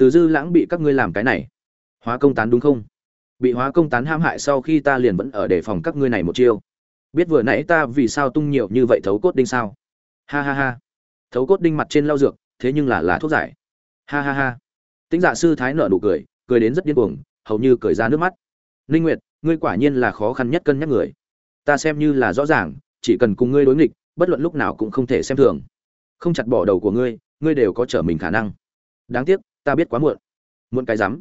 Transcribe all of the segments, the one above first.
từ dư lãng bị các ngươi làm cái này. Hóa công tán đúng không? Bị hóa công tán ham hại sau khi ta liền vẫn ở đề phòng các ngươi này một chiêu. Biết vừa nãy ta vì sao tung nhiều như vậy thấu cốt đinh sao? Ha ha ha. Thấu cốt đinh mặt trên lau dược, thế nhưng là là thuốc giải. Ha ha ha. Tĩnh dạ sư thái nở nụ cười cười đến rất điên cuồng, hầu như cười ra nước mắt. Ninh nguyệt, ngươi quả nhiên là khó khăn nhất cân nhắc người. Ta xem như là rõ ràng, chỉ cần cùng ngươi đối nghịch, bất luận lúc nào cũng không thể xem thường. Không chặt bỏ đầu của ngươi ngươi đều có trở mình khả năng. Đáng tiếc ta biết quá muộn. Muộn cái rắm.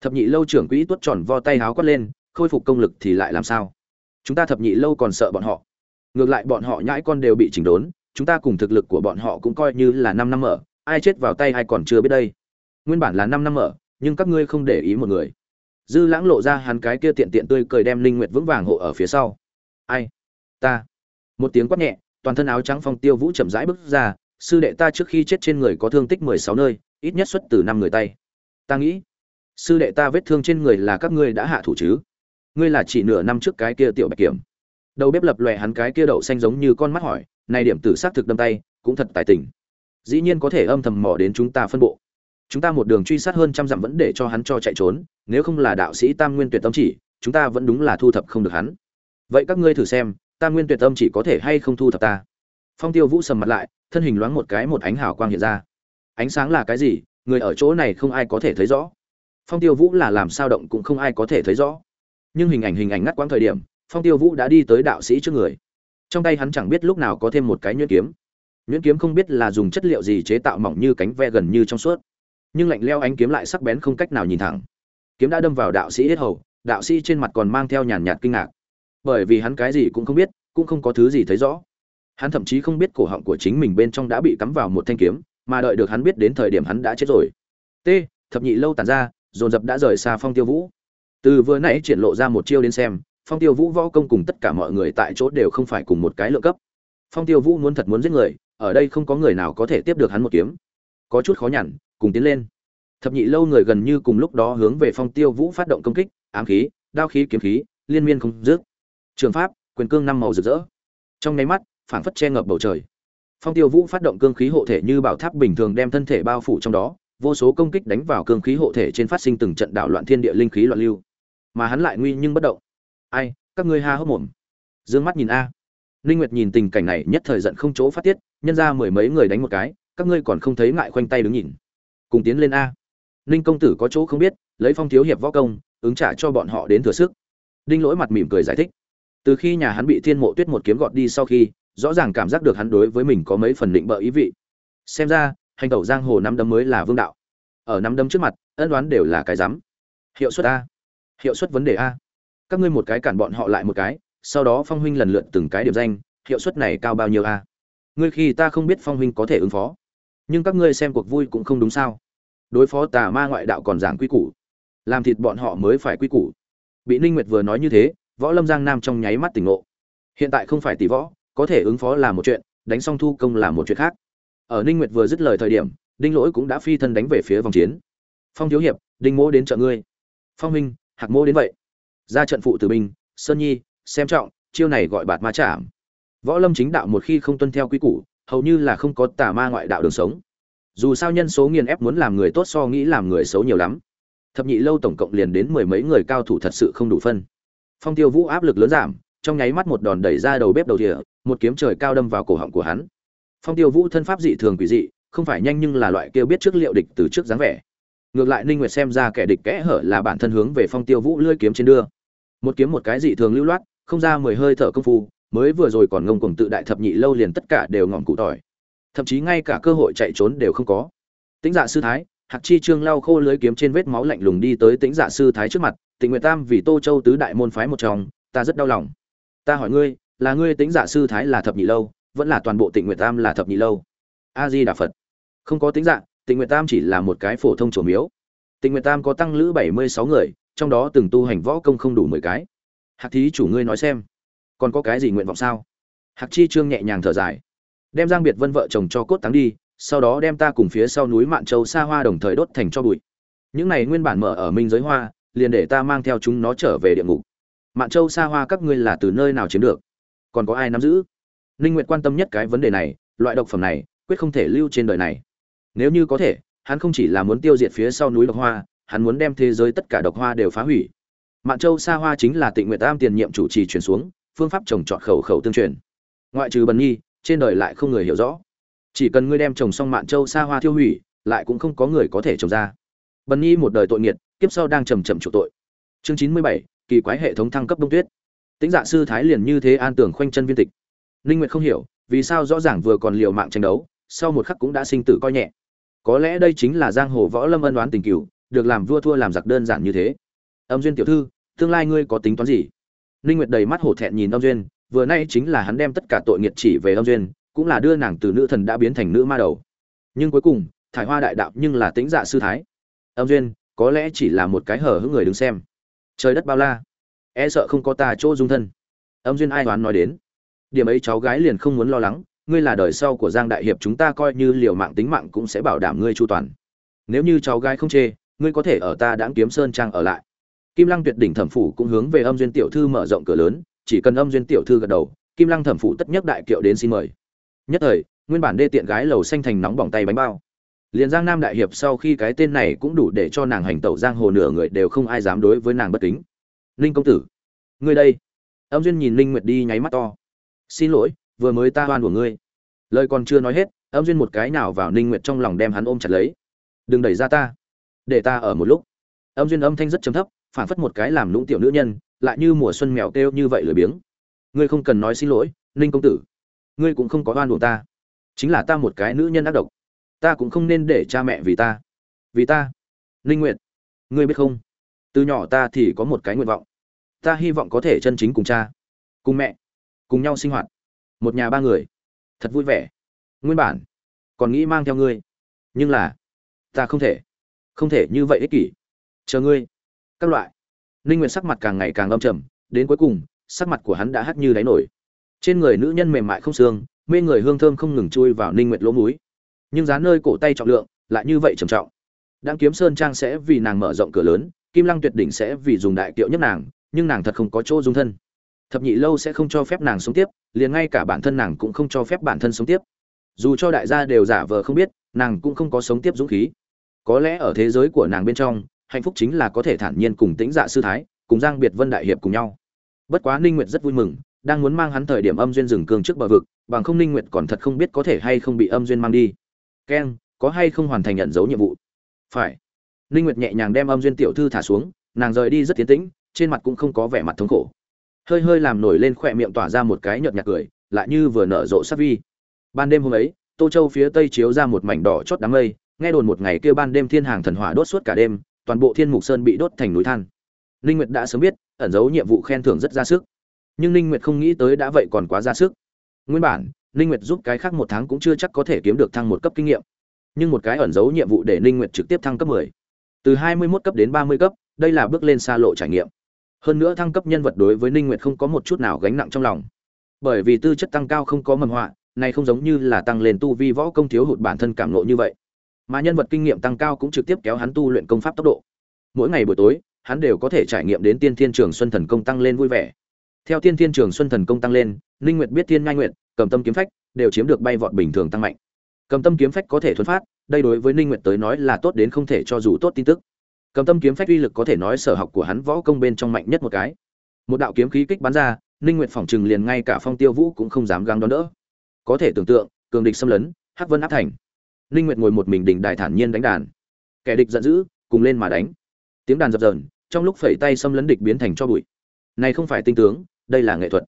Thập nhị lâu trưởng quỹ tuốt tròn vo tay háo quát lên, khôi phục công lực thì lại làm sao? Chúng ta thập nhị lâu còn sợ bọn họ. Ngược lại bọn họ nhãi con đều bị chỉnh đốn, chúng ta cùng thực lực của bọn họ cũng coi như là năm năm mở, ai chết vào tay ai còn chưa biết đây. Nguyên bản là năm năm mở, nhưng các ngươi không để ý một người. Dư lãng lộ ra hắn cái kia tiện tiện tươi cười đem linh nguyệt vững vàng hộ ở phía sau. Ai? Ta. Một tiếng quát nhẹ, toàn thân áo trắng phong tiêu vũ chậm rãi bước ra, sư đệ ta trước khi chết trên người có thương tích mười sáu nơi ít nhất xuất từ năm người tay. Ta nghĩ, sư đệ ta vết thương trên người là các ngươi đã hạ thủ chứ? Ngươi là chỉ nửa năm trước cái kia tiểu bạch kiểm. Đầu bếp lập lòe hắn cái kia đậu xanh giống như con mắt hỏi, này điểm tử xác thực đâm tay, cũng thật tài tình. Dĩ nhiên có thể âm thầm mò đến chúng ta phân bộ. Chúng ta một đường truy sát hơn trăm dặm vẫn để cho hắn cho chạy trốn, nếu không là đạo sĩ tam nguyên tuyệt tâm chỉ, chúng ta vẫn đúng là thu thập không được hắn. Vậy các ngươi thử xem, tam nguyên tuyệt tâm chỉ có thể hay không thu thập ta? Phong tiêu vũ sầm mặt lại, thân hình loáng một cái một ánh hào quang hiện ra ánh sáng là cái gì, người ở chỗ này không ai có thể thấy rõ. Phong tiêu vũ là làm sao động cũng không ai có thể thấy rõ. Nhưng hình ảnh hình ảnh ngắt quãng thời điểm, phong tiêu vũ đã đi tới đạo sĩ trước người. Trong tay hắn chẳng biết lúc nào có thêm một cái nhuyễn kiếm. Nhuyễn kiếm không biết là dùng chất liệu gì chế tạo mỏng như cánh ve gần như trong suốt. Nhưng lạnh leo ánh kiếm lại sắc bén không cách nào nhìn thẳng. Kiếm đã đâm vào đạo sĩ hết hầu, đạo sĩ trên mặt còn mang theo nhàn nhạt kinh ngạc. Bởi vì hắn cái gì cũng không biết, cũng không có thứ gì thấy rõ. Hắn thậm chí không biết cổ họng của chính mình bên trong đã bị cắm vào một thanh kiếm mà đợi được hắn biết đến thời điểm hắn đã chết rồi. T, thập nhị lâu tàn ra, dồn dập đã rời xa phong tiêu vũ. Từ vừa nãy triển lộ ra một chiêu đến xem, phong tiêu vũ võ công cùng tất cả mọi người tại chỗ đều không phải cùng một cái lượng cấp. Phong tiêu vũ muốn thật muốn giết người, ở đây không có người nào có thể tiếp được hắn một kiếm. Có chút khó nhằn, cùng tiến lên. Thập nhị lâu người gần như cùng lúc đó hướng về phong tiêu vũ phát động công kích, ám khí, đao khí, kiếm khí, liên miên không dứt. Trường pháp, quyền cương năm màu rực rỡ. Trong nháy mắt, phảng phất che ngập bầu trời phong tiêu vũ phát động cương khí hộ thể như bảo tháp bình thường đem thân thể bao phủ trong đó, vô số công kích đánh vào cương khí hộ thể trên phát sinh từng trận đảo loạn thiên địa linh khí loạn lưu. Mà hắn lại nguy nhưng bất động. Ai, các ngươi ha hốc mồm. Dương mắt nhìn a. Ninh nguyệt nhìn tình cảnh này, nhất thời giận không chỗ phát tiết, nhân ra mười mấy người đánh một cái, các ngươi còn không thấy ngại khoanh tay đứng nhìn. Cùng tiến lên a. Ninh công tử có chỗ không biết, lấy phong thiếu hiệp võ công, ứng trả cho bọn họ đến thừa sức. Đinh lỗi mặt mỉm cười giải thích. Từ khi nhà hắn bị thiên mộ tuyết một kiếm gọt đi sau khi rõ ràng cảm giác được hắn đối với mình có mấy phần định bợ ý vị. Xem ra, hành tẩu giang hồ nắm đấm mới là vương đạo. Ở nắm đấm trước mặt, ân đoán đều là cái rắm. Hiệu suất a. Hiệu suất vấn đề a. Các ngươi một cái cản bọn họ lại một cái, sau đó phong huynh lần lượt từng cái điểm danh, hiệu suất này cao bao nhiêu a? Ngươi khi ta không biết phong huynh có thể ứng phó, nhưng các ngươi xem cuộc vui cũng không đúng sao. Đối phó tà ma ngoại đạo còn giảng quy củ, làm thịt bọn họ mới phải quy củ. Bị ninh nguyệt vừa nói như thế, võ lâm giang nam trong nháy mắt tỉnh ngộ. Hiện tại không phải tỷ võ có thể ứng phó là một chuyện, đánh xong thu công là một chuyện khác. Ở ninh nguyệt vừa dứt lời thời điểm, đinh lỗi cũng đã phi thân đánh về phía vòng chiến. Phong thiếu hiệp, đinh mỗ đến trợ ngươi. Phong minh, hạc mỗ đến vậy. Ra trận phụ tử binh, sơn nhi, xem trọng, chiêu này gọi bạt ma chạm. Võ lâm chính đạo một khi không tuân theo quy củ, hầu như là không có tà ma ngoại đạo đường sống. Dù sao nhân số nghiền ép muốn làm người tốt so nghĩ làm người xấu nhiều lắm. Thập nhị lâu tổng cộng liền đến mười mấy người cao thủ thật sự không đủ phân. Phong tiêu vũ áp lực lớn giảm trong nháy mắt một đòn đẩy ra đầu bếp đầu thìa, một kiếm trời cao đâm vào cổ họng của hắn. Phong tiêu vũ thân pháp dị thường quỷ dị, không phải nhanh nhưng là loại kêu biết trước liệu địch từ trước dáng vẻ. Ngược lại ninh nguyệt xem ra kẻ địch kẽ hở là bản thân hướng về phong tiêu vũ lưỡi kiếm trên đưa. Một kiếm một cái dị thường lưu loát, không ra mười hơi thở công phu, mới vừa rồi còn ngông cuồng tự đại thập nhị lâu liền tất cả đều ngọn cụ tỏi. Thậm chí ngay cả cơ hội chạy trốn đều không có. Tĩnh dạ sư thái, hạc chi trương lau khô lưới kiếm trên vết máu lạnh lùng đi tới tĩnh dạ sư thái trước mặt, tịnh nguyệt tam, vì tô châu tứ đại môn phái một trong, ta rất đau lòng ta hỏi ngươi là ngươi tính giả sư thái là thập nhị lâu vẫn là toàn bộ tịnh nguyệt tam là thập nhị lâu? A di đà phật. Không có tính dạng, tịnh nguyệt tam chỉ là một cái phổ thông chủ miếu. Tịnh nguyệt tam có tăng lữ bảy mươi sáu người trong đó từng tu hành võ công không đủ mười cái. Hạc thí chủ ngươi nói xem còn có cái gì nguyện vọng sao? Hạc chi trương nhẹ nhàng thở dài. Đem giang biệt vân vợ chồng cho cốt táng đi sau đó đem ta cùng phía sau núi mạn châu xa hoa đồng thời đốt thành cho bụi. Những này nguyên bản mở ở minh giới hoa liền để ta mang theo chúng nó trở về địa ngục mạn châu xa hoa các ngươi là từ nơi nào chiếm được? Còn có ai nắm giữ? Ninh nguyệt quan tâm nhất cái vấn đề này, loại độc phẩm này, quyết không thể lưu trên đời này. Nếu như có thể, hắn không chỉ là muốn tiêu diệt phía sau núi độc hoa, hắn muốn đem thế giới tất cả độc hoa đều phá hủy. Mạn châu xa hoa chính là tịnh nguyệt tam tiền nhiệm chủ trì chuyển xuống, phương pháp trồng trọt khẩu khẩu tương truyền. Ngoại trừ bần nhi, trên đời lại không người hiểu rõ. Chỉ cần ngươi đem trồng xong mạn châu xa hoa thiêu hủy, lại cũng không có người có thể trồng ra. Bần nhi một đời tội nghiệt, kiếp sau đang trầm trầm chủ tội. Chương chín mươi bảy kỳ quái hệ thống thăng cấp đông tuyết. Tĩnh dạ sư thái liền như thế an tưởng khoanh chân viên tịch. Ninh nguyệt không hiểu, vì sao rõ ràng vừa còn liều mạng tranh đấu, sau một khắc cũng đã sinh tử coi nhẹ. Có lẽ đây chính là giang hồ võ lâm ân đoán tình cửu, được làm vua thua làm giặc đơn giản như thế. Âm duyên tiểu thư, tương lai ngươi có tính toán gì? Ninh nguyệt đầy mắt hổ thẹn nhìn âm duyên, vừa nay chính là hắn đem tất cả tội nghiệt chỉ về âm duyên, cũng là đưa nàng từ nữ thần đã biến thành nữ ma đầu. Nhưng cuối cùng, thải hoa đại đạo nhưng là tính dạ sư thái. Âm duyên, có lẽ chỉ là một cái hở hững người đứng xem trời đất bao la. E sợ không có ta chỗ dung thân. Âm duyên ai đoán nói đến. Điểm ấy cháu gái liền không muốn lo lắng, ngươi là đời sau của giang đại hiệp chúng ta coi như liều mạng tính mạng cũng sẽ bảo đảm ngươi chu toàn. Nếu như cháu gái không chê, ngươi có thể ở ta đãng kiếm sơn trang ở lại. Kim lăng tuyệt đỉnh thẩm phủ cũng hướng về âm duyên tiểu thư mở rộng cửa lớn, chỉ cần âm duyên tiểu thư gật đầu, kim lăng thẩm phủ tất nhất đại kiệu đến xin mời. Nhất thời, nguyên bản đê tiện gái lầu xanh thành nóng bỏng tay bánh bao liền giang nam đại hiệp sau khi cái tên này cũng đủ để cho nàng hành tẩu giang hồ nửa người đều không ai dám đối với nàng bất kính. Ninh công tử, ngươi đây. Âm duyên nhìn ninh nguyệt đi nháy mắt to. Xin lỗi, vừa mới ta hoan của ngươi. Lời còn chưa nói hết, âm duyên một cái nào vào ninh nguyệt trong lòng đem hắn ôm chặt lấy. Đừng đẩy ra ta. Để ta ở một lúc. Âm duyên âm thanh rất trầm thấp phản phất một cái làm lũng tiểu nữ nhân, lại như mùa xuân mèo kêu như vậy lười biếng. Ngươi không cần nói xin lỗi, ninh công tử. Ngươi cũng không có oan uổng ta. Chính là ta một cái nữ nhân ác độc ta cũng không nên để cha mẹ vì ta. Vì ta. Linh nguyện ngươi biết không? Từ nhỏ ta thì có một cái nguyện vọng. Ta hy vọng có thể chân chính cùng cha, cùng mẹ, cùng nhau sinh hoạt. Một nhà ba người. Thật vui vẻ. Nguyên bản, còn nghĩ mang theo ngươi. Nhưng là, ta không thể. Không thể như vậy ích kỷ. Chờ ngươi. Các loại. Ninh nguyện sắc mặt càng ngày càng âm trầm. Đến cuối cùng, sắc mặt của hắn đã hắt như đáy nổi. Trên người nữ nhân mềm mại không xương, mê người hương thơm không ngừng chui vào ninh nguyệt lỗ múi nhưng giá nơi cổ tay trọng lượng lại như vậy trầm trọng. Đang kiếm sơn trang sẽ vì nàng mở rộng cửa lớn, kim lăng tuyệt đỉnh sẽ vì dùng đại kiệu nhất nàng, nhưng nàng thật không có chỗ dung thân. Thập nhị lâu sẽ không cho phép nàng sống tiếp, liền ngay cả bản thân nàng cũng không cho phép bản thân sống tiếp. Dù cho đại gia đều giả vờ không biết, nàng cũng không có sống tiếp dũng khí. Có lẽ ở thế giới của nàng bên trong, hạnh phúc chính là có thể thản nhiên cùng tĩnh dạ sư thái, cùng giang biệt vân đại hiệp cùng nhau. Bất quá ninh nguyệt rất vui mừng, đang muốn mang hắn thời điểm âm duyên dừng cương trước bờ vực, bằng không ninh nguyệt còn thật không biết có thể hay không bị âm duyên mang đi keng, có hay không hoàn thành nhận dấu nhiệm vụ? Phải. Ninh nguyệt nhẹ nhàng đem âm duyên tiểu thư thả xuống, nàng rời đi rất tiến tĩnh, trên mặt cũng không có vẻ mặt thống khổ. Hơi hơi làm nổi lên khỏe miệng tỏa ra một cái nhợt nhạt cười, lại như vừa nở rộ sắc vi. Ban đêm hôm ấy, tô châu phía tây chiếu ra một mảnh đỏ chót đám mây, nghe đồn một ngày kia ban đêm thiên hàng thần hỏa đốt suốt cả đêm, toàn bộ thiên mục sơn bị đốt thành núi than. Ninh nguyệt đã sớm biết, ẩn giấu nhiệm vụ khen thưởng rất ra sức. Nhưng ninh nguyệt không nghĩ tới đã vậy còn quá ra sức. Nguyên bản ninh nguyệt giúp cái khác một tháng cũng chưa chắc có thể kiếm được thăng một cấp kinh nghiệm. Nhưng một cái ẩn dấu nhiệm vụ để ninh nguyệt trực tiếp thăng cấp 10. từ 21 cấp đến 30 cấp, đây là bước lên xa lộ trải nghiệm. Hơn nữa thăng cấp nhân vật đối với ninh nguyệt không có một chút nào gánh nặng trong lòng. Bởi vì tư chất tăng cao không có mầm họa, này không giống như là tăng lên tu vi võ công thiếu hụt bản thân cảm ngộ như vậy. Mà nhân vật kinh nghiệm tăng cao cũng trực tiếp kéo hắn tu luyện công pháp tốc độ. Mỗi ngày buổi tối, hắn đều có thể trải nghiệm đến tiên thiên trường xuân thần công tăng lên vui vẻ. Theo tiên thiên trường xuân thần công tăng lên, ninh nguyệt biết thiên ngai nguyệt cầm tâm kiếm phách, đều chiếm được bay vọt bình thường tăng mạnh. Cầm tâm kiếm phách có thể thuần phát, đây đối với ninh nguyệt tới nói là tốt đến không thể cho dù tốt tin tức. Cầm tâm kiếm phách uy lực có thể nói sở học của hắn võ công bên trong mạnh nhất một cái. Một đạo kiếm khí kích bắn ra, ninh nguyệt phỏng chừng liền ngay cả phong tiêu vũ cũng không dám găng đón đỡ. Có thể tưởng tượng, cường địch xâm lấn, hắc vân áp thành. Ninh nguyệt ngồi một mình đỉnh đài thản nhiên đánh đàn. Kẻ địch giận dữ, cùng lên mà đánh. Tiếng đàn dập dờn, trong lúc phẩy tay xâm lấn địch biến thành cho bụi. Này không phải tinh tướng, đây là nghệ thuật.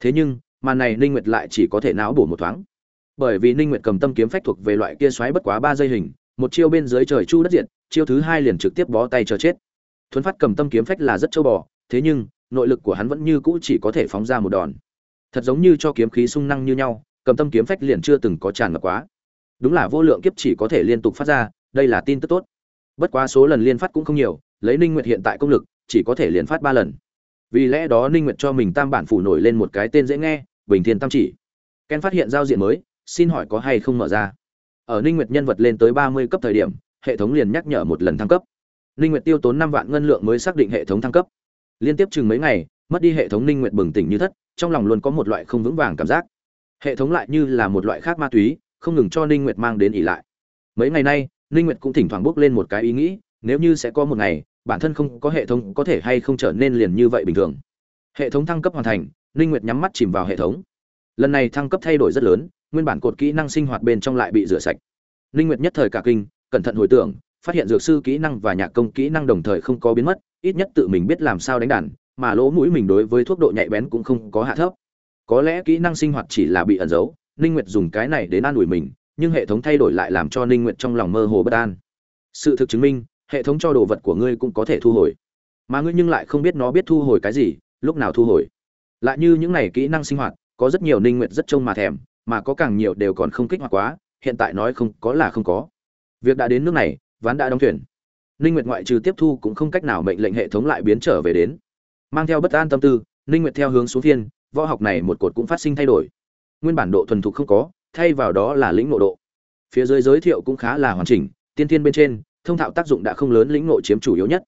Thế nhưng màn này ninh nguyệt lại chỉ có thể não bổ một thoáng. Bởi vì ninh nguyệt cầm tâm kiếm phách thuộc về loại kia xoáy bất quá ba giây hình, một chiêu bên dưới trời chu đất diện chiêu thứ hai liền trực tiếp bó tay chờ chết. Thuấn phát cầm tâm kiếm phách là rất châu bò, thế nhưng, nội lực của hắn vẫn như cũ chỉ có thể phóng ra một đòn. Thật giống như cho kiếm khí sung năng như nhau, cầm tâm kiếm phách liền chưa từng có tràn ngập quá. Đúng là vô lượng kiếp chỉ có thể liên tục phát ra, đây là tin tức tốt. Bất quá số lần liên phát cũng không nhiều, lấy ninh nguyệt hiện tại công lực, chỉ có thể liên phát ba lần vì lẽ đó ninh nguyệt cho mình tam bản phủ nổi lên một cái tên dễ nghe, bình thiên tam chỉ. Ken phát hiện giao diện mới, xin hỏi có hay không mở ra? Ở ninh nguyệt nhân vật lên tới 30 cấp thời điểm, hệ thống liền nhắc nhở một lần thăng cấp. Ninh nguyệt tiêu tốn 5 vạn ngân lượng mới xác định hệ thống thăng cấp. Liên tiếp chừng mấy ngày, mất đi hệ thống ninh nguyệt bừng tỉnh như thất, trong lòng luôn có một loại không vững vàng cảm giác. Hệ thống lại như là một loại khác ma túy, không ngừng cho ninh nguyệt mang đến ỉ lại. Mấy ngày nay, ninh nguyệt cũng thỉnh thoảng bước lên một cái ý nghĩ, nếu như sẽ có một ngày bản thân không có hệ thống có thể hay không trở nên liền như vậy bình thường. Hệ thống thăng cấp hoàn thành, ninh nguyệt nhắm mắt chìm vào hệ thống. Lần này thăng cấp thay đổi rất lớn, nguyên bản cột kỹ năng sinh hoạt bên trong lại bị rửa sạch. Ninh nguyệt nhất thời cả kinh, cẩn thận hồi tưởng, phát hiện dược sư kỹ năng và nhạc công kỹ năng đồng thời không có biến mất, ít nhất tự mình biết làm sao đánh đàn, mà lỗ mũi mình đối với thuốc độ nhạy bén cũng không có hạ thấp. Có lẽ kỹ năng sinh hoạt chỉ là bị ẩn giấu, ninh nguyệt dùng cái này đến an ủi mình, nhưng hệ thống thay đổi lại làm cho ninh nguyệt trong lòng mơ hồ bất an. Sự thực chứng minh hệ thống cho đồ vật của ngươi cũng có thể thu hồi. Mà ngươi nhưng lại không biết nó biết thu hồi cái gì, lúc nào thu hồi. Lại như những này kỹ năng sinh hoạt, có rất nhiều ninh nguyệt rất trông mà thèm, mà có càng nhiều đều còn không kích hoạt quá, hiện tại nói không có là không có. Việc đã đến nước này, ván đã đóng thuyền. Ninh nguyệt ngoại trừ tiếp thu cũng không cách nào mệnh lệnh hệ thống lại biến trở về đến. Mang theo bất an tâm tư, ninh nguyệt theo hướng xuống phiên, võ học này một cột cũng phát sinh thay đổi. Nguyên bản độ thuần thục không có, thay vào đó là lĩnh ngộ độ. Phía dưới giới thiệu cũng khá là hoàn chỉnh, tiên tiên bên trên thông thạo tác dụng đã không lớn lĩnh ngộ chiếm chủ yếu nhất.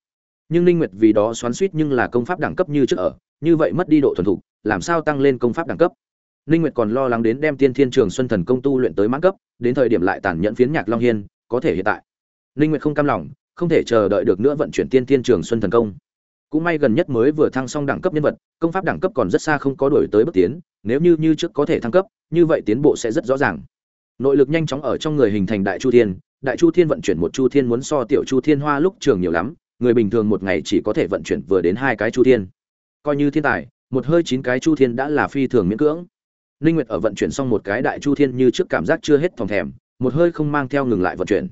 Nhưng ninh nguyệt vì đó xoắn suýt nhưng là công pháp đẳng cấp như trước ở, như vậy mất đi độ thuần thục, làm sao tăng lên công pháp đẳng cấp? Ninh nguyệt còn lo lắng đến đem tiên thiên trường xuân thần công tu luyện tới mãn cấp, đến thời điểm lại tàn nhẫn phiến nhạc long hiên, có thể hiện tại. Ninh nguyệt không cam lòng, không thể chờ đợi được nữa vận chuyển tiên thiên trường xuân thần công. Cũng may gần nhất mới vừa thăng xong đẳng cấp nhân vật, công pháp đẳng cấp còn rất xa không có đổi tới bước tiến, nếu như như trước có thể thăng cấp, như vậy tiến bộ sẽ rất rõ ràng. Nội lực nhanh chóng ở trong người hình thành đại chu thiên đại chu thiên vận chuyển một chu thiên muốn so tiểu chu thiên hoa lúc trường nhiều lắm, người bình thường một ngày chỉ có thể vận chuyển vừa đến hai cái chu thiên. Coi như thiên tài, một hơi chín cái chu thiên đã là phi thường miễn cưỡng. Ninh nguyệt ở vận chuyển xong một cái đại chu thiên như trước cảm giác chưa hết thòng thèm, một hơi không mang theo ngừng lại vận chuyển.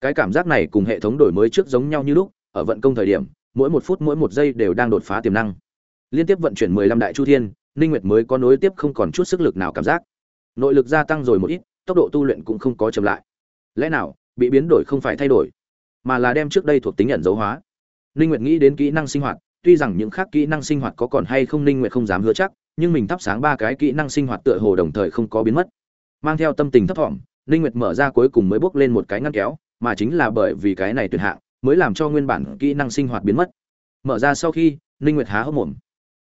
Cái cảm giác này cùng hệ thống đổi mới trước giống nhau như lúc, ở vận công thời điểm, mỗi một phút mỗi một giây đều đang đột phá tiềm năng. Liên tiếp vận chuyển 15 đại chu thiên, ninh nguyệt mới có nối tiếp không còn chút sức lực nào cảm giác. Nội lực gia tăng rồi một ít, tốc độ tu luyện cũng không có chậm lại. Lẽ nào bị biến đổi không phải thay đổi, mà là đem trước đây thuộc tính nhận dấu hóa. Ninh nguyệt nghĩ đến kỹ năng sinh hoạt, tuy rằng những khác kỹ năng sinh hoạt có còn hay không ninh nguyệt không dám hứa chắc, nhưng mình thắp sáng ba cái kỹ năng sinh hoạt tựa hồ đồng thời không có biến mất. Mang theo tâm tình thấp thỏm, ninh nguyệt mở ra cuối cùng mới bước lên một cái ngăn kéo, mà chính là bởi vì cái này tuyệt hạng, mới làm cho nguyên bản kỹ năng sinh hoạt biến mất. Mở ra sau khi, ninh nguyệt há hốc mồm.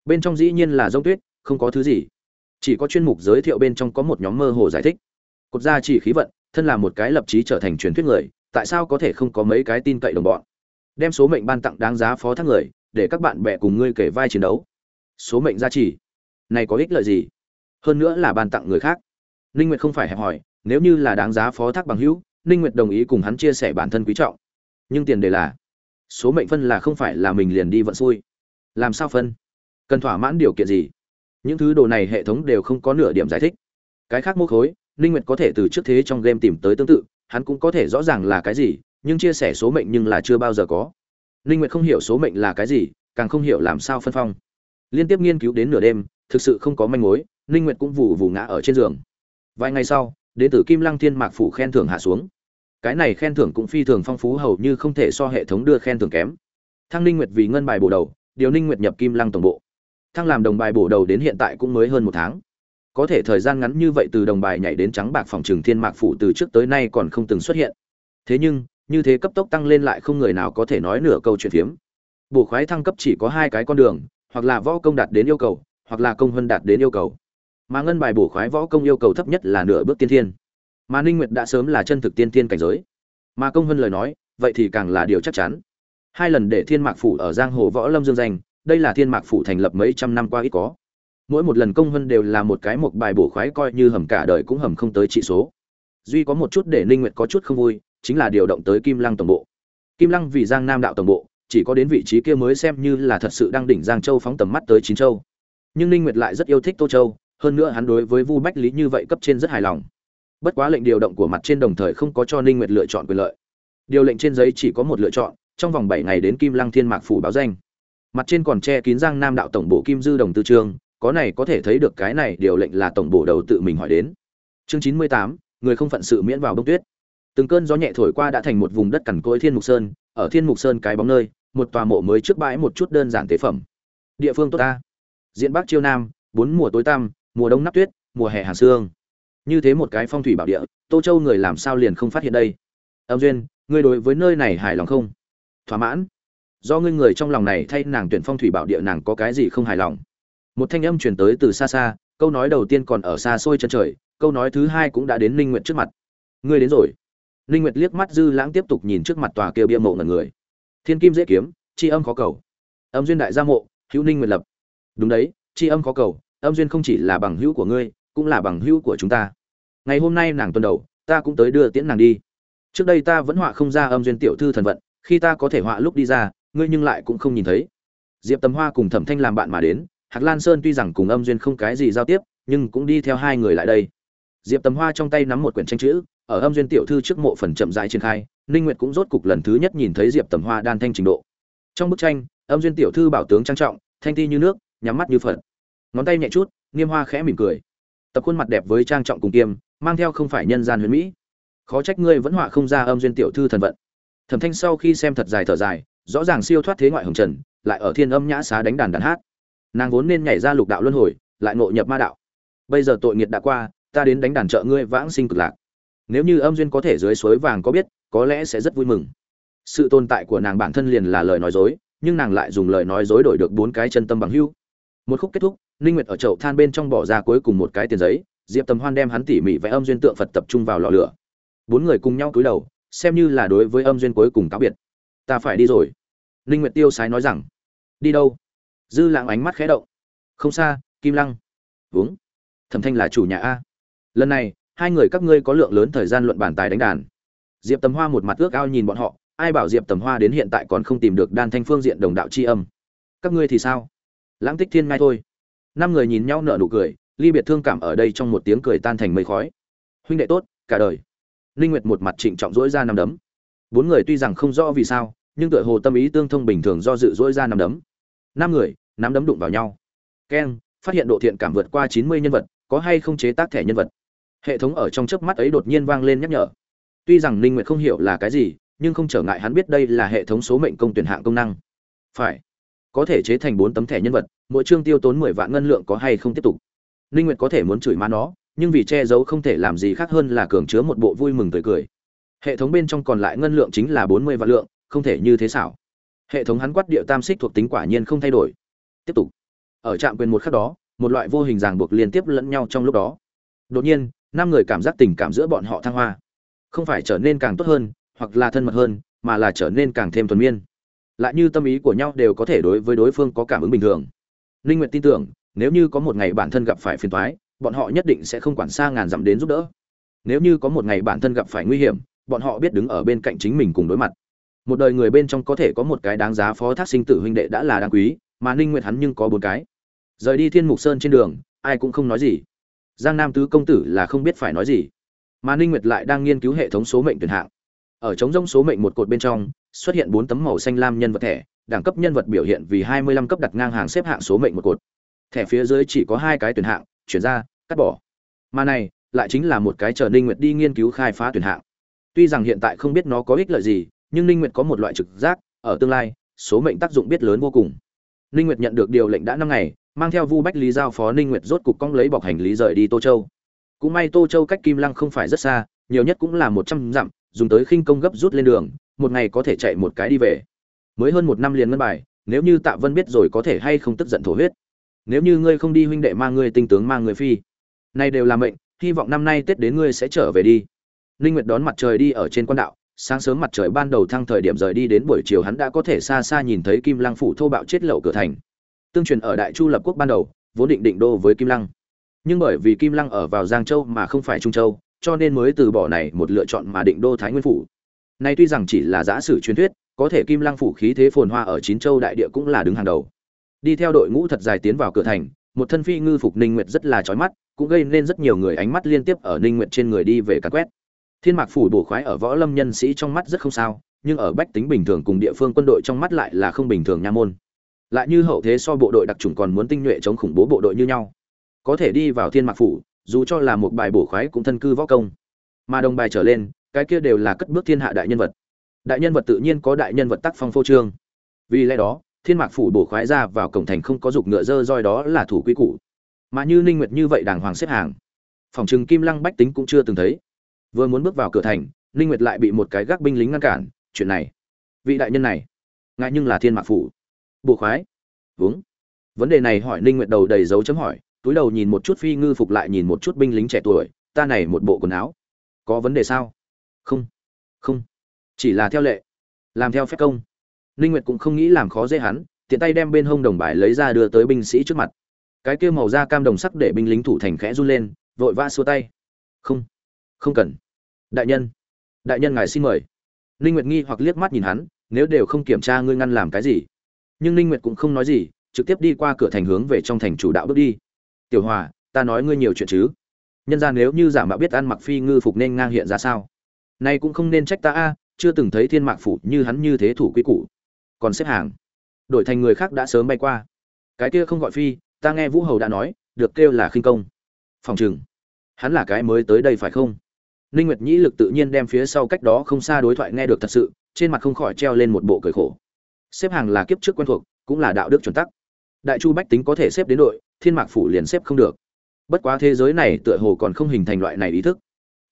Bên trong dĩ nhiên là giống tuyết, không có thứ gì. Chỉ có chuyên mục giới thiệu bên trong có một nhóm mơ hồ giải thích. Cột ra chỉ khí vận thân là một cái lập chí trở thành truyền thuyết người, tại sao có thể không có mấy cái tin cậy đồng bọn? Đem số mệnh ban tặng đáng giá phó thác người, để các bạn bè cùng ngươi kể vai chiến đấu. Số mệnh gia trì. Này có ích lợi gì? Hơn nữa là ban tặng người khác. Ninh nguyệt không phải hẹp hỏi, nếu như là đáng giá phó thác bằng hữu, ninh nguyệt đồng ý cùng hắn chia sẻ bản thân quý trọng. Nhưng tiền đề là, số mệnh phân là không phải là mình liền đi vận xui. Làm sao phân? Cần thỏa mãn điều kiện gì? Những thứ đồ này hệ thống đều không có nửa điểm giải thích. Cái khác mô khối ninh nguyệt có thể từ trước thế trong game tìm tới tương tự, hắn cũng có thể rõ ràng là cái gì, nhưng chia sẻ số mệnh nhưng là chưa bao giờ có. Ninh nguyệt không hiểu số mệnh là cái gì, càng không hiểu làm sao phân phong. Liên tiếp nghiên cứu đến nửa đêm, thực sự không có manh mối ninh nguyệt cũng vụ vụ ngã ở trên giường. Vài ngày sau đến tử kim lăng thiên mạc phủ khen thưởng hạ xuống. Cái này khen thưởng cũng phi thường phong phú hầu như không thể so hệ thống đưa khen thưởng kém. Thăng ninh nguyệt vì ngân bài bổ đầu, điều ninh nguyệt nhập kim lăng tổng bộ. Thăng làm đồng bài bổ đầu đến hiện tại cũng mới hơn một tháng có thể thời gian ngắn như vậy từ đồng bài nhảy đến trắng bạc phòng trường thiên mạc phủ từ trước tới nay còn không từng xuất hiện. Thế nhưng, như thế cấp tốc tăng lên lại không người nào có thể nói nửa câu chuyện phiếm. Bổ khoái thăng cấp chỉ có hai cái con đường, hoặc là võ công đạt đến yêu cầu, hoặc là công hơn đạt đến yêu cầu. Mà ngân bài bổ khoái võ công yêu cầu thấp nhất là nửa bước tiên thiên. Mà ninh nguyệt đã sớm là chân thực tiên thiên cảnh giới. Mà công hơn lời nói, vậy thì càng là điều chắc chắn. Hai lần để thiên mạc phủ ở giang hồ võ lâm dương danh, đây là thiên mạc phủ thành lập mấy trăm năm qua ít có mỗi một lần công hơn đều là một cái một bài bổ khoái coi như hầm cả đời cũng hầm không tới trị số. Duy có một chút để ninh nguyệt có chút không vui, chính là điều động tới kim lăng tổng bộ. Kim lăng vì giang nam đạo tổng bộ, chỉ có đến vị trí kia mới xem như là thật sự đang đỉnh giang châu phóng tầm mắt tới chín châu. Nhưng ninh nguyệt lại rất yêu thích tô châu, hơn nữa hắn đối với vu bách lý như vậy cấp trên rất hài lòng. Bất quá lệnh điều động của mặt trên đồng thời không có cho ninh nguyệt lựa chọn quyền lợi. Điều lệnh trên giấy chỉ có một lựa chọn, trong vòng 7 ngày đến kim lăng thiên mạc phủ báo danh. Mặt trên còn che kín giang nam đạo tổng bộ kim dư đồng tư trường có này có thể thấy được cái này điều lệnh là tổng bộ đầu tự mình hỏi đến. Chương 98, người không phận sự miễn vào đông tuyết. Từng cơn gió nhẹ thổi qua đã thành một vùng đất cằn cỗi thiên mục sơn ở thiên mục sơn cái bóng nơi một tòa mộ mới trước bãi một chút đơn giản tế phẩm. Địa phương tốt ta. Diện bắc chiêu nam bốn mùa tối tăm mùa đông nắp tuyết mùa hè hàng sương. Như thế một cái phong thủy bảo địa tô châu người làm sao liền không phát hiện đây? Âm duyên ngươi đối với nơi này hài lòng không? Thỏa mãn. Do ngươi người trong lòng này thay nàng tuyển phong thủy bảo địa nàng có cái gì không hài lòng? Một thanh âm truyền tới từ xa xa, câu nói đầu tiên còn ở xa xôi chân trời, câu nói thứ hai cũng đã đến ninh Nguyệt trước mặt. Ngươi đến rồi. Ninh nguyệt liếc mắt dư lãng tiếp tục nhìn trước mặt tòa kia bia mộ ngẩn người. Thiên kim dễ kiếm, chi âm khó cầu. Âm duyên đại gia mộ, hữu ninh nguyệt lập. Đúng đấy, chi âm khó cầu, âm duyên không chỉ là bằng hữu của ngươi, cũng là bằng hữu của chúng ta. Ngày hôm nay nàng tuần đầu, ta cũng tới đưa tiễn nàng đi. Trước đây ta vẫn họa không ra âm duyên tiểu thư thần vận, khi ta có thể họa lúc đi ra, ngươi nhưng lại cũng không nhìn thấy. Diệp tầm hoa cùng thẩm thanh làm bạn mà đến hạc lan sơn tuy rằng cùng âm duyên không cái gì giao tiếp, nhưng cũng đi theo hai người lại đây. Diệp tầm hoa trong tay nắm một quyển tranh chữ, ở âm duyên tiểu thư trước mộ phần chậm rãi triển khai, ninh nguyệt cũng rốt cục lần thứ nhất nhìn thấy diệp tầm hoa đan thanh trình độ. Trong bức tranh, âm duyên tiểu thư bảo tướng trang trọng, thanh thi như nước, nhắm mắt như phật. Ngón tay nhẹ chút, niêm hoa khẽ mỉm cười. Tập khuôn mặt đẹp với trang trọng cùng kiêm, mang theo không phải nhân gian huyền mỹ. Khó trách ngươi vẫn họa không ra âm duyên tiểu thư thần vận. Thẩm thanh sau khi xem thật dài thở dài, rõ ràng siêu thoát thế ngoại hồng trần, lại ở thiên âm nhã xá đánh đàn đàn hát nàng vốn nên nhảy ra lục đạo luân hồi, lại ngộ nhập ma đạo. Bây giờ tội nghiệt đã qua, ta đến đánh đàn trợ ngươi vãng sinh cực lạc. Nếu như âm duyên có thể dưới suối vàng có biết, có lẽ sẽ rất vui mừng. Sự tồn tại của nàng bản thân liền là lời nói dối, nhưng nàng lại dùng lời nói dối đổi được bốn cái chân tâm bằng hưu một khúc kết thúc, ninh nguyệt ở chậu than bên trong bỏ ra cuối cùng một cái tiền giấy, diệp tầm hoan đem hắn tỉ mỉ vẽ âm duyên tượng phật tập trung vào lò lửa. Bốn người cùng nhau cúi đầu, xem như là đối với âm duyên cuối cùng cáo biệt. Ta phải đi rồi. Ninh nguyệt tiêu sái nói rằng, đi đâu? Dư lãng ánh mắt khẽ động. Không xa, kim lăng. Uống. Thẩm thanh là chủ nhà a. Lần này, hai người các ngươi có lượng lớn thời gian luận bàn tài đánh đàn. Diệp tầm hoa một mặt ước ao nhìn bọn họ, ai bảo diệp tầm hoa đến hiện tại còn không tìm được đan thanh phương diện đồng đạo c âm. Các ngươi thì sao? Lãng tích thiên ngay thôi. Năm người nhìn nhau nở nụ cười, ly biệt thương cảm ở đây trong một tiếng cười tan thành mây khói. Huynh đệ tốt, cả đời. Linh nguyệt một mặt trịnh trọng dỗi ra năm đấm. Bốn người tuy rằng không rõ vì sao, nhưng tựa hồ tâm ý tương thông bình thường do dự dỗi ra năm đấm năm người, nắm đấm đụng vào nhau. Keng, phát hiện độ thiện cảm vượt qua 90 nhân vật, có hay không chế tác thẻ nhân vật? Hệ thống ở trong chớp mắt ấy đột nhiên vang lên nhắc nhở. Tuy rằng ninh nguyệt không hiểu là cái gì, nhưng không trở ngại hắn biết đây là hệ thống số mệnh công tuyển hạng công năng. Phải. Có thể chế thành bốn tấm thẻ nhân vật, mỗi chương tiêu tốn 10 vạn ngân lượng có hay không tiếp tục? Ninh nguyệt có thể muốn chửi má nó, nhưng vì che giấu không thể làm gì khác hơn là cường chứa một bộ vui mừng tươi cười. Hệ thống bên trong còn lại ngân lượng chính là 40 vạn lượng, không thể như thế xảo hệ thống hắn quát điệu tam xích thuộc tính quả nhiên không thay đổi. Tiếp tục. Ở trạm quyền một khắc đó, một loại vô hình ràng buộc liên tiếp lẫn nhau trong lúc đó. Đột nhiên, năm người cảm giác tình cảm giữa bọn họ thăng hoa. Không phải trở nên càng tốt hơn, hoặc là thân mật hơn, mà là trở nên càng thêm thuần miên. Lại như tâm ý của nhau đều có thể đối với đối phương có cảm ứng bình thường. Linh nguyệt tin tưởng, nếu như có một ngày bản thân gặp phải phiền toái, bọn họ nhất định sẽ không quản xa ngàn dặm đến giúp đỡ. Nếu như có một ngày bản thân gặp phải nguy hiểm, bọn họ biết đứng ở bên cạnh chính mình cùng đối mặt một đời người bên trong có thể có một cái đáng giá phó thác sinh tử huynh đệ đã là đáng quý, mà ninh nguyệt hắn nhưng có bốn cái. Rời đi thiên mục sơn trên đường, ai cũng không nói gì. Giang nam tứ công tử là không biết phải nói gì. Mà ninh nguyệt lại đang nghiên cứu hệ thống số mệnh tuyển hạng. Ở chống rông số mệnh một cột bên trong, xuất hiện bốn tấm màu xanh lam nhân vật thẻ, đẳng cấp nhân vật biểu hiện vì 25 cấp đặt ngang hàng xếp hạng số mệnh một cột. Thẻ phía dưới chỉ có hai cái tuyển hạng, chuyển ra, cắt bỏ. Mà này, lại chính là một cái chờ ninh nguyệt đi nghiên cứu khai phá tuyển hạng. Tuy rằng hiện tại không biết nó có ích lợi gì nhưng ninh nguyệt có một loại trực giác, ở tương lai, số mệnh tác dụng biết lớn vô cùng. Ninh nguyệt nhận được điều lệnh đã năm ngày, mang theo vu bách lý giao phó ninh nguyệt rốt cục cong lấy bọc hành lý rời đi tô châu. Cũng may tô châu cách kim lăng không phải rất xa, nhiều nhất cũng là một trăm dặm, dùng tới khinh công gấp rút lên đường, một ngày có thể chạy một cái đi về. Mới hơn một năm liền ngân bài, nếu như tạ vân biết rồi có thể hay không tức giận thổ huyết. Nếu như ngươi không đi huynh đệ mang ngươi, tinh tướng mang người phi. Nay đều là mệnh, hy vọng năm nay tết đến ngươi sẽ trở về đi. Ninh nguyệt đón mặt trời đi ở trên quan đạo sáng sớm mặt trời ban đầu thăng thời điểm rời đi đến buổi chiều hắn đã có thể xa xa nhìn thấy kim lăng phủ thô bạo chết lậu cửa thành. Tương truyền ở đại chu lập quốc ban đầu, vốn định định đô với kim lăng. Nhưng bởi vì kim lăng ở vào giang châu mà không phải trung châu, cho nên mới từ bỏ này một lựa chọn mà định đô thái nguyên phủ. Nay tuy rằng chỉ là giả sử truyền thuyết, có thể kim lăng phủ khí thế phồn hoa ở chín châu đại địa cũng là đứng hàng đầu. Đi theo đội ngũ thật dài tiến vào cửa thành, một thân phi ngư phục ninh nguyệt rất là chói mắt, cũng gây nên rất nhiều người ánh mắt liên tiếp ở ninh nguyệt trên người đi về càn quét thiên mạc phủ bổ khoái ở võ lâm nhân sĩ trong mắt rất không sao, nhưng ở bách tính bình thường cùng địa phương quân đội trong mắt lại là không bình thường nha môn. Lại như hậu thế so bộ đội đặc trùng còn muốn tinh nhuệ chống khủng bố bộ đội như nhau. Có thể đi vào thiên mạc phủ, dù cho là một bài bổ khoái cũng thân cư võ công. Mà đồng bài trở lên, cái kia đều là cất bước thiên hạ đại nhân vật. Đại nhân vật tự nhiên có đại nhân vật tác phong phô trương. Vì lẽ đó, thiên mạc phủ bổ khoái ra vào cổng thành không có dục ngựa dơ roi đó là thủ quy củ. Mà như ninh nguyệt như vậy đàng hoàng xếp hàng. Phòng trừng kim lăng bách tính cũng chưa từng thấy vừa muốn bước vào cửa thành, ninh nguyệt lại bị một cái gác binh lính ngăn cản. Chuyện này, vị đại nhân này, ngại nhưng là thiên mạc phủ. Bộ khoái. Vướng. Vấn đề này hỏi ninh nguyệt đầu đầy dấu chấm hỏi, túi đầu nhìn một chút phi ngư phục lại nhìn một chút binh lính trẻ tuổi, ta này một bộ quần áo, có vấn đề sao? Không. Không. Chỉ là theo lệ, làm theo phép công. Ninh nguyệt cũng không nghĩ làm khó dễ hắn, tiện tay đem bên hông đồng bài lấy ra đưa tới binh sĩ trước mặt. Cái kia màu da cam đồng sắc để binh lính thủ thành khẽ run lên, vội vã xua tay. Không không cần. Đại nhân. Đại nhân ngài xin mời. Ninh nguyệt nghi hoặc liếc mắt nhìn hắn, nếu đều không kiểm tra ngươi ngăn làm cái gì. Nhưng ninh nguyệt cũng không nói gì, trực tiếp đi qua cửa thành hướng về trong thành chủ đạo bước đi. Tiểu hòa, ta nói ngươi nhiều chuyện chứ? Nhân ra nếu như giả mạo biết ăn mặc phi ngư phục nên ngang hiện ra sao? Nay cũng không nên trách ta a, chưa từng thấy thiên mạc phủ như hắn như thế thủ quy củ. Còn xếp hàng. Đổi thành người khác đã sớm bay qua. Cái kia không gọi phi, ta nghe vũ hầu đã nói, được kêu là khinh công. Phòng chừng hắn là cái mới tới đây phải không? Ninh nguyệt nhĩ lực tự nhiên đem phía sau cách đó không xa đối thoại nghe được thật sự, trên mặt không khỏi treo lên một bộ cười khổ. Xếp hàng là kiếp trước quen thuộc, cũng là đạo đức chuẩn tắc. Đại chu bách tính có thể xếp đến đội, thiên mạc phủ liền xếp không được. Bất quá thế giới này tựa hồ còn không hình thành loại này ý thức.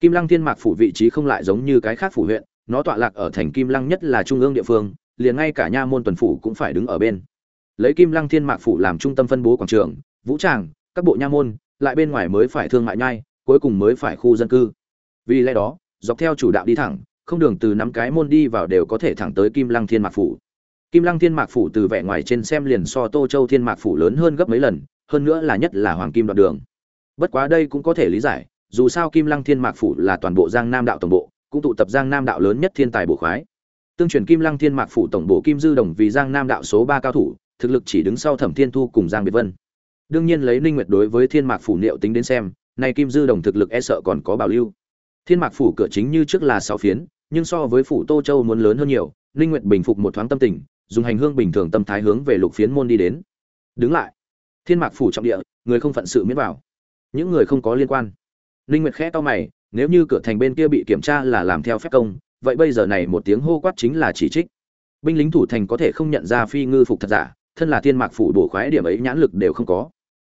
Kim lăng thiên mạc phủ vị trí không lại giống như cái khác phủ huyện, nó tọa lạc ở thành kim lăng nhất là trung ương địa phương, liền ngay cả nha môn tuần phủ cũng phải đứng ở bên. Lấy kim lăng thiên mạc phủ làm trung tâm phân bố quảng trường, vũ tràng, các bộ nha môn, lại bên ngoài mới phải thương mại nhai, cuối cùng mới phải khu dân cư vì lẽ đó, dọc theo chủ đạo đi thẳng, không đường từ năm cái môn đi vào đều có thể thẳng tới kim lăng thiên mạc phủ. Kim lăng thiên mạc phủ từ vẻ ngoài trên xem liền so tô châu thiên mạc phủ lớn hơn gấp mấy lần, hơn nữa là nhất là hoàng kim đoạn đường. Bất quá đây cũng có thể lý giải, dù sao kim lăng thiên mạc phủ là toàn bộ giang nam đạo tổng bộ, cũng tụ tập giang nam đạo lớn nhất thiên tài bổ khoái. Tương truyền kim lăng thiên mạc phủ tổng bộ kim dư đồng vì giang nam đạo số ba cao thủ, thực lực chỉ đứng sau thẩm thiên thu cùng giang biệt vân. Đương nhiên lấy ninh nguyệt đối với thiên mạc phủ liệu tính đến xem, nay kim dư đồng thực lực e sợ còn có bảo lưu thiên mạc phủ cửa chính như trước là sáu phiến, nhưng so với phủ tô châu muốn lớn hơn nhiều, ninh nguyệt bình phục một thoáng tâm tình, dùng hành hương bình thường tâm thái hướng về lục phiến môn đi đến. Đứng lại. Thiên mạc phủ trọng địa, người không phận sự miễn vào. Những người không có liên quan. Ninh nguyệt khẽ to mày, nếu như cửa thành bên kia bị kiểm tra là làm theo phép công, vậy bây giờ này một tiếng hô quát chính là chỉ trích. Binh lính thủ thành có thể không nhận ra phi ngư phục thật giả, thân là thiên mạc phủ bổ khoái điểm ấy nhãn lực đều không có.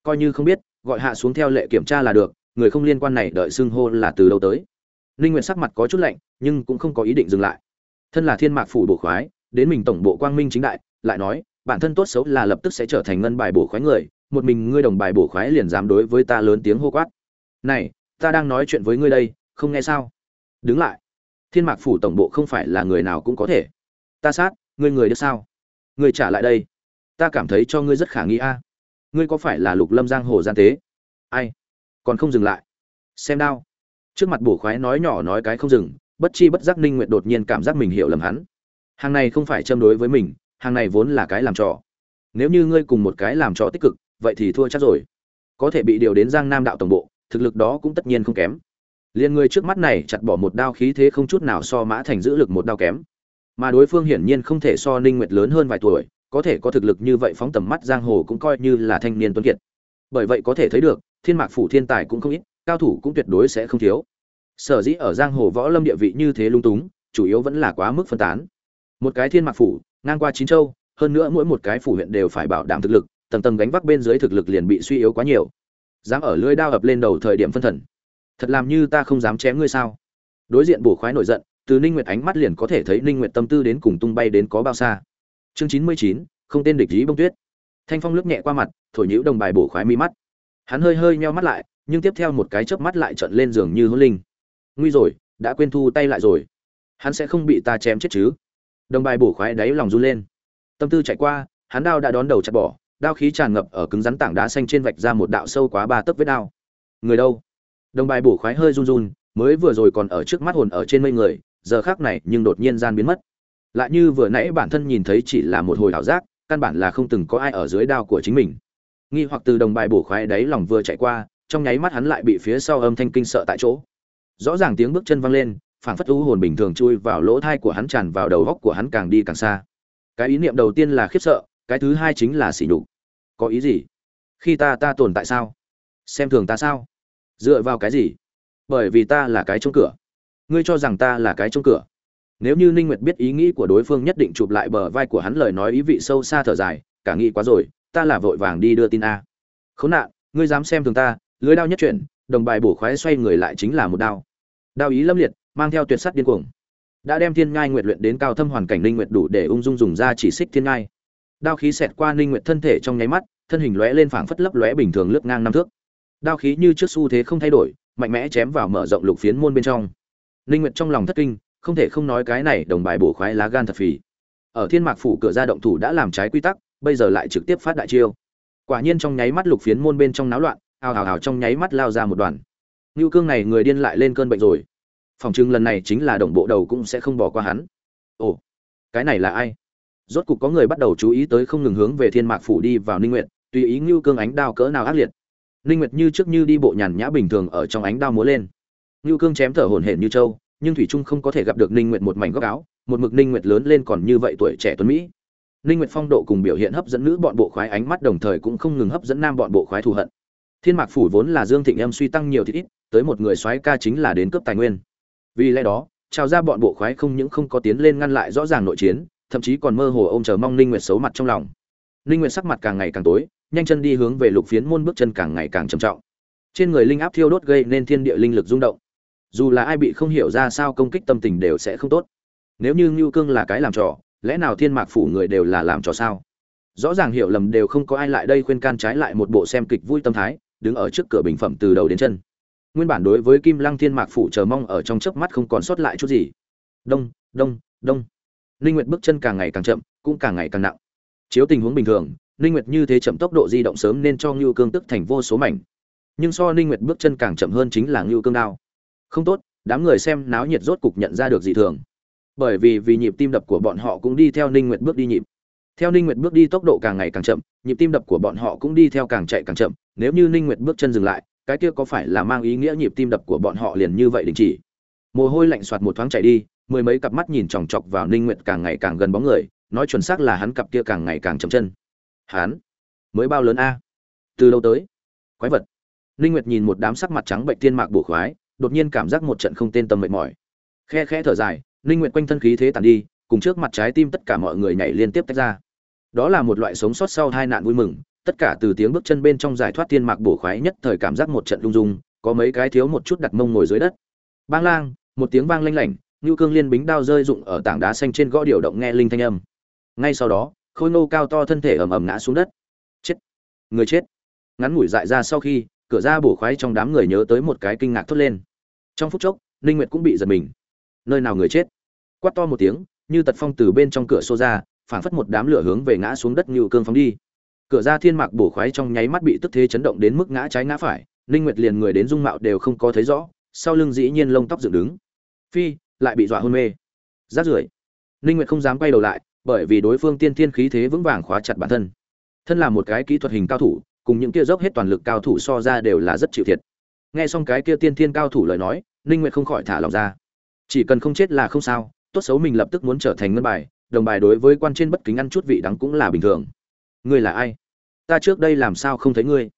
Coi như không biết, gọi hạ xuống theo lệ kiểm tra là được, người không liên quan này đợi xưng hô là từ đâu tới. Linh nguyệt sắc mặt có chút lạnh, nhưng cũng không có ý định dừng lại. Thân là thiên mạc phủ bổ khoái, đến mình tổng bộ quang minh chính đại, lại nói, bản thân tốt xấu là lập tức sẽ trở thành ngân bài bổ khoái người, một mình ngươi đồng bài bổ khoái liền dám đối với ta lớn tiếng hô quát. Này, ta đang nói chuyện với ngươi đây, không nghe sao? Đứng lại. Thiên mạc phủ tổng bộ không phải là người nào cũng có thể. Ta sát, ngươi người được sao? Ngươi trả lại đây. Ta cảm thấy cho ngươi rất khả nghi a. Ngươi có phải là lục lâm giang hồ gian tế? Ai? Còn không dừng lại. Xem đao trước mặt bổ khoái nói nhỏ nói cái không dừng, bất chi bất giác ninh nguyện đột nhiên cảm giác mình hiểu lầm hắn. Hàng này không phải châm đối với mình, hàng này vốn là cái làm trò. Nếu như ngươi cùng một cái làm trò tích cực, vậy thì thua chắc rồi. Có thể bị điều đến giang nam đạo tổng bộ, thực lực đó cũng tất nhiên không kém. Liền người trước mắt này chặt bỏ một đao khí thế không chút nào so mã thành giữ lực một đao kém. Mà đối phương hiển nhiên không thể so ninh nguyệt lớn hơn vài tuổi, có thể có thực lực như vậy phóng tầm mắt giang hồ cũng coi như là thanh niên tuấn kiệt. Bởi vậy có thể thấy được, thiên mạc phủ thiên tài cũng không ít cao thủ cũng tuyệt đối sẽ không thiếu. Sở dĩ ở giang hồ võ lâm địa vị như thế lung túng, chủ yếu vẫn là quá mức phân tán. Một cái thiên mạc phủ, ngang qua chín châu, hơn nữa mỗi một cái phủ huyện đều phải bảo đảm thực lực, tầng tầng gánh vác bên dưới thực lực liền bị suy yếu quá nhiều. Dám ở lưỡi đao ập lên đầu thời điểm phân thần. Thật làm như ta không dám chém ngươi sao? Đối diện bổ khoái nổi giận, từ ninh nguyệt ánh mắt liền có thể thấy ninh nguyệt tâm tư đến cùng tung bay đến có bao xa. Chương chín mươi chín, không tên địch lý bông tuyết. Thanh phong lướt nhẹ qua mặt, thổi nhũ đồng bài bổ khoái mi mắt. Hắn hơi hơi nheo mắt lại nhưng tiếp theo một cái chớp mắt lại trợn lên giường như hôn linh. Nguy rồi, đã quên thu tay lại rồi. Hắn sẽ không bị ta chém chết chứ? Đồng bài bổ khoái đáy lòng run lên. Tâm tư chạy qua, hắn đao đã đón đầu chặt bỏ, đao khí tràn ngập ở cứng rắn tảng đá xanh trên vạch ra một đạo sâu quá ba tấc vết đao. Người đâu? Đồng bài bổ khoái hơi run run, mới vừa rồi còn ở trước mắt hồn ở trên mây người, giờ khác này nhưng đột nhiên gian biến mất. Lại như vừa nãy bản thân nhìn thấy chỉ là một hồi ảo giác, căn bản là không từng có ai ở dưới đao của chính mình. Nghi hoặc từ đồng bài bổ khoái đáy lòng vừa chạy qua trong nháy mắt hắn lại bị phía sau âm thanh kinh sợ tại chỗ. Rõ ràng tiếng bước chân vang lên, phảng phất u hồn bình thường chui vào lỗ thai của hắn tràn vào đầu góc của hắn càng đi càng xa. Cái ý niệm đầu tiên là khiếp sợ, cái thứ hai chính là sỉ nhục. Có ý gì? Khi ta ta tồn tại sao? Xem thường ta sao? Dựa vào cái gì? Bởi vì ta là cái chống cửa. Ngươi cho rằng ta là cái chống cửa. Nếu như ninh nguyệt biết ý nghĩ của đối phương nhất định chụp lại bờ vai của hắn lời nói ý vị sâu xa thở dài, cả nghĩ quá rồi, ta là vội vàng đi đưa tin a. Khốn nạn, ngươi dám xem thường ta lưới đao nhất chuyển, đồng bài bổ khoái xoay người lại chính là một đao. Đao ý lâm liệt, mang theo tuyệt sắt điên cuồng. Đã đem thiên ngai nguyệt luyện đến cao thâm hoàn cảnh ninh nguyệt đủ để ung dung dùng ra chỉ xích thiên ngai. Đao khí xẹt qua ninh nguyệt thân thể trong nháy mắt, thân hình lóe lên phảng phất lấp lóe bình thường lướt ngang năm thước. Đao khí như trước xu thế không thay đổi, mạnh mẽ chém vào mở rộng lục phiến môn bên trong. Ninh nguyệt trong lòng thất kinh, không thể không nói cái này đồng bài bổ khoái lá gan thật phì. Ở thiên mạc phủ cửa ra động thủ đã làm trái quy tắc, bây giờ lại trực tiếp phát đại chiêu. Quả nhiên trong nháy mắt lục phiến môn bên trong náo loạn ào ào ào trong nháy mắt lao ra một đoàn. Ngưu cương này người điên lại lên cơn bệnh rồi. Phòng trưng lần này chính là đồng bộ đầu cũng sẽ không bỏ qua hắn. Ồ, cái này là ai? Rốt cục có người bắt đầu chú ý tới không ngừng hướng về thiên mạc phủ đi vào ninh nguyệt, tùy ý ngưu cương ánh đao cỡ nào ác liệt. Ninh nguyệt như trước như đi bộ nhàn nhã bình thường ở trong ánh đao múa lên. Ngưu cương chém thở hổn hển như trâu, nhưng thủy trung không có thể gặp được ninh nguyệt một mảnh góc áo, một mực ninh nguyệt lớn lên còn như vậy tuổi trẻ tuấn mỹ. Ninh nguyệt phong độ cùng biểu hiện hấp dẫn nữ bọn bộ khoái ánh mắt đồng thời cũng không ngừng hấp dẫn nam bọn bộ khoái thù hận thiên mạc phủ vốn là dương thịnh em suy tăng nhiều thì ít, tới một người soái ca chính là đến cướp tài nguyên. Vì lẽ đó, trào ra bọn bộ khoái không những không có tiến lên ngăn lại rõ ràng nội chiến, thậm chí còn mơ hồ ôm chờ mong ninh nguyệt xấu mặt trong lòng. Ninh nguyệt sắc mặt càng ngày càng tối, nhanh chân đi hướng về lục phiến môn bước chân càng ngày càng trầm trọng. Trên người linh áp thiêu đốt gây nên thiên địa linh lực rung động. Dù là ai bị không hiểu ra sao công kích tâm tình đều sẽ không tốt. Nếu như ngưu cương là cái làm trò, lẽ nào thiên mạc phủ người đều là làm trò sao? Rõ ràng hiểu lầm đều không có ai lại đây khuyên can trái lại một bộ xem kịch vui tâm thái đứng ở trước cửa bình phẩm từ đầu đến chân. Nguyên bản đối với kim lăng thiên mạc phủ chờ mong ở trong chớp mắt không còn sót lại chút gì. Đông đông đông. Ninh nguyệt bước chân càng ngày càng chậm, cũng càng ngày càng nặng. Chiếu tình huống bình thường, ninh nguyệt như thế chậm tốc độ di động sớm nên cho ngưu cương tức thành vô số mảnh. Nhưng so ninh nguyệt bước chân càng chậm hơn chính là ngưu cương đao. Không tốt, đám người xem náo nhiệt rốt cục nhận ra được dị thường. Bởi vì vì nhịp tim đập của bọn họ cũng đi theo ninh nguyệt bước đi nhịp. Theo ninh nguyệt bước đi tốc độ càng ngày càng chậm, nhịp tim đập của bọn họ cũng đi theo càng chạy càng chậm nếu như ninh nguyệt bước chân dừng lại, cái kia có phải là mang ý nghĩa nhịp tim đập của bọn họ liền như vậy đình chỉ? Mồ hôi lạnh soạt một thoáng chạy đi, mười mấy cặp mắt nhìn chòng chọc vào ninh nguyệt càng ngày càng gần bóng người, nói chuẩn xác là hắn cặp kia càng ngày càng chậm chân. Hắn mới bao lớn a? Từ đâu tới, quái vật. Ninh nguyệt nhìn một đám sắc mặt trắng bệnh tiên mạc bổ khoái, đột nhiên cảm giác một trận không tên tâm mệt mỏi. Khe khẽ thở dài, ninh nguyệt quanh thân khí thế tàn đi, cùng trước mặt trái tim tất cả mọi người nhảy liên tiếp tách ra. Đó là một loại sống sót sau hai nạn vui mừng tất cả từ tiếng bước chân bên trong giải thoát tiên mạc bổ khoái nhất thời cảm giác một trận lung dung, có mấy cái thiếu một chút đặt mông ngồi dưới đất. Bang lang, một tiếng vang lanh lảnh, ngưu cương liên bính đao rơi rụng ở tảng đá xanh trên gõ điều động nghe linh thanh âm. Ngay sau đó, khôi nô cao to thân thể ầm ầm ngã xuống đất. Chết! Người chết! Ngắn ngủi dại ra sau khi, cửa ra bổ khoái trong đám người nhớ tới một cái kinh ngạc thốt lên. Trong phút chốc, ninh nguyệt cũng bị giật mình. Nơi nào người chết? Quát to một tiếng, như tật phong từ bên trong cửa xô ra, phảng phất một đám lửa hướng về ngã xuống đất ngưu cương phóng đi cửa ra thiên mạc bổ khoái trong nháy mắt bị tức thế chấn động đến mức ngã trái ngã phải, ninh nguyệt liền người đến dung mạo đều không có thấy rõ, sau lưng dĩ nhiên lông tóc dựng đứng. Phi, lại bị dọa hôn mê. Rát rưởi. Ninh nguyệt không dám quay đầu lại, bởi vì đối phương tiên thiên khí thế vững vàng khóa chặt bản thân. Thân là một cái kỹ thuật hình cao thủ, cùng những kia dốc hết toàn lực cao thủ so ra đều là rất chịu thiệt. Nghe xong cái kia tiên thiên cao thủ lời nói, ninh nguyệt không khỏi thả lòng ra. Chỉ cần không chết là không sao, tốt xấu mình lập tức muốn trở thành ngân bài, đồng bài đối với quan trên bất kính ăn chút vị đắng cũng là bình thường ngươi là ai? Ta trước đây làm sao không thấy ngươi?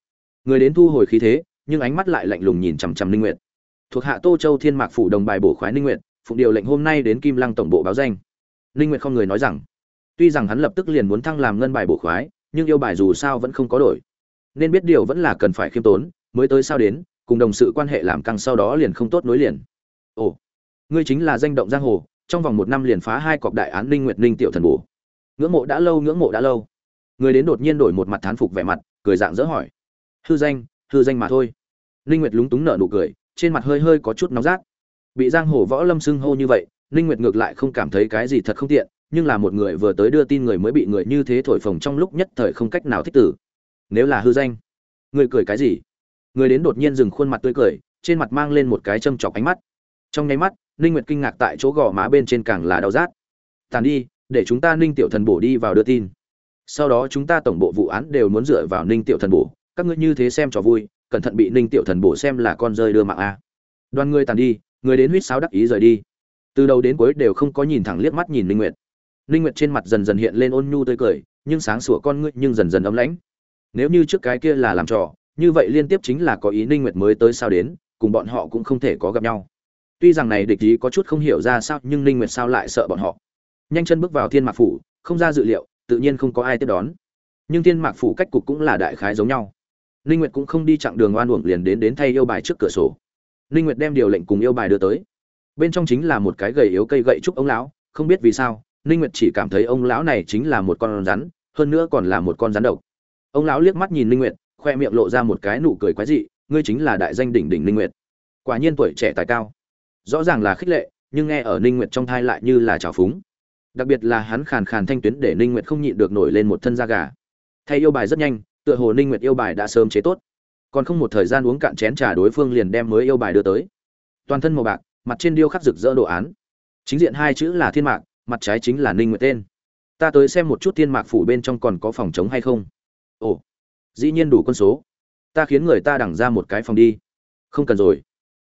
Người đến thu hồi khí thế, nhưng ánh mắt lại lạnh lùng nhìn chằm chằm ninh nguyệt. Thuộc hạ tô châu thiên mạc phủ đồng bài bổ khoái ninh nguyệt, phụng điều lệnh hôm nay đến kim lăng tổng bộ báo danh. Ninh nguyệt không người nói rằng, tuy rằng hắn lập tức liền muốn thăng làm ngân bài bổ khoái, nhưng yêu bài dù sao vẫn không có đổi. Nên biết điều vẫn là cần phải khiêm tốn, mới tới sao đến, cùng đồng sự quan hệ làm căng sau đó liền không tốt nối liền. Ồ, ngươi chính là danh động giang hồ, trong vòng một năm liền phá hai cọc đại án ninh nguyệt ninh tiểu thần bổ. Ngưỡng mộ đã lâu, ngưỡng mộ đã lâu người đến đột nhiên đổi một mặt thán phục vẻ mặt, cười dạng dỡ hỏi. Hư danh hư danh mà thôi. Ninh nguyệt lúng túng nở nụ cười, trên mặt hơi hơi có chút nóng rát. Bị giang hồ võ lâm xưng hô như vậy, ninh nguyệt ngược lại không cảm thấy cái gì thật không tiện, nhưng là một người vừa tới đưa tin người mới bị người như thế thổi phồng trong lúc nhất thời không cách nào thích tử. Nếu là hư danh, người cười cái gì? Người đến đột nhiên dừng khuôn mặt tươi cười, trên mặt mang lên một cái châm chọc ánh mắt. Trong nháy mắt, ninh nguyệt kinh ngạc tại chỗ gò má bên trên càng là đau rát. Tàn đi, để chúng ta ninh tiểu thần bổ đi vào đưa tin sau đó chúng ta tổng bộ vụ án đều muốn dựa vào ninh tiểu thần bổ. Các ngươi như thế xem cho vui, cẩn thận bị ninh tiểu thần bổ xem là con rơi đưa mạng a. Đoàn người tàn đi, người đến huýt sáo đắc ý rời đi. Từ đầu đến cuối đều không có nhìn thẳng liếc mắt nhìn ninh nguyệt. Ninh nguyệt trên mặt dần dần hiện lên ôn nhu tươi cười, nhưng sáng sủa con ngươi nhưng dần dần ấm lãnh. Nếu như trước cái kia là làm trò, như vậy liên tiếp chính là có ý ninh nguyệt mới tới sao đến, cùng bọn họ cũng không thể có gặp nhau. Tuy rằng này địch ý có chút không hiểu ra sao, nhưng ninh nguyệt sao lại sợ bọn họ. Nhanh chân bước vào thiên mạc phủ, không ra dự liệu tự nhiên không có ai tiếp đón. Nhưng thiên mạc phủ cách cục cũng là đại khái giống nhau. Ninh nguyệt cũng không đi chặng đường oan uổng liền đến đến thay yêu bài trước cửa sổ. Ninh nguyệt đem điều lệnh cùng yêu bài đưa tới. Bên trong chính là một cái gầy yếu cây gậy trúc ông lão, không biết vì sao, ninh nguyệt chỉ cảm thấy ông lão này chính là một con rắn, hơn nữa còn là một con rắn độc. Ông lão liếc mắt nhìn ninh nguyệt, khoe miệng lộ ra một cái nụ cười quái dị, ngươi chính là đại danh đỉnh đỉnh ninh nguyệt. Quả nhiên tuổi trẻ tài cao. Rõ ràng là khích lệ, nhưng nghe ở ninh nguyệt trong thai lại như là trào phúng đặc biệt là hắn khàn khàn thanh tuyến để ninh nguyệt không nhịn được nổi lên một thân da gà. Thay yêu bài rất nhanh, tựa hồ ninh nguyệt yêu bài đã sớm chế tốt. Còn không một thời gian uống cạn chén trà đối phương liền đem mới yêu bài đưa tới. Toàn thân màu bạc, mặt trên điêu khắc rực rỡ đồ án. Chính diện hai chữ là thiên mạc, mặt trái chính là ninh nguyệt tên. Ta tới xem một chút thiên mạc phủ bên trong còn có phòng chống hay không. Ồ, dĩ nhiên đủ con số. Ta khiến người ta đẳng ra một cái phòng đi. Không cần rồi.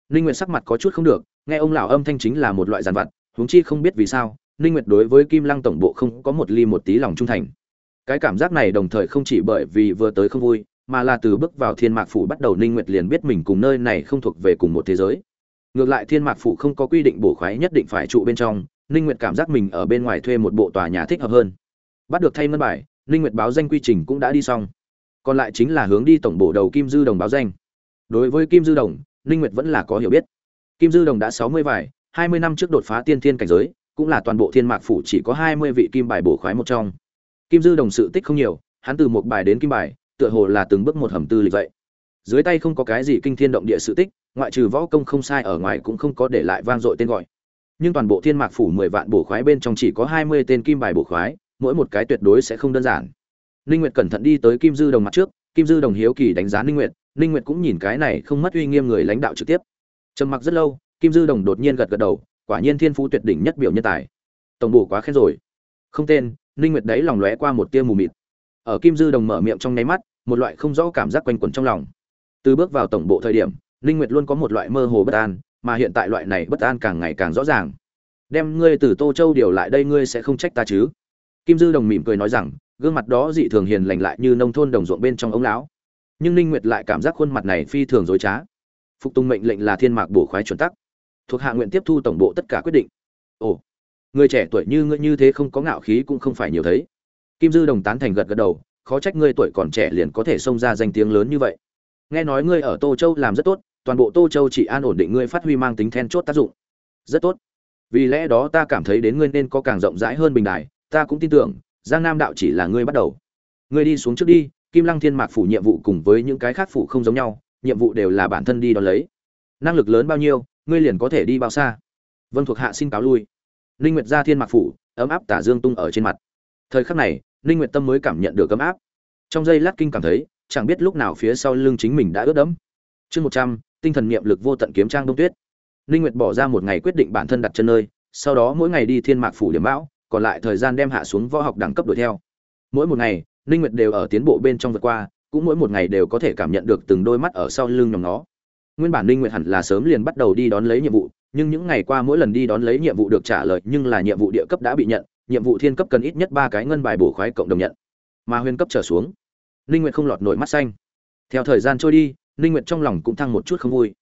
Ninh nguyệt sắc mặt có chút không được, nghe ông lão âm thanh chính là một loại giàn vặt, huống chi không biết vì sao ninh nguyệt đối với kim lăng tổng bộ không có một ly một tí lòng trung thành. Cái cảm giác này đồng thời không chỉ bởi vì vừa tới không vui, mà là từ bước vào thiên mạc phủ bắt đầu ninh nguyệt liền biết mình cùng nơi này không thuộc về cùng một thế giới. Ngược lại thiên mạc phủ không có quy định bổ khoái nhất định phải trụ bên trong ninh nguyệt cảm giác mình ở bên ngoài thuê một bộ tòa nhà thích hợp hơn. Bắt được thay ngân bài ninh nguyệt báo danh quy trình cũng đã đi xong. Còn lại chính là hướng đi tổng bộ đầu kim dư đồng báo danh. Đối với kim dư đồng ninh nguyệt vẫn là có hiểu biết. Kim dư đồng đã 60 vài 20 năm trước đột phá tiên thiên cảnh giới cũng là toàn bộ thiên mạc phủ chỉ có 20 vị kim bài bổ khoái một trong. Kim dư đồng sự tích không nhiều, hắn từ một bài đến kim bài, tựa hồ là từng bước một hầm tư lịch vậy dưới tay không có cái gì kinh thiên động địa sự tích, ngoại trừ võ công không sai ở ngoài cũng không có để lại vang dội tên gọi. Nhưng toàn bộ thiên mạc phủ mười vạn bổ khoái bên trong chỉ có hai mươi tên kim bài bổ khoái, mỗi một cái tuyệt đối sẽ không đơn giản. Ninh nguyệt cẩn thận đi tới kim dư đồng mặt trước, kim dư đồng hiếu kỳ đánh giá ninh nguyệt ninh nguyệt cũng nhìn cái này không mất uy nghiêm người lãnh đạo trực tiếp. Trầm mặc rất lâu, kim dư đồng đột nhiên gật gật đầu quả nhiên thiên phú tuyệt đỉnh nhất biểu nhân tài. Tổng bổ quá khen rồi. Không tên, ninh nguyệt đấy lòng lóe qua một tia mù mịt. Ở kim dư đồng mở miệng trong nháy mắt, một loại không rõ cảm giác quanh quẩn trong lòng. Từ bước vào tổng bộ thời điểm, ninh nguyệt luôn có một loại mơ hồ bất an, mà hiện tại loại này bất an càng ngày càng rõ ràng. Đem ngươi từ tô châu điều lại đây ngươi sẽ không trách ta chứ? Kim dư đồng mỉm cười nói rằng, gương mặt đó dị thường hiền lành lại như nông thôn đồng ruộng bên trong ống lão. Nhưng ninh nguyệt lại cảm giác khuôn mặt này phi thường dối trá. Phục tùng mệnh lệnh là thiên mạc bổ khoái chuẩn tắc thuộc hạ nguyện tiếp thu tổng bộ tất cả quyết định. Ồ, người trẻ tuổi như ngươi như thế không có ngạo khí cũng không phải nhiều thấy. Kim dư đồng tán thành gật gật đầu, khó trách ngươi tuổi còn trẻ liền có thể xông ra danh tiếng lớn như vậy. Nghe nói ngươi ở tô châu làm rất tốt, toàn bộ tô châu chỉ an ổn định ngươi phát huy mang tính then chốt tác dụng. Rất tốt. Vì lẽ đó ta cảm thấy đến ngươi nên có càng rộng rãi hơn bình đài, ta cũng tin tưởng, giang nam đạo chỉ là ngươi bắt đầu. Ngươi đi xuống trước đi, kim lăng thiên mạc phủ nhiệm vụ cùng với những cái khác phủ không giống nhau, nhiệm vụ đều là bản thân đi đón lấy. Năng lực lớn bao nhiêu ngươi liền có thể đi bao xa? Vâng, thuộc hạ xin cáo lui. Linh nguyệt ra thiên mạc phủ ấm áp tả dương tung ở trên mặt. Thời khắc này linh nguyệt tâm mới cảm nhận được ấm áp. Trong giây lát kinh cảm thấy chẳng biết lúc nào phía sau lưng chính mình đã ướt đẫm. Chương 100, tinh thần niệm lực vô tận kiếm trang đông tuyết. Linh nguyệt bỏ ra một ngày quyết định bản thân đặt chân nơi sau đó mỗi ngày đi thiên mạc phủ điểm bão còn lại thời gian đem hạ xuống võ học đẳng cấp đuổi theo. Mỗi một ngày linh nguyệt đều ở tiến bộ bên trong vượt qua cũng mỗi một ngày đều có thể cảm nhận được từng đôi mắt ở sau lưng nhóm nó nguyên bản linh nguyệt hẳn là sớm liền bắt đầu đi đón lấy nhiệm vụ, nhưng những ngày qua mỗi lần đi đón lấy nhiệm vụ được trả lời nhưng là nhiệm vụ địa cấp đã bị nhận, nhiệm vụ thiên cấp cần ít nhất ba cái ngân bài bổ khoái cộng đồng nhận. Mà huyền cấp trở xuống linh nguyệt không lọt nổi mắt xanh. Theo thời gian trôi đi linh nguyệt trong lòng cũng thăng một chút không vui.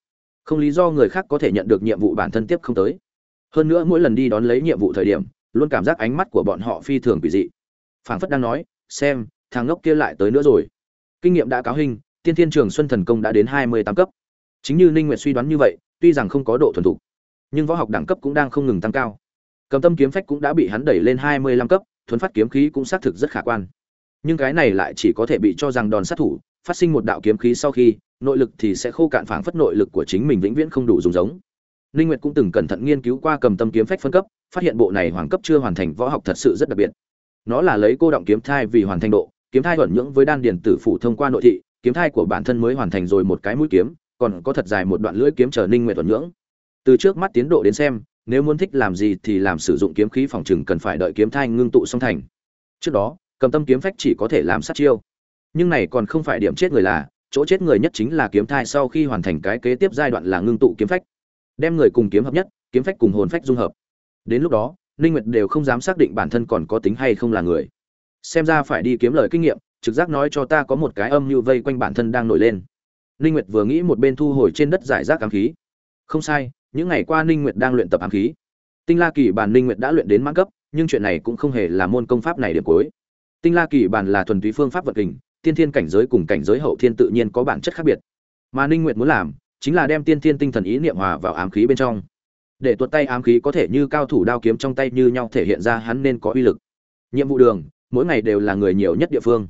Không lý do người khác có thể nhận được nhiệm vụ bản thân tiếp không tới. Hơn nữa mỗi lần đi đón lấy nhiệm vụ thời điểm, luôn cảm giác ánh mắt của bọn họ phi thường quỷ dị. Phảng phất đang nói, xem, thằng ngốc kia lại tới nữa rồi. Kinh nghiệm đã cáo hình, tiên thiên trường xuân thần công đã đến hai mươi tám cấp chính như ninh nguyệt suy đoán như vậy tuy rằng không có độ thuần thục nhưng võ học đẳng cấp cũng đang không ngừng tăng cao. Cầm tâm kiếm phách cũng đã bị hắn đẩy lên hai mươi lăm cấp thuấn phát kiếm khí cũng xác thực rất khả quan. Nhưng cái này lại chỉ có thể bị cho rằng đòn sát thủ phát sinh một đạo kiếm khí sau khi nội lực thì sẽ khô cạn phảng phất nội lực của chính mình vĩnh viễn không đủ dùng giống. Ninh Nguyệt cũng từng cẩn thận nghiên cứu qua cầm tâm kiếm phách phân cấp, phát hiện bộ này hoàng cấp chưa hoàn thành võ học thật sự rất đặc biệt. Nó là lấy cô động kiếm thai vì hoàn thành độ, kiếm thai thuận nhưỡng với đan điền tử phủ thông qua nội thị, kiếm thai của bản thân mới hoàn thành rồi một cái mũi kiếm, còn có thật dài một đoạn lưỡi kiếm chờ Ninh Nguyệt thuần nhưỡng. Từ trước mắt tiến độ đến xem, nếu muốn thích làm gì thì làm sử dụng kiếm khí phòng trừng cần phải đợi kiếm thai ngưng tụ xong thành. Trước đó, cầm tâm kiếm phách chỉ có thể làm sát chiêu. Nhưng này còn không phải điểm chết người là, chỗ chết người nhất chính là kiếm thai sau khi hoàn thành cái kế tiếp giai đoạn là ngưng tụ kiếm phách đem người cùng kiếm hợp nhất kiếm phách cùng hồn phách dung hợp đến lúc đó ninh nguyệt đều không dám xác định bản thân còn có tính hay không là người xem ra phải đi kiếm lời kinh nghiệm trực giác nói cho ta có một cái âm như vây quanh bản thân đang nổi lên ninh nguyệt vừa nghĩ một bên thu hồi trên đất giải rác ám khí. Không sai những ngày qua ninh nguyệt đang luyện tập ám khí. Tinh la kỳ bản ninh nguyệt đã luyện đến mãn cấp nhưng chuyện này cũng không hề là môn công pháp này điểm cuối. Tinh la kỳ bản là thuần túy phương pháp vật hình, tiên thiên cảnh giới cùng cảnh giới hậu thiên tự nhiên có bản chất khác biệt. Mà ninh nguyệt muốn làm chính là đem tiên thiên tinh thần ý niệm hòa vào ám khí bên trong. Để tuột tay ám khí có thể như cao thủ đao kiếm trong tay như nhau thể hiện ra hắn nên có uy lực. Nhiệm vụ đường mỗi ngày đều là người nhiều nhất địa phương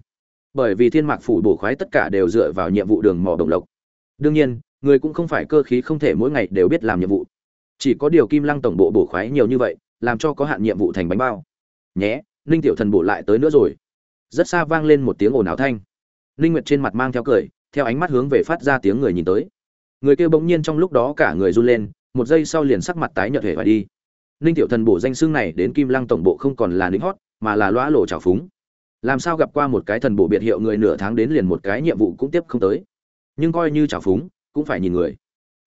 bởi vì thiên mạc phủ bổ khoái tất cả đều dựa vào nhiệm vụ đường mỏ đồng lộc. Đương nhiên, người cũng không phải cơ khí không thể mỗi ngày đều biết làm nhiệm vụ. Chỉ có điều kim lăng tổng bộ bổ khoái nhiều như vậy, làm cho có hạn nhiệm vụ thành bánh bao. Nhé, ninh tiểu thần bổ lại tới nữa rồi. Rất xa vang lên một tiếng ồn ào thanh. Ninh nguyệt trên mặt mang theo cười, theo ánh mắt hướng về phát ra tiếng người nhìn tới. Người kia bỗng nhiên trong lúc đó cả người run lên, một giây sau liền sắc mặt tái nhợt hề phải đi. Ninh tiểu thần bổ danh xưng này đến kim lăng tổng bộ không còn là lính hót, mà là loa lộ trào phúng làm sao gặp qua một cái thần bổ biệt hiệu người nửa tháng đến liền một cái nhiệm vụ cũng tiếp không tới. Nhưng coi như trào phúng, cũng phải nhìn người.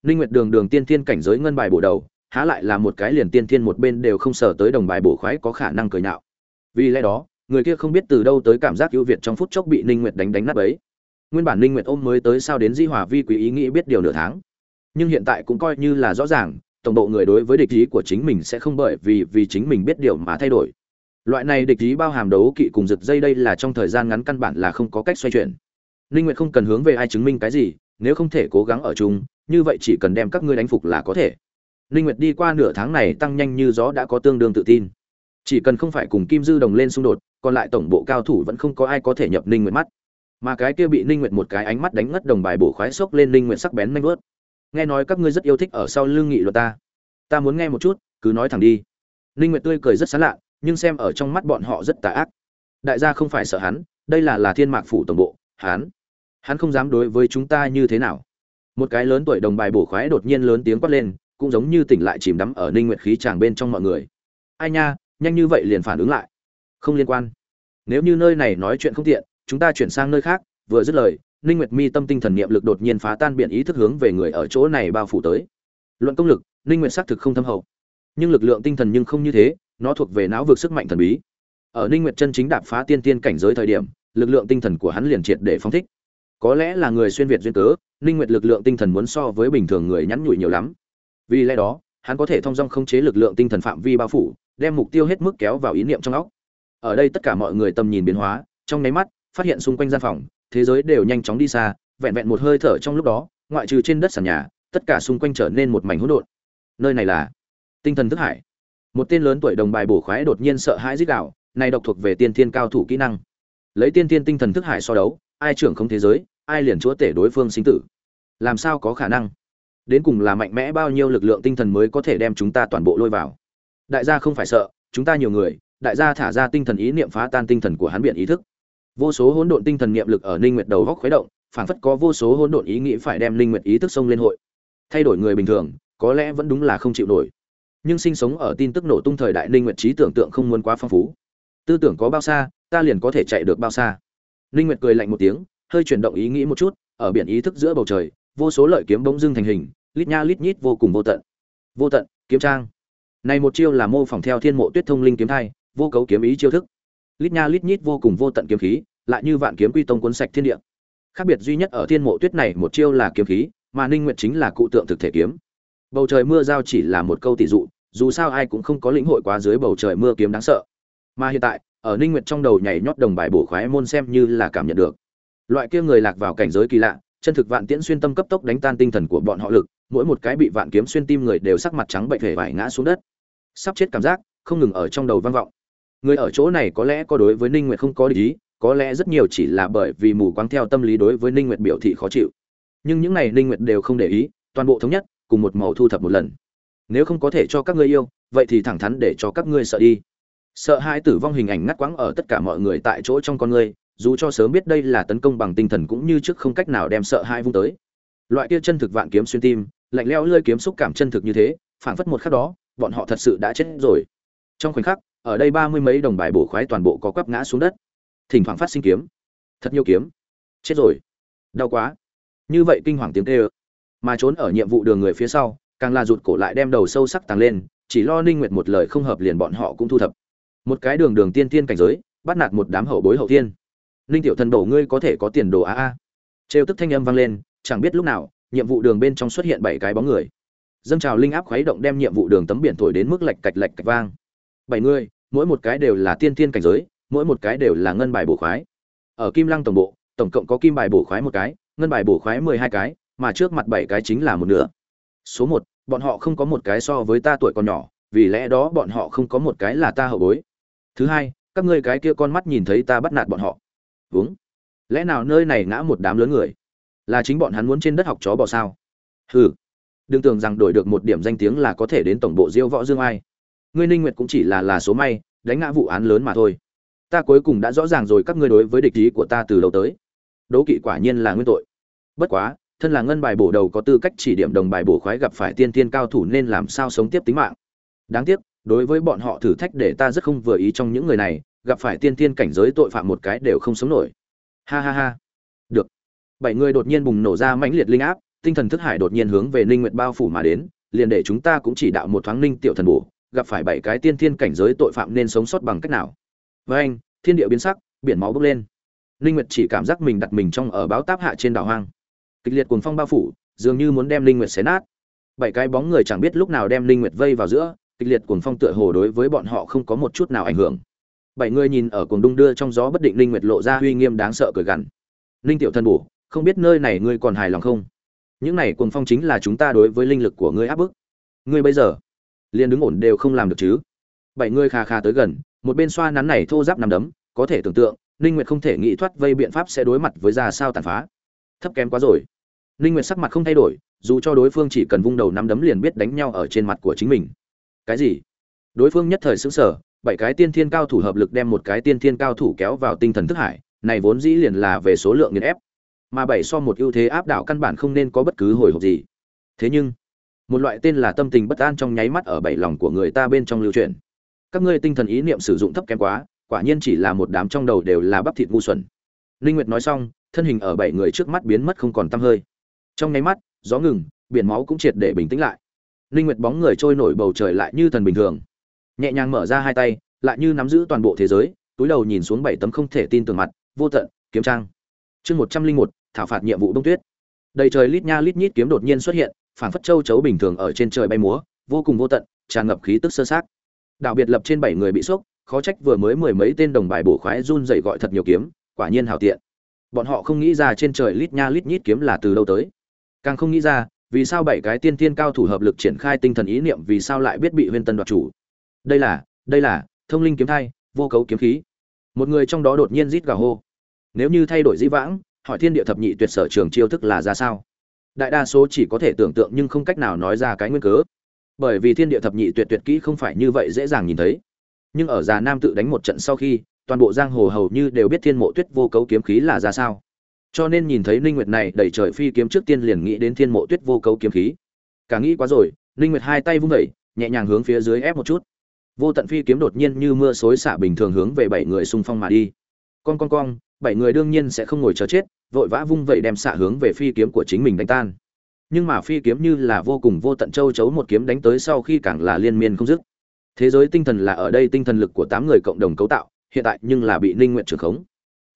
Ninh nguyệt đường đường tiên thiên cảnh giới ngân bài bổ đầu, há lại là một cái liền tiên thiên một bên đều không sở tới đồng bài bổ khoái có khả năng cười nhạo. Vì lẽ đó, người kia không biết từ đâu tới cảm giác ưu việt trong phút chốc bị ninh nguyệt đánh đánh nát ấy nguyên bản ninh nguyệt ôm mới tới sao đến di hòa vi quý ý nghĩ biết điều nửa tháng. Nhưng hiện tại cũng coi như là rõ ràng, tổng bộ người đối với địch ý của chính mình sẽ không bởi vì vì chính mình biết điều mà thay đổi loại này địch ý bao hàm đấu kỵ cùng giật dây đây là trong thời gian ngắn căn bản là không có cách xoay chuyển. Ninh nguyệt không cần hướng về ai chứng minh cái gì, nếu không thể cố gắng ở chung, như vậy chỉ cần đem các ngươi đánh phục là có thể. Ninh nguyệt đi qua nửa tháng này tăng nhanh như gió đã có tương đương tự tin. Chỉ cần không phải cùng kim dư đồng lên xung đột, còn lại tổng bộ cao thủ vẫn không có ai có thể nhập ninh nguyệt mắt. Mà cái kia bị ninh nguyệt một cái ánh mắt đánh ngất đồng bài bổ khoái sốc lên ninh nguyệt sắc bén nhanh vớt nghe nói các ngươi rất yêu thích ở sau lưng nghị luật ta. Ta muốn nghe một chút, cứ nói thẳng đi. Ninh nguyệt tươi cười rất sán lạ nhưng xem ở trong mắt bọn họ rất tà ác. Đại gia không phải sợ hắn, đây là là thiên mạc phủ tổng bộ, hắn hắn không dám đối với chúng ta như thế nào. Một cái lớn tuổi đồng bài bổ khoái đột nhiên lớn tiếng quát lên, cũng giống như tỉnh lại chìm đắm ở ninh nguyệt khí tràng bên trong mọi người. Ai nha, nhanh như vậy liền phản ứng lại. Không liên quan. Nếu như nơi này nói chuyện không tiện, chúng ta chuyển sang nơi khác, vừa dứt lời, ninh nguyệt mi tâm tinh thần niệm lực đột nhiên phá tan biển ý thức hướng về người ở chỗ này bao phủ tới. Luận công lực, ninh nguyệt xác thực không thâm hậu. Nhưng lực lượng tinh thần nhưng không như thế nó thuộc về não vực sức mạnh thần bí. Ở ninh nguyệt chân chính đạp phá tiên tiên cảnh giới thời điểm, lực lượng tinh thần của hắn liền triệt để phóng thích. Có lẽ là người xuyên việt duyên cớ, ninh nguyệt lực lượng tinh thần muốn so với bình thường người nhắn nhủi nhiều lắm. Vì lẽ đó, hắn có thể thông dong khống chế lực lượng tinh thần phạm vi bao phủ, đem mục tiêu hết mức kéo vào ý niệm trong óc. Ở đây tất cả mọi người tầm nhìn biến hóa, trong nháy mắt, phát hiện xung quanh gian phòng, thế giới đều nhanh chóng đi xa, vẹn vẹn một hơi thở trong lúc đó, ngoại trừ trên đất sàn nhà, tất cả xung quanh trở nên một mảnh hỗn độn. Nơi này là tinh thần thức hải một tên lớn tuổi đồng bài bổ khoái đột nhiên sợ hãi dích đạo này độc thuộc về tiên thiên cao thủ kỹ năng. Lấy tiên thiên tinh thần thức hải so đấu, ai trưởng không thế giới, ai liền chúa tể đối phương sinh tử. Làm sao có khả năng? Đến cùng là mạnh mẽ bao nhiêu lực lượng tinh thần mới có thể đem chúng ta toàn bộ lôi vào? Đại gia không phải sợ, chúng ta nhiều người, đại gia thả ra tinh thần ý niệm phá tan tinh thần của hắn biện ý thức. Vô số hỗn độn tinh thần niệm lực ở ninh nguyệt đầu góc khuấy động, phảng phất có vô số hỗn độn ý nghĩ phải đem ninh nguyệt ý thức xông lên hội. Thay đổi người bình thường, có lẽ vẫn đúng là không chịu nổi nhưng sinh sống ở tin tức nổ tung thời đại ninh nguyệt trí tưởng tượng không muốn quá phong phú. Tư tưởng có bao xa, ta liền có thể chạy được bao xa. Ninh nguyệt cười lạnh một tiếng, hơi chuyển động ý nghĩ một chút, ở biển ý thức giữa bầu trời, vô số lợi kiếm bỗng dưng thành hình, lít nha lít nhít vô cùng vô tận. Vô tận, kiếm trang. Này một chiêu là mô phỏng theo thiên mộ tuyết thông linh kiếm thai, vô cấu kiếm ý chiêu thức. Lít nha lít nhít vô cùng vô tận kiếm khí, lại như vạn kiếm quy tông cuốn sạch thiên địa. Khác biệt duy nhất ở thiên mộ tuyết này một chiêu là kiếm khí, mà ninh nguyệt chính là cụ tượng thực thể kiếm bầu trời mưa giao chỉ là một câu tỷ dụ, dù sao ai cũng không có lĩnh hội quá dưới bầu trời mưa kiếm đáng sợ. Mà hiện tại, ở ninh nguyệt trong đầu nhảy nhót đồng bài bổ khoái môn xem như là cảm nhận được. Loại kia người lạc vào cảnh giới kỳ lạ, chân thực vạn tiễn xuyên tâm cấp tốc đánh tan tinh thần của bọn họ lực, mỗi một cái bị vạn kiếm xuyên tim người đều sắc mặt trắng bệnh thể vải ngã xuống đất. Sắp chết cảm giác, không ngừng ở trong đầu vang vọng. Người ở chỗ này có lẽ có đối với ninh nguyệt không có lý có lẽ rất nhiều chỉ là bởi vì mù quáng theo tâm lý đối với ninh nguyệt biểu thị khó chịu. Nhưng những này ninh nguyệt đều không để ý, toàn bộ thống nhất cùng một màu thu thập một lần. Nếu không có thể cho các ngươi yêu, vậy thì thẳng thắn để cho các ngươi sợ đi. Sợ hai tử vong hình ảnh ngắt quãng ở tất cả mọi người tại chỗ trong con ngươi dù cho sớm biết đây là tấn công bằng tinh thần cũng như trước không cách nào đem sợ hai vung tới. Loại kia chân thực vạn kiếm xuyên tim, lạnh lẽo lơi kiếm xúc cảm chân thực như thế, phảng phất một khắc đó, bọn họ thật sự đã chết rồi. Trong khoảnh khắc, ở đây ba mươi mấy đồng bài bổ khoái toàn bộ có quắp ngã xuống đất. Thỉnh thoảng phát sinh kiếm. Thật nhiều kiếm. Chết rồi. Đau quá. Như vậy kinh hoàng tiếng kêu mà trốn ở nhiệm vụ đường người phía sau, càng là rụt cổ lại đem đầu sâu sắc tăng lên, chỉ lo ninh nguyệt một lời không hợp liền bọn họ cũng thu thập. Một cái đường đường tiên tiên cảnh giới, bắt nạt một đám hậu bối hậu tiên ninh tiểu thần đổ ngươi có thể có tiền đồ a a trêu tức thanh âm vang lên, chẳng biết lúc nào, nhiệm vụ đường bên trong xuất hiện bảy cái bóng người. Dâng trào linh áp khuấy động đem nhiệm vụ đường tấm biển thổi đến mức lạch cạch lạch cạch vang. Bảy người, mỗi một cái đều là tiên tiên cảnh giới, mỗi một cái đều là ngân bài bổ khoái. Ở kim lăng tổng bộ, tổng cộng có kim bài bổ khoái một cái, ngân bài bổ khoái mười hai cái mà trước mặt bảy cái chính là một nửa. Số một, bọn họ không có một cái so với ta tuổi còn nhỏ, vì lẽ đó bọn họ không có một cái là ta hậu bối. Thứ hai, các ngươi cái kia con mắt nhìn thấy ta bắt nạt bọn họ. Uống lẽ nào nơi này ngã một đám lớn người? Là chính bọn hắn muốn trên đất học chó bò sao? Hừ. Đừng tưởng rằng đổi được một điểm danh tiếng là có thể đến tổng bộ diêu võ dương ai. Ngươi ninh nguyệt cũng chỉ là là số may, đánh ngã vụ án lớn mà thôi. Ta cuối cùng đã rõ ràng rồi các ngươi đối với địch ý của ta từ đầu tới. Đố kỵ quả nhiên là nguyên tội. Bất quá thân là ngân bài bổ đầu có tư cách chỉ điểm đồng bài bổ khoái gặp phải tiên tiên cao thủ nên làm sao sống tiếp tính mạng. Đáng tiếc, đối với bọn họ thử thách để ta rất không vừa ý trong những người này, gặp phải tiên tiên cảnh giới tội phạm một cái đều không sống nổi. Ha ha ha. Được. Bảy người đột nhiên bùng nổ ra mãnh liệt linh áp, tinh thần thức hải đột nhiên hướng về ninh nguyệt bao phủ mà đến, liền để chúng ta cũng chỉ đạo một thoáng ninh tiểu thần bổ, gặp phải bảy cái tiên tiên cảnh giới tội phạm nên sống sót bằng cách nào? Với anh, thiên địa biến sắc, biển máu bốc lên. Ninh nguyệt chỉ cảm giác mình đặt mình trong ở báo táp hạ trên đảo hoang kịch liệt cuồng phong bao phủ, dường như muốn đem linh nguyệt xé nát. Bảy cái bóng người chẳng biết lúc nào đem linh nguyệt vây vào giữa, kịch liệt cuồng phong tựa hồ đối với bọn họ không có một chút nào ảnh hưởng. Bảy người nhìn ở cuồng đung đưa trong gió bất định linh nguyệt lộ ra uy nghiêm đáng sợ cười gằn. Linh tiểu thân bổ, không biết nơi này ngươi còn hài lòng không? Những này cuồng phong chính là chúng ta đối với linh lực của ngươi áp bức. Ngươi bây giờ, liền đứng ổn đều không làm được chứ. Bảy người khà khà tới gần, một bên xoa nắn này thô giáp nằm đấm, có thể tưởng tượng, linh nguyệt không thể nghĩ thoát vây biện pháp sẽ đối mặt với ra sao tàn phá. Thấp kém quá rồi. Ninh Nguyệt sắc mặt không thay đổi, dù cho đối phương chỉ cần vung đầu nắm đấm liền biết đánh nhau ở trên mặt của chính mình. Cái gì? Đối phương nhất thời sững sờ, bảy cái tiên thiên cao thủ hợp lực đem một cái tiên thiên cao thủ kéo vào tinh thần thức hải, này vốn dĩ liền là về số lượng nghiền ép, mà bảy so một ưu thế áp đảo căn bản không nên có bất cứ hồi hộp gì. Thế nhưng, một loại tên là tâm tình bất an trong nháy mắt ở bảy lòng của người ta bên trong lưu truyền. Các ngươi tinh thần ý niệm sử dụng thấp kém quá, quả nhiên chỉ là một đám trong đầu đều là bắp thịt ngu xuẩn. Linh Nguyệt nói xong, thân hình ở bảy người trước mắt biến mất không còn tăm hơi trong nháy mắt, gió ngừng, biển máu cũng triệt để bình tĩnh lại. Linh nguyệt bóng người trôi nổi bầu trời lại như thần bình thường. Nhẹ nhàng mở ra hai tay, lại như nắm giữ toàn bộ thế giới, túi đầu nhìn xuống bảy tấm không thể tin tưởng mặt, vô tận, kiếm trang. Chương một trăm linh một, thảo phạt nhiệm vụ đông tuyết. Đầy trời lít nha lít nhít kiếm đột nhiên xuất hiện, phảng phất châu chấu bình thường ở trên trời bay múa, vô cùng vô tận, tràn ngập khí tức sơ sát đạo biệt lập trên bảy người bị sốc, khó trách vừa mới mười mấy tên đồng bài bổ khoái run dậy gọi thật nhiều kiếm, quả nhiên hảo tiện. Bọn họ không nghĩ ra trên trời lít nha lít nhít kiếm là từ đâu tới càng không nghĩ ra, vì sao bảy cái tiên tiên cao thủ hợp lực triển khai tinh thần ý niệm vì sao lại biết bị huyên tân đoạt chủ? Đây là đây là, thông linh kiếm thai, vô cấu kiếm khí. Một người trong đó đột nhiên rít gào hô. Nếu như thay đổi dĩ vãng, hỏi thiên địa thập nhị tuyệt sở trường chiêu thức là ra sao? Đại đa số chỉ có thể tưởng tượng nhưng không cách nào nói ra cái nguyên cớ. Bởi vì thiên địa thập nhị tuyệt tuyệt kỹ không phải như vậy dễ dàng nhìn thấy. Nhưng ở già nam tự đánh một trận sau khi, toàn bộ giang hồ hầu như đều biết thiên mộ tuyết vô cấu kiếm khí là ra sao cho nên nhìn thấy ninh nguyệt này đẩy trời phi kiếm trước tiên liền nghĩ đến thiên mộ tuyết vô cấu kiếm khí. Cả nghĩ quá rồi, ninh nguyệt hai tay vung vẩy nhẹ nhàng hướng phía dưới ép một chút. Vô tận phi kiếm đột nhiên như mưa xối xả bình thường hướng về bảy người xung phong mà đi. Con con con bảy người đương nhiên sẽ không ngồi chờ chết, vội vã vung vẩy đem xạ hướng về phi kiếm của chính mình đánh tan. Nhưng mà phi kiếm như là vô cùng vô tận châu chấu một kiếm đánh tới sau khi càng là liên miên không dứt. Thế giới tinh thần là ở đây tinh thần lực của tám người cộng đồng cấu tạo, hiện tại nhưng là bị ninh nguyện trưởng khống.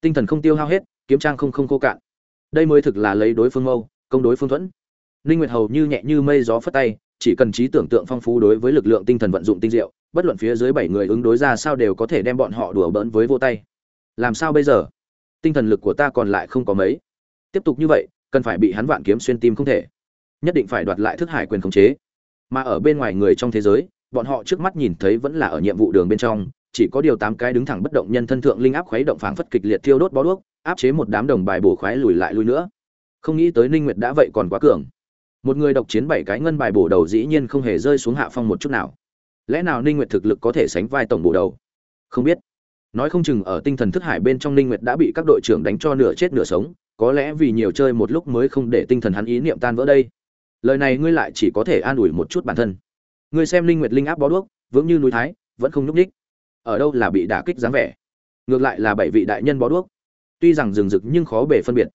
Tinh thần không tiêu hao hết kiếm trang không không khô cạn. Đây mới thực là lấy đối phương mâu, công đối phương thuẫn. Ninh nguyệt hầu như nhẹ như mây gió phất tay, chỉ cần trí tưởng tượng phong phú đối với lực lượng tinh thần vận dụng tinh diệu, bất luận phía dưới bảy người ứng đối ra sao đều có thể đem bọn họ đùa bỡn với vô tay. Làm sao bây giờ? Tinh thần lực của ta còn lại không có mấy. Tiếp tục như vậy, cần phải bị hắn vạn kiếm xuyên tim không thể. Nhất định phải đoạt lại thức hải quyền khống chế. Mà ở bên ngoài người trong thế giới, bọn họ trước mắt nhìn thấy vẫn là ở nhiệm vụ đường bên trong, chỉ có điều tám cái đứng thẳng bất động nhân thân thượng linh áp khuấy động phảng phất kịch liệt thiêu đốt bó đuốc áp chế một đám đồng bài bổ khoái lùi lại lui nữa. Không nghĩ tới ninh nguyệt đã vậy còn quá cường. Một người độc chiến bảy cái ngân bài bổ đầu dĩ nhiên không hề rơi xuống hạ phong một chút nào. Lẽ nào ninh nguyệt thực lực có thể sánh vai tổng bổ đầu? Không biết. Nói không chừng ở tinh thần thức hải bên trong ninh nguyệt đã bị các đội trưởng đánh cho nửa chết nửa sống, có lẽ vì nhiều chơi một lúc mới không để tinh thần hắn ý niệm tan vỡ đây. Lời này ngươi lại chỉ có thể an ủi một chút bản thân. Ngươi xem ninh nguyệt linh áp bó đuốc, vững như núi thái, vẫn không nhúc nhích. Ở đâu là bị đả kích dáng vẻ? Ngược lại là bảy vị đại nhân bó đuốc tuy rằng rừng rực nhưng khó bề phân biệt.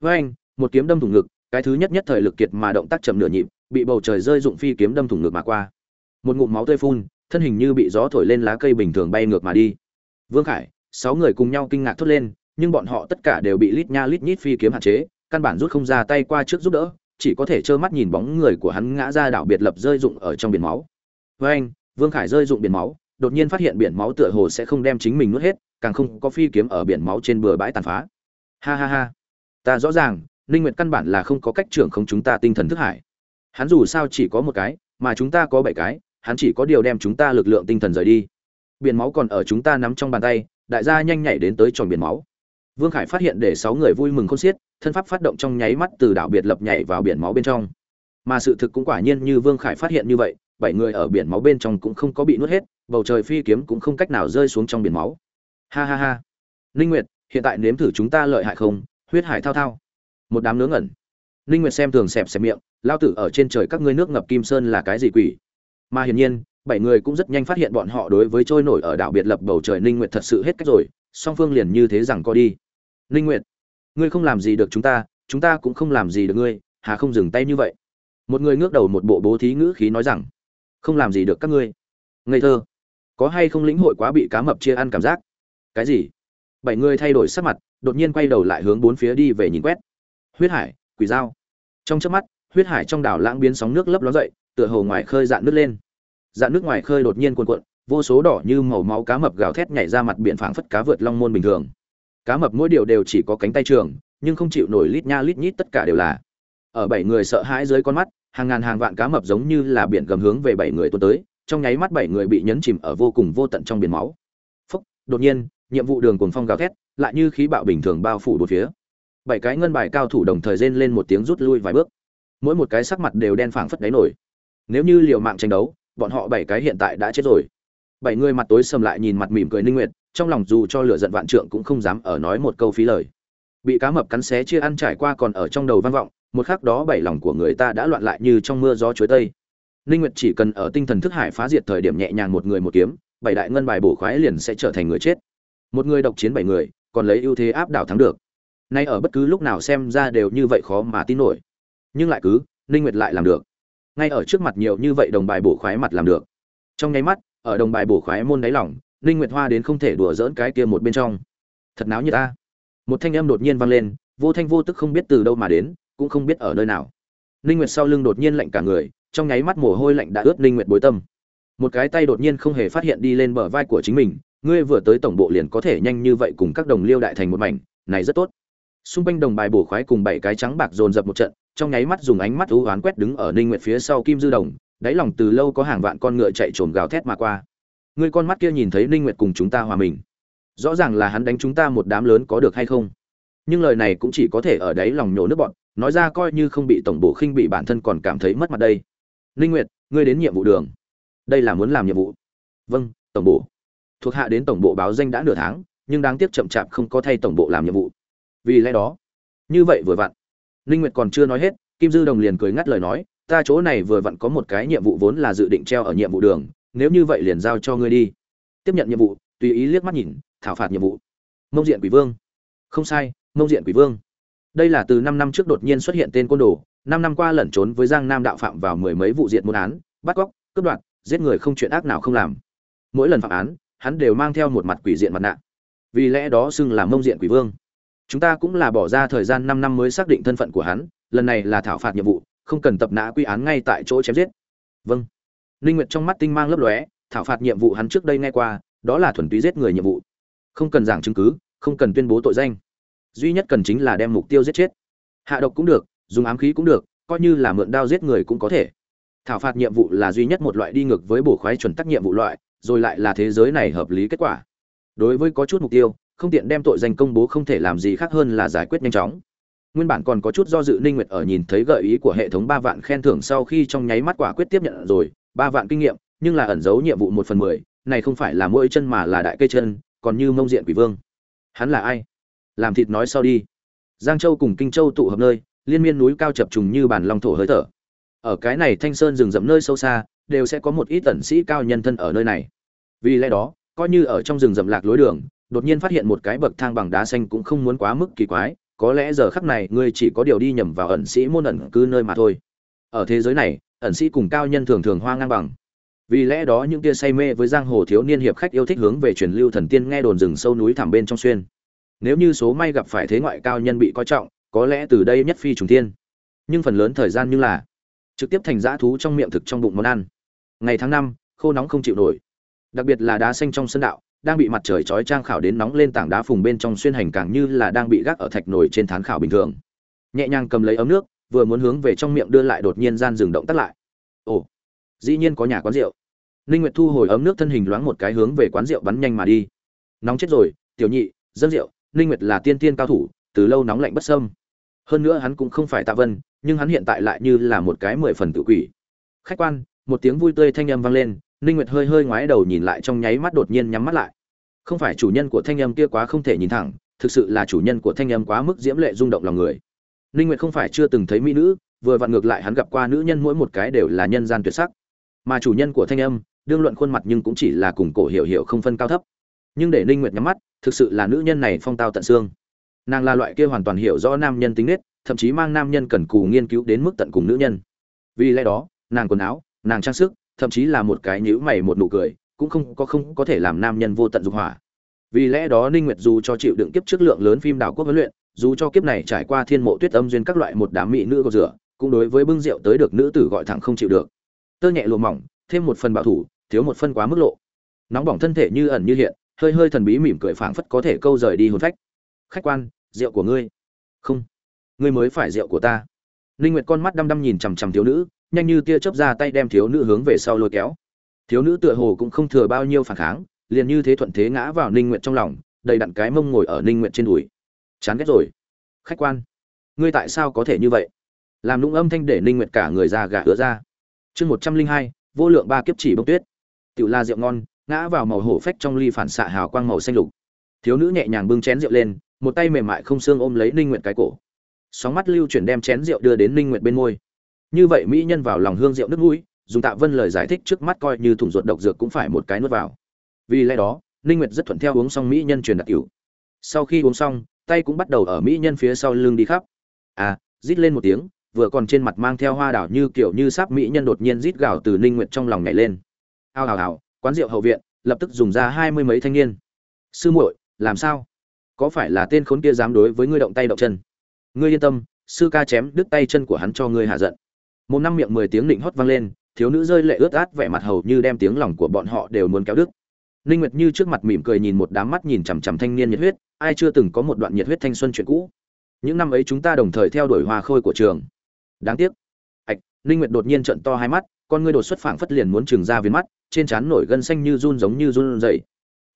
Với anh, một kiếm đâm thủng ngực, cái thứ nhất nhất thời lực kiệt mà động tác chậm nửa nhịp, bị bầu trời rơi dụng phi kiếm đâm thủng ngực mà qua. Một ngụm máu tươi phun, thân hình như bị gió thổi lên lá cây bình thường bay ngược mà đi. Vương khải, sáu người cùng nhau kinh ngạc thốt lên, nhưng bọn họ tất cả đều bị lít nha lít nhít phi kiếm hạn chế, căn bản rút không ra tay qua trước giúp đỡ, chỉ có thể trơ mắt nhìn bóng người của hắn ngã ra đảo biệt lập rơi dụng ở trong biển máu. Với anh, vương khải rơi dụng biển máu đột nhiên phát hiện biển máu tựa hồ sẽ không đem chính mình nuốt hết, càng không có phi kiếm ở biển máu trên bờ bãi tàn phá. Ha ha ha. Ta rõ ràng, ninh nguyệt căn bản là không có cách trưởng không chúng ta tinh thần thức hải. Hắn dù sao chỉ có một cái, mà chúng ta có bảy cái, hắn chỉ có điều đem chúng ta lực lượng tinh thần rời đi. Biển máu còn ở chúng ta nắm trong bàn tay, đại gia nhanh nhảy đến tới tròn biển máu. Vương khải phát hiện để sáu người vui mừng khôn xiết, thân pháp phát động trong nháy mắt từ đảo biệt lập nhảy vào biển máu bên trong. Mà sự thực cũng quả nhiên như vương khải phát hiện như vậy bảy người ở biển máu bên trong cũng không có bị nuốt hết, bầu trời phi kiếm cũng không cách nào rơi xuống trong biển máu. Ha ha ha. Ninh nguyệt, hiện tại nếm thử chúng ta lợi hại không? Huyết hải thao thao. Một đám nướng ngẩn. Ninh nguyệt xem thường xẹp xẹp miệng, lao tử ở trên trời các ngươi nước ngập kim sơn là cái gì quỷ? Mà hiển nhiên, bảy người cũng rất nhanh phát hiện bọn họ đối với trôi nổi ở đảo biệt lập bầu trời ninh nguyệt thật sự hết cách rồi, song phương liền như thế rằng co đi. Ninh nguyệt, ngươi không làm gì được chúng ta chúng ta cũng không làm gì được ngươi, hà không dừng tay như vậy. Một người ngước đầu một bộ bố thí ngữ khí nói rằng không làm gì được các ngươi. Ngây thơ. Có hay không lĩnh hội quá bị cá mập chia ăn cảm giác? Cái gì? Bảy người thay đổi sắc mặt, đột nhiên quay đầu lại hướng bốn phía đi về nhìn quét. Huyết hải, quỷ dao. Trong chớp mắt, huyết hải trong đảo lãng biến sóng nước lấp ló dậy, tựa hồ ngoài khơi dạn nước lên. Dạn nước ngoài khơi đột nhiên cuồn cuộn, vô số đỏ như màu máu cá mập gào thét nhảy ra mặt biển phảng phất cá vượt long môn bình thường. Cá mập mỗi điều đều chỉ có cánh tay trường, nhưng không chịu nổi lít nha lít nhít tất cả đều là. Ở bảy người sợ hãi dưới con mắt hàng ngàn hàng vạn cá mập giống như là biển gầm hướng về bảy người tuôn tới, trong nháy mắt bảy người bị nhấn chìm ở vô cùng vô tận trong biển máu. Phúc, đột nhiên, nhiệm vụ đường cuồng phong gào thét, lại như khí bạo bình thường bao phủ bốn phía. Bảy cái ngân bài cao thủ đồng thời rên lên một tiếng rút lui vài bước. Mỗi một cái sắc mặt đều đen phảng phất đáy nổi. Nếu như liều mạng tranh đấu, bọn họ bảy cái hiện tại đã chết rồi. Bảy người mặt tối sầm lại nhìn mặt mỉm cười ninh nguyệt, trong lòng dù cho lửa giận vạn trượng cũng không dám ở nói một câu phí lời. Bị cá mập cắn xé chia ăn trải qua còn ở trong đầu vang vọng một khắc đó bảy lòng của người ta đã loạn lại như trong mưa gió chuối tây. Ninh nguyệt chỉ cần ở tinh thần thức hải phá diệt thời điểm nhẹ nhàng một người một kiếm, bảy đại ngân bài bổ khoái liền sẽ trở thành người chết. Một người độc chiến bảy người, còn lấy ưu thế áp đảo thắng được. Nay ở bất cứ lúc nào xem ra đều như vậy khó mà tin nổi. Nhưng lại cứ, ninh nguyệt lại làm được. Ngay ở trước mặt nhiều như vậy đồng bài bổ khoái mặt làm được. Trong nháy mắt, ở đồng bài bổ khoái môn đáy lỏng ninh nguyệt hoa đến không thể đùa dỡn cái kia một bên trong. Thật náo như ta. Một thanh âm đột nhiên vang lên, vô thanh vô tức không biết từ đâu mà đến cũng không biết ở nơi nào. Ninh nguyệt sau lưng đột nhiên lạnh cả người, trong nháy mắt mồ hôi lạnh đã ướt ninh nguyệt bối tâm. Một cái tay đột nhiên không hề phát hiện đi lên bờ vai của chính mình, ngươi vừa tới tổng bộ liền có thể nhanh như vậy cùng các đồng liêu đại thành một mảnh, này rất tốt. Xung quanh đồng bài bổ khoái cùng bảy cái trắng bạc dồn dập một trận, trong nháy mắt dùng ánh mắt ưu oán quét đứng ở ninh nguyệt phía sau kim dư đồng, đáy lòng từ lâu có hàng vạn con ngựa chạy trồm gào thét mà qua. Ngươi con mắt kia nhìn thấy ninh nguyệt cùng chúng ta hòa mình, rõ ràng là hắn đánh chúng ta một đám lớn có được hay không? Nhưng lời này cũng chỉ có thể ở đáy lòng nhổ nước bọn nói ra coi như không bị tổng bộ khinh bị bản thân còn cảm thấy mất mặt đây. Ninh nguyệt, ngươi đến nhiệm vụ đường. Đây là muốn làm nhiệm vụ. Vâng tổng bộ thuộc hạ đến tổng bộ báo danh đã nửa tháng, nhưng đáng tiếc chậm chạp không có thay tổng bộ làm nhiệm vụ. Vì lẽ đó, như vậy vừa vặn. Ninh nguyệt còn chưa nói hết, kim dư đồng liền cười ngắt lời nói, ta chỗ này vừa vặn có một cái nhiệm vụ vốn là dự định treo ở nhiệm vụ đường, nếu như vậy liền giao cho ngươi đi. Tiếp nhận nhiệm vụ, tùy ý liếc mắt nhìn, thảo phạt nhiệm vụ. Mông diện quỷ vương. Không sai, mông diện quỷ vương đây là từ năm năm trước đột nhiên xuất hiện tên côn đồ, năm năm qua lẩn trốn với giang nam đạo phạm vào mười mấy vụ diện muôn án, bắt cóc, cướp đoạt, giết người không chuyện ác nào không làm. Mỗi lần phạm án, hắn đều mang theo một mặt quỷ diện mặt nạ. Vì lẽ đó xưng là mông diện quỷ vương. Chúng ta cũng là bỏ ra thời gian năm năm mới xác định thân phận của hắn, lần này là thảo phạt nhiệm vụ, không cần tập nã quy án ngay tại chỗ chém giết. Vâng. Linh nguyệt trong mắt tinh mang lấp lóe, thảo phạt nhiệm vụ hắn trước đây nghe qua, đó là thuần túy giết người nhiệm vụ. Không cần giảng chứng cứ, không cần tuyên bố tội danh duy nhất cần chính là đem mục tiêu giết chết. Hạ độc cũng được, dùng ám khí cũng được, coi như là mượn đao giết người cũng có thể. Thảo phạt nhiệm vụ là duy nhất một loại đi ngược với bổ khoái chuẩn tắc nhiệm vụ loại, rồi lại là thế giới này hợp lý kết quả. Đối với có chút mục tiêu, không tiện đem tội danh công bố không thể làm gì khác hơn là giải quyết nhanh chóng. Nguyên bản còn có chút do dự ninh nguyệt ở nhìn thấy gợi ý của hệ thống ba vạn khen thưởng sau khi trong nháy mắt quả quyết tiếp nhận rồi, ba vạn kinh nghiệm, nhưng là ẩn giấu nhiệm vụ một phần mười, này không phải là mỗi chân mà là đại cây chân, còn như mông diện quỷ vương. Hắn là ai? Làm thịt nói sau đi. Giang châu cùng kinh châu tụ hợp nơi, liên miên núi cao chập trùng như bản long thổ hơi thở. Ở cái này thanh sơn rừng rậm nơi sâu xa, đều sẽ có một ít tẩn sĩ cao nhân thân ở nơi này. Vì lẽ đó, coi như ở trong rừng rậm lạc lối đường, đột nhiên phát hiện một cái bậc thang bằng đá xanh cũng không muốn quá mức kỳ quái, có lẽ giờ khắc này ngươi chỉ có điều đi nhầm vào ẩn sĩ môn ẩn cư nơi mà thôi. Ở thế giới này, ẩn sĩ cùng cao nhân thường thường hoa ngang bằng. Vì lẽ đó những tia say mê với giang hồ thiếu niên hiệp khách yêu thích hướng về truyền lưu thần tiên nghe đồn rừng sâu núi thẳm bên trong xuyên nếu như số may gặp phải thế ngoại cao nhân bị coi trọng, có lẽ từ đây nhất phi trùng thiên. nhưng phần lớn thời gian như là trực tiếp thành dã thú trong miệng thực trong bụng món ăn. Ngày tháng năm, khô nóng không chịu nổi. Đặc biệt là đá xanh trong sân đạo, đang bị mặt trời chói trang khảo đến nóng lên tảng đá phùng bên trong xuyên hành càng như là đang bị gác ở thạch nồi trên thán khảo bình thường. Nhẹ nhàng cầm lấy ấm nước, vừa muốn hướng về trong miệng đưa lại đột nhiên gian dừng động tắt lại. Ồ, dĩ nhiên có nhà quán rượu. Ninh nguyệt thu hồi ấm nước thân hình loáng một cái hướng về quán rượu bắn nhanh mà đi. Nóng chết rồi, tiểu nhị dân rượu ninh nguyệt là tiên tiên cao thủ, từ lâu nóng lạnh bất sâm hơn nữa hắn cũng không phải tạ vân, nhưng hắn hiện tại lại như là một cái mười phần tự quỷ. Khách quan, một tiếng vui tươi thanh âm vang lên ninh nguyệt hơi hơi ngoái đầu nhìn lại trong nháy mắt đột nhiên nhắm mắt lại. Không phải chủ nhân của thanh âm kia quá không thể nhìn thẳng, thực sự là chủ nhân của thanh âm quá mức diễm lệ rung động lòng người. Ninh nguyệt không phải chưa từng thấy mỹ nữ, vừa vặn ngược lại hắn gặp qua nữ nhân mỗi một cái đều là nhân gian tuyệt sắc. Mà chủ nhân của thanh âm, đương luận khuôn mặt nhưng cũng chỉ là cùng cổ hiểu hiểu không phân cao thấp nhưng để ninh nguyệt nhắm mắt, thực sự là nữ nhân này phong tao tận xương. Nàng là loại kia hoàn toàn hiểu rõ nam nhân tính nết, thậm chí mang nam nhân cần cù nghiên cứu đến mức tận cùng nữ nhân. Vì lẽ đó, nàng quần áo, nàng trang sức, thậm chí là một cái nhíu mày một nụ cười, cũng không có không có thể làm nam nhân vô tận dục hỏa. Vì lẽ đó ninh nguyệt dù cho chịu đựng kiếp trước lượng lớn phim đảo quốc huấn luyện, dù cho kiếp này trải qua thiên mộ tuyết âm duyên các loại một đám mỹ nữ cầu rửa, cũng đối với bưng rượu tới được nữ tử gọi thẳng không chịu được. Tơ nhẹ lùa mỏng, thêm một phần bảo thủ, thiếu một phân quá mức lộ. Nóng bỏng thân thể như ẩn như hiện hơi hơi thần bí mỉm cười phảng phất có thể câu rời đi hồn phách. Khách quan, rượu của ngươi. Không, ngươi mới phải rượu của ta. Linh nguyệt con mắt đăm đăm nhìn chằm chằm thiếu nữ, nhanh như tia chớp ra tay đem thiếu nữ hướng về sau lôi kéo. Thiếu nữ tựa hồ cũng không thừa bao nhiêu phản kháng, liền như thế thuận thế ngã vào ninh nguyệt trong lòng, đầy đặn cái mông ngồi ở ninh nguyệt trên đùi. Chán ghét rồi. Khách quan, ngươi tại sao có thể như vậy? Làm lũng âm thanh để ninh nguyệt cả người ra gà ứa ra. Chương một trăm linh hai, vô lượng ba kiếp chỉ bông tuyết. Tiểu la rượu ngon ngã vào màu hổ phách trong ly phản xạ hào quang màu xanh lục. Thiếu nữ nhẹ nhàng bưng chén rượu lên, một tay mềm mại không xương ôm lấy ninh nguyệt cái cổ. Sóng mắt lưu chuyển đem chén rượu đưa đến ninh nguyệt bên môi. Như vậy mỹ nhân vào lòng hương rượu nước mũi, dùng tạ vân lời giải thích trước mắt coi như thủng ruột độc dược cũng phải một cái nuốt vào. Vì lẽ đó, ninh nguyệt rất thuận theo uống xong mỹ nhân truyền đặc cửu sau khi uống xong, tay cũng bắt đầu ở mỹ nhân phía sau lưng đi khắp. À rít lên một tiếng, vừa còn trên mặt mang theo hoa đảo như kiểu như sáp mỹ nhân đột nhiên rít gào từ ninh nguyệt trong lòng nhảy lên. Ao ào ào quán rượu hậu viện, lập tức dùng ra hai mươi mấy thanh niên. Sư muội, làm sao? Có phải là tên khốn kia dám đối với ngươi động tay động chân? Ngươi yên tâm, sư ca chém đứt tay chân của hắn cho ngươi hạ giận. Một năm miệng mười tiếng định hót vang lên, thiếu nữ rơi lệ ướt át vẻ mặt hầu như đem tiếng lòng của bọn họ đều muốn kéo đứt. Ninh nguyệt như trước mặt mỉm cười nhìn một đám mắt nhìn chằm chằm thanh niên nhiệt huyết, ai chưa từng có một đoạn nhiệt huyết thanh xuân chuyện cũ. Những năm ấy chúng ta đồng thời theo đuổi hoa khôi của trường. Đáng tiếc. Ạch ninh nguyệt đột nhiên trợn to hai mắt, con ngươi đột xuất phảng phất liền muốn trừng ra viên mắt trên trán nổi gân xanh như run giống như run dậy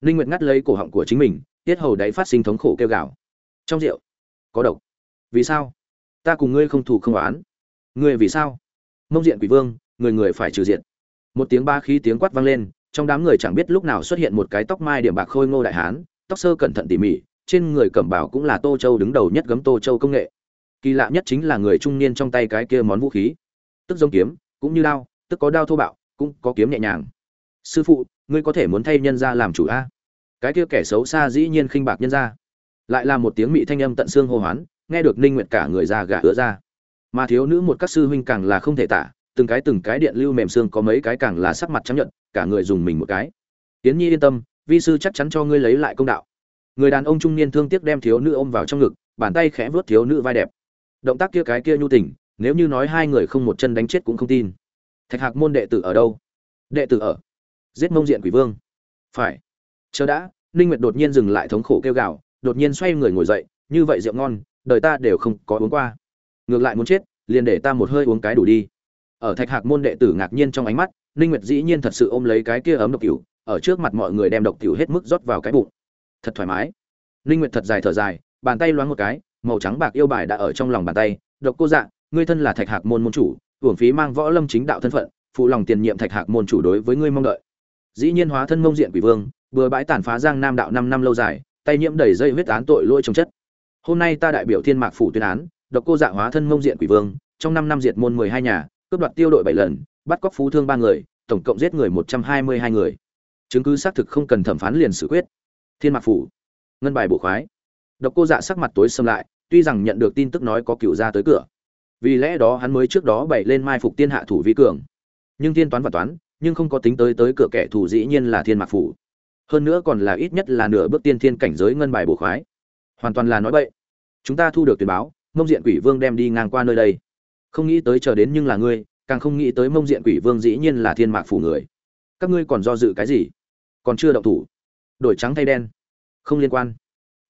ninh nguyệt ngắt lấy cổ họng của chính mình, tiết hầu đáy phát sinh thống khổ kêu gào. Trong rượu, có độc. Vì sao? Ta cùng ngươi không thù không oán. Ngươi vì sao? Mông diện quỷ vương, người người phải trừ diện một tiếng ba khí tiếng quát vang lên, trong đám người chẳng biết lúc nào xuất hiện một cái tóc mai điểm bạc khôi ngô đại hán, tóc sơ cẩn thận tỉ mỉ, trên người cẩm bảo cũng là tô châu đứng đầu nhất gấm tô châu công nghệ. Kỳ lạ nhất chính là người trung niên trong tay cái kia món vũ khí. Tức giống kiếm, cũng như đao, tức có đao thô bạo, cũng có kiếm nhẹ nhàng sư phụ, ngươi có thể muốn thay nhân ra làm chủ a? Cái kia kẻ xấu xa dĩ nhiên khinh bạc nhân ra lại là một tiếng mị thanh âm tận xương hô hoán, nghe được ninh nguyệt cả người ra gả ứa ra. Mà thiếu nữ một các sư huynh càng là không thể tả, từng cái từng cái điện lưu mềm xương có mấy cái càng là sắc mặt chấp nhận cả người dùng mình một cái. Tiến nhi yên tâm, vi sư chắc chắn cho ngươi lấy lại công đạo. Người đàn ông trung niên thương tiếc đem thiếu nữ ôm vào trong ngực, bàn tay khẽ vớt thiếu nữ vai đẹp. Động tác kia cái kia nhu tình, nếu như nói hai người không một chân đánh chết cũng không tin. Thạch hạc môn đệ tử ở đâu? Đệ tử ở giết mông diện quỷ vương. Phải. Chờ đã, ninh nguyệt đột nhiên dừng lại thống khổ kêu gào, đột nhiên xoay người ngồi dậy, như vậy rượu ngon, đời ta đều không có uống qua. Ngược lại muốn chết, liền để ta một hơi uống cái đủ đi. Ở thạch hạc môn đệ tử ngạc nhiên trong ánh mắt, ninh nguyệt dĩ nhiên thật sự ôm lấy cái kia ấm độc cửu, ở trước mặt mọi người đem độc cửu hết mức rót vào cái bụng. Thật thoải mái. Ninh nguyệt thật dài thở dài, bàn tay loáng một cái, màu trắng bạc yêu bài đã ở trong lòng bàn tay. Độc cô dạ ngươi thân là thạch hạc môn môn chủ, hưởng phí mang võ lâm chính đạo thân phận, phụ lòng tiền nhiệm thạch hạc môn chủ đối với ngươi mong đợi dĩ nhiên hóa thân mông diện quỷ vương vừa bãi tàn phá giang nam đạo năm năm lâu dài, tay nhiễm đầy dây huyết án tội lỗi trồng chất. Hôm nay ta đại biểu thiên mạc phủ tuyên án, độc cô dạ hóa thân mông diện quỷ vương, trong năm năm diệt môn 12 nhà, cướp đoạt tiêu đội bảy lần, bắt cóc phú thương ba người, tổng cộng giết người 122 người. Chứng cứ xác thực không cần thẩm phán liền xử quyết. Thiên mạc phủ, ngân bài bổ khoái. Độc cô dạ sắc mặt tối xâm lại, tuy rằng nhận được tin tức nói có cựu ra tới cửa. Vì lẽ đó hắn mới trước đó bày lên mai phục tiên hạ thủ vi cường. Nhưng thiên toán và toán nhưng không có tính tới tới cửa kẻ thù dĩ nhiên là thiên mạc phủ. Hơn nữa còn là ít nhất là nửa bước tiên thiên cảnh giới ngân bài bổ khoái. Hoàn toàn là nói bậy. Chúng ta thu được tuyển báo, mông diện quỷ vương đem đi ngang qua nơi đây. Không nghĩ tới chờ đến nhưng là ngươi, càng không nghĩ tới mông diện quỷ vương dĩ nhiên là thiên mạc phủ người. Các ngươi còn do dự cái gì? Còn chưa động thủ. Đổi trắng thay đen. Không liên quan.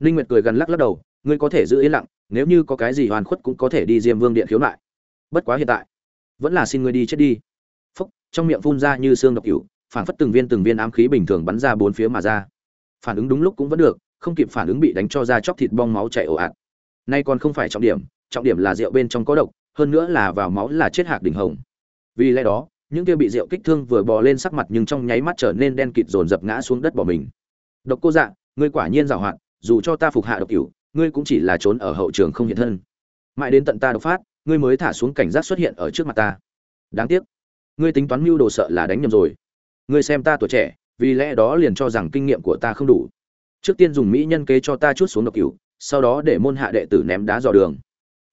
Ninh nguyệt cười gần lắc lắc đầu, ngươi có thể giữ yên lặng, nếu như có cái gì hoàn khuất cũng có thể đi diêm vương điện khiếu nại. Bất quá hiện tại, vẫn là xin ngươi đi chết đi trong miệng phun ra như xương độc cửu phản phất từng viên từng viên ám khí bình thường bắn ra bốn phía mà ra. Phản ứng đúng lúc cũng vẫn được không kịp phản ứng bị đánh cho ra chóc thịt bong máu chảy ồ ạt. Nay còn không phải trọng điểm trọng điểm là rượu bên trong có độc hơn nữa là vào máu là chết hạc đỉnh hồng. Vì lẽ đó những kia bị rượu kích thương vừa bò lên sắc mặt nhưng trong nháy mắt trở nên đen kịt dồn dập ngã xuống đất bỏ mình. Độc cô dạ ngươi quả nhiên giàu hạn, dù cho ta phục hạ độc cửu ngươi cũng chỉ là trốn ở hậu trường không hiện thân. Mãi đến tận ta độc phát ngươi mới thả xuống cảnh giác xuất hiện ở trước mặt ta. Đáng tiếc ngươi tính toán mưu đồ sợ là đánh nhầm rồi. Ngươi xem ta tuổi trẻ, vì lẽ đó liền cho rằng kinh nghiệm của ta không đủ. Trước tiên dùng mỹ nhân kế cho ta chút xuống độc cửu, sau đó để môn hạ đệ tử ném đá dò đường.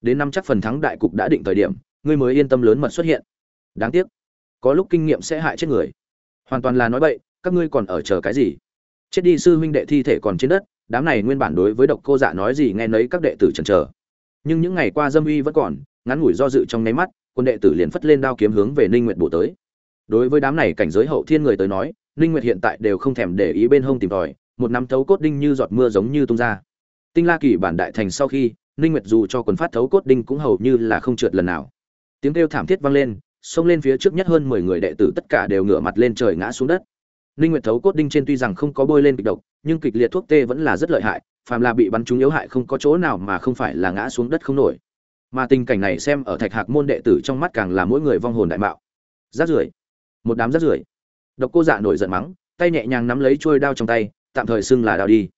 Đến năm chắc phần thắng đại cục đã định thời điểm, ngươi mới yên tâm lớn mật xuất hiện. Đáng tiếc, có lúc kinh nghiệm sẽ hại chết người. Hoàn toàn là nói bậy, các ngươi còn ở chờ cái gì? Chết đi sư huynh đệ thi thể còn trên đất, đám này nguyên bản đối với độc cô dạ nói gì nghe nấy các đệ tử chần chờ. Nhưng những ngày qua dâm uy vẫn còn, ngắn ngủi do dự trong nháy mắt quân đệ tử liền phất lên đao kiếm hướng về ninh nguyệt bổ tới. Đối với đám này cảnh giới hậu thiên người tới nói, ninh nguyệt hiện tại đều không thèm để ý bên hông tìm tòi, một nắm thấu cốt đinh như giọt mưa giống như tung ra. Tinh la kỳ bản đại thành sau khi, ninh nguyệt dù cho quần phát thấu cốt đinh cũng hầu như là không trượt lần nào. Tiếng kêu thảm thiết vang lên, xông lên phía trước nhất hơn 10 người đệ tử tất cả đều ngửa mặt lên trời ngã xuống đất. Ninh nguyệt thấu cốt đinh trên tuy rằng không có bôi lên kịch độc, nhưng kịch liệt thuốc tê vẫn là rất lợi hại, phàm là bị bắn trúng yếu hại không có chỗ nào mà không phải là ngã xuống đất không nổi mà tình cảnh này xem ở thạch hạc môn đệ tử trong mắt càng là mỗi người vong hồn đại mạo. Rát rưởi, một đám rát rưởi. Độc cô dạ nổi giận mắng, tay nhẹ nhàng nắm lấy chuôi đao trong tay, tạm thời xưng là đao đi.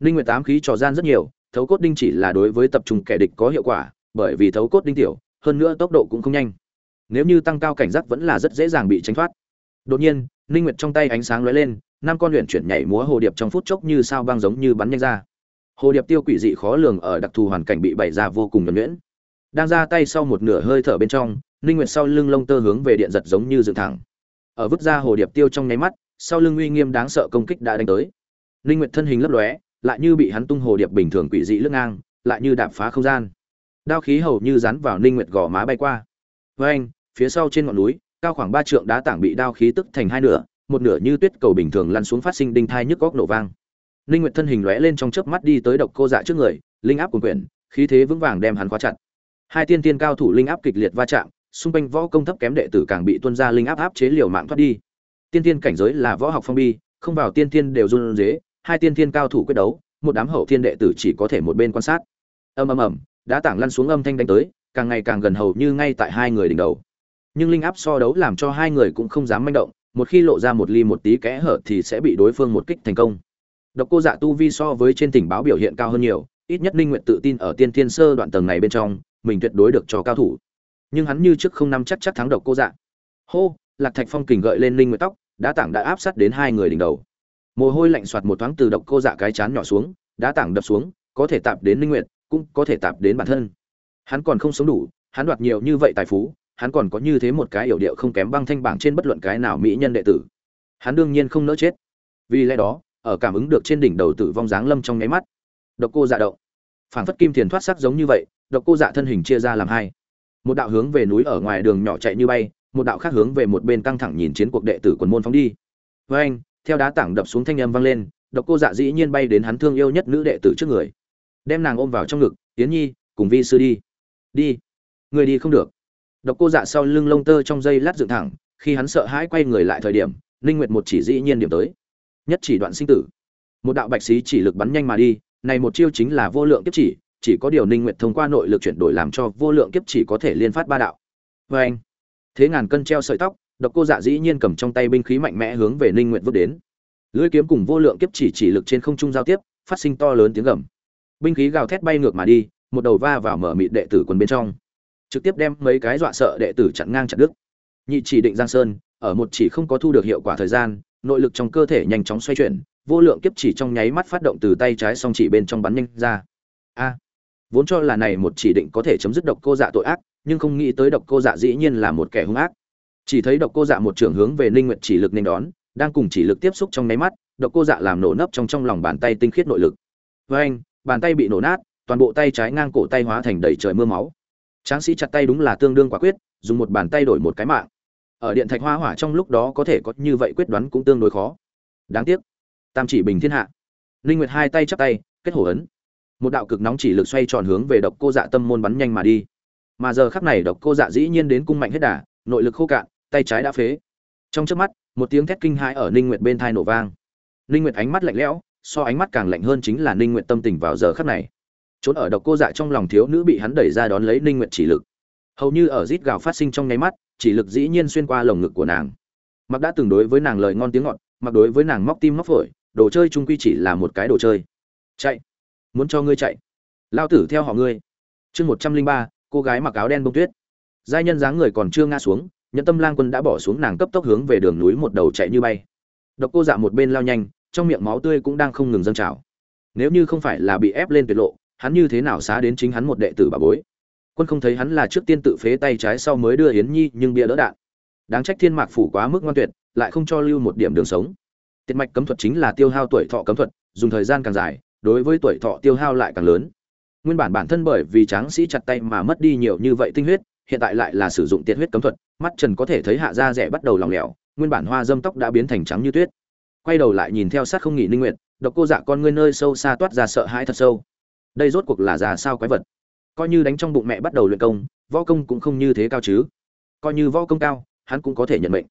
Ninh nguyệt tám khí trò gian rất nhiều, thấu cốt đinh chỉ là đối với tập trung kẻ địch có hiệu quả, bởi vì thấu cốt đinh tiểu, hơn nữa tốc độ cũng không nhanh. Nếu như tăng cao cảnh giác vẫn là rất dễ dàng bị tránh thoát. Đột nhiên, ninh nguyệt trong tay ánh sáng lóe lên, năm con luyện chuyển nhảy múa hồ điệp trong phút chốc như sao băng giống như bắn nhanh ra. Hồ điệp tiêu quỷ dị khó lường ở đặc thù hoàn cảnh bị bày ra vô cùng nhuẩn nhuyễn đang ra tay sau một nửa hơi thở bên trong, ninh nguyệt sau lưng lông tơ hướng về điện giật giống như dựng thẳng. Ở vứt ra hồ điệp tiêu trong nháy mắt, sau lưng uy nghiêm đáng sợ công kích đã đánh tới. Ninh nguyệt thân hình lấp lóe, lại như bị hắn tung hồ điệp bình thường quỷ dị lướt ngang, lại như đạp phá không gian. Đao khí hầu như dán vào ninh nguyệt gò má bay qua. Với anh, phía sau trên ngọn núi, cao khoảng ba trượng đá tảng bị đao khí tức thành hai nửa, một nửa như tuyết cầu bình thường lăn xuống phát sinh đinh thai nhức góc nổ vang. Ninh nguyệt thân hình lóe lên trong chớp mắt đi tới độc cô dạ trước người, linh áp cuồn quyển, khí thế vững vàng đem hắn khóa chặt hai tiên tiên cao thủ linh áp kịch liệt va chạm, xung quanh võ công thấp kém đệ tử càng bị tuân ra linh áp áp chế liều mạng thoát đi. Tiên tiên cảnh giới là võ học phong bi, không vào tiên tiên đều run rế, hai tiên tiên cao thủ quyết đấu, một đám hậu thiên đệ tử chỉ có thể một bên quan sát. Ầm ầm ầm, đá tảng lăn xuống âm thanh đánh tới, càng ngày càng gần hầu như ngay tại hai người đỉnh đầu. Nhưng linh áp so đấu làm cho hai người cũng không dám manh động, một khi lộ ra một ly một tí kẽ hở thì sẽ bị đối phương một kích thành công. Độc cô dạ tu vi so với trên tình báo biểu hiện cao hơn nhiều, ít nhất ninh nguyện tự tin ở tiên thiên sơ đoạn tầng này bên trong mình tuyệt đối được cho cao thủ. Nhưng hắn như trước không năm chắc chắc thắng độc cô dạ. Hô, lạc thạch phong kình gợi lên linh nguyện tóc, đá tảng đã áp sát đến hai người đỉnh đầu. Mồ hôi lạnh soạt một thoáng từ độc cô dạ cái chán nhỏ xuống, đá tảng đập xuống, có thể tạp đến linh nguyện cũng có thể tạp đến bản thân. Hắn còn không sống đủ, hắn đoạt nhiều như vậy tài phú, hắn còn có như thế một cái hiểu điệu không kém băng thanh bảng trên bất luận cái nào mỹ nhân đệ tử. Hắn đương nhiên không nỡ chết. Vì lẽ đó, ở cảm ứng được trên đỉnh đầu tử vong dáng lâm trong nháy mắt, độc cô dạ động. Phảng phất kim thiền thoát sắc giống như vậy độc cô dạ thân hình chia ra làm hai. Một đạo hướng về núi ở ngoài đường nhỏ chạy như bay, một đạo khác hướng về một bên căng thẳng nhìn chiến cuộc đệ tử quần môn phóng đi. Với anh, theo đá tảng đập xuống thanh âm vang lên, độc cô dạ dĩ nhiên bay đến hắn thương yêu nhất nữ đệ tử trước người. Đem nàng ôm vào trong ngực tiến nhi, cùng vi sư đi. Đi. Người đi không được. Độc cô dạ sau lưng lông tơ trong dây lát dựng thẳng, khi hắn sợ hãi quay người lại thời điểm linh nguyệt một chỉ dĩ nhiên điểm tới. Nhất chỉ đoạn sinh tử. Một đạo bạch xí chỉ lực bắn nhanh mà đi, này một chiêu chính là vô lượng kiếp chỉ chỉ có điều ninh nguyệt thông qua nội lực chuyển đổi làm cho vô lượng kiếp chỉ có thể liên phát ba đạo. Với anh, thế ngàn cân treo sợi tóc, độc cô dạ dĩ nhiên cầm trong tay binh khí mạnh mẽ hướng về ninh nguyệt vứt đến. Lưỡi kiếm cùng vô lượng kiếp chỉ chỉ lực trên không trung giao tiếp, phát sinh to lớn tiếng gầm. Binh khí gào thét bay ngược mà đi, một đầu va vào mở mịt đệ tử quần bên trong. Trực tiếp đem mấy cái dọa sợ đệ tử chặn ngang chặn đứt. Nhị chỉ định giang sơn, ở một chỉ không có thu được hiệu quả thời gian, nội lực trong cơ thể nhanh chóng xoay chuyển, vô lượng kiếp chỉ trong nháy mắt phát động từ tay trái song chỉ bên trong bắn nhanh ra. A vốn cho là này một chỉ định có thể chấm dứt độc cô dạ tội ác, nhưng không nghĩ tới độc cô dạ dĩ nhiên là một kẻ hung ác. Chỉ thấy độc cô dạ một trường hướng về ninh nguyện chỉ lực nên đón, đang cùng chỉ lực tiếp xúc trong nháy mắt, độc cô dạ làm nổ nấp trong trong lòng bàn tay tinh khiết nội lực. Với anh, bàn tay bị nổ nát, toàn bộ tay trái ngang cổ tay hóa thành đầy trời mưa máu. Tráng sĩ chặt tay đúng là tương đương quả quyết, dùng một bàn tay đổi một cái mạng. Ở điện thạch hoa hỏa trong lúc đó có thể có như vậy quyết đoán cũng tương đối khó. Đáng tiếc, tam chỉ bình thiên hạ. Linh nguyệt hai tay chắp tay, kết hổ ấn một đạo cực nóng chỉ lực xoay tròn hướng về độc cô dạ tâm môn bắn nhanh mà đi. Mà giờ khắc này độc cô dạ dĩ nhiên đến cung mạnh hết đà, nội lực khô cạn, tay trái đã phế. Trong chớp mắt, một tiếng thét kinh hãi ở ninh nguyệt bên thai nổ vang. Ninh nguyệt ánh mắt lạnh lẽo, so ánh mắt càng lạnh hơn chính là ninh nguyệt tâm tình vào giờ khắc này. Trốn ở độc cô dạ trong lòng thiếu nữ bị hắn đẩy ra đón lấy ninh nguyệt chỉ lực. Hầu như ở rít gào phát sinh trong nháy mắt, chỉ lực dĩ nhiên xuyên qua lồng ngực của nàng. Mặc đã từng đối với nàng lời ngon tiếng ngọt, mặc đối với nàng móc tim móc phổi, đồ chơi trung quy chỉ là một cái đồ chơi. Chạy! Muốn cho ngươi chạy. Lao tử theo họ ngươi. Chương một trăm linh ba, cô gái mặc áo đen bông tuyết. Giai nhân dáng người còn chưa ngã xuống, nhẫn tâm lang quân đã bỏ xuống nàng cấp tốc hướng về đường núi một đầu chạy như bay. Độc cô dạ một bên lao nhanh, trong miệng máu tươi cũng đang không ngừng dâng trào. Nếu như không phải là bị ép lên tuyệt lộ, hắn như thế nào xá đến chính hắn một đệ tử bà bối? Quân không thấy hắn là trước tiên tự phế tay trái sau mới đưa yến nhi nhưng bia đỡ đạn. Đáng trách thiên mạc phủ quá mức ngoan tuyệt, lại không cho lưu một điểm đường sống. Tiết mạch cấm thuật chính là tiêu hao tuổi thọ cấm thuật, dùng thời gian càng dài đối với tuổi thọ tiêu hao lại càng lớn. Nguyên bản bản thân bởi vì tráng sĩ chặt tay mà mất đi nhiều như vậy tinh huyết, hiện tại lại là sử dụng tiệt huyết cấm thuật, mắt trần có thể thấy hạ da rẻ bắt đầu lỏng lẻo, nguyên bản hoa dâm tóc đã biến thành trắng như tuyết. Quay đầu lại nhìn theo sát không nghỉ ninh nguyện độc cô dạ con ngươi nơi sâu xa toát ra sợ hãi thật sâu. Đây rốt cuộc là già sao quái vật? Coi như đánh trong bụng mẹ bắt đầu luyện công, võ công cũng không như thế cao chứ. Coi như võ công cao, hắn cũng có thể nhận mệnh.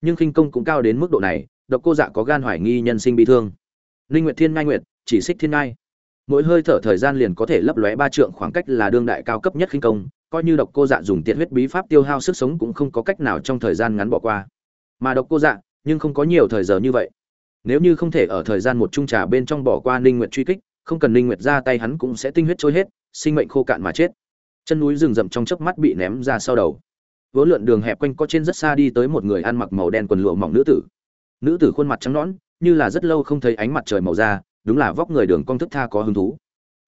Nhưng khinh công cũng cao đến mức độ này, độc cô dạ có gan hoài nghi nhân sinh bị thương. Linh nguyệt thiên ngai nguyệt chỉ xích thiên ngai. Mỗi hơi thở thời gian liền có thể lấp lóe ba trượng khoảng cách là đương đại cao cấp nhất khinh công, coi như độc cô dạ dùng tiện huyết bí pháp tiêu hao sức sống cũng không có cách nào trong thời gian ngắn bỏ qua. Mà độc cô dạ nhưng không có nhiều thời giờ như vậy. Nếu như không thể ở thời gian một chung trà bên trong bỏ qua ninh nguyệt truy kích, không cần ninh nguyệt ra tay hắn cũng sẽ tinh huyết trôi hết, sinh mệnh khô cạn mà chết. Chân núi rừng rậm trong chớp mắt bị ném ra sau đầu. Vớ lượn đường hẹp quanh có trên rất xa đi tới một người ăn mặc màu đen quần lụa mỏng nữ tử. Nữ tử khuôn mặt trắng nõn, như là rất lâu không thấy ánh mặt trời màu da đúng là vóc người đường cong thức tha có hứng thú.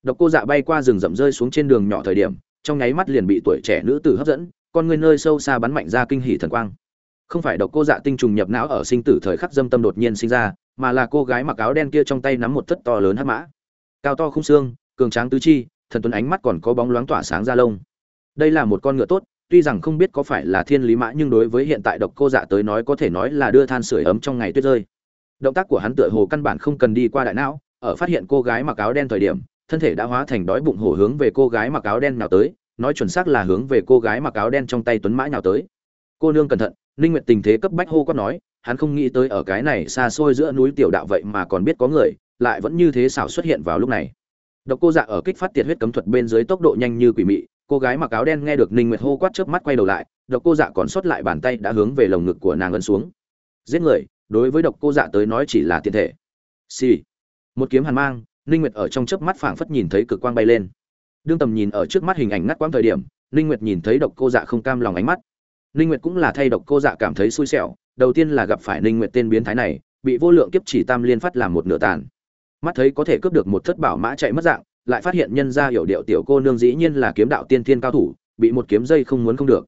Độc cô dạ bay qua rừng rậm rơi xuống trên đường nhỏ thời điểm, trong nháy mắt liền bị tuổi trẻ nữ tử hấp dẫn, con người nơi sâu xa bắn mạnh ra kinh hỉ thần quang. Không phải độc cô dạ tinh trùng nhập não ở sinh tử thời khắc dâm tâm đột nhiên sinh ra, mà là cô gái mặc áo đen kia trong tay nắm một thất to lớn hắc mã. Cao to không xương, cường tráng tứ chi, thần tuấn ánh mắt còn có bóng loáng tỏa sáng ra lông. Đây là một con ngựa tốt, tuy rằng không biết có phải là thiên lý mã, nhưng đối với hiện tại độc cô dạ tới nói có thể nói là đưa than sưởi ấm trong ngày tuyết rơi. Động tác của hắn tựa hồ căn bản không cần đi qua đại não ở phát hiện cô gái mặc áo đen thời điểm, thân thể đã hóa thành đói bụng hổ hướng về cô gái mặc áo đen nào tới, nói chuẩn xác là hướng về cô gái mặc áo đen trong tay tuấn mã nào tới. Cô nương cẩn thận, ninh nguyệt tình thế cấp bách hô quát nói, hắn không nghĩ tới ở cái này xa xôi giữa núi tiểu đạo vậy mà còn biết có người, lại vẫn như thế xảo xuất hiện vào lúc này. Độc cô dạ ở kích phát tiệt huyết cấm thuật bên dưới tốc độ nhanh như quỷ mị, cô gái mặc áo đen nghe được ninh nguyệt hô quát chớp mắt quay đầu lại, độc cô dạ còn sót lại bàn tay đã hướng về lồng ngực của nàng ấn xuống. Giết người, đối với độc cô dạ tới nói chỉ là tiện thể. Xì、sì một kiếm hàn mang, ninh nguyệt ở trong chớp mắt phảng phất nhìn thấy cực quang bay lên. Đương tầm nhìn ở trước mắt hình ảnh ngắt quãng thời điểm, ninh nguyệt nhìn thấy độc cô dạ không cam lòng ánh mắt. Ninh nguyệt cũng là thay độc cô dạ cảm thấy xui xẻo, đầu tiên là gặp phải ninh nguyệt tên biến thái này, bị vô lượng kiếp chỉ tam liên phát làm một nửa tàn. Mắt thấy có thể cướp được một thất bảo mã chạy mất dạng, lại phát hiện nhân gia hiểu điệu tiểu cô nương dĩ nhiên là kiếm đạo tiên thiên cao thủ, bị một kiếm dây không muốn không được.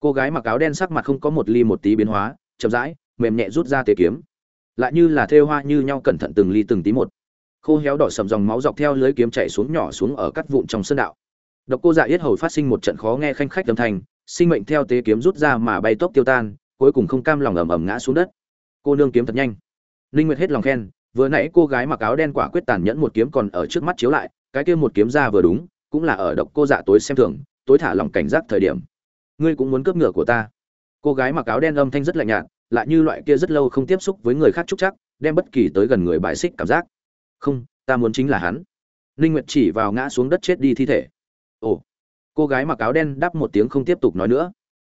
Cô gái mặc áo đen sắc mặt không có một ly một tí biến hóa, chậm rãi, mềm nhẹ rút ra tề kiếm. Lại như là thêu hoa như nhau cẩn thận từng ly từng tí một khô héo đỏ sầm dòng máu dọc theo lưới kiếm chạy xuống nhỏ xuống ở cắt vụn trong sân đạo. Độc cô dạ yết hầu phát sinh một trận khó nghe khanh khách âm thanh, sinh mệnh theo tế kiếm rút ra mà bay tốc tiêu tan, cuối cùng không cam lòng ầm ầm ngã xuống đất. Cô nương kiếm thật nhanh. Linh nguyệt hết lòng khen, vừa nãy cô gái mặc áo đen quả quyết tàn nhẫn một kiếm còn ở trước mắt chiếu lại, cái kia một kiếm ra vừa đúng, cũng là ở độc cô dạ tối xem thường, tối thả lòng cảnh giác thời điểm. Ngươi cũng muốn cướp ngựa của ta. Cô gái mặc áo đen âm thanh rất lạnh nhạt, lại như loại kia rất lâu không tiếp xúc với người khác trúc chắc, đem bất kỳ tới gần người bài xích cảm giác không, ta muốn chính là hắn. Ninh nguyệt chỉ vào ngã xuống đất chết đi thi thể. Ồ. Cô gái mặc áo đen đáp một tiếng không tiếp tục nói nữa.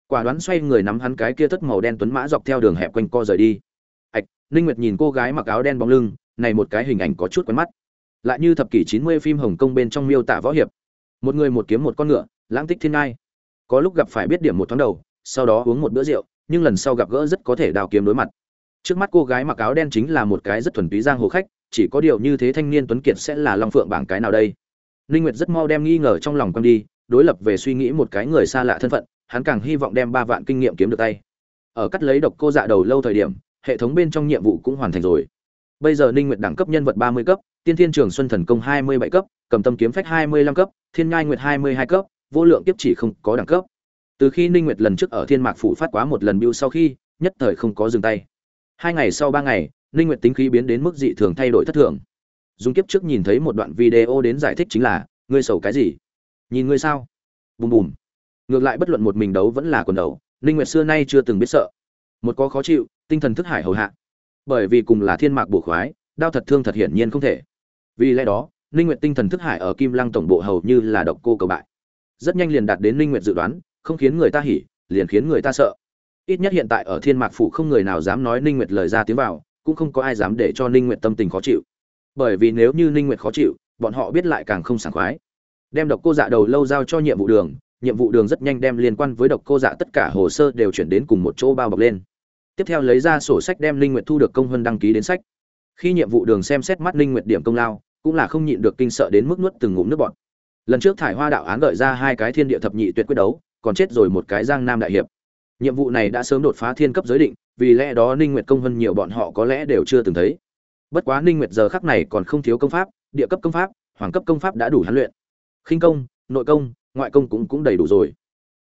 Quả đoán xoay người nắm hắn cái kia tất màu đen tuấn mã dọc theo đường hẹp quanh co rời đi. Ạch, ninh nguyệt nhìn cô gái mặc áo đen bóng lưng, này một cái hình ảnh có chút quen mắt. Lại như thập kỷ 90 phim hồng kông bên trong miêu tả võ hiệp. Một người một kiếm một con ngựa, lãng tích thiên ngai. Có lúc gặp phải biết điểm một tháng đầu, sau đó uống một bữa rượu, nhưng lần sau gặp gỡ rất có thể đào kiếm đối mặt. Trước mắt cô gái mặc áo đen chính là một cái rất thuần túy giang hồ khách chỉ có điều như thế thanh niên tuấn kiệt sẽ là long phượng bảng cái nào đây? Ninh nguyệt rất mau đem nghi ngờ trong lòng quăng đi, đối lập về suy nghĩ một cái người xa lạ thân phận, hắn càng hy vọng đem ba vạn kinh nghiệm kiếm được tay. Ở cắt lấy độc cô dạ đầu lâu thời điểm, hệ thống bên trong nhiệm vụ cũng hoàn thành rồi. Bây giờ ninh nguyệt đẳng cấp nhân vật 30 cấp, tiên thiên trường xuân thần công 27 cấp, cầm tâm kiếm phách 25 cấp, thiên ngai nguyệt 22 cấp, vô lượng tiếp chỉ không có đẳng cấp. Từ khi ninh nguyệt lần trước ở thiên mạc phủ phát quá một lần biêu sau khi, nhất thời không có dừng tay. Hai ngày sau ba ngày ninh nguyệt tính khí biến đến mức dị thường thay đổi thất thường. Dung kiếp trước nhìn thấy một đoạn video đến giải thích chính là, ngươi sầu cái gì? Nhìn ngươi sao? Bùm bùm. Ngược lại bất luận một mình đấu vẫn là quần đấu. ninh nguyệt xưa nay chưa từng biết sợ. Một có khó chịu, tinh thần thức hải hầu hạ. Bởi vì cùng là thiên mạc bổ khoái, đao thật thương thật hiển nhiên không thể. Vì lẽ đó ninh nguyệt tinh thần thức hải ở kim lăng tổng bộ hầu như là độc cô cầu bại. Rất nhanh liền đạt đến ninh nguyệt dự đoán, không khiến người ta hỉ, liền khiến người ta sợ. Ít nhất hiện tại ở thiên mạc phủ không người nào dám nói ninh nguyệt lời ra tiếng vào cũng không có ai dám để cho ninh nguyệt tâm tình khó chịu. Bởi vì nếu như ninh nguyệt khó chịu, bọn họ biết lại càng không sảng khoái. Đem độc cô dạ đầu lâu giao cho nhiệm vụ đường, nhiệm vụ đường rất nhanh đem liên quan với độc cô dạ tất cả hồ sơ đều chuyển đến cùng một chỗ bao bọc lên. Tiếp theo lấy ra sổ sách đem linh nguyệt thu được công hơn đăng ký đến sách. Khi nhiệm vụ đường xem xét mắt linh nguyệt điểm công lao, cũng là không nhịn được kinh sợ đến mức nuốt từng ngụm nước bọt. Lần trước thải hoa đạo án gợi ra hai cái thiên địa thập nhị tuyệt quyết đấu, còn chết rồi một cái giang nam đại hiệp nhiệm vụ này đã sớm đột phá thiên cấp giới định, vì lẽ đó ninh nguyệt công hơn nhiều bọn họ có lẽ đều chưa từng thấy. Bất quá ninh nguyệt giờ khắc này còn không thiếu công pháp, địa cấp công pháp, hoàng cấp công pháp đã đủ hắn luyện. Khinh công, nội công, ngoại công cũng cũng đầy đủ rồi.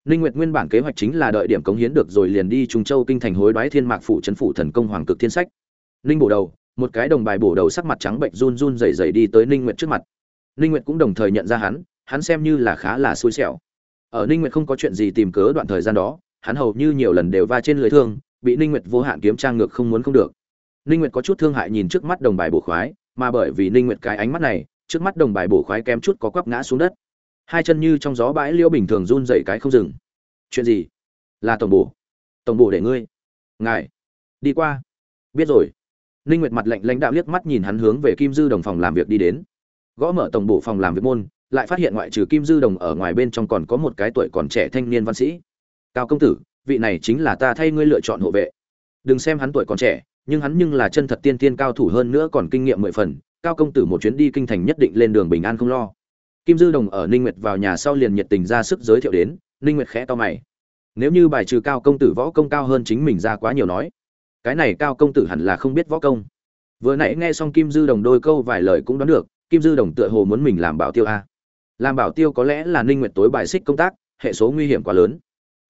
Ninh nguyệt nguyên bản kế hoạch chính là đợi điểm cống hiến được rồi liền đi trung châu kinh thành hối đoái thiên mạc phủ trấn phủ thần công hoàng cực thiên sách. Ninh bổ đầu, một cái đồng bài bổ đầu sắc mặt trắng bệnh run run rẩy rẩy đi tới ninh nguyệt trước mặt. Ninh nguyệt cũng đồng thời nhận ra hắn hắn xem như là khá là xui xẻo. Ở ninh nguyệt không có chuyện gì tìm cớ đoạn thời gian đó hắn hầu như nhiều lần đều va trên lưới thương, bị ninh nguyệt vô hạn kiếm trang ngược không muốn không được. Ninh nguyệt có chút thương hại nhìn trước mắt đồng bài bổ khoái, mà bởi vì ninh nguyệt cái ánh mắt này, trước mắt đồng bài bổ khoái kém chút có quắp ngã xuống đất. Hai chân như trong gió bãi liêu bình thường run rẩy cái không dừng. Chuyện gì? Là tổng bổ. Tổng bổ để ngươi. Ngài. Đi qua. Biết rồi. Ninh nguyệt mặt lạnh lãnh đạo liếc mắt nhìn hắn hướng về kim dư đồng phòng làm việc đi đến. Gõ mở tổng bổ phòng làm việc môn, lại phát hiện ngoại trừ kim dư đồng ở ngoài bên trong còn có một cái tuổi còn trẻ thanh niên văn sĩ cao công tử, vị này chính là ta thay ngươi lựa chọn hộ vệ. Đừng xem hắn tuổi còn trẻ, nhưng hắn nhưng là chân thật tiên tiên cao thủ hơn nữa còn kinh nghiệm mười phần. Cao công tử một chuyến đi kinh thành nhất định lên đường bình an không lo. Kim dư đồng ở ninh nguyệt vào nhà sau liền nhiệt tình ra sức giới thiệu đến, ninh nguyệt khẽ to mày. Nếu như bài trừ cao công tử võ công cao hơn chính mình ra quá nhiều nói, cái này cao công tử hẳn là không biết võ công. Vừa nãy nghe xong kim dư đồng đôi câu vài lời cũng đoán được, kim dư đồng tựa hồ muốn mình làm bảo tiêu a. Làm bảo tiêu có lẽ là ninh nguyệt tối bài xích công tác, hệ số nguy hiểm quá lớn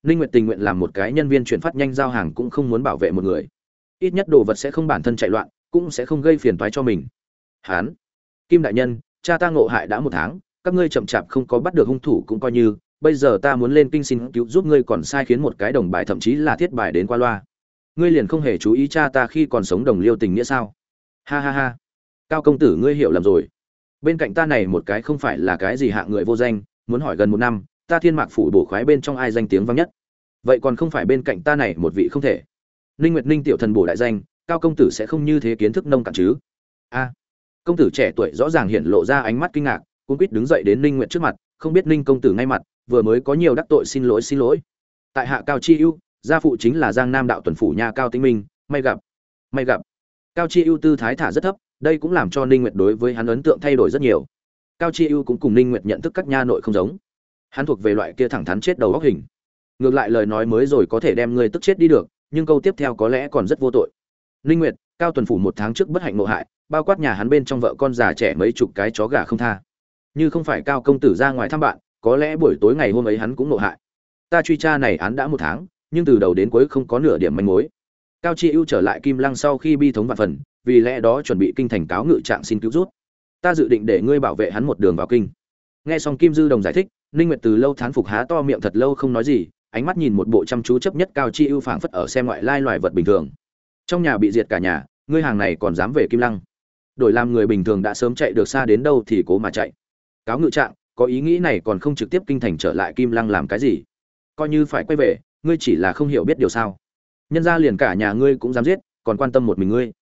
ninh nguyệt tình nguyện làm một cái nhân viên chuyển phát nhanh giao hàng cũng không muốn bảo vệ một người. Ít nhất đồ vật sẽ không bản thân chạy loạn, cũng sẽ không gây phiền toái cho mình. Hán, kim đại nhân, cha ta ngộ hại đã một tháng, các ngươi chậm chạp không có bắt được hung thủ cũng coi như, bây giờ ta muốn lên kinh xin cứu giúp ngươi còn sai khiến một cái đồng bài thậm chí là thiết bài đến qua loa. Ngươi liền không hề chú ý cha ta khi còn sống đồng liêu tình nghĩa sao? Ha ha ha. Cao công tử ngươi hiểu lầm rồi. Bên cạnh ta này một cái không phải là cái gì hạ người vô danh, muốn hỏi gần một năm ta thiên mạc phủ bổ khoái bên trong ai danh tiếng vang nhất? Vậy còn không phải bên cạnh ta này một vị không thể. Ninh nguyệt ninh tiểu thần bổ đại danh, cao công tử sẽ không như thế kiến thức nông cạn chứ? A. Công tử trẻ tuổi rõ ràng hiện lộ ra ánh mắt kinh ngạc cũng quýt đứng dậy đến ninh nguyệt trước mặt, không biết ninh công tử ngay mặt, vừa mới có nhiều đắc tội xin lỗi xin lỗi. Tại hạ cao chi ưu, gia phụ chính là giang nam đạo tuần phủ nha cao tinh minh, may gặp may gặp. Cao chi ưu tư thái thả rất thấp, đây cũng làm cho ninh nguyệt đối với hắn ấn tượng thay đổi rất nhiều. Cao chi ưu cũng cùng ninh nguyệt nhận thức các nha nội không giống hắn thuộc về loại kia thẳng thắn chết đầu góc hình. Ngược lại lời nói mới rồi có thể đem ngươi tức chết đi được, nhưng câu tiếp theo có lẽ còn rất vô tội. Ninh nguyệt, cao tuần phủ một tháng trước bất hạnh ngộ hại, bao quát nhà hắn bên trong vợ con già trẻ mấy chục cái chó gà không tha. Như không phải cao công tử ra ngoài thăm bạn, có lẽ buổi tối ngày hôm ấy hắn cũng ngộ hại. Ta truy tra này án đã một tháng, nhưng từ đầu đến cuối không có nửa điểm manh mối. Cao chi ưu trở lại kim lăng sau khi bi thống vạn phần, vì lẽ đó chuẩn bị kinh thành cáo ngự trạng xin cứu rút. Ta dự định để ngươi bảo vệ hắn một đường vào kinh. Nghe xong kim dư đồng giải thích ninh nguyệt từ lâu thán phục há to miệng thật lâu không nói gì, ánh mắt nhìn một bộ chăm chú chấp nhất cao chi ưu phảng phất ở xem ngoại lai loài vật bình thường. Trong nhà bị diệt cả nhà, ngươi hàng này còn dám về kim lăng? Đổi làm người bình thường đã sớm chạy được xa đến đâu thì cố mà chạy. Cáo ngự trạng, có ý nghĩ này còn không trực tiếp kinh thành trở lại kim lăng làm cái gì? Coi như phải quay về, ngươi chỉ là không hiểu biết điều sao. Nhân ra liền cả nhà ngươi cũng dám giết, còn quan tâm một mình ngươi.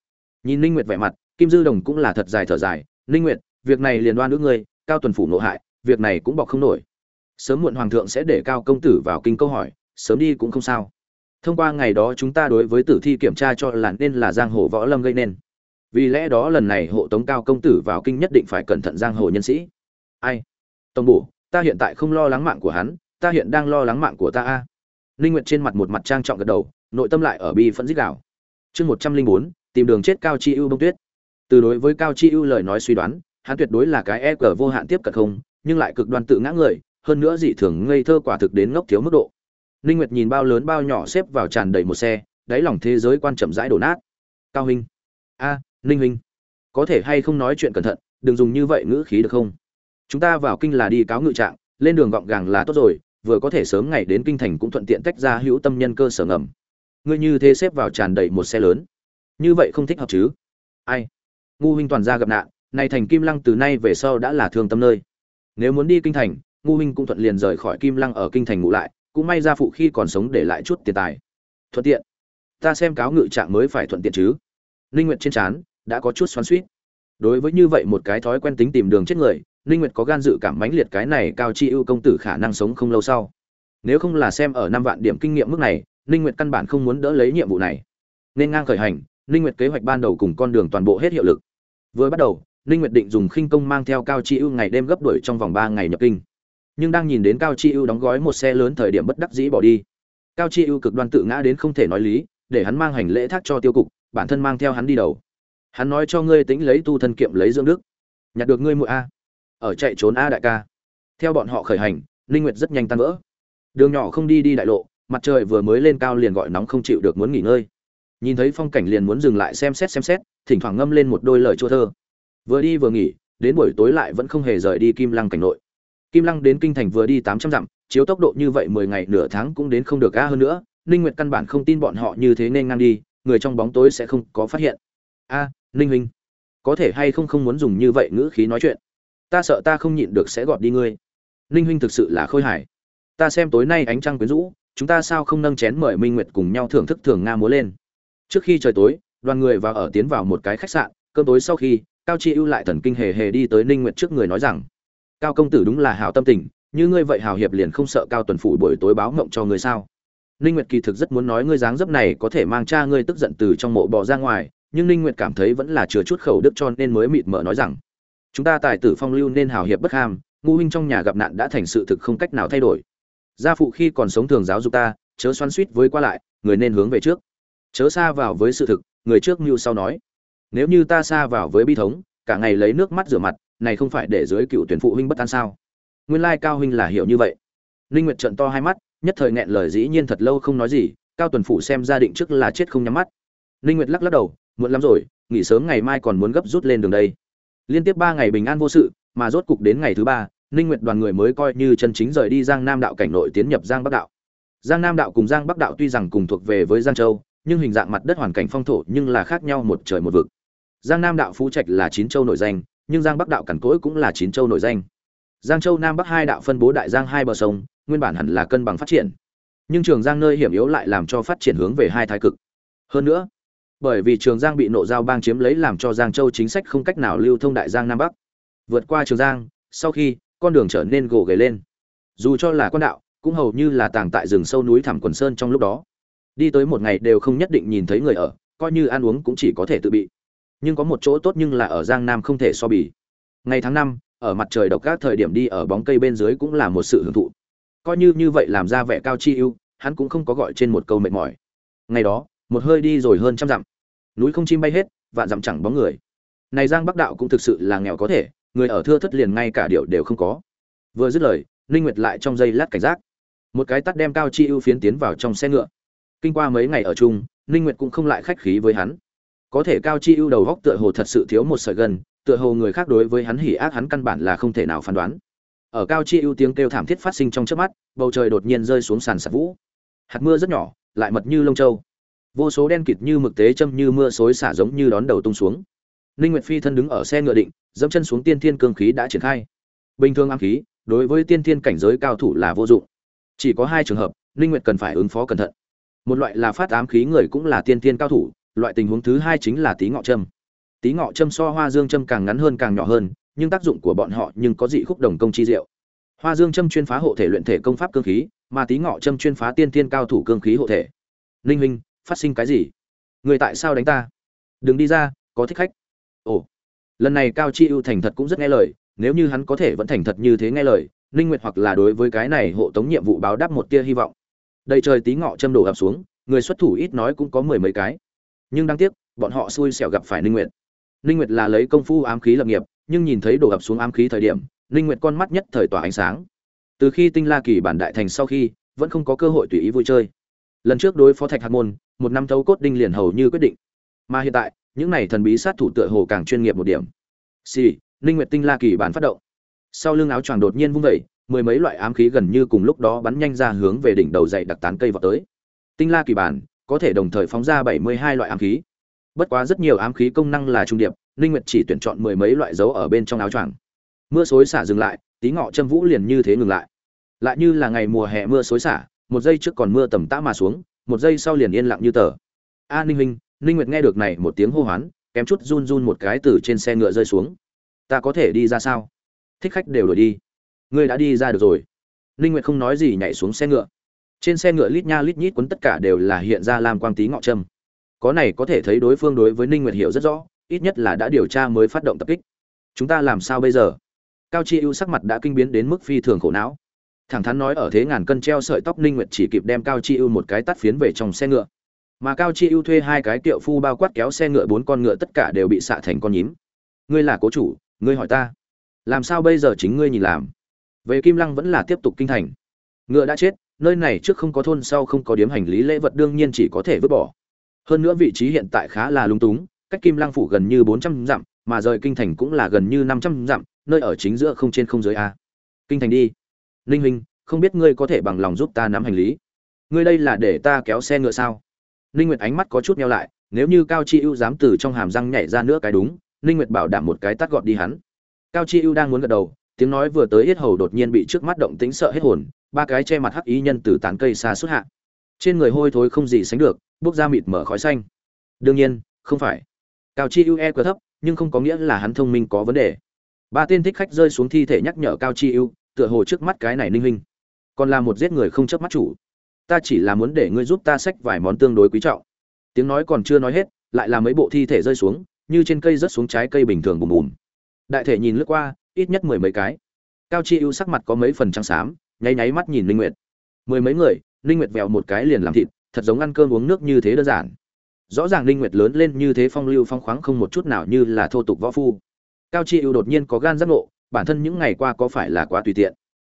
Nhìn ninh nguyệt vẻ mặt, kim dư đồng cũng là thật dài thở dài. Ninh nguyệt, việc này liền đoan nữ ngươi, cao tuần phủ nộ hại, việc này cũng bọc không nổi sớm muộn hoàng thượng sẽ để cao công tử vào kinh câu hỏi, sớm đi cũng không sao. Thông qua ngày đó chúng ta đối với tử thi kiểm tra cho là nên là giang hồ võ lâm gây nên. Vì lẽ đó lần này hộ tống cao công tử vào kinh nhất định phải cẩn thận giang hồ nhân sĩ. Ai? Tổng bổ, ta hiện tại không lo lắng mạng của hắn, ta hiện đang lo lắng mạng của ta a. Linh nguyệt trên mặt một mặt trang trọng gật đầu, nội tâm lại ở bi phẫn dích đảo chương một trăm linh bốn, tìm đường chết cao chi ưu bông tuyết. Từ đối với cao chi ưu lời nói suy đoán, hắn tuyệt đối là cái e cờ vô hạn tiếp cận không, nhưng lại cực đoan tự ngã người hơn nữa dị thường ngây thơ quả thực đến ngốc thiếu mức độ. Linh nguyệt nhìn bao lớn bao nhỏ xếp vào tràn đầy một xe, đáy lòng thế giới quan chậm rãi đổ nát. Cao huynh a, ninh huynh có thể hay không nói chuyện cẩn thận, đừng dùng như vậy ngữ khí được không? Chúng ta vào kinh là đi cáo ngự trạng, lên đường gọn gàng là tốt rồi, vừa có thể sớm ngày đến kinh thành cũng thuận tiện tách ra hữu tâm nhân cơ sở ngầm. Ngươi như thế xếp vào tràn đầy một xe lớn. Như vậy không thích hợp chứ? Ai? Ngu huynh toàn gia gặp nạn này thành kim lăng từ nay về sau đã là thương tâm nơi. Nếu muốn đi kinh thành ngu huynh cũng thuận liền rời khỏi kim lăng ở kinh thành ngủ lại, cũng may ra phụ khi còn sống để lại chút tiền tài. Thuận tiện. Ta xem cáo ngự trạng mới phải thuận tiện chứ. Linh nguyệt trên chán đã có chút xoắn xuýt. Đối với như vậy một cái thói quen tính tìm đường chết người linh nguyệt có gan dự cảm mãnh liệt cái này cao chi ưu công tử khả năng sống không lâu sau. Nếu không là xem ở năm vạn điểm kinh nghiệm mức này linh nguyệt căn bản không muốn đỡ lấy nhiệm vụ này. Nên ngang khởi hành linh nguyệt kế hoạch ban đầu cùng con đường toàn bộ hết hiệu lực. Vừa bắt đầu linh nguyệt định dùng khinh công mang theo cao chi ưu ngày đêm gấp đuổi trong vòng 3 ngày nhập kinh nhưng đang nhìn đến cao chi ưu đóng gói một xe lớn thời điểm bất đắc dĩ bỏ đi. Cao chi ưu cực đoan tự ngã đến không thể nói lý, để hắn mang hành lễ thác cho tiêu cục, bản thân mang theo hắn đi đầu. Hắn nói cho ngươi tính lấy tu thân kiệm lấy dưỡng đức. Nhặt được ngươi muội a. Ở chạy trốn a đại ca. Theo bọn họ khởi hành linh nguyệt rất nhanh tan vỡ. Đường nhỏ không đi đi đại lộ, mặt trời vừa mới lên cao liền gọi nóng không chịu được muốn nghỉ ngơi. Nhìn thấy phong cảnh liền muốn dừng lại xem xét xem xét, thỉnh thoảng ngâm lên một đôi lời chua thơ. Vừa đi vừa nghỉ, đến buổi tối lại vẫn không hề rời đi kim lăng cảnh nội kim lăng đến kinh thành vừa đi tám trăm dặm, chiếu tốc độ như vậy mười ngày nửa tháng cũng đến không được ga hơn nữa, ninh nguyệt căn bản không tin bọn họ như thế nên ngang đi, người trong bóng tối sẽ không có phát hiện. A, ninh huynh, có thể hay không không muốn dùng như vậy ngữ khí nói chuyện? Ta sợ ta không nhịn được sẽ gọt đi ngươi. Ninh huynh thực sự là khôi hài. Ta xem tối nay ánh trăng quyến rũ, chúng ta sao không nâng chén mời minh nguyệt cùng nhau thưởng thức thường nga múa lên? Trước khi trời tối, đoàn người vào ở tiến vào một cái khách sạn, cơm tối sau khi, cao chi ưu lại thần kinh hề hề đi tới ninh nguyệt trước người nói rằng cao công tử đúng là hảo tâm tình, như ngươi vậy hào hiệp liền không sợ cao tuần phủ buổi tối báo mộng cho ngươi sao? Ninh nguyệt kỳ thực rất muốn nói ngươi dáng dấp này có thể mang cha ngươi tức giận từ trong mộ bò ra ngoài, nhưng ninh nguyệt cảm thấy vẫn là chứa chút khẩu đức cho nên mới mịt mờ nói rằng, chúng ta tài tử phong lưu nên hào hiệp bất ham, ngu huynh trong nhà gặp nạn đã thành sự thực không cách nào thay đổi. Gia phụ khi còn sống thường giáo dục ta, chớ xoắn suýt với qua lại, người nên hướng về trước. Chớ xa vào với sự thực, người trước mưu sau nói. Nếu như ta xa vào với bi thống cả ngày lấy nước mắt rửa mặt, này không phải để dưới cựu tuyển phụ huynh bất an sao? Nguyên lai cao huynh là hiểu như vậy. Linh nguyệt trợn to hai mắt, nhất thời nghẹn lời dĩ nhiên thật lâu không nói gì, cao tuần phụ xem gia định trước là chết không nhắm mắt. Linh nguyệt lắc lắc đầu, muộn lắm rồi, nghỉ sớm ngày mai còn muốn gấp rút lên đường đây. Liên tiếp ba ngày bình an vô sự, mà rốt cục đến ngày thứ ba, ninh nguyệt đoàn người mới coi như chân chính rời đi giang nam đạo cảnh nội tiến nhập giang bắc đạo. Giang nam đạo cùng giang bắc đạo tuy rằng cùng thuộc về với giang châu, nhưng hình dạng mặt đất hoàn cảnh phong thổ nhưng là khác nhau một trời một vực giang nam đạo phú trạch là chín châu nổi danh, nhưng giang bắc đạo cẩn cỗi cũng là chín châu nổi danh. Giang châu nam bắc hai đạo phân bố đại giang hai bờ sông, nguyên bản hẳn là cân bằng phát triển. Nhưng trường giang nơi hiểm yếu lại làm cho phát triển hướng về hai thái cực. Hơn nữa, bởi vì trường giang bị nộ giao bang chiếm lấy làm cho giang châu chính sách không cách nào lưu thông đại giang nam bắc. Vượt qua trường giang, sau khi, con đường trở nên gồ ghề lên. Dù cho là quan đạo, cũng hầu như là tàng tại rừng sâu núi thẳm quần sơn trong lúc đó. Đi tới một ngày đều không nhất định nhìn thấy người ở, coi như ăn uống cũng chỉ có thể tự bị nhưng có một chỗ tốt nhưng là ở giang nam không thể so bì. Ngày tháng năm, ở mặt trời độc các thời điểm đi ở bóng cây bên dưới cũng là một sự hưởng thụ. Coi như như vậy làm ra vẻ cao chi ưu, hắn cũng không có gọi trên một câu mệt mỏi. Ngày đó, một hơi đi rồi hơn trăm dặm. Núi không chim bay hết, vạn dặm chẳng bóng người. Này giang bắc đạo cũng thực sự là nghèo có thể, người ở thưa thất liền ngay cả điệu đều không có. Vừa dứt lời, ninh nguyệt lại trong giây lát cảnh giác. Một cái tắt đem cao chi ưu phiến tiến vào trong xe ngựa. Kinh qua mấy ngày ở chung, ninh nguyệt cũng không lại khách khí với hắn có thể cao chi ưu đầu góc tựa hồ thật sự thiếu một sợi gần tựa hồ người khác đối với hắn hỉ ác hắn căn bản là không thể nào phán đoán. Ở cao chi ưu tiếng kêu thảm thiết phát sinh trong chớp mắt, bầu trời đột nhiên rơi xuống sàn sạt vũ. Hạt mưa rất nhỏ, lại mật như lông châu. Vô số đen kịt như mực tế châm như mưa xối xả giống như đón đầu tung xuống. Ninh nguyệt phi thân đứng ở xe ngựa định, dẫm chân xuống tiên thiên cương khí đã triển khai. Bình thường ám khí, đối với tiên thiên cảnh giới cao thủ là vô dụng. Chỉ có hai trường hợp, ninh nguyệt cần phải ứng phó cẩn thận. Một loại là phát ám khí người cũng là tiên thiên cao thủ loại tình huống thứ hai chính là tí ngọ châm. Tí ngọ châm so hoa dương châm càng ngắn hơn càng nhỏ hơn, nhưng tác dụng của bọn họ nhưng có dị khúc đồng công chi diệu. Hoa dương châm chuyên phá hộ thể luyện thể công pháp cương khí, mà tí ngọ châm chuyên phá tiên thiên cao thủ cương khí hộ thể. Ninh huynh, phát sinh cái gì? Người tại sao đánh ta? Đừng đi ra, có thích khách. Ồ. Lần này cao chi ưu thành thật cũng rất nghe lời, nếu như hắn có thể vẫn thành thật như thế nghe lời, ninh nguyệt hoặc là đối với cái này hộ tống nhiệm vụ báo đáp một tia hy vọng. Đầy trời tí ngọ châm đổ ập xuống, người xuất thủ ít nói cũng có mười mấy cái nhưng đáng tiếc, bọn họ xui xẻo gặp phải ninh nguyệt. Ninh nguyệt là lấy công phu ám khí lập nghiệp, nhưng nhìn thấy đổ ập xuống ám khí thời điểm, ninh nguyệt con mắt nhất thời tỏa ánh sáng. Từ khi tinh la kỳ bản đại thành sau khi, vẫn không có cơ hội tùy ý vui chơi. Lần trước đối phó thạch hạt môn, một năm thấu cốt đinh liền hầu như quyết định. Mà hiện tại, những này thần bí sát thủ tựa hồ càng chuyên nghiệp một điểm. Xì, ninh nguyệt tinh la kỳ bản phát động. Sau lưng áo choàng đột nhiên vung vẩy mười mấy loại ám khí gần như cùng lúc đó bắn nhanh ra hướng về đỉnh đầu dậy đặc tán cây vào tới. Tinh la kỳ bản có thể đồng thời phóng ra 72 loại ám khí. Bất quá rất nhiều ám khí công năng là trung điệp ninh nguyệt chỉ tuyển chọn mười mấy loại dấu ở bên trong áo choàng. Mưa xối xả dừng lại tí ngọ châm vũ liền như thế ngừng lại. Lại như là ngày mùa hè mưa xối xả một giây trước còn mưa tầm tã mà xuống một giây sau liền yên lặng như tờ. A ninh Hinh, ninh nguyệt nghe được này một tiếng hô hoán kém chút run run một cái từ trên xe ngựa rơi xuống. Ta có thể đi ra sao? Thích khách đều đổi đi. Ngươi đã đi ra được rồi. Ninh nguyệt không nói gì nhảy xuống xe ngựa trên xe ngựa lít nha lít nhít quấn tất cả đều là hiện ra làm quang tí ngọ trâm có này có thể thấy đối phương đối với ninh nguyệt hiểu rất rõ, ít nhất là đã điều tra mới phát động tập kích. Chúng ta làm sao bây giờ? Cao chi ưu sắc mặt đã kinh biến đến mức phi thường khổ não. Thẳng thắn nói ở thế ngàn cân treo sợi tóc ninh nguyệt chỉ kịp đem cao chi ưu một cái tắt phiến về trong xe ngựa. Mà cao chi ưu thuê hai cái tiệu phu bao quát kéo xe ngựa bốn con ngựa tất cả đều bị xạ thành con nhím. Ngươi là cố chủ, ngươi hỏi ta. Làm sao bây giờ chính ngươi nhìn làm? Về kim lăng vẫn là tiếp tục kinh thành. Ngựa đã chết nơi này trước không có thôn, sau không có điếm hành lý, lễ vật đương nhiên chỉ có thể vứt bỏ. Hơn nữa vị trí hiện tại khá là lung túng, cách kim lăng phủ gần như bốn trăm dặm, mà rời kinh thành cũng là gần như năm trăm dặm, nơi ở chính giữa không trên không dưới a. Kinh thành đi. Ninh huynh, không biết ngươi có thể bằng lòng giúp ta nắm hành lý? Ngươi đây là để ta kéo xe ngựa sao? Ninh nguyệt ánh mắt có chút meo lại, nếu như cao chi ưu dám từ trong hàm răng nhảy ra nữa cái đúng ninh nguyệt bảo đảm một cái tát gọt đi hắn. Cao chi ưu đang muốn gật đầu, tiếng nói vừa tới hết hầu đột nhiên bị trước mắt động tĩnh sợ hết hồn ba cái che mặt hắc ý nhân từ tán cây xa xuất hạ. Trên người hôi thối không gì sánh được, bốc ra mịt mở khói xanh. Đương nhiên, không phải. Cao chi ưu e quá thấp, nhưng không có nghĩa là hắn thông minh có vấn đề. Ba tên thích khách rơi xuống thi thể nhắc nhở cao chi ưu, tựa hồ trước mắt cái này ninh huynh. Còn là một giết người không chớp mắt chủ. Ta chỉ là muốn để ngươi giúp ta xách vài món tương đối quý trọng. Tiếng nói còn chưa nói hết, lại là mấy bộ thi thể rơi xuống, như trên cây rớt xuống trái cây bình thường bùm bùm. Đại thể nhìn lướt qua, ít nhất mười mấy cái. Cao chi ưu sắc mặt có mấy phần trắng xám nháy nháy mắt nhìn linh nguyệt. Mười mấy người linh nguyệt vèo một cái liền làm thịt, thật giống ăn cơm uống nước như thế đơn giản. Rõ ràng linh nguyệt lớn lên như thế phong lưu phong khoáng không một chút nào như là thô tục võ phu. Cao chi ưu đột nhiên có gan giác ngộ, bản thân những ngày qua có phải là quá tùy tiện.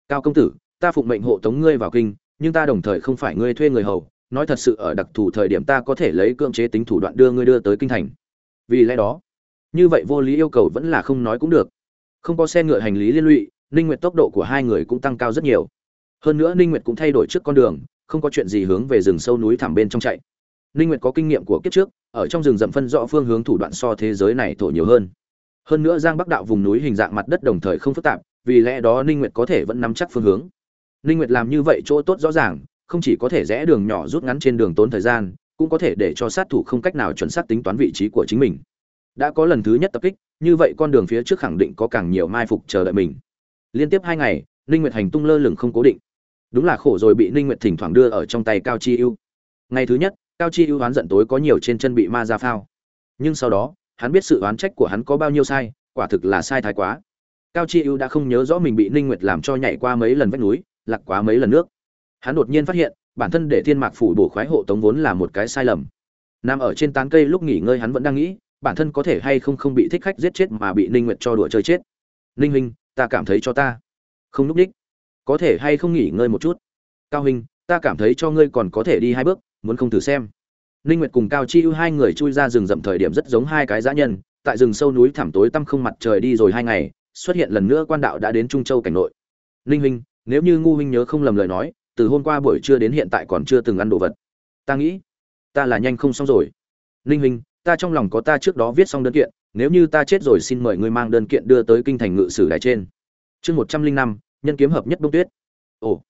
Cao công tử, ta phụng mệnh hộ tống ngươi vào kinh, nhưng ta đồng thời không phải ngươi thuê người hầu, nói thật sự ở đặc thù thời điểm ta có thể lấy cưỡng chế tính thủ đoạn đưa ngươi đưa tới kinh thành. Vì lẽ đó, như vậy vô lý yêu cầu vẫn là không nói cũng được. Không có xe ngựa hành lý liên lụy ninh nguyệt tốc độ của hai người cũng tăng cao rất nhiều. Hơn nữa ninh nguyệt cũng thay đổi trước con đường, không có chuyện gì hướng về rừng sâu núi thẳm bên trong chạy. Ninh nguyệt có kinh nghiệm của kiếp trước, ở trong rừng rậm phân rõ phương hướng thủ đoạn so thế giới này thổ nhiều hơn. Hơn nữa giang bắc đạo vùng núi hình dạng mặt đất đồng thời không phức tạp, vì lẽ đó ninh nguyệt có thể vẫn nắm chắc phương hướng. Ninh nguyệt làm như vậy chỗ tốt rõ ràng, không chỉ có thể rẽ đường nhỏ rút ngắn trên đường tốn thời gian, cũng có thể để cho sát thủ không cách nào chuẩn xác tính toán vị trí của chính mình. Đã có lần thứ nhất tập kích, như vậy con đường phía trước khẳng định có càng nhiều mai phục chờ đợi mình liên tiếp hai ngày, ninh nguyệt hành tung lơ lửng không cố định. Đúng là khổ rồi bị ninh nguyệt thỉnh thoảng đưa ở trong tay cao chi ưu. Ngày thứ nhất, cao chi ưu oán giận tối có nhiều trên chân bị ma ra phao. Nhưng sau đó, hắn biết sự oán trách của hắn có bao nhiêu sai, quả thực là sai thái quá. Cao chi ưu đã không nhớ rõ mình bị ninh nguyệt làm cho nhảy qua mấy lần vách núi, lạc quá mấy lần nước. Hắn đột nhiên phát hiện, bản thân để thiên mạc phủ bổ khoái hộ tống vốn là một cái sai lầm. Nằm ở trên tán cây lúc nghỉ ngơi hắn vẫn đang nghĩ, bản thân có thể hay không không bị thích khách giết chết mà bị ninh nguyệt cho đùa chơi chết. Ninh huynh ta cảm thấy cho ta. Không núp đích. Có thể hay không nghỉ ngơi một chút? Cao huynh ta cảm thấy cho ngươi còn có thể đi hai bước, muốn không thử xem. Ninh nguyệt cùng cao chi ưu hai người chui ra rừng rậm thời điểm rất giống hai cái dã nhân, tại rừng sâu núi thẳm tối tăm không mặt trời đi rồi hai ngày, xuất hiện lần nữa quan đạo đã đến trung châu cảnh nội. Ninh huynh, nếu như ngu huynh nhớ không lầm lời nói, từ hôm qua buổi trưa đến hiện tại còn chưa từng ăn đồ vật. Ta nghĩ, ta là nhanh không xong rồi. Ninh huynh, ta trong lòng có ta trước đó viết xong đơn kiện nếu như ta chết rồi xin mời ngươi mang đơn kiện đưa tới kinh thành ngự sử đài trên. Chương một trăm linh năm, nhân kiếm hợp nhất bông tuyết. Ồ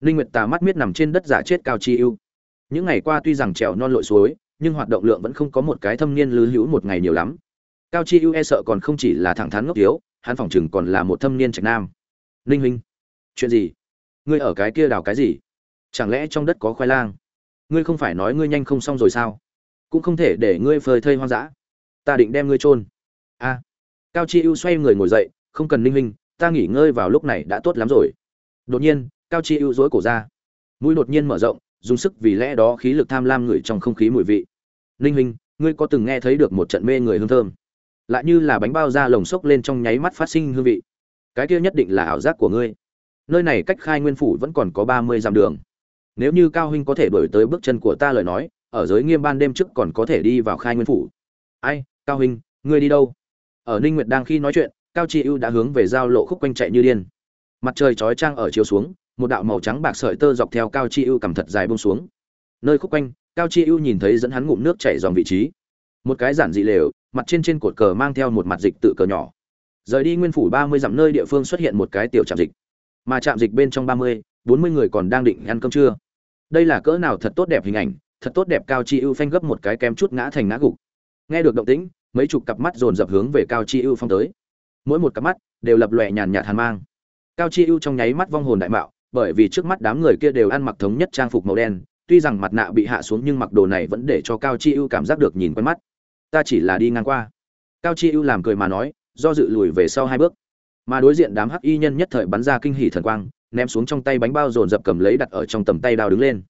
linh nguyệt tà mắt miết nằm trên đất giả chết cao chi ưu. Những ngày qua tuy rằng trèo non lội suối, nhưng hoạt động lượng vẫn không có một cái thâm niên lư hữu một ngày nhiều lắm. Cao chi ưu e sợ còn không chỉ là thẳng thắn ngốc yếu hắn phòng chừng còn là một thâm niên trạch nam. Ninh huynh, chuyện gì? Ngươi ở cái kia đào cái gì? Chẳng lẽ trong đất có khoai lang? Ngươi không phải nói ngươi nhanh không xong rồi sao? Cũng không thể để ngươi phơi thây hoang dã ta định đem ngươi chôn. A. Cao chi ưu xoay người ngồi dậy, không cần ninh huynh ta nghỉ ngơi vào lúc này đã tốt lắm rồi. Đột nhiên, cao chi ưu dối cổ ra. Mũi đột nhiên mở rộng, dùng sức vì lẽ đó khí lực tham lam ngửi trong không khí mùi vị. Ninh huynh ngươi có từng nghe thấy được một trận mê người hương thơm? Lại như là bánh bao da lồng xốc lên trong nháy mắt phát sinh hương vị. Cái kia nhất định là ảo giác của ngươi. Nơi này cách khai nguyên phủ vẫn còn có ba mươi dặm đường. Nếu như cao huynh có thể đổi tới bước chân của ta lời nói, ở giới nghiêm ban đêm trước còn có thể đi vào khai nguyên phủ. Ai cao huynh, ngươi đi đâu? Ở ninh nguyệt đang khi nói chuyện, cao chi ưu đã hướng về giao lộ khúc quanh chạy như điên. Mặt trời chói chang ở chiếu xuống, một đạo màu trắng bạc sợi tơ dọc theo cao chi ưu cầm thật dài buông xuống. Nơi khúc quanh, cao chi ưu nhìn thấy dẫn hắn ngụm nước chảy dòng vị trí. Một cái giản dị lều, mặt trên trên cột cờ mang theo một mặt dịch tự cờ nhỏ. Rời đi nguyên phủ ba mươi dặm nơi địa phương xuất hiện một cái tiểu trạm dịch. Mà trạm dịch bên trong ba mươi, bốn mươi người còn đang định ăn cơm trưa. Đây là cỡ nào thật tốt đẹp hình ảnh, thật tốt đẹp cao chi ưu phanh gấp một cái kem chút ngã thành ngã gục. Nghe được động tĩnh mấy chục cặp mắt dồn dập hướng về cao chi ưu phong tới. Mỗi một cặp mắt đều lập lòe nhàn nhạt hàn mang. Cao chi ưu trong nháy mắt vong hồn đại mạo, bởi vì trước mắt đám người kia đều ăn mặc thống nhất trang phục màu đen, tuy rằng mặt nạ bị hạ xuống nhưng mặc đồ này vẫn để cho cao chi ưu cảm giác được nhìn quen mắt. Ta chỉ là đi ngang qua. Cao chi ưu làm cười mà nói, do dự lùi về sau hai bước. Mà đối diện đám hắc y nhân nhất thời bắn ra kinh hỉ thần quang, ném xuống trong tay bánh bao dồn dập cầm lấy đặt ở trong tầm tay đao đứng lên.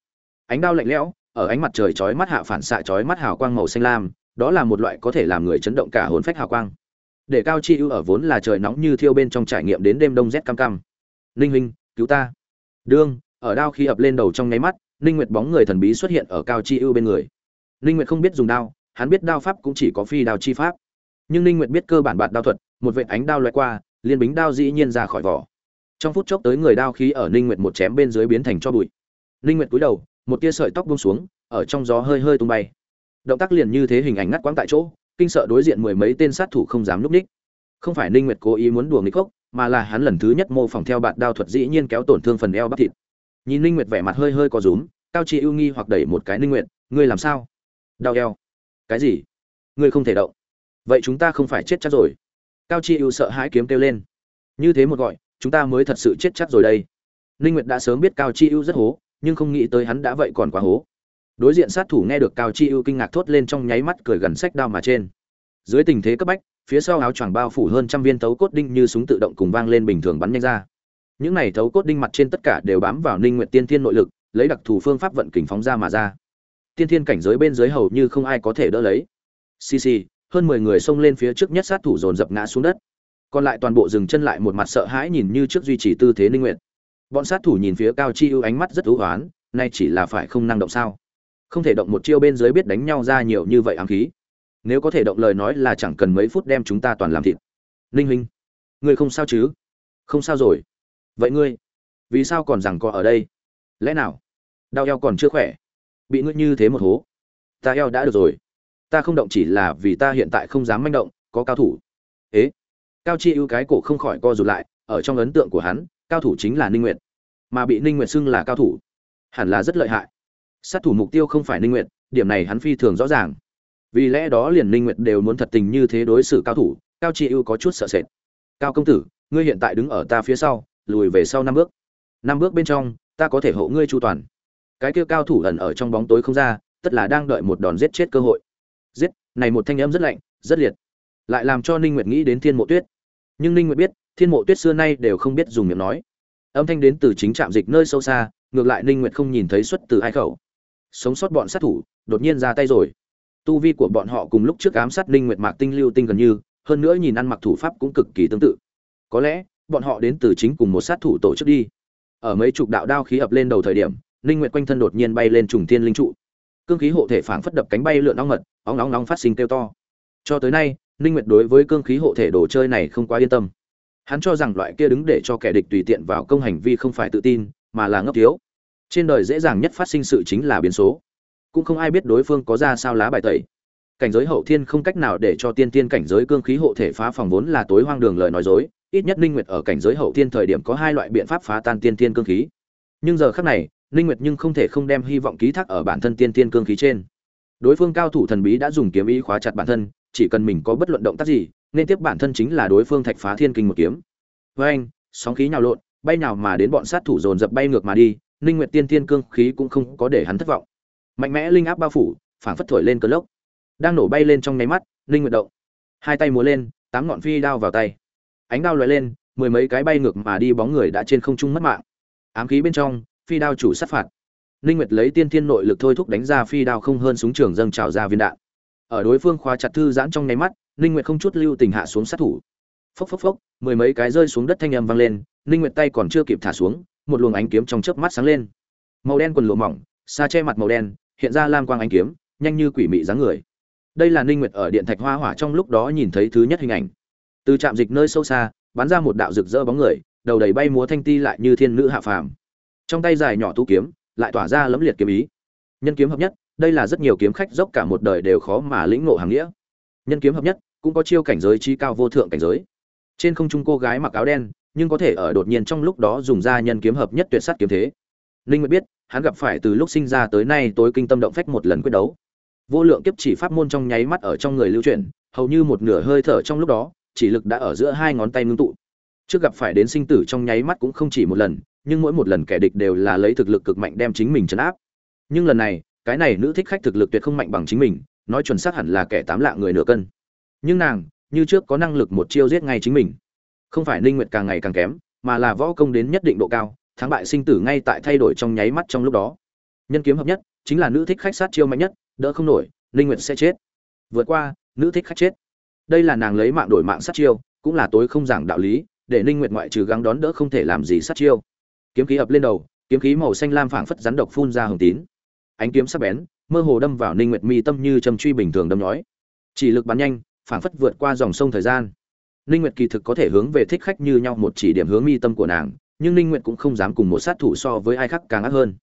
Ánh đao lạnh lẽo, ở ánh mặt trời chói mắt hạ phản xạ chói mắt hào quang màu xanh lam đó là một loại có thể làm người chấn động cả hồn phách hào quang. Để cao chi ưu ở vốn là trời nóng như thiêu bên trong trải nghiệm đến đêm đông rét cam cam. Ninh huynh, cứu ta. Đương, ở đao khi ập lên đầu trong nháy mắt, ninh nguyệt bóng người thần bí xuất hiện ở cao chi ưu bên người. Ninh nguyệt không biết dùng đao, hắn biết đao pháp cũng chỉ có phi đao chi pháp. Nhưng ninh nguyệt biết cơ bản bạt đao thuật, một vệt ánh đao lóe qua, liên bính đao dĩ nhiên ra khỏi vỏ. Trong phút chốc tới người đao khí ở ninh nguyệt một chém bên dưới biến thành cho bụi. Ninh nguyệt cúi đầu, một tia sợi tóc buông xuống, ở trong gió hơi hơi tung bay động tác liền như thế hình ảnh ngắt quãng tại chỗ, kinh sợ đối diện mười mấy tên sát thủ không dám núp ních. Không phải ninh nguyệt cố ý muốn đùa nghịch khốc mà là hắn lần thứ nhất mô phỏng theo bạn đao thuật dĩ nhiên kéo tổn thương phần eo bắp thịt. Nhìn ninh nguyệt vẻ mặt hơi hơi có rúm, cao chi ưu nghi hoặc đẩy một cái ninh nguyệt, ngươi làm sao? Đau eo. Cái gì? Ngươi không thể động. Vậy chúng ta không phải chết chắc rồi. Cao chi ưu sợ hãi kiếm kêu lên. Như thế một gọi, chúng ta mới thật sự chết chắc rồi đây. Ninh nguyệt đã sớm biết cao chi ưu rất hố, nhưng không nghĩ tới hắn đã vậy còn quá hố đối diện sát thủ nghe được cao chi ưu kinh ngạc thốt lên trong nháy mắt cười gần sách đao mà trên. Dưới tình thế cấp bách, phía sau áo choàng bao phủ hơn trăm viên thấu cốt đinh như súng tự động cùng vang lên bình thường bắn nhanh ra. Những này thấu cốt đinh mặt trên tất cả đều bám vào ninh nguyệt tiên thiên nội lực, lấy đặc thù phương pháp vận kình phóng ra mà ra. Tiên thiên cảnh giới bên dưới hầu như không ai có thể đỡ lấy. Xì xì, hơn mười người xông lên phía trước nhất sát thủ dồn dập ngã xuống đất. Còn lại toàn bộ dừng chân lại một mặt sợ hãi nhìn như trước duy trì tư thế ninh nguyệt. Bọn sát thủ nhìn phía cao chi ưu ánh mắt rất ưu hoán, nay chỉ là phải không năng động sao? Không thể động một chiêu bên dưới biết đánh nhau ra nhiều như vậy ám khí. Nếu có thể động lời nói là chẳng cần mấy phút đem chúng ta toàn làm thịt. Ninh huynh, ngươi không sao chứ? Không sao rồi. Vậy ngươi, vì sao còn rằng có ở đây? Lẽ nào, đau eo còn chưa khỏe? Bị ngươi như thế một hố. Ta eo đã được rồi. Ta không động chỉ là vì ta hiện tại không dám manh động, có cao thủ. Ế, cao chi ưu cái cổ không khỏi co rụt lại, ở trong ấn tượng của hắn, cao thủ chính là ninh nguyệt. Mà bị ninh nguyệt xưng là cao thủ, hẳn là rất lợi hại sát thủ mục tiêu không phải ninh nguyệt, điểm này hắn phi thường rõ ràng. Vì lẽ đó liền ninh nguyệt đều muốn thật tình như thế đối xử cao thủ, cao chi ưu có chút sợ sệt. Cao công tử, ngươi hiện tại đứng ở ta phía sau, lùi về sau năm bước. Năm bước bên trong, ta có thể hộ ngươi chu toàn. Cái kia cao thủ ẩn ở trong bóng tối không ra, tất là đang đợi một đòn giết chết cơ hội. Giết, này một thanh âm rất lạnh, rất liệt. Lại làm cho ninh nguyệt nghĩ đến thiên mộ tuyết. Nhưng ninh nguyệt biết, thiên mộ tuyết xưa nay đều không biết dùng miệng nói. Âm thanh đến từ chính trạm dịch nơi sâu xa, ngược lại ninh nguyệt không nhìn thấy xuất từ ai khẩu sống sót bọn sát thủ, đột nhiên ra tay rồi. Tu vi của bọn họ cùng lúc trước ám sát ninh nguyệt mạc tinh lưu tinh gần như, hơn nữa nhìn ăn mặc thủ pháp cũng cực kỳ tương tự. Có lẽ, bọn họ đến từ chính cùng một sát thủ tổ chức đi. Ở mấy chục đạo đao khí ập lên đầu thời điểm, ninh nguyệt quanh thân đột nhiên bay lên trùng thiên linh trụ. Cương khí hộ thể phảng phất đập cánh bay lượn ong mật óng nóng nóng phát sinh kêu to. Cho tới nay, ninh nguyệt đối với cương khí hộ thể đồ chơi này không quá yên tâm. Hắn cho rằng loại kia đứng để cho kẻ địch tùy tiện vào công hành vi không phải tự tin, mà là ngốc thiếu trên đời dễ dàng nhất phát sinh sự chính là biến số. Cũng không ai biết đối phương có ra sao lá bài tẩy. Cảnh giới hậu thiên không cách nào để cho tiên tiên cảnh giới cương khí hộ thể phá phòng vốn là tối hoang đường lời nói dối. Ít nhất ninh nguyệt ở cảnh giới hậu thiên thời điểm có hai loại biện pháp phá tan tiên tiên cương khí. Nhưng giờ khắc này, ninh nguyệt nhưng không thể không đem hy vọng ký thác ở bản thân tiên tiên cương khí trên. Đối phương cao thủ thần bí đã dùng kiếm ý khóa chặt bản thân, chỉ cần mình có bất luận động tác gì, nên tiếp bản thân chính là đối phương thạch phá thiên kinh một kiếm. Với anh sóng khí nhào lộn, bay nào mà đến bọn sát thủ dồn dập bay ngược mà đi ninh nguyệt tiên tiên cương khí cũng không có để hắn thất vọng. Mạnh mẽ linh áp bao phủ, phảng phất thổi lên cơn lốc. Đang nổ bay lên trong nháy mắt, ninh nguyệt động. Hai tay múa lên, tám ngọn phi đao vào tay. Ánh đao lóe lên, mười mấy cái bay ngược mà đi bóng người đã trên không trung mất mạng. Ám khí bên trong, phi đao chủ sát phạt. Ninh nguyệt lấy tiên thiên nội lực thôi thúc đánh ra phi đao không hơn súng trường dâng trào ra viên đạn. Ở đối phương khóa chặt thư giãn trong nháy mắt, ninh nguyệt không chút lưu tình hạ xuống sát thủ. Phốc phốc phốc, mười mấy cái rơi xuống đất thanh âm vang lên, ninh nguyệt tay còn chưa kịp thả xuống một luồng ánh kiếm trong chớp mắt sáng lên. Màu đen quần lụa mỏng xa che mặt màu đen, hiện ra lam quang ánh kiếm, nhanh như quỷ mị dáng người. Đây là ninh nguyệt ở điện thạch hoa hỏa trong lúc đó nhìn thấy thứ nhất hình ảnh. Từ trạm dịch nơi sâu xa, bắn ra một đạo rực rỡ bóng người, đầu đầy bay múa thanh ti lại như thiên nữ hạ phàm. Trong tay dài nhỏ tu kiếm, lại tỏa ra lẫm liệt kiếm ý. Nhân kiếm hợp nhất, đây là rất nhiều kiếm khách dốc cả một đời đều khó mà lĩnh ngộ hàng nghĩa. Nhân kiếm hợp nhất, cũng có chiêu cảnh giới chi cao vô thượng cảnh giới. Trên không trung cô gái mặc áo đen nhưng có thể ở đột nhiên trong lúc đó dùng ra nhân kiếm hợp nhất tuyệt sát kiếm thế. Linh mới biết, hắn gặp phải từ lúc sinh ra tới nay tối kinh tâm động phách một lần quyết đấu. Vô lượng kiếp chỉ pháp môn trong nháy mắt ở trong người lưu chuyển, hầu như một nửa hơi thở trong lúc đó, chỉ lực đã ở giữa hai ngón tay ngưng tụ. Trước gặp phải đến sinh tử trong nháy mắt cũng không chỉ một lần, nhưng mỗi một lần kẻ địch đều là lấy thực lực cực mạnh đem chính mình chấn áp. Nhưng lần này, cái này nữ thích khách thực lực tuyệt không mạnh bằng chính mình, nói chuẩn xác hẳn là kẻ tám lạ người nửa cân. Nhưng nàng, như trước có năng lực một chiêu giết ngay chính mình không phải ninh nguyệt càng ngày càng kém, mà là võ công đến nhất định độ cao, thắng bại sinh tử ngay tại thay đổi trong nháy mắt trong lúc đó. Nhân kiếm hợp nhất, chính là nữ thích khách sát chiêu mạnh nhất, đỡ không nổi, ninh nguyệt sẽ chết. Vượt qua, nữ thích khách chết. Đây là nàng lấy mạng đổi mạng sát chiêu, cũng là tối không giảng đạo lý, để ninh nguyệt ngoại trừ gắng đón đỡ không thể làm gì sát chiêu. Kiếm khí ập lên đầu, kiếm khí màu xanh lam phảng phất rắn độc phun ra hồng tín. Ánh kiếm sắc bén, mơ hồ đâm vào ninh nguyệt mi tâm như châm truy bình thường đâm nhói. Chỉ lực bắn nhanh, phảng phất vượt qua dòng sông thời gian ninh nguyệt kỳ thực có thể hướng về thích khách như nhau một chỉ điểm hướng mi tâm của nàng, nhưng ninh nguyệt cũng không dám cùng một sát thủ so với ai khác càng ác hơn.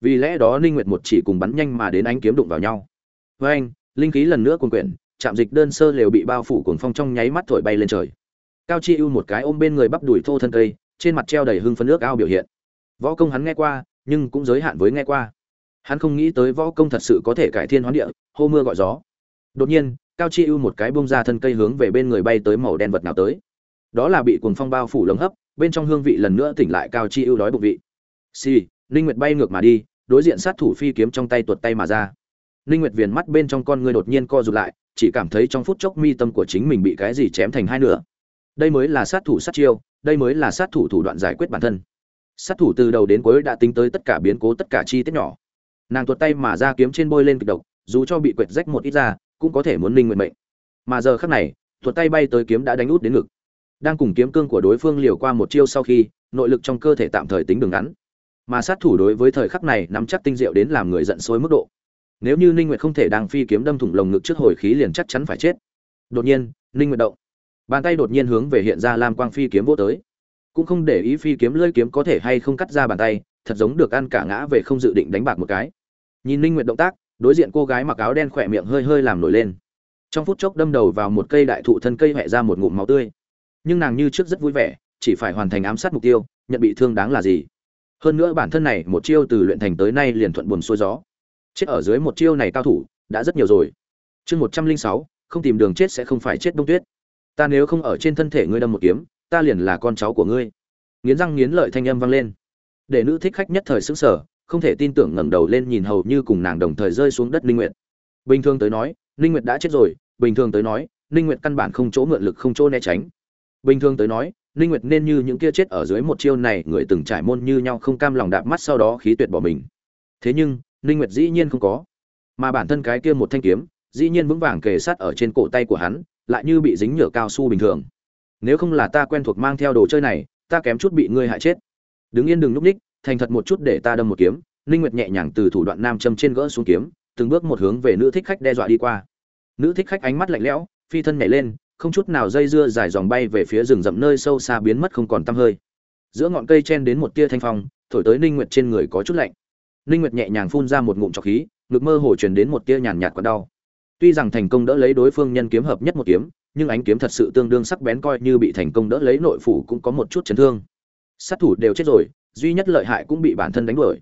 Vì lẽ đó ninh nguyệt một chỉ cùng bắn nhanh mà đến ánh kiếm đụng vào nhau. Với anh, linh khí lần nữa cuồn quyển chạm dịch đơn sơ lều bị bao phủ cuồng phong trong nháy mắt thổi bay lên trời. Cao chi ưu một cái ôm bên người bắp đùi thô thân cây, trên mặt treo đầy hưng phấn nước ao biểu hiện. Võ công hắn nghe qua, nhưng cũng giới hạn với nghe qua. Hắn không nghĩ tới võ công thật sự có thể cải thiên hoán địa, hô mưa gọi gió. Đột nhiên cao chi ưu một cái bông ra thân cây hướng về bên người bay tới màu đen vật nào tới. Đó là bị cuồng phong bao phủ lồng hấp bên trong hương vị lần nữa tỉnh lại cao chi ưu đói bụng vị. Xì、sì, linh nguyệt bay ngược mà đi đối diện sát thủ phi kiếm trong tay tuột tay mà ra. Linh nguyệt viền mắt bên trong con ngươi đột nhiên co rụt lại chỉ cảm thấy trong phút chốc mi tâm của chính mình bị cái gì chém thành hai nửa. Đây mới là sát thủ sát chiêu đây mới là sát thủ thủ đoạn giải quyết bản thân. Sát thủ từ đầu đến cuối đã tính tới tất cả biến cố tất cả chi tiết nhỏ. Nàng tuột tay mà ra kiếm trên bôi lên kịch độc dù cho bị quệt rách một ít ra cũng có thể muốn linh nguyện mệnh. Mà giờ khắc này thuật tay bay tới kiếm đã đánh út đến ngực. Đang cùng kiếm cương của đối phương liều qua một chiêu sau khi, nội lực trong cơ thể tạm thời tính đường ngắn. Mà sát thủ đối với thời khắc này nắm chắc tinh diệu đến làm người giận sôi mức độ. Nếu như ninh nguyệt không thể đang phi kiếm đâm thủng lồng ngực trước hồi khí liền chắc chắn phải chết. Đột nhiên, ninh nguyệt động. Bàn tay đột nhiên hướng về hiện ra lam quang phi kiếm vô tới. Cũng không để ý phi kiếm lưỡi kiếm có thể hay không cắt ra bàn tay, thật giống được ăn cả ngã về không dự định đánh bạc một cái. Nhìn ninh nguyệt động tác đối diện cô gái mặc áo đen khỏe miệng hơi hơi làm nổi lên. Trong phút chốc đâm đầu vào một cây đại thụ thân cây hẹ ra một ngụm máu tươi. Nhưng nàng như trước rất vui vẻ, chỉ phải hoàn thành ám sát mục tiêu, nhận bị thương đáng là gì. Hơn nữa bản thân này một chiêu từ luyện thành tới nay liền thuận buồn xuôi gió. Chết ở dưới một chiêu này cao thủ, đã rất nhiều rồi. Chương một trăm linh sáu, không tìm đường chết sẽ không phải chết đông tuyết. Ta nếu không ở trên thân thể ngươi đâm một kiếm, ta liền là con cháu của ngươi. Nghiến răng nghiến lợi thanh âm vang lên. Để nữ thích khách nhất thời xứng sở không thể tin tưởng ngẩng đầu lên nhìn hầu như cùng nàng đồng thời rơi xuống đất linh nguyệt. Bình thường tới nói linh nguyệt đã chết rồi, bình thường tới nói linh nguyệt căn bản không chỗ mượn lực không chỗ né tránh. Bình thường tới nói linh nguyệt nên như những kia chết ở dưới một chiêu này, người từng trải môn như nhau không cam lòng đạp mắt sau đó khí tuyệt bỏ mình. Thế nhưng linh nguyệt dĩ nhiên không có. Mà bản thân cái kia một thanh kiếm, dĩ nhiên vững vàng kề sát ở trên cổ tay của hắn, lại như bị dính nhựa cao su bình thường. Nếu không là ta quen thuộc mang theo đồ chơi này, ta kém chút bị ngươi hại chết. Đứng yên đừng lúc ních thành thật một chút để ta đâm một kiếm. Linh nguyệt nhẹ nhàng từ thủ đoạn nam châm trên gỡ xuống kiếm, từng bước một hướng về nữ thích khách đe dọa đi qua. Nữ thích khách ánh mắt lạnh lẽo, phi thân nhảy lên, không chút nào dây dưa dài dòng bay về phía rừng rậm nơi sâu xa biến mất không còn tăm hơi. Giữa ngọn cây chen đến một tia thanh phong, thổi tới ninh nguyệt trên người có chút lạnh. Ninh nguyệt nhẹ nhàng phun ra một ngụm trọc khí, ngực mơ hồ truyền đến một tia nhàn nhạt quặn đau. Tuy rằng thành công đỡ lấy đối phương nhân kiếm hợp nhất một kiếm, nhưng ánh kiếm thật sự tương đương sắc bén coi như bị thành công đỡ lấy nội phủ cũng có một chút chấn thương. Sát thủ đều chết rồi duy nhất lợi hại cũng bị bản thân đánh đuổi.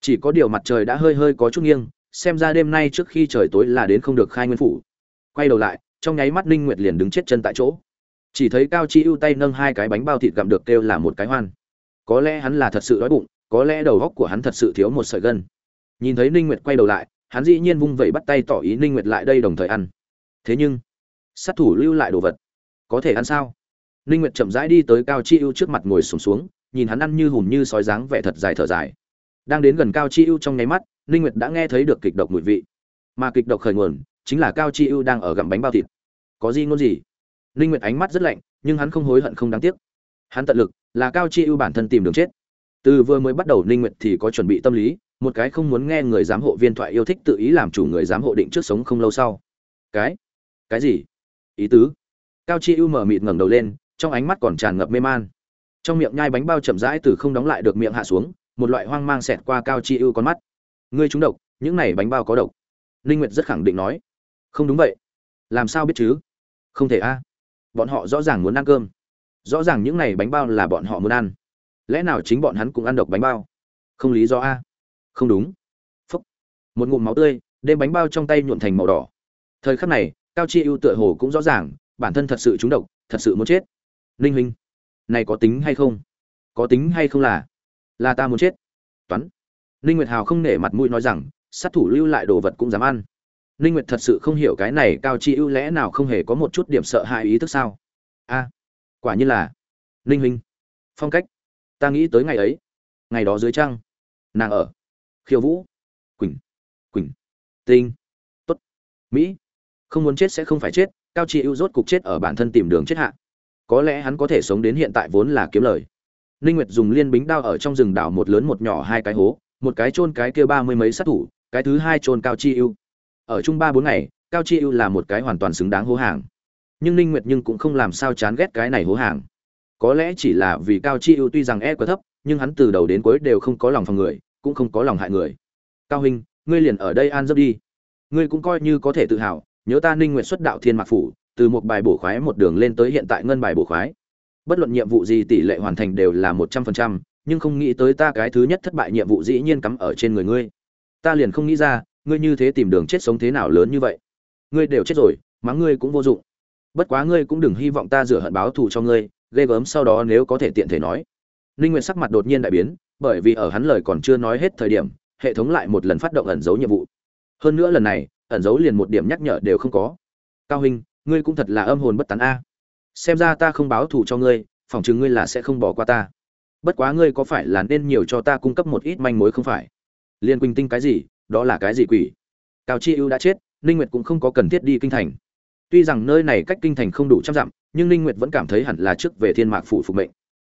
Chỉ có điều mặt trời đã hơi hơi có chút nghiêng xem ra đêm nay trước khi trời tối là đến không được khai nguyên phủ. Quay đầu lại trong nháy mắt ninh nguyệt liền đứng chết chân tại chỗ. Chỉ thấy cao chi ưu tay nâng hai cái bánh bao thịt gặm được kêu là một cái hoan. Có lẽ hắn là thật sự đói bụng có lẽ đầu óc của hắn thật sự thiếu một sợi gân. Nhìn thấy ninh nguyệt quay đầu lại hắn dĩ nhiên vung vẩy bắt tay tỏ ý ninh nguyệt lại đây đồng thời ăn. Thế nhưng sát thủ lưu lại đồ vật có thể ăn sao? Ninh nguyệt chậm rãi đi tới cao chi ưu trước mặt ngồi xổm xuống, xuống nhìn hắn ăn như hùm như sói dáng vẻ thật dài thở dài. Đang đến gần cao chi ưu trong nháy mắt, ninh nguyệt đã nghe thấy được kịch độc mùi vị. Mà kịch độc khởi nguồn chính là cao chi ưu đang ở gặm bánh bao thịt. Có gì ngôn gì? Ninh nguyệt ánh mắt rất lạnh, nhưng hắn không hối hận không đáng tiếc. Hắn tận lực là cao chi ưu bản thân tìm đường chết. Từ vừa mới bắt đầu ninh nguyệt thì có chuẩn bị tâm lý, một cái không muốn nghe người giám hộ viên thoại yêu thích tự ý làm chủ người giám hộ định trước sống không lâu sau. Cái? Cái gì? Ý tứ? Cao chi ưu mở mịt ngẩng đầu lên, trong ánh mắt còn tràn ngập mê man trong miệng nhai bánh bao chậm rãi từ không đóng lại được miệng hạ xuống, một loại hoang mang xẹt qua cao chi ưu con mắt. Ngươi trúng độc, những này bánh bao có độc. Ninh nguyệt rất khẳng định nói. Không đúng vậy. Làm sao biết chứ? Không thể a. Bọn họ rõ ràng muốn ăn cơm. Rõ ràng những này bánh bao là bọn họ muốn ăn. Lẽ nào chính bọn hắn cũng ăn độc bánh bao? Không lý do a. Không đúng. Phúc. Một ngụm máu tươi, đem bánh bao trong tay nhuộn thành màu đỏ. Thời khắc này, cao chi ưu tựa hồ cũng rõ ràng, bản thân thật sự trúng độc, thật sự muốn chết. Ninh huynh này có tính hay không? Có tính hay không là? Là ta muốn chết. Toán. Ninh nguyệt hào không nể mặt mũi nói rằng, sát thủ lưu lại đồ vật cũng dám ăn. Ninh nguyệt thật sự không hiểu cái này cao chi ưu lẽ nào không hề có một chút điểm sợ hãi ý thức sao? A, quả nhiên là. Ninh huynh, phong cách. Ta nghĩ tới ngày ấy. Ngày đó dưới trăng. Nàng ở. Khiêu vũ. Quỳnh. Quỳnh. Tinh. Tốt mỹ. Không muốn chết sẽ không phải chết. Cao chi ưu rốt cục chết ở bản thân tìm đường chết hạ có lẽ hắn có thể sống đến hiện tại vốn là kiếm lời. Ninh nguyệt dùng liên bính đao ở trong rừng đảo một lớn một nhỏ hai cái hố một cái chôn cái kia ba mươi mấy sát thủ cái thứ hai chôn cao chi ưu. Ở chung ba bốn ngày cao chi ưu là một cái hoàn toàn xứng đáng hố hàng. Nhưng ninh nguyệt nhưng cũng không làm sao chán ghét cái này hố hàng. Có lẽ chỉ là vì cao chi ưu tuy rằng e quá thấp nhưng hắn từ đầu đến cuối đều không có lòng phòng người cũng không có lòng hại người. Cao Hinh, ngươi liền ở đây an giấc đi. Ngươi cũng coi như có thể tự hào nhớ ta ninh nguyện xuất đạo thiên mạc phủ từ một bài bổ khoái một đường lên tới hiện tại ngân bài bổ khoái. Bất luận nhiệm vụ gì tỷ lệ hoàn thành đều là một trăm phần trăm, nhưng không nghĩ tới ta cái thứ nhất thất bại nhiệm vụ dĩ nhiên cắm ở trên người ngươi. Ta liền không nghĩ ra, ngươi như thế tìm đường chết sống thế nào lớn như vậy. Ngươi đều chết rồi mắng ngươi cũng vô dụng. Bất quá ngươi cũng đừng hy vọng ta rửa hận báo thù cho ngươi, ghê gớm sau đó nếu có thể tiện thể nói. Linh nguyện sắc mặt đột nhiên đại biến, bởi vì ở hắn lời còn chưa nói hết thời điểm, hệ thống lại một lần phát động ẩn dấu nhiệm vụ. Hơn nữa lần này, ẩn dấu liền một điểm nhắc nhở đều không có. Cao huynh ngươi cũng thật là âm hồn bất tán a. Xem ra ta không báo thù cho ngươi, phỏng chừng ngươi là sẽ không bỏ qua ta. Bất quá ngươi có phải là nên nhiều cho ta cung cấp một ít manh mối không phải? Liên quỳnh tinh cái gì, đó là cái gì quỷ? Cao chi ưu đã chết, ninh nguyệt cũng không có cần thiết đi kinh thành. Tuy rằng nơi này cách kinh thành không đủ trăm dặm, nhưng ninh nguyệt vẫn cảm thấy hẳn là trước về thiên mạc phủ phục mệnh.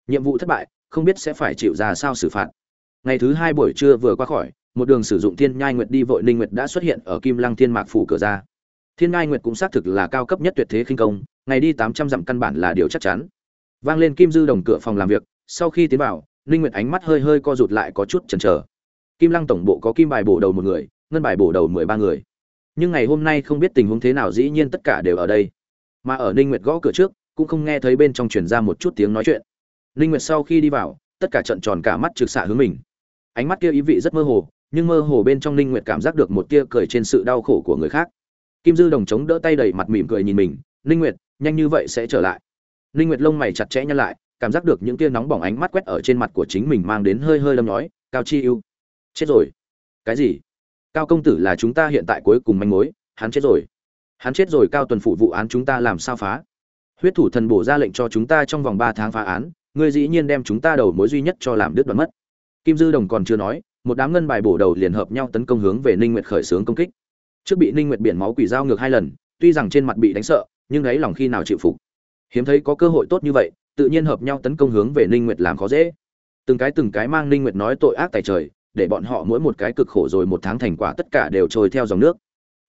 Nhiệm vụ thất bại, không biết sẽ phải chịu ra sao xử phạt. Ngày thứ hai buổi trưa vừa qua khỏi, một đường sử dụng thiên nhai nguyệt đi vội ninh nguyệt đã xuất hiện ở kim lăng thiên mạc phủ cửa ra thiên ngai nguyệt cũng xác thực là cao cấp nhất tuyệt thế khinh công, ngày đi tám trăm dặm căn bản là điều chắc chắn. Vang lên kim dư đồng cửa phòng làm việc, sau khi tiến vào, ninh nguyệt ánh mắt hơi hơi co rụt lại có chút chần chờ. Kim lăng tổng bộ có kim bài bổ đầu một người, ngân bài bổ đầu mười ba người. Nhưng ngày hôm nay không biết tình huống thế nào dĩ nhiên tất cả đều ở đây. Mà ở ninh nguyệt gõ cửa trước, cũng không nghe thấy bên trong truyền ra một chút tiếng nói chuyện. Ninh nguyệt sau khi đi vào, tất cả trận tròn cả mắt trực xạ hướng mình. Ánh mắt kia ý vị rất mơ hồ, nhưng mơ hồ bên trong ninh nguyệt cảm giác được một tia cười trên sự đau khổ của người khác kim dư đồng chống đỡ tay đầy mặt mỉm cười nhìn mình, ninh nguyệt, nhanh như vậy sẽ trở lại. Ninh nguyệt lông mày chặt chẽ nhăn lại, cảm giác được những tia nóng bỏng ánh mắt quét ở trên mặt của chính mình mang đến hơi hơi lâm nhói, cao chi ưu, chết rồi. Cái gì? Cao công tử là chúng ta hiện tại cuối cùng manh mối, hắn chết rồi. Hắn chết rồi, cao tuần phụ vụ án chúng ta làm sao phá? Huyết thủ thần bổ ra lệnh cho chúng ta trong vòng ba tháng phá án, ngươi dĩ nhiên đem chúng ta đầu mối duy nhất cho làm đứt đoạn mất. Kim dư đồng còn chưa nói, một đám ngân bài bổ đầu liền hợp nhau tấn công hướng về ninh nguyệt khởi xướng công kích trước bị ninh nguyệt biển máu quỷ dao ngược hai lần, tuy rằng trên mặt bị đánh sợ, nhưng ấy lòng khi nào chịu phục. Hiếm thấy có cơ hội tốt như vậy, tự nhiên hợp nhau tấn công hướng về ninh nguyệt làm khó dễ. Từng cái từng cái mang ninh nguyệt nói tội ác tại trời, để bọn họ mỗi một cái cực khổ rồi một tháng thành quả tất cả đều trôi theo dòng nước.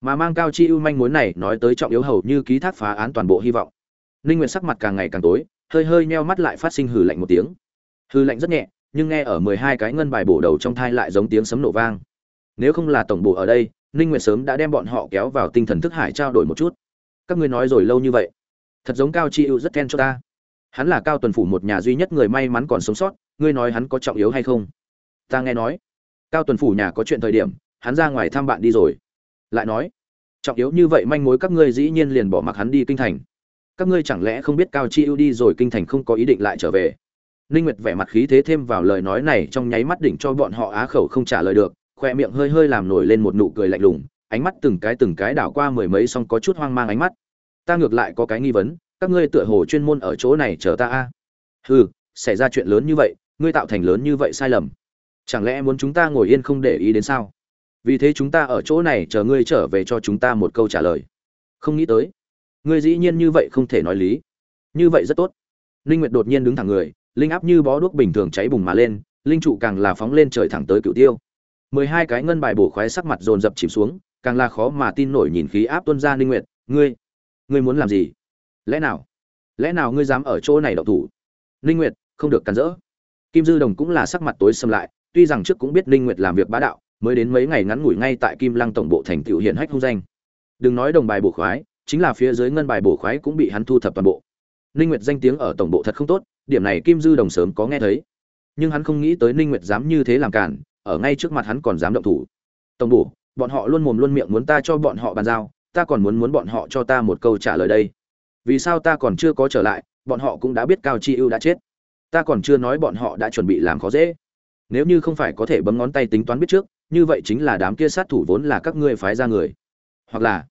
Mà mang cao chi ưu manh mối này nói tới trọng yếu hầu như ký thác phá án toàn bộ hy vọng. Ninh nguyệt sắc mặt càng ngày càng tối, hơi hơi nheo mắt lại phát sinh hừ lạnh một tiếng. Hừ lạnh rất nhẹ, nhưng nghe ở mười hai cái ngân bài bổ đầu trong thai lại giống tiếng sấm nổ vang. Nếu không là tổng bộ ở đây ninh nguyệt sớm đã đem bọn họ kéo vào tinh thần thức hải trao đổi một chút. Các ngươi nói rồi lâu như vậy, thật giống cao chi ưu rất khen cho ta. Hắn là cao tuần phủ một nhà duy nhất người may mắn còn sống sót, ngươi nói hắn có trọng yếu hay không? Ta nghe nói, cao tuần phủ nhà có chuyện thời điểm, hắn ra ngoài thăm bạn đi rồi. Lại nói, trọng yếu như vậy manh mối các ngươi dĩ nhiên liền bỏ mặc hắn đi kinh thành. Các ngươi chẳng lẽ không biết cao chi ưu đi rồi kinh thành không có ý định lại trở về? Ninh nguyệt vẻ mặt khí thế thêm vào lời nói này trong nháy mắt đỉnh cho bọn họ á khẩu không trả lời được khoe miệng hơi hơi làm nổi lên một nụ cười lạnh lùng, ánh mắt từng cái từng cái đảo qua mười mấy xong có chút hoang mang ánh mắt. Ta ngược lại có cái nghi vấn, các ngươi tựa hồ chuyên môn ở chỗ này chờ ta a? Hừ, xảy ra chuyện lớn như vậy, ngươi tạo thành lớn như vậy sai lầm. Chẳng lẽ muốn chúng ta ngồi yên không để ý đến sao? Vì thế chúng ta ở chỗ này chờ ngươi trở về cho chúng ta một câu trả lời. Không nghĩ tới. Ngươi dĩ nhiên như vậy không thể nói lý. Như vậy rất tốt. Linh nguyệt đột nhiên đứng thẳng người, linh áp như bó đuốc bình thường cháy bùng mà lên, linh trụ càng là phóng lên trời thẳng tới cựu tiêu mười hai cái ngân bài bổ khoái sắc mặt dồn dập chìm xuống, càng là khó mà tin nổi nhìn khí áp tuân ra linh nguyệt, ngươi ngươi muốn làm gì? Lẽ nào lẽ nào ngươi dám ở chỗ này đậu thủ? Linh nguyệt không được cản rỡ. Kim dư đồng cũng là sắc mặt tối sầm lại, tuy rằng trước cũng biết linh nguyệt làm việc bá đạo, mới đến mấy ngày ngắn ngủi ngay tại kim lăng tổng bộ thành tựu hiện hách hung danh. Đừng nói đồng bài bổ khoái, chính là phía dưới ngân bài bổ khoái cũng bị hắn thu thập toàn bộ. Ninh nguyệt danh tiếng ở tổng bộ thật không tốt, điểm này kim dư đồng sớm có nghe thấy. Nhưng hắn không nghĩ tới ninh nguyệt dám như thế làm cản ở ngay trước mặt hắn còn dám động thủ. Tổng bổ, bọn họ luôn mồm luôn miệng muốn ta cho bọn họ bàn giao, ta còn muốn muốn bọn họ cho ta một câu trả lời đây. Vì sao ta còn chưa có trở lại, bọn họ cũng đã biết cao chi ưu đã chết. Ta còn chưa nói bọn họ đã chuẩn bị làm khó dễ. Nếu như không phải có thể bấm ngón tay tính toán biết trước, như vậy chính là đám kia sát thủ vốn là các ngươi phái ra người. Hoặc là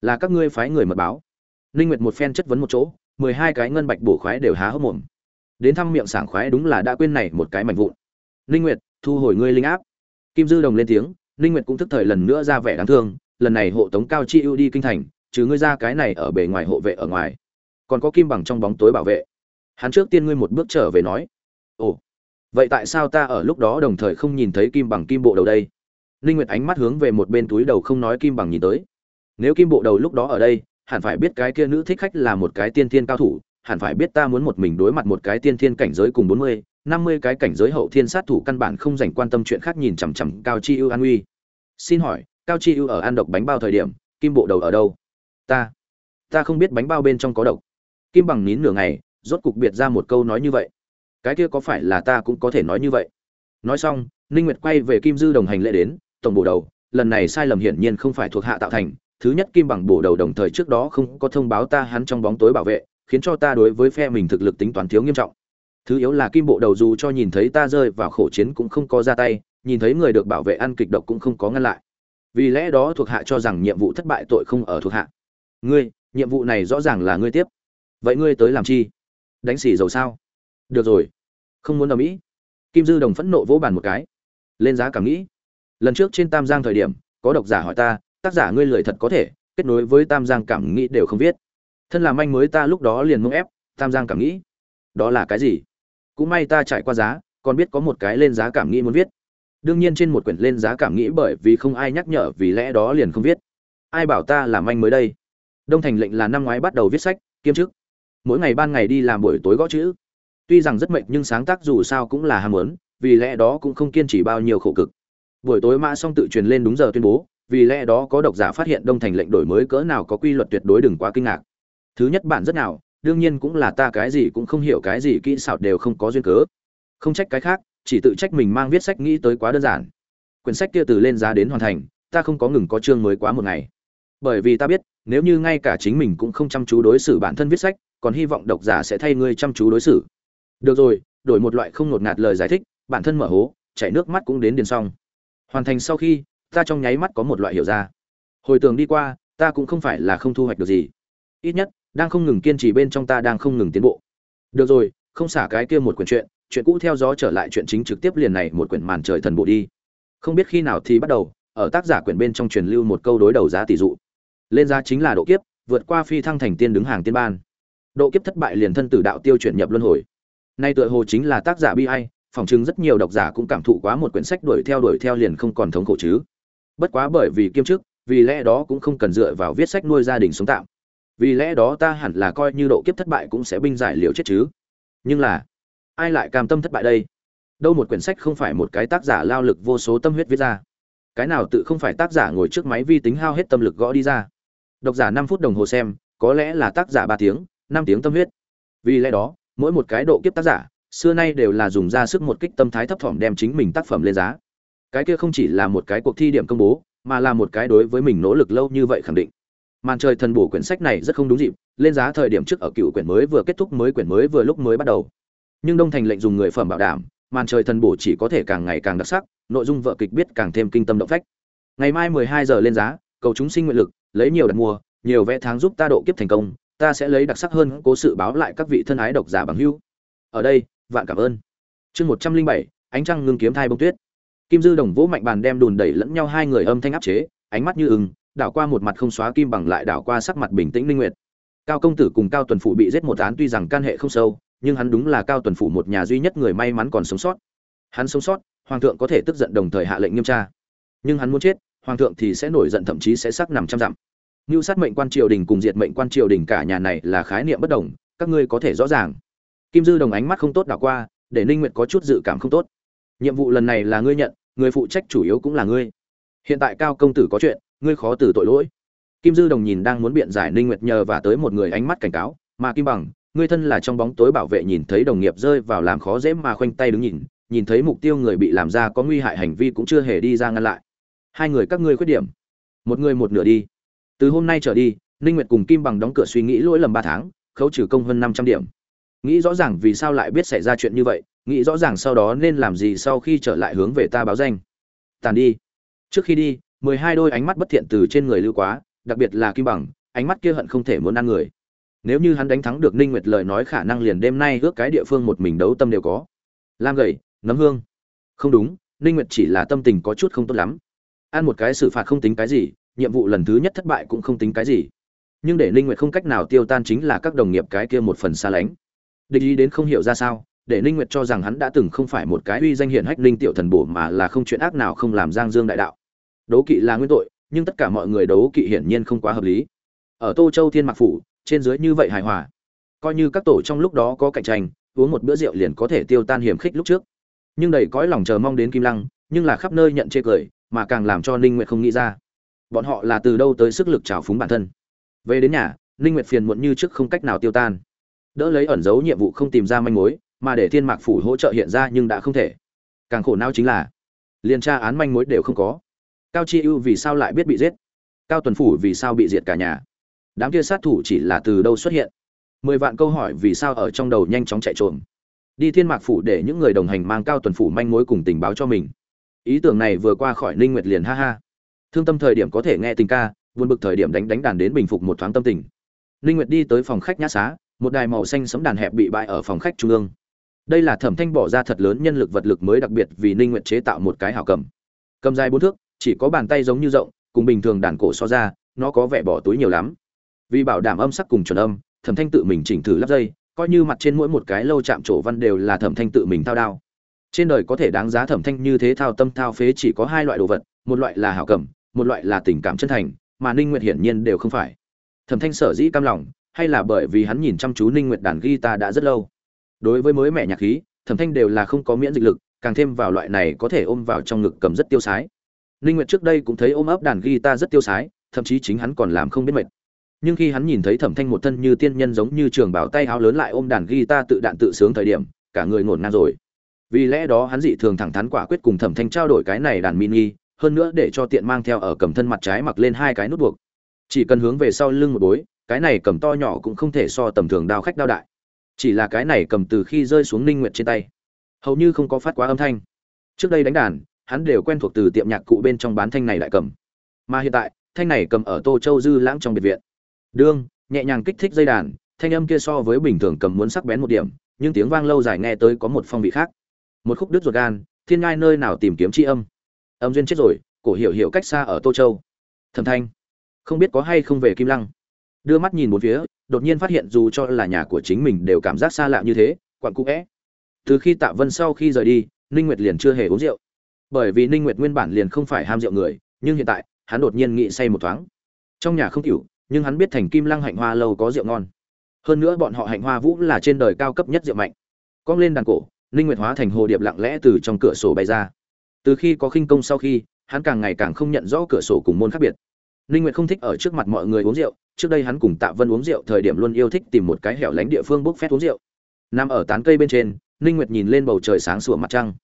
là các ngươi phái người mật báo. Ninh nguyệt một phen chất vấn một chỗ, mười hai cái ngân bạch bổ khoái đều há hốc mồm. Đến thăm miệng sảng khoái đúng là đã quên này một cái mảnh vụn. Ninh nguyệt thu hồi ngươi linh áp. Kim dư đồng lên tiếng ninh nguyệt cũng thức thời lần nữa ra vẻ đáng thương lần này hộ tống cao chi ưu đi kinh thành trừ ngươi ra cái này ở bề ngoài hộ vệ ở ngoài còn có kim bằng trong bóng tối bảo vệ. Hắn trước tiên ngươi một bước trở về nói ồ vậy tại sao ta ở lúc đó đồng thời không nhìn thấy kim bằng kim bộ đầu đây? Ninh nguyệt ánh mắt hướng về một bên túi đầu không nói kim bằng nhìn tới. Nếu kim bộ đầu lúc đó ở đây hẳn phải biết cái kia nữ thích khách là một cái tiên thiên cao thủ hẳn phải biết ta muốn một mình đối mặt một cái tiên thiên cảnh giới cùng 40, 50 cái cảnh giới hậu thiên sát thủ căn bản không dành quan tâm chuyện khác nhìn chằm chằm cao chi ưu an uy. Xin hỏi, cao chi ưu ở ăn độc bánh bao thời điểm, kim bộ đầu ở đâu? Ta ta không biết bánh bao bên trong có độc. Kim bằng nín nửa ngày, rốt cục biệt ra một câu nói như vậy. Cái kia có phải là ta cũng có thể nói như vậy? Nói xong, ninh nguyệt quay về kim dư đồng hành lễ đến, tổng bộ đầu, lần này sai lầm hiển nhiên không phải thuộc hạ tạo thành. Thứ nhất, kim bằng bổ đầu đồng thời trước đó không có thông báo ta hắn trong bóng tối bảo vệ, khiến cho ta đối với phe mình thực lực tính toán thiếu nghiêm trọng thứ yếu là kim bộ đầu dù cho nhìn thấy ta rơi vào khổ chiến cũng không có ra tay, nhìn thấy người được bảo vệ ăn kịch độc cũng không có ngăn lại. Vì lẽ đó thuộc hạ cho rằng nhiệm vụ thất bại tội không ở thuộc hạ. Ngươi, nhiệm vụ này rõ ràng là ngươi tiếp. Vậy ngươi tới làm chi? Đánh xỉ dầu sao? Được rồi. Không muốn ở mỹ kim dư đồng phẫn nộ vỗ bàn một cái. Lên giá cảm nghĩ. Lần trước trên tam giang thời điểm, có độc giả hỏi ta, tác giả ngươi lười thật có thể, kết nối với tam giang cảm nghĩ đều không viết. Thân làm anh mới ta lúc đó liền mông ép, tam giang cảm nghĩ. Đó là cái gì? Cũng may ta trải qua giá, còn biết có một cái lên giá cảm nghĩ muốn viết. Đương nhiên trên một quyển lên giá cảm nghĩ bởi vì không ai nhắc nhở, vì lẽ đó liền không viết. Ai bảo ta làm anh mới đây? Đông thành lệnh là năm ngoái bắt đầu viết sách, kiêm chức. Mỗi ngày ban ngày đi làm buổi tối gõ chữ. Tuy rằng rất mệt nhưng sáng tác dù sao cũng là ham muốn, vì lẽ đó cũng không kiên trì bao nhiêu khổ cực. Buổi tối mã xong tự truyền lên đúng giờ tuyên bố, vì lẽ đó có độc giả phát hiện đông thành lệnh đổi mới cỡ nào có quy luật tuyệt đối đừng quá kinh ngạc. Thứ nhất bản rất nào đương nhiên cũng là ta cái gì cũng không hiểu cái gì kỹ xảo đều không có duyên cớ. Không trách cái khác, chỉ tự trách mình mang viết sách nghĩ tới quá đơn giản. Quyển sách kia từ lên giá đến hoàn thành, ta không có ngừng có chương mới quá một ngày. Bởi vì ta biết, nếu như ngay cả chính mình cũng không chăm chú đối xử bản thân viết sách, còn hy vọng độc giả sẽ thay ngươi chăm chú đối xử. Được rồi, đổi một loại không ngột ngạt lời giải thích, bản thân mở hố, chảy nước mắt cũng đến điền xong. Hoàn thành sau khi, ta trong nháy mắt có một loại hiểu ra. Hồi tường đi qua, ta cũng không phải là không thu hoạch được gì. Ít nhất đang không ngừng kiên trì bên trong ta đang không ngừng tiến bộ. Được rồi, không xả cái kia một quyển chuyện chuyện cũ theo gió trở lại chuyện chính trực tiếp liền này một quyển màn trời thần bộ đi. Không biết khi nào thì bắt đầu, ở tác giả quyển bên trong truyền lưu một câu đối đầu giá tỷ dụ. Lên giá chính là độ kiếp, vượt qua phi thăng thành tiên đứng hàng tiên ban. Độ kiếp thất bại liền thân tử đạo tiêu chuyển nhập luân hồi. Nay tựa hồ chính là tác giả bi ai, phỏng chứng rất nhiều độc giả cũng cảm thụ quá một quyển sách đuổi theo đuổi theo liền không còn thống khổ chứ. Bất quá bởi vì kiêm chức, vì lẽ đó cũng không cần dựa vào viết sách nuôi gia đình sống tạm vì lẽ đó ta hẳn là coi như độ kiếp thất bại cũng sẽ binh giải liều chết chứ. Nhưng là, ai lại cam tâm thất bại đây? Đâu một quyển sách không phải một cái tác giả lao lực vô số tâm huyết viết ra. Cái nào tự không phải tác giả ngồi trước máy vi tính hao hết tâm lực gõ đi ra? Độc giả năm phút đồng hồ xem, có lẽ là tác giả ba tiếng, năm tiếng tâm huyết. Vì lẽ đó, mỗi một cái độ kiếp tác giả, xưa nay đều là dùng ra sức một kích tâm thái thấp thỏm đem chính mình tác phẩm lên giá. Cái kia không chỉ là một cái cuộc thi điểm công bố, mà là một cái đối với mình nỗ lực lâu như vậy khẳng định màn trời thần bổ quyển sách này rất không đúng dịp lên giá thời điểm trước ở cựu quyển mới vừa kết thúc mới quyển mới vừa lúc mới bắt đầu. Nhưng đông thành lệnh dùng người phẩm bảo đảm màn trời thần bổ chỉ có thể càng ngày càng đặc sắc nội dung vợ kịch biết càng thêm kinh tâm động phách. Ngày mai 12 giờ lên giá cầu chúng sinh nguyện lực lấy nhiều đặt mua nhiều vẽ tháng giúp ta độ kiếp thành công ta sẽ lấy đặc sắc hơn cố sự báo lại các vị thân ái độc giả bằng hữu. Ở đây vạn cảm ơn. Chương 107, ánh trăng ngưng kiếm thai bông tuyết. Kim dư đồng vũ mạnh bàn đem đùn đẩy lẫn nhau hai người âm thanh áp chế ánh mắt như ưng đảo qua một mặt không xóa kim bằng lại đảo qua sắc mặt bình tĩnh linh nguyệt. Cao công tử cùng cao tuần phụ bị giết một án tuy rằng can hệ không sâu nhưng hắn đúng là cao tuần phụ một nhà duy nhất người may mắn còn sống sót. Hắn sống sót hoàng thượng có thể tức giận đồng thời hạ lệnh nghiêm tra. Nhưng hắn muốn chết hoàng thượng thì sẽ nổi giận thậm chí sẽ sắc nằm trăm dặm. Nưu sát mệnh quan triều đình cùng diệt mệnh quan triều đình cả nhà này là khái niệm bất đồng, các ngươi có thể rõ ràng. Kim Dư Đồng ánh mắt không tốt đảo qua, để Ninh Nguyệt có chút dự cảm không tốt. Nhiệm vụ lần này là ngươi nhận, người phụ trách chủ yếu cũng là ngươi. Hiện tại cao công tử có chuyện ngươi khó từ tội lỗi. Kim dư đồng nhìn đang muốn biện giải ninh nguyệt nhờ và tới một người ánh mắt cảnh cáo, mà kim bằng, ngươi thân là trong bóng tối bảo vệ nhìn thấy đồng nghiệp rơi vào làm khó dễ mà khoanh tay đứng nhìn nhìn thấy mục tiêu người bị làm ra có nguy hại hành vi cũng chưa hề đi ra ngăn lại. Hai người các ngươi khuyết điểm. Một người một nửa đi. Từ hôm nay trở đi, ninh nguyệt cùng kim bằng đóng cửa suy nghĩ lỗi lầm ba tháng, khấu trừ công hơn 500 điểm. Nghĩ rõ ràng vì sao lại biết xảy ra chuyện như vậy, nghĩ rõ ràng sau đó nên làm gì sau khi trở lại hướng về ta báo danh. Tàn đi. Trước khi đi mười hai đôi ánh mắt bất thiện từ trên người lưu quá, đặc biệt là kim bằng, ánh mắt kia hận không thể muốn ăn người. Nếu như hắn đánh thắng được ninh nguyệt lời nói khả năng liền đêm nay ước cái địa phương một mình đấu tâm đều có. Lam gầy, nấm hương. Không đúng, ninh nguyệt chỉ là tâm tình có chút không tốt lắm. Ăn một cái xử phạt không tính cái gì, nhiệm vụ lần thứ nhất thất bại cũng không tính cái gì. Nhưng để ninh nguyệt không cách nào tiêu tan chính là các đồng nghiệp cái kia một phần xa lánh. Địch ý đến không hiểu ra sao, để ninh nguyệt cho rằng hắn đã từng không phải một cái uy danh hiển hách linh tiểu thần bổ mà là không chuyện ác nào không làm giang dương đại đạo đấu kỵ là nguyên tội, nhưng tất cả mọi người đấu kỵ hiển nhiên không quá hợp lý. Ở tô châu thiên mạc phủ, trên dưới như vậy hài hòa. Coi như các tổ trong lúc đó có cạnh tranh, uống một bữa rượu liền có thể tiêu tan hiểm khích lúc trước. Nhưng đầy cõi lòng chờ mong đến kim lăng, nhưng là khắp nơi nhận chê cười, mà càng làm cho ninh nguyệt không nghĩ ra. Bọn họ là từ đâu tới sức lực trào phúng bản thân? Về đến nhà, ninh nguyệt phiền muộn như trước không cách nào tiêu tan. Đỡ lấy ẩn giấu nhiệm vụ không tìm ra manh mối, mà để thiên mạc phủ hỗ trợ hiện ra nhưng đã không thể. Càng khổ não chính là liên tra án manh mối đều không có cao chi ưu vì sao lại biết bị giết? Cao tuần phủ vì sao bị diệt cả nhà? Đám kia sát thủ chỉ là từ đâu xuất hiện? Mười vạn câu hỏi vì sao ở trong đầu nhanh chóng chạy trộm. Đi thiên mạc phủ để những người đồng hành mang cao tuần phủ manh mối cùng tình báo cho mình. Ý tưởng này vừa qua khỏi ninh nguyệt liền ha ha. Thương tâm thời điểm có thể nghe tình ca, buồn bực thời điểm đánh đánh đàn đến bình phục một thoáng tâm tình. Ninh nguyệt đi tới phòng khách nhã xá, một đài màu xanh sẫm đàn hẹp bị bại ở phòng khách trung ương. Đây là thẩm thanh bỏ ra thật lớn nhân lực vật lực mới đặc biệt vì ninh nguyệt chế tạo một cái hảo cầm. Cầm dài bốn thước chỉ có bàn tay giống như rộng, cùng bình thường đàn cổ so ra, nó có vẻ bỏ túi nhiều lắm. Vì bảo đảm âm sắc cùng chuẩn âm, thẩm thanh tự mình chỉnh thử lắp dây, coi như mặt trên mỗi một cái lâu chạm trổ văn đều là thẩm thanh tự mình thao đao. Trên đời có thể đáng giá thẩm thanh như thế thao tâm thao phế chỉ có hai loại đồ vật, một loại là hảo cầm, một loại là tình cảm chân thành, mà ninh nguyệt hiển nhiên đều không phải. Thẩm thanh sở dĩ cam lòng, hay là bởi vì hắn nhìn chăm chú ninh nguyệt đàn guitar đã rất lâu. Đối với mới mẹ nhạc khí, thẩm thanh đều là không có miễn dịch lực, càng thêm vào loại này có thể ôm vào trong ngực cầm rất tiêu sái ninh nguyệt trước đây cũng thấy ôm ấp đàn guitar rất tiêu sái, thậm chí chính hắn còn làm không biết mệt. Nhưng khi hắn nhìn thấy thẩm thanh một thân như tiên nhân giống như trường bảo tay áo lớn lại ôm đàn guitar tự đạn tự sướng thời điểm, cả người ngổn ngang rồi. Vì lẽ đó hắn dị thường thẳng thắn quả quyết cùng thẩm thanh trao đổi cái này đàn mini, hơn nữa để cho tiện mang theo ở cầm thân mặt trái mặc lên hai cái nút buộc. Chỉ cần hướng về sau lưng một bối, cái này cầm to nhỏ cũng không thể so tầm thường đao khách đao đại. Chỉ là cái này cầm từ khi rơi xuống ninh nguyệt trên tay. Hầu như không có phát quá âm thanh. Trước đây đánh đàn hắn đều quen thuộc từ tiệm nhạc cụ bên trong bán thanh này lại cầm. Mà hiện tại, thanh này cầm ở tô châu dư lãng trong biệt viện. Đương, nhẹ nhàng kích thích dây đàn, thanh âm kia so với bình thường cầm muốn sắc bén một điểm, nhưng tiếng vang lâu dài nghe tới có một phong vị khác. Một khúc đứt ruột gan, thiên ngai nơi nào tìm kiếm tri âm. Âm duyên chết rồi, cổ hiểu hiểu cách xa ở tô châu. Thẩm thanh, không biết có hay không về kim lăng? Đưa mắt nhìn một phía, đột nhiên phát hiện dù cho là nhà của chính mình đều cảm giác xa lạ như thế, quặn cũ vẽ từ khi tạ vân sau khi rời đi, ninh nguyệt liền chưa hề uống rượu bởi vì ninh nguyệt nguyên bản liền không phải ham rượu người, nhưng hiện tại, hắn đột nhiên nghĩ say một thoáng. Trong nhà không hiểu nhưng hắn biết thành kim lăng hạnh hoa lâu có rượu ngon. Hơn nữa bọn họ hạnh hoa vũ là trên đời cao cấp nhất rượu mạnh. Cong lên đàn cổ, ninh nguyệt hóa thành hồ điệp lặng lẽ từ trong cửa sổ bay ra. Từ khi có khinh công sau khi, hắn càng ngày càng không nhận rõ cửa sổ cùng môn khác biệt. Ninh nguyệt không thích ở trước mặt mọi người uống rượu, trước đây hắn cùng tạ vân uống rượu thời điểm luôn yêu thích tìm một cái hẻo lánh địa phương bốc phét uống rượu. Nằm ở tán cây bên trên, ninh nguyệt nhìn lên bầu trời sáng sủa mặt trăng.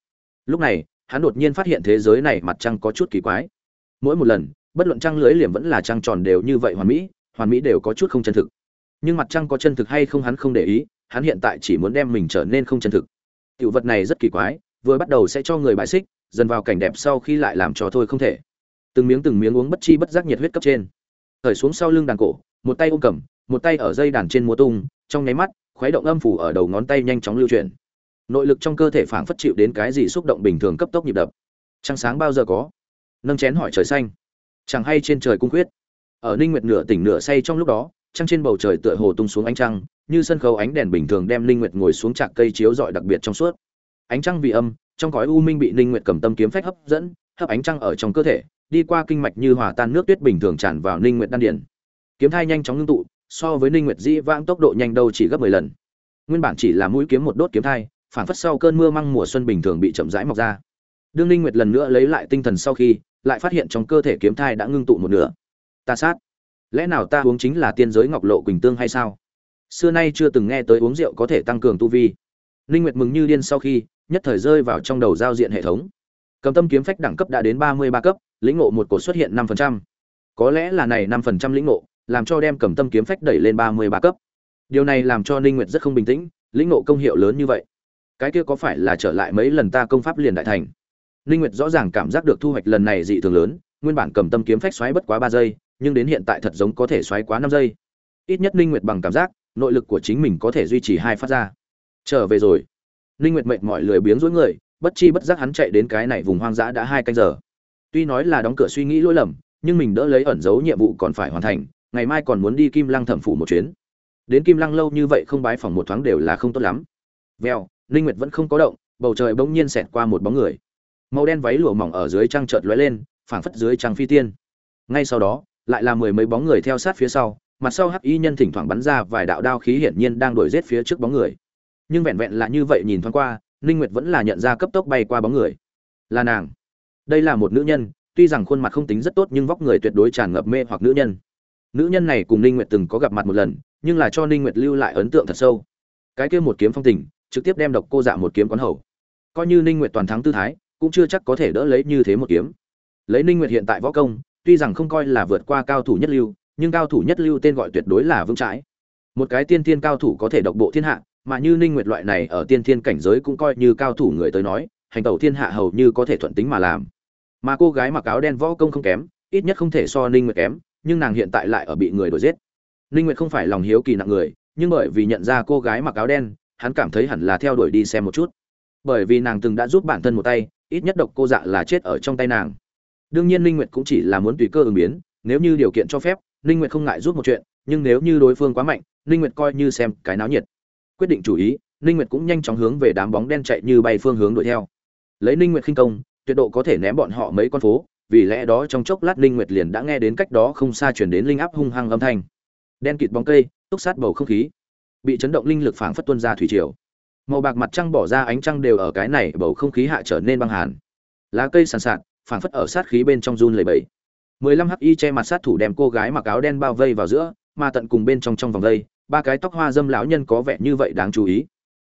Lúc này hắn đột nhiên phát hiện thế giới này mặt trăng có chút kỳ quái. Mỗi một lần, bất luận trăng lưới liềm vẫn là trăng tròn đều như vậy hoàn mỹ hoàn mỹ đều có chút không chân thực. Nhưng mặt trăng có chân thực hay không hắn không để ý, hắn hiện tại chỉ muốn đem mình trở nên không chân thực. Tiểu vật này rất kỳ quái, vừa bắt đầu sẽ cho người bại xích, dần vào cảnh đẹp sau khi lại làm cho thôi không thể. Từng miếng từng miếng uống bất chi bất giác nhiệt huyết cấp trên. Thời xuống sau lưng đàn cổ, một tay ôm cầm, một tay ở dây đàn trên múa tung, trong nháy mắt, khuấy động âm phủ ở đầu ngón tay nhanh chóng lưu chuyển nội lực trong cơ thể phảng phất chịu đến cái gì xúc động bình thường cấp tốc nhịp đập. Trăng sáng bao giờ có? Nâng chén hỏi trời xanh. Chẳng hay trên trời cung quyết ở ninh nguyệt nửa tỉnh nửa say trong lúc đó, trăng trên bầu trời tựa hồ tung xuống ánh trăng, như sân khấu ánh đèn bình thường đem ninh nguyệt ngồi xuống chạc cây chiếu rọi đặc biệt trong suốt. Ánh trăng vì âm, trong cõi u minh bị ninh nguyệt cầm tâm kiếm phách hấp dẫn, hấp ánh trăng ở trong cơ thể, đi qua kinh mạch như hòa tan nước tuyết bình thường tràn vào ninh nguyệt đan điển kiếm thai nhanh chóng ngưng tụ, so với ninh nguyệt dĩ vãng tốc độ nhanh đâu chỉ gấp 10 lần. Nguyên bản chỉ là mũi kiếm một đốt kiếm thai phản phất sau cơn mưa măng mùa xuân bình thường bị chậm rãi mọc ra. Đương ninh nguyệt lần nữa lấy lại tinh thần sau khi, lại phát hiện trong cơ thể kiếm thai đã ngưng tụ một nửa. Ta sát. Lẽ nào ta uống chính là tiên giới ngọc lộ quỳnh tương hay sao? Xưa nay chưa từng nghe tới uống rượu có thể tăng cường tu vi. Ninh nguyệt mừng như điên sau khi, nhất thời rơi vào trong đầu giao diện hệ thống. Cầm tâm kiếm phách đẳng cấp đã đến 33 cấp, lĩnh ngộ một cột xuất hiện 5%. có lẽ là này 5% lĩnh ngộ, làm cho đem cầm tâm kiếm phách đẩy lên 33 cấp. Điều này làm cho ninh nguyệt rất không bình tĩnh, lĩnh ngộ công hiệu lớn như vậy cái kia có phải là trở lại mấy lần ta công pháp liền đại thành? Ninh nguyệt rõ ràng cảm giác được thu hoạch lần này dị thường lớn, nguyên bản cầm tâm kiếm phách xoáy bất quá 3 giây, nhưng đến hiện tại thật giống có thể xoáy quá 5 giây. Ít nhất ninh nguyệt bằng cảm giác, nội lực của chính mình có thể duy trì hai phát ra. Trở về rồi. Ninh nguyệt mệt mỏi lười biếng rối người, bất chi bất giác hắn chạy đến cái này vùng hoang dã đã hai canh giờ. Tuy nói là đóng cửa suy nghĩ lỗi lầm, nhưng mình đỡ lấy ẩn giấu nhiệm vụ còn phải hoàn thành, ngày mai còn muốn đi kim lăng thẩm phủ một chuyến. Đến kim lăng lâu như vậy không bái phòng một thoáng đều là không tốt lắm. Vèo Linh nguyệt vẫn không có động, bầu trời bỗng nhiên xẹt qua một bóng người. Màu đen váy lụa mỏng ở dưới trăng chợt lóe lên, phảng phất dưới trăng phi tiên. Ngay sau đó, lại là mười mấy bóng người theo sát phía sau, mặt sau hắc y nhân thỉnh thoảng bắn ra vài đạo đao khí hiển nhiên đang đuổi giết phía trước bóng người. Nhưng vẹn vẹn là như vậy nhìn thoáng qua, Linh nguyệt vẫn là nhận ra cấp tốc bay qua bóng người. Là nàng. Đây là một nữ nhân, tuy rằng khuôn mặt không tính rất tốt nhưng vóc người tuyệt đối tràn ngập mê hoặc nữ nhân. Nữ nhân này cùng ninh nguyệt từng có gặp mặt một lần, nhưng là cho ninh nguyệt lưu lại ấn tượng thật sâu. Cái kia một kiếm phong tình trực tiếp đem độc cô dạ một kiếm quán hầu. Coi như ninh nguyệt toàn thắng tư thái, cũng chưa chắc có thể đỡ lấy như thế một kiếm. Lấy ninh nguyệt hiện tại võ công, tuy rằng không coi là vượt qua cao thủ nhất lưu, nhưng cao thủ nhất lưu tên gọi tuyệt đối là vững chãi. Một cái tiên thiên cao thủ có thể độc bộ thiên hạ, mà như ninh nguyệt loại này ở tiên thiên cảnh giới cũng coi như cao thủ người tới nói, hành tẩu thiên hạ hầu như có thể thuận tính mà làm. Mà cô gái mặc áo đen võ công không kém, ít nhất không thể so ninh nguyệt kém, nhưng nàng hiện tại lại ở bị người đuổi giết. Ninh nguyệt không phải lòng hiếu kỳ nặng người, nhưng bởi vì nhận ra cô gái mặc áo đen hắn cảm thấy hẳn là theo đuổi đi xem một chút. Bởi vì nàng từng đã giúp bản thân một tay, ít nhất độc cô dạ là chết ở trong tay nàng. Đương nhiên ninh nguyệt cũng chỉ là muốn tùy cơ ứng biến, nếu như điều kiện cho phép, ninh nguyệt không ngại giúp một chuyện, nhưng nếu như đối phương quá mạnh, ninh nguyệt coi như xem cái náo nhiệt. Quyết định chủ ý, ninh nguyệt cũng nhanh chóng hướng về đám bóng đen chạy như bay phương hướng đuổi theo. Lấy ninh nguyệt khinh công, tuyệt độ có thể ném bọn họ mấy con phố, vì lẽ đó trong chốc lát ninh nguyệt liền đã nghe đến cách đó không xa truyền đến linh áp hung hăng âm thanh. Đen kịt bóng cây, túc sát bầu không khí bị chấn động linh lực phảng phất tuôn ra thủy triều. Màu bạc mặt trăng bỏ ra ánh trăng đều ở cái này, bầu không khí hạ trở nên băng hàn. Lá cây sàn sạt, phảng phất ở sát khí bên trong run lẩy bẩy. Mười lăm hắc y che mặt sát thủ đem cô gái mặc áo đen bao vây vào giữa, mà tận cùng bên trong trong vòng vây, ba cái tóc hoa dâm lão nhân có vẻ như vậy đáng chú ý.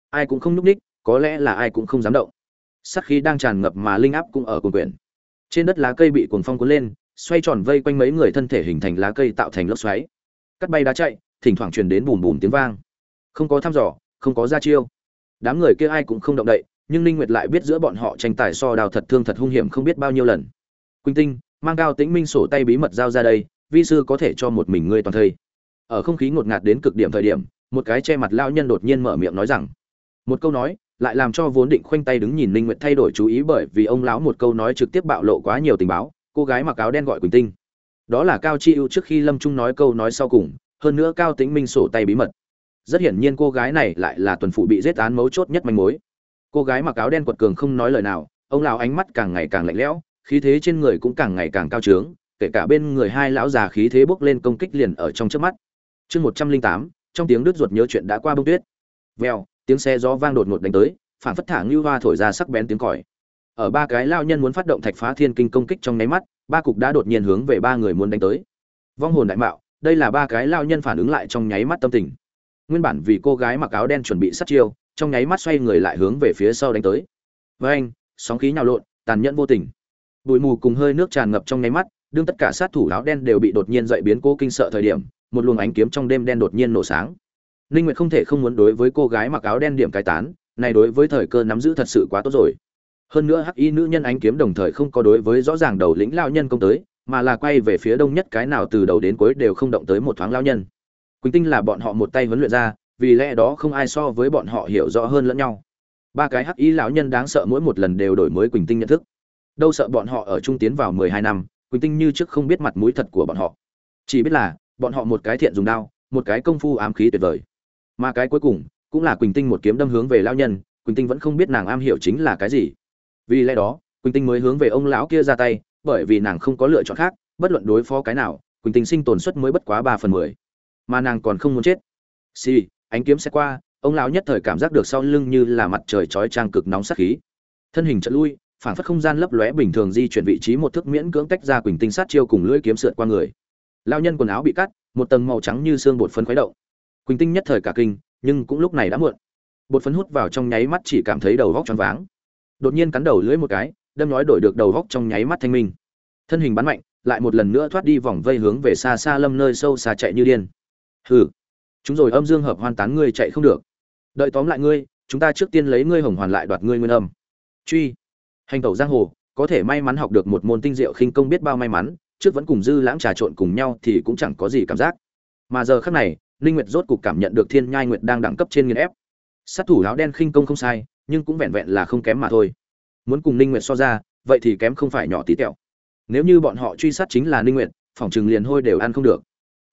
Ai cũng không nhúc ních, có lẽ là ai cũng không dám động. Sát khí đang tràn ngập mà linh áp cũng ở cuồng quyển. Trên đất lá cây bị cuồng phong cuốn lên, xoay tròn vây quanh mấy người thân thể hình thành lá cây tạo thành lốc xoáy. Cắt bay đá chạy, thỉnh thoảng truyền đến bùm bùm tiếng vang không có thăm dò, không có ra chiêu. Đám người kia ai cũng không động đậy, nhưng ninh nguyệt lại biết giữa bọn họ tranh tài so đào thật thương thật hung hiểm không biết bao nhiêu lần. Quỳnh tinh, mang cao tĩnh minh sổ tay bí mật giao ra đây, vi sư có thể cho một mình ngươi toàn thây. Ở không khí ngột ngạt đến cực điểm thời điểm, một cái che mặt lao nhân đột nhiên mở miệng nói rằng, một câu nói, lại làm cho vốn định khoanh tay đứng nhìn ninh nguyệt thay đổi chú ý bởi vì ông lão một câu nói trực tiếp bạo lộ quá nhiều tình báo, cô gái mặc áo đen gọi quỳnh tinh. Đó là cao chi ưu trước khi lâm trung nói câu nói sau cùng, hơn nữa cao tĩnh minh sổ tay bí mật rất hiển nhiên cô gái này lại là tuần phụ bị giết án mấu chốt nhất manh mối. Cô gái mặc áo đen quật cường không nói lời nào, ông lão ánh mắt càng ngày càng lạnh lẽo, khí thế trên người cũng càng ngày càng cao trướng, kể cả bên người hai lão già khí thế bốc lên công kích liền ở trong trước mắt. Chương một trăm linh tám, trong tiếng đứt ruột nhớ chuyện đã qua bông tuyết. Vèo, tiếng xe gió vang đột ngột đánh tới, phản phất thả ngưu hoa thổi ra sắc bén tiếng còi. Ở ba cái lao nhân muốn phát động thạch phá thiên kinh công kích trong nháy mắt, ba cục đã đột nhiên hướng về ba người muốn đánh tới. Vong hồn đại mạo, đây là ba cái lao nhân phản ứng lại trong nháy mắt tâm tình nguyên bản vì cô gái mặc áo đen chuẩn bị sát chiêu, trong nháy mắt xoay người lại hướng về phía sau đánh tới. Với anh, sóng khí nhào lộn, tàn nhẫn vô tình. Bụi mù cùng hơi nước tràn ngập trong nháy mắt, đương tất cả sát thủ áo đen đều bị đột nhiên dậy biến cố kinh sợ thời điểm, một luồng ánh kiếm trong đêm đen đột nhiên nổ sáng. Ninh nguyệt không thể không muốn đối với cô gái mặc áo đen điểm cái tán, này đối với thời cơ nắm giữ thật sự quá tốt rồi. Hơn nữa hắc y nữ nhân ánh kiếm đồng thời không có đối với rõ ràng đầu lĩnh lao nhân công tới, mà là quay về phía đông nhất cái nào từ đầu đến cuối đều không động tới một thoáng lao nhân quỳnh tinh là bọn họ một tay huấn luyện ra, vì lẽ đó không ai so với bọn họ hiểu rõ hơn lẫn nhau. Ba cái hắc ý lão nhân đáng sợ mỗi một lần đều đổi mới quỳnh tinh nhận thức. Đâu sợ bọn họ ở trung tiến vào mười hai năm, quỳnh tinh như trước không biết mặt mũi thật của bọn họ. Chỉ biết là, bọn họ một cái thiện dùng đao, một cái công phu ám khí tuyệt vời. Mà cái cuối cùng, cũng là quỳnh tinh một kiếm đâm hướng về lão nhân, quỳnh tinh vẫn không biết nàng am hiểu chính là cái gì. Vì lẽ đó, quỳnh tinh mới hướng về ông lão kia ra tay, bởi vì nàng không có lựa chọn khác, bất luận đối phó cái nào, quỳnh tinh sinh tồn suất mới bất quá ba phần mười mà nàng còn không muốn chết. Xì、sì, ánh kiếm sẽ qua ông lão nhất thời cảm giác được sau lưng như là mặt trời chói trang cực nóng sát khí. Thân hình trận lui phản phất không gian lấp lóe bình thường di chuyển vị trí một thước miễn cưỡng tách ra quỳnh tinh sát chiêu cùng lưỡi kiếm sượt qua người. Lao nhân quần áo bị cắt một tầng màu trắng như xương bột phấn khuấy động. Quỳnh tinh nhất thời cả kinh nhưng cũng lúc này đã muộn. Bột phấn hút vào trong nháy mắt chỉ cảm thấy đầu góc choáng váng. Đột nhiên cắn đầu lưỡi một cái đâm nói đổi được đầu góc trong nháy mắt thanh minh. Thân hình bắn mạnh lại một lần nữa thoát đi vòng vây hướng về xa xa lâm nơi sâu xa chạy như điên hừ. Chúng rồi âm dương hợp hoan tán ngươi chạy không được. Đợi tóm lại ngươi, chúng ta trước tiên lấy ngươi hồng hoàn lại đoạt ngươi nguyên âm. Truy. Hành tẩu giang hồ, có thể may mắn học được một môn tinh diệu khinh công biết bao may mắn, trước vẫn cùng dư lãng trà trộn cùng nhau thì cũng chẳng có gì cảm giác. Mà giờ khắc này linh nguyệt rốt cục cảm nhận được thiên nhai nguyệt đang đẳng cấp trên nghiền ép. Sát thủ áo đen khinh công không sai, nhưng cũng vẹn vẹn là không kém mà thôi. Muốn cùng linh nguyệt so ra, vậy thì kém không phải nhỏ tí tẹo. Nếu như bọn họ truy sát chính là linh nguyệt phòng trường liền hôi đều ăn không được.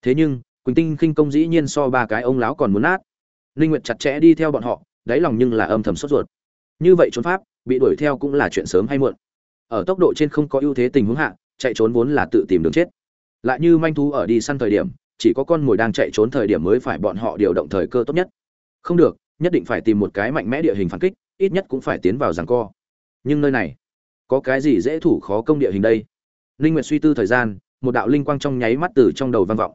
Thế nhưng quỳnh tinh khinh công dĩ nhiên so ba cái ông lão còn muốn nát. Ninh nguyệt chặt chẽ đi theo bọn họ, đáy lòng nhưng là âm thầm sốt ruột. Như vậy trốn pháp, bị đuổi theo cũng là chuyện sớm hay muộn. Ở tốc độ trên không có ưu thế tình huống hạ, chạy trốn vốn là tự tìm đường chết. Lại như manh thú ở đi săn thời điểm, chỉ có con mồi đang chạy trốn thời điểm mới phải bọn họ điều động thời cơ tốt nhất. Không được, nhất định phải tìm một cái mạnh mẽ địa hình phản kích, ít nhất cũng phải tiến vào giằng co. Nhưng nơi này, có cái gì dễ thủ khó công địa hình đây? Linh nguyệt suy tư thời gian, một đạo linh quang trong nháy mắt từ trong đầu vang vọng.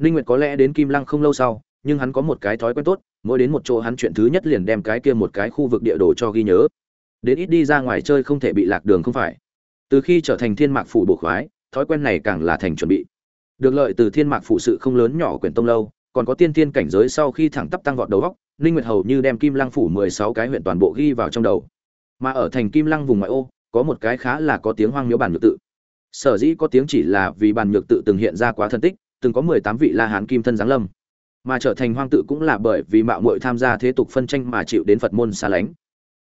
Ninh nguyệt có lẽ đến kim lăng không lâu sau, nhưng hắn có một cái thói quen tốt, mỗi đến một chỗ hắn chuyện thứ nhất liền đem cái kia một cái khu vực địa đồ cho ghi nhớ. Đến ít đi ra ngoài chơi không thể bị lạc đường không phải. Từ khi trở thành thiên mạc phủ bộ khoái, thói quen này càng là thành chuẩn bị. Được lợi từ thiên mạc phụ sự không lớn nhỏ quyển tông lâu, còn có tiên tiên cảnh giới sau khi thẳng tắp tăng vọt đầu góc ninh nguyệt hầu như đem kim lăng phủ 16 cái huyện toàn bộ ghi vào trong đầu. Mà ở thành kim lăng vùng ngoại ô, có một cái khá là có tiếng hoang miếu bản nhược tự. Sở dĩ có tiếng chỉ là vì bản nhược tự từng hiện ra quá thân tích từng có 18 vị la hán kim thân giáng lâm. Mà trở thành hoang tự cũng là bởi vì mạo muội tham gia thế tục phân tranh mà chịu đến phật môn xa lánh.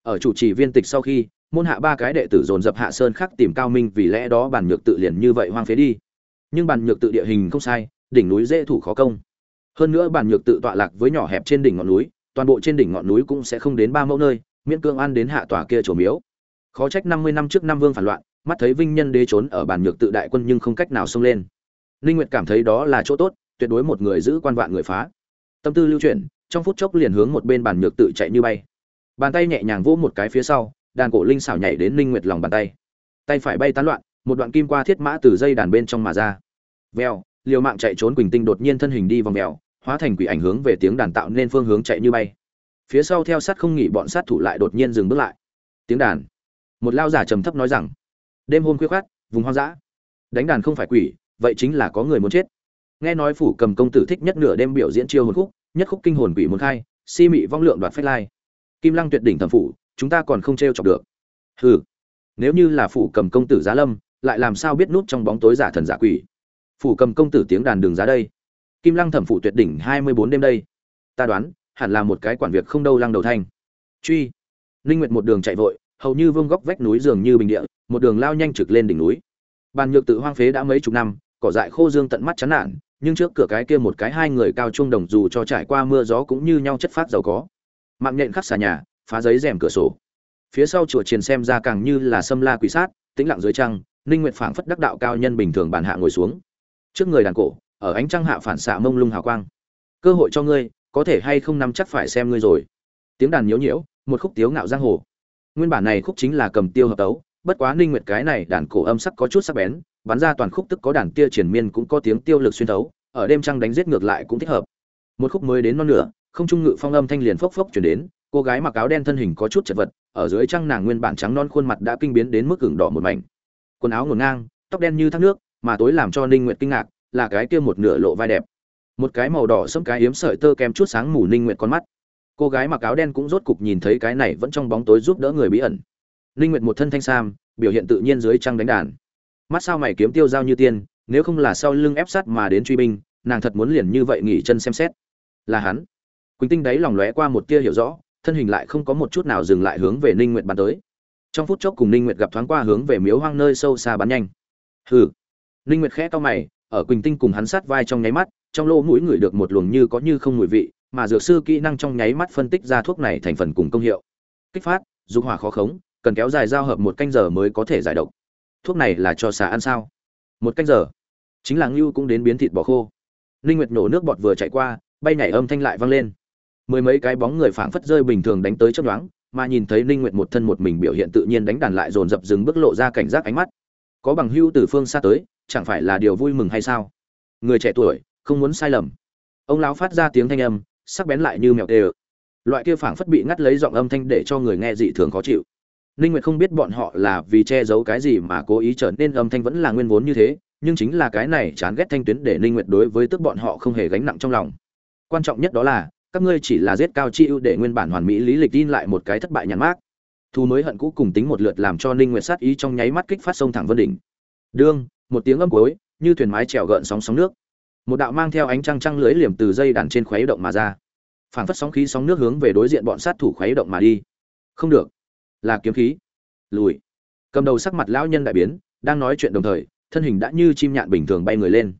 Ở chủ trì viên tịch sau khi, môn hạ ba cái đệ tử dồn dập hạ sơn khắc tìm cao minh vì lẽ đó bản nhược tự liền như vậy hoang phế đi. Nhưng bản nhược tự địa hình không sai, đỉnh núi dễ thủ khó công. Hơn nữa bản nhược tự tọa lạc với nhỏ hẹp trên đỉnh ngọn núi, toàn bộ trên đỉnh ngọn núi cũng sẽ không đến ba mẫu nơi, miễn cương ăn đến hạ tòa kia chỗ miếu. Khó trách năm mươi năm trước năm vương phản loạn, mắt thấy vinh nhân đế trốn ở bản nhược tự đại quân nhưng không cách nào xông lên linh nguyệt cảm thấy đó là chỗ tốt tuyệt đối một người giữ quan vạn người phá. Tâm tư lưu chuyển trong phút chốc liền hướng một bên bàn nhược tự chạy như bay. Bàn tay nhẹ nhàng vỗ một cái phía sau đàn cổ linh xảo nhảy đến linh nguyệt lòng bàn tay. Tay phải bay tán loạn một đoạn kim qua thiết mã từ dây đàn bên trong mà ra. Vèo liều mạng chạy trốn quỳnh tinh đột nhiên thân hình đi vòng mèo hóa thành quỷ ảnh hướng về tiếng đàn tạo nên phương hướng chạy như bay. Phía sau theo sát không nghỉ bọn sát thủ lại đột nhiên dừng bước lại. Tiếng đàn. Một lao giả trầm thấp nói rằng đêm hôm khuya khoắt, vùng hoang dã. Đánh đàn không phải quỷ vậy chính là có người muốn chết. Nghe nói phủ cầm công tử thích nhất nửa đêm biểu diễn chiêu hồn khúc, nhất khúc kinh hồn quỷ muốn khai, si mị vong lượng đoạt phách lai. Kim lăng tuyệt đỉnh thẩm phủ, chúng ta còn không t chọc được. Hừ, nếu như là phủ cầm công tử giá lâm, lại làm sao biết nút trong bóng tối giả thần giả quỷ? Phủ cầm công tử tiếng đàn đường giá đây. Kim lăng thẩm phủ tuyệt đỉnh hai mươi bốn đêm đây. Ta đoán, hẳn là một cái quản việc không đâu lăng đầu thanh. Truy. Linh nguyệt một đường chạy vội, hầu như vương góc vách núi dường như bình địa, một đường lao nhanh trực lên đỉnh núi. Bàn nhược tự hoang phế đã mấy chục năm cỏ dại khô dương tận mắt chán nản, nhưng trước cửa cái kia một cái hai người cao trung đồng dù cho trải qua mưa gió cũng như nhau chất phát giàu có. Mạng nhện khắc xà nhà, phá giấy rèm cửa sổ. Phía sau chùa triền xem ra càng như là sâm la quỷ sát, tĩnh lặng dưới trăng, ninh nguyệt phảng phất đắc đạo cao nhân bình thường bàn hạ ngồi xuống. Trước người đàn cổ, ở ánh trăng hạ phản xạ mông lung hào quang. Cơ hội cho ngươi, có thể hay không nắm chắc phải xem ngươi rồi. Tiếng đàn nhiễu nhiễu, một khúc tiếu ngạo giang hồ. Nguyên bản này khúc chính là cầm tiêu hợp tấu, bất quá ninh nguyệt cái này đàn cổ âm sắc có chút sắc bén bắn ra toàn khúc tức có đàn tia triển miên cũng có tiếng tiêu lực xuyên thấu, ở đêm trăng đánh giết ngược lại cũng thích hợp. Một khúc mới đến non nửa, không trung ngự phong âm thanh liền phốc phốc chuyển đến, cô gái mặc áo đen thân hình có chút chật vật, ở dưới trăng nàng nguyên bản trắng non khuôn mặt đã kinh biến đến mức gừng đỏ một mảnh. Quần áo ngổn ngang, tóc đen như thác nước, mà tối làm cho ninh nguyệt kinh ngạc, là cái kia một nửa lộ vai đẹp. Một cái màu đỏ sẫm cái hiếm sợi tơ kem chút sáng mù ninh nguyệt con mắt. Cô gái mặc áo đen cũng rốt cục nhìn thấy cái này vẫn trong bóng tối giúp đỡ người bí ẩn. Ninh nguyệt một thân thanh sam, biểu hiện tự nhiên dưới trăng đánh đàn mắt sao mày kiếm tiêu giao như tiên, nếu không là sau lưng ép sát mà đến truy binh, nàng thật muốn liền như vậy nghỉ chân xem xét. Là hắn. Quỳnh tinh đấy lòng lóe qua một tia hiểu rõ, thân hình lại không có một chút nào dừng lại hướng về ninh nguyệt bắn tới. Trong phút chốc cùng ninh nguyệt gặp thoáng qua hướng về miếu hoang nơi sâu xa bắn nhanh. Hừ. Ninh nguyệt khẽ to mày, ở quỳnh tinh cùng hắn sát vai trong nháy mắt, trong lỗ mũi người được một luồng như có như không mùi vị, mà dược sư kỹ năng trong nháy mắt phân tích ra thuốc này thành phần cùng công hiệu. Kích phát, dục hỏa khó khống, cần kéo dài giao hợp một canh giờ mới có thể giải độc thuốc này là cho xà ăn sao? Một canh giờ. Chính là ngưu cũng đến biến thịt bò khô. Linh nguyệt nổ nước bọt vừa chạy qua, bay nhảy âm thanh lại vang lên. Mười mấy cái bóng người phảng phất rơi bình thường đánh tới chớp nhoáng, mà nhìn thấy ninh nguyệt một thân một mình biểu hiện tự nhiên đánh đàn lại dồn dập dừng bước lộ ra cảnh giác ánh mắt. Có bằng hưu từ phương xa tới, chẳng phải là điều vui mừng hay sao? Người trẻ tuổi, không muốn sai lầm. Ông lão phát ra tiếng thanh âm, sắc bén lại như mèo tê loại kia phảng phất bị ngắt lấy giọng âm thanh để cho người nghe dị thường khó chịu ninh nguyệt không biết bọn họ là vì che giấu cái gì mà cố ý trở nên âm thanh vẫn là nguyên vốn như thế, nhưng chính là cái này chán ghét thanh tuyến để ninh nguyệt đối với tức bọn họ không hề gánh nặng trong lòng. Quan trọng nhất đó là, các ngươi chỉ là giết cao chi ưu để nguyên bản hoàn mỹ lý lịch tin lại một cái thất bại nhàn mát thu mới hận cũ cùng tính một lượt làm cho ninh nguyệt sát ý trong nháy mắt kích phát sông thẳng vân đỉnh. Đương, một tiếng âm cuối, như thuyền mái chèo gợn sóng sóng nước. Một đạo mang theo ánh trăng trăng lưới liềm từ dây đàn trên khuấy động mà ra. Phảng phất sóng khí sóng nước hướng về đối diện bọn sát thủ khuấy động mà đi. Không được là kiếm khí. Lùi. Cầm đầu sắc mặt lão nhân đại biến, đang nói chuyện đồng thời, thân hình đã như chim nhạn bình thường bay người lên.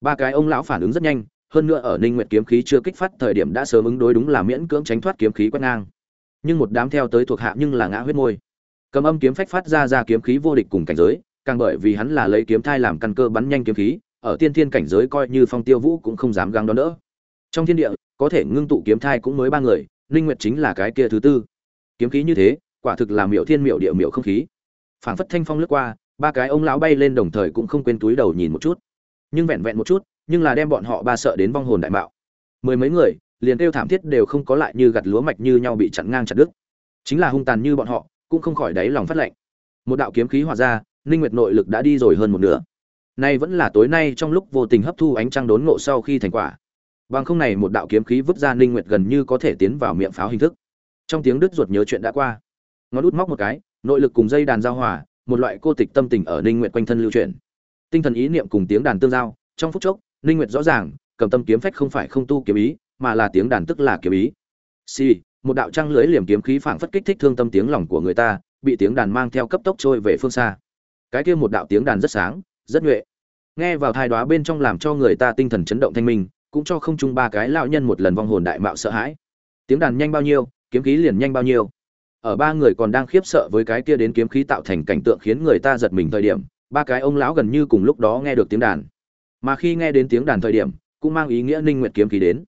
Ba cái ông lão phản ứng rất nhanh, hơn nữa ở ninh nguyệt kiếm khí chưa kích phát thời điểm đã sớm ứng đối đúng là miễn cưỡng tránh thoát kiếm khí quét ngang. Nhưng một đám theo tới thuộc hạ nhưng là ngã huyết môi. Cầm âm kiếm phách phát ra ra kiếm khí vô địch cùng cảnh giới, càng bởi vì hắn là lấy kiếm thai làm căn cơ bắn nhanh kiếm khí, ở tiên thiên cảnh giới coi như phong tiêu vũ cũng không dám găng đón đỡ. Trong thiên địa, có thể ngưng tụ kiếm thai cũng mới ba người, ninh nguyệt chính là cái kia thứ tư. Kiếm khí như thế quả thực là miệu thiên miệu địa miệu không khí. Phảng phất thanh phong lướt qua, ba cái ông lão bay lên đồng thời cũng không quên túi đầu nhìn một chút. Nhưng vẹn vẹn một chút, nhưng là đem bọn họ ba sợ đến vong hồn đại mạo. Mười mấy người, liền kêu thảm thiết đều không có lại như gặt lúa mạch như nhau bị chặn ngang chặt đứt. Chính là hung tàn như bọn họ, cũng không khỏi đáy lòng phát lạnh một đạo kiếm khí hòa ra, ninh nguyệt nội lực đã đi rồi hơn một nửa. Nay vẫn là tối nay trong lúc vô tình hấp thu ánh trăng đốn ngộ sau khi thành quả. Bằng không này một đạo kiếm khí vứt ra ninh nguyệt gần như có thể tiến vào miệng pháo hình thức. Trong tiếng đứt ruột nhớ chuyện đã qua ngón út móc một cái, nội lực cùng dây đàn giao hòa, một loại cô tịch tâm tình ở ninh nguyệt quanh thân lưu chuyển. Tinh thần ý niệm cùng tiếng đàn tương giao, trong phút chốc, ninh nguyệt rõ ràng, cầm tâm kiếm phách không phải không tu kiếm ý, mà là tiếng đàn tức là kiếm ý. Si một đạo trăng lưới liềm kiếm khí phảng phất kích thích thương tâm tiếng lòng của người ta, bị tiếng đàn mang theo cấp tốc trôi về phương xa. Cái kia một đạo tiếng đàn rất sáng, rất nhuệ. Nghe vào thai đoá bên trong làm cho người ta tinh thần chấn động thanh minh, cũng cho không chung ba cái lão nhân một lần vong hồn đại mạo sợ hãi. Tiếng đàn nhanh bao nhiêu, kiếm khí liền nhanh bao nhiêu ở ba người còn đang khiếp sợ với cái kia đến kiếm khí tạo thành cảnh tượng khiến người ta giật mình thời điểm, ba cái ông lão gần như cùng lúc đó nghe được tiếng đàn. Mà khi nghe đến tiếng đàn thời điểm, cũng mang ý nghĩa ninh nguyệt kiếm khí đến.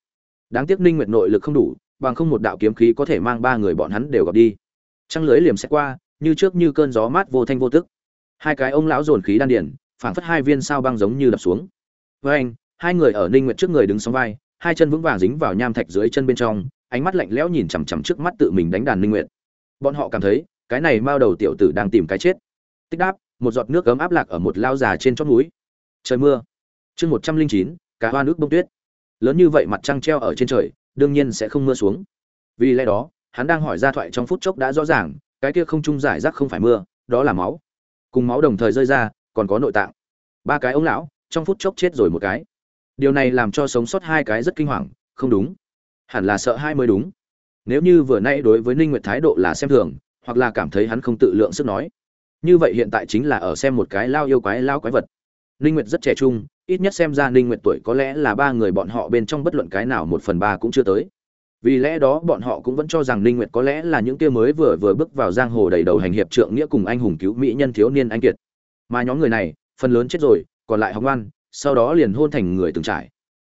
Đáng tiếc ninh nguyệt nội lực không đủ, bằng không một đạo kiếm khí có thể mang ba người bọn hắn đều gặp đi. Trăng lưới liềm sẽ qua, như trước như cơn gió mát vô thanh vô tức. Hai cái ông lão dồn khí đan điển phảng phất hai viên sao băng giống như đập xuống. Với anh, hai người ở ninh nguyệt trước người đứng sóng vai, hai chân vững vàng dính vào nham thạch dưới chân bên trong, ánh mắt lạnh lẽo nhìn chằm chằm trước mắt tự mình đánh đàn ninh nguyệt bọn họ cảm thấy, cái này mao đầu tiểu tử đang tìm cái chết. Tích đáp, một giọt nước ấm áp lạc ở một lao già trên chót núi. Trời mưa. Chương một trăm linh chín cả hoa nước bông tuyết. Lớn như vậy mặt trăng treo ở trên trời, đương nhiên sẽ không mưa xuống. Vì lẽ đó, hắn đang hỏi ra thoại trong phút chốc đã rõ ràng, cái kia không trung giải rác không phải mưa, đó là máu. Cùng máu đồng thời rơi ra, còn có nội tạng. Ba cái ông lão, trong phút chốc chết rồi một cái. Điều này làm cho sống sót hai cái rất kinh hoàng, không đúng. Hẳn là sợ hai mới đúng nếu như vừa nay đối với ninh nguyệt thái độ là xem thường, hoặc là cảm thấy hắn không tự lượng sức nói, như vậy hiện tại chính là ở xem một cái lao yêu quái, lao quái vật. Ninh nguyệt rất trẻ trung, ít nhất xem ra ninh nguyệt tuổi có lẽ là ba người bọn họ bên trong bất luận cái nào một phần ba cũng chưa tới. Vì lẽ đó bọn họ cũng vẫn cho rằng ninh nguyệt có lẽ là những kia mới vừa vừa bước vào giang hồ đầy đầu hành hiệp trượng nghĩa cùng anh hùng cứu mỹ nhân thiếu niên anh kiệt. Mà nhóm người này, phần lớn chết rồi, còn lại hóng ngoan, sau đó liền hôn thành người từng trải.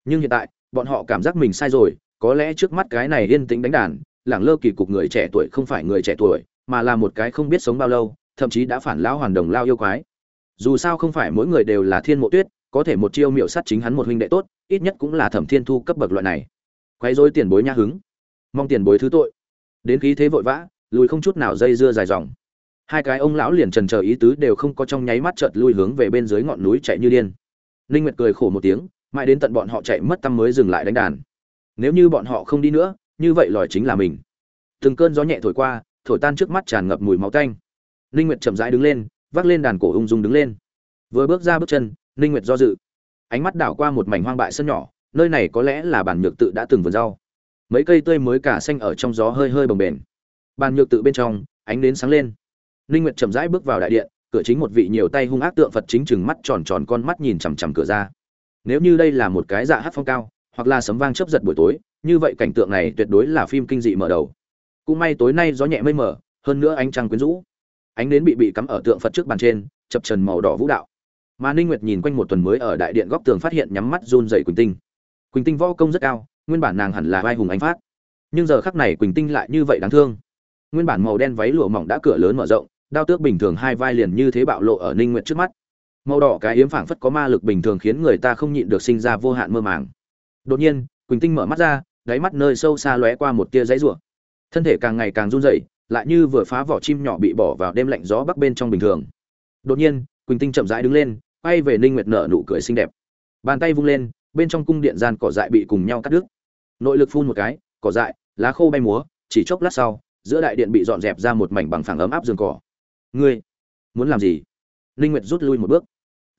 Nhưng hiện tại, bọn họ cảm giác mình sai rồi có lẽ trước mắt cái này yên tĩnh đánh đàn, lẳng lơ kỳ cục người trẻ tuổi không phải người trẻ tuổi, mà là một cái không biết sống bao lâu, thậm chí đã phản lao hoàn đồng lao yêu quái. Dù sao không phải mỗi người đều là thiên mộ tuyết, có thể một chiêu miệu sát chính hắn một huynh đệ tốt, ít nhất cũng là thẩm thiên thu cấp bậc loại này. Quấy dối tiền bối nha hứng. Mong tiền bối thứ tội. Đến khí thế vội vã, lùi không chút nào dây dưa dài dòng. Hai cái ông lão liền trần chờ ý tứ đều không có trong nháy mắt chợt lui hướng về bên dưới ngọn núi chạy như điên. Linh nguyệt cười khổ một tiếng, mãi đến tận bọn họ chạy mất tâm mới dừng lại đánh đàn nếu như bọn họ không đi nữa, như vậy lòi chính là mình. Từng cơn gió nhẹ thổi qua, thổi tan trước mắt tràn ngập mùi máu tanh. Linh nguyệt chậm rãi đứng lên, vác lên đàn cổ ung dung đứng lên. Vừa bước ra bước chân linh nguyệt do dự. Ánh mắt đảo qua một mảnh hoang bại sân nhỏ, nơi này có lẽ là bản nhược tự đã từng vườn rau. Mấy cây tươi mới cả xanh ở trong gió hơi hơi bồng bềnh. Bàn nhược tự bên trong, ánh đến sáng lên. Linh nguyệt chậm rãi bước vào đại điện, cửa chính một vị nhiều tay hung ác tượng phật chính chừng mắt tròn tròn con mắt nhìn chằm chằm cửa ra. Nếu như đây là một cái dạ hát phong cao hoặc là sấm vang chớp giật buổi tối, như vậy cảnh tượng này tuyệt đối là phim kinh dị mở đầu. Cũng may tối nay gió nhẹ mây mờ, hơn nữa ánh trăng quyến rũ. Ánh đến bị bị cắm ở tượng phật trước bàn trên, chập trần màu đỏ vũ đạo. Mà ninh nguyệt nhìn quanh một tuần mới ở đại điện góc tường phát hiện nhắm mắt run rẩy quỳnh tinh. Quỳnh tinh võ công rất cao, nguyên bản nàng hẳn là vai hùng ánh phát. Nhưng giờ khắc này quỳnh tinh lại như vậy đáng thương. Nguyên bản màu đen váy lụa mỏng đã cửa lớn mở rộng, đao tước bình thường hai vai liền như thế bạo lộ ở ninh nguyệt trước mắt. Màu đỏ cái yếm phảng phất có ma lực bình thường khiến người ta không nhịn được sinh ra vô hạn mơ màng đột nhiên, quỳnh tinh mở mắt ra, đáy mắt nơi sâu xa lóe qua một tia giấy rủa. Thân thể càng ngày càng run rẩy, lại như vừa phá vỏ chim nhỏ bị bỏ vào đêm lạnh gió bắc bên trong bình thường. Đột nhiên, quỳnh tinh chậm rãi đứng lên, quay về ninh nguyệt nở nụ cười xinh đẹp. Bàn tay vung lên, bên trong cung điện gian cỏ dại bị cùng nhau cắt đứt. Nội lực phun một cái, cỏ dại, lá khô bay múa, chỉ chốc lát sau, giữa đại điện bị dọn dẹp ra một mảnh bằng phẳng ấm áp giường cỏ. Ngươi, muốn làm gì? Ninh nguyệt rút lui một bước.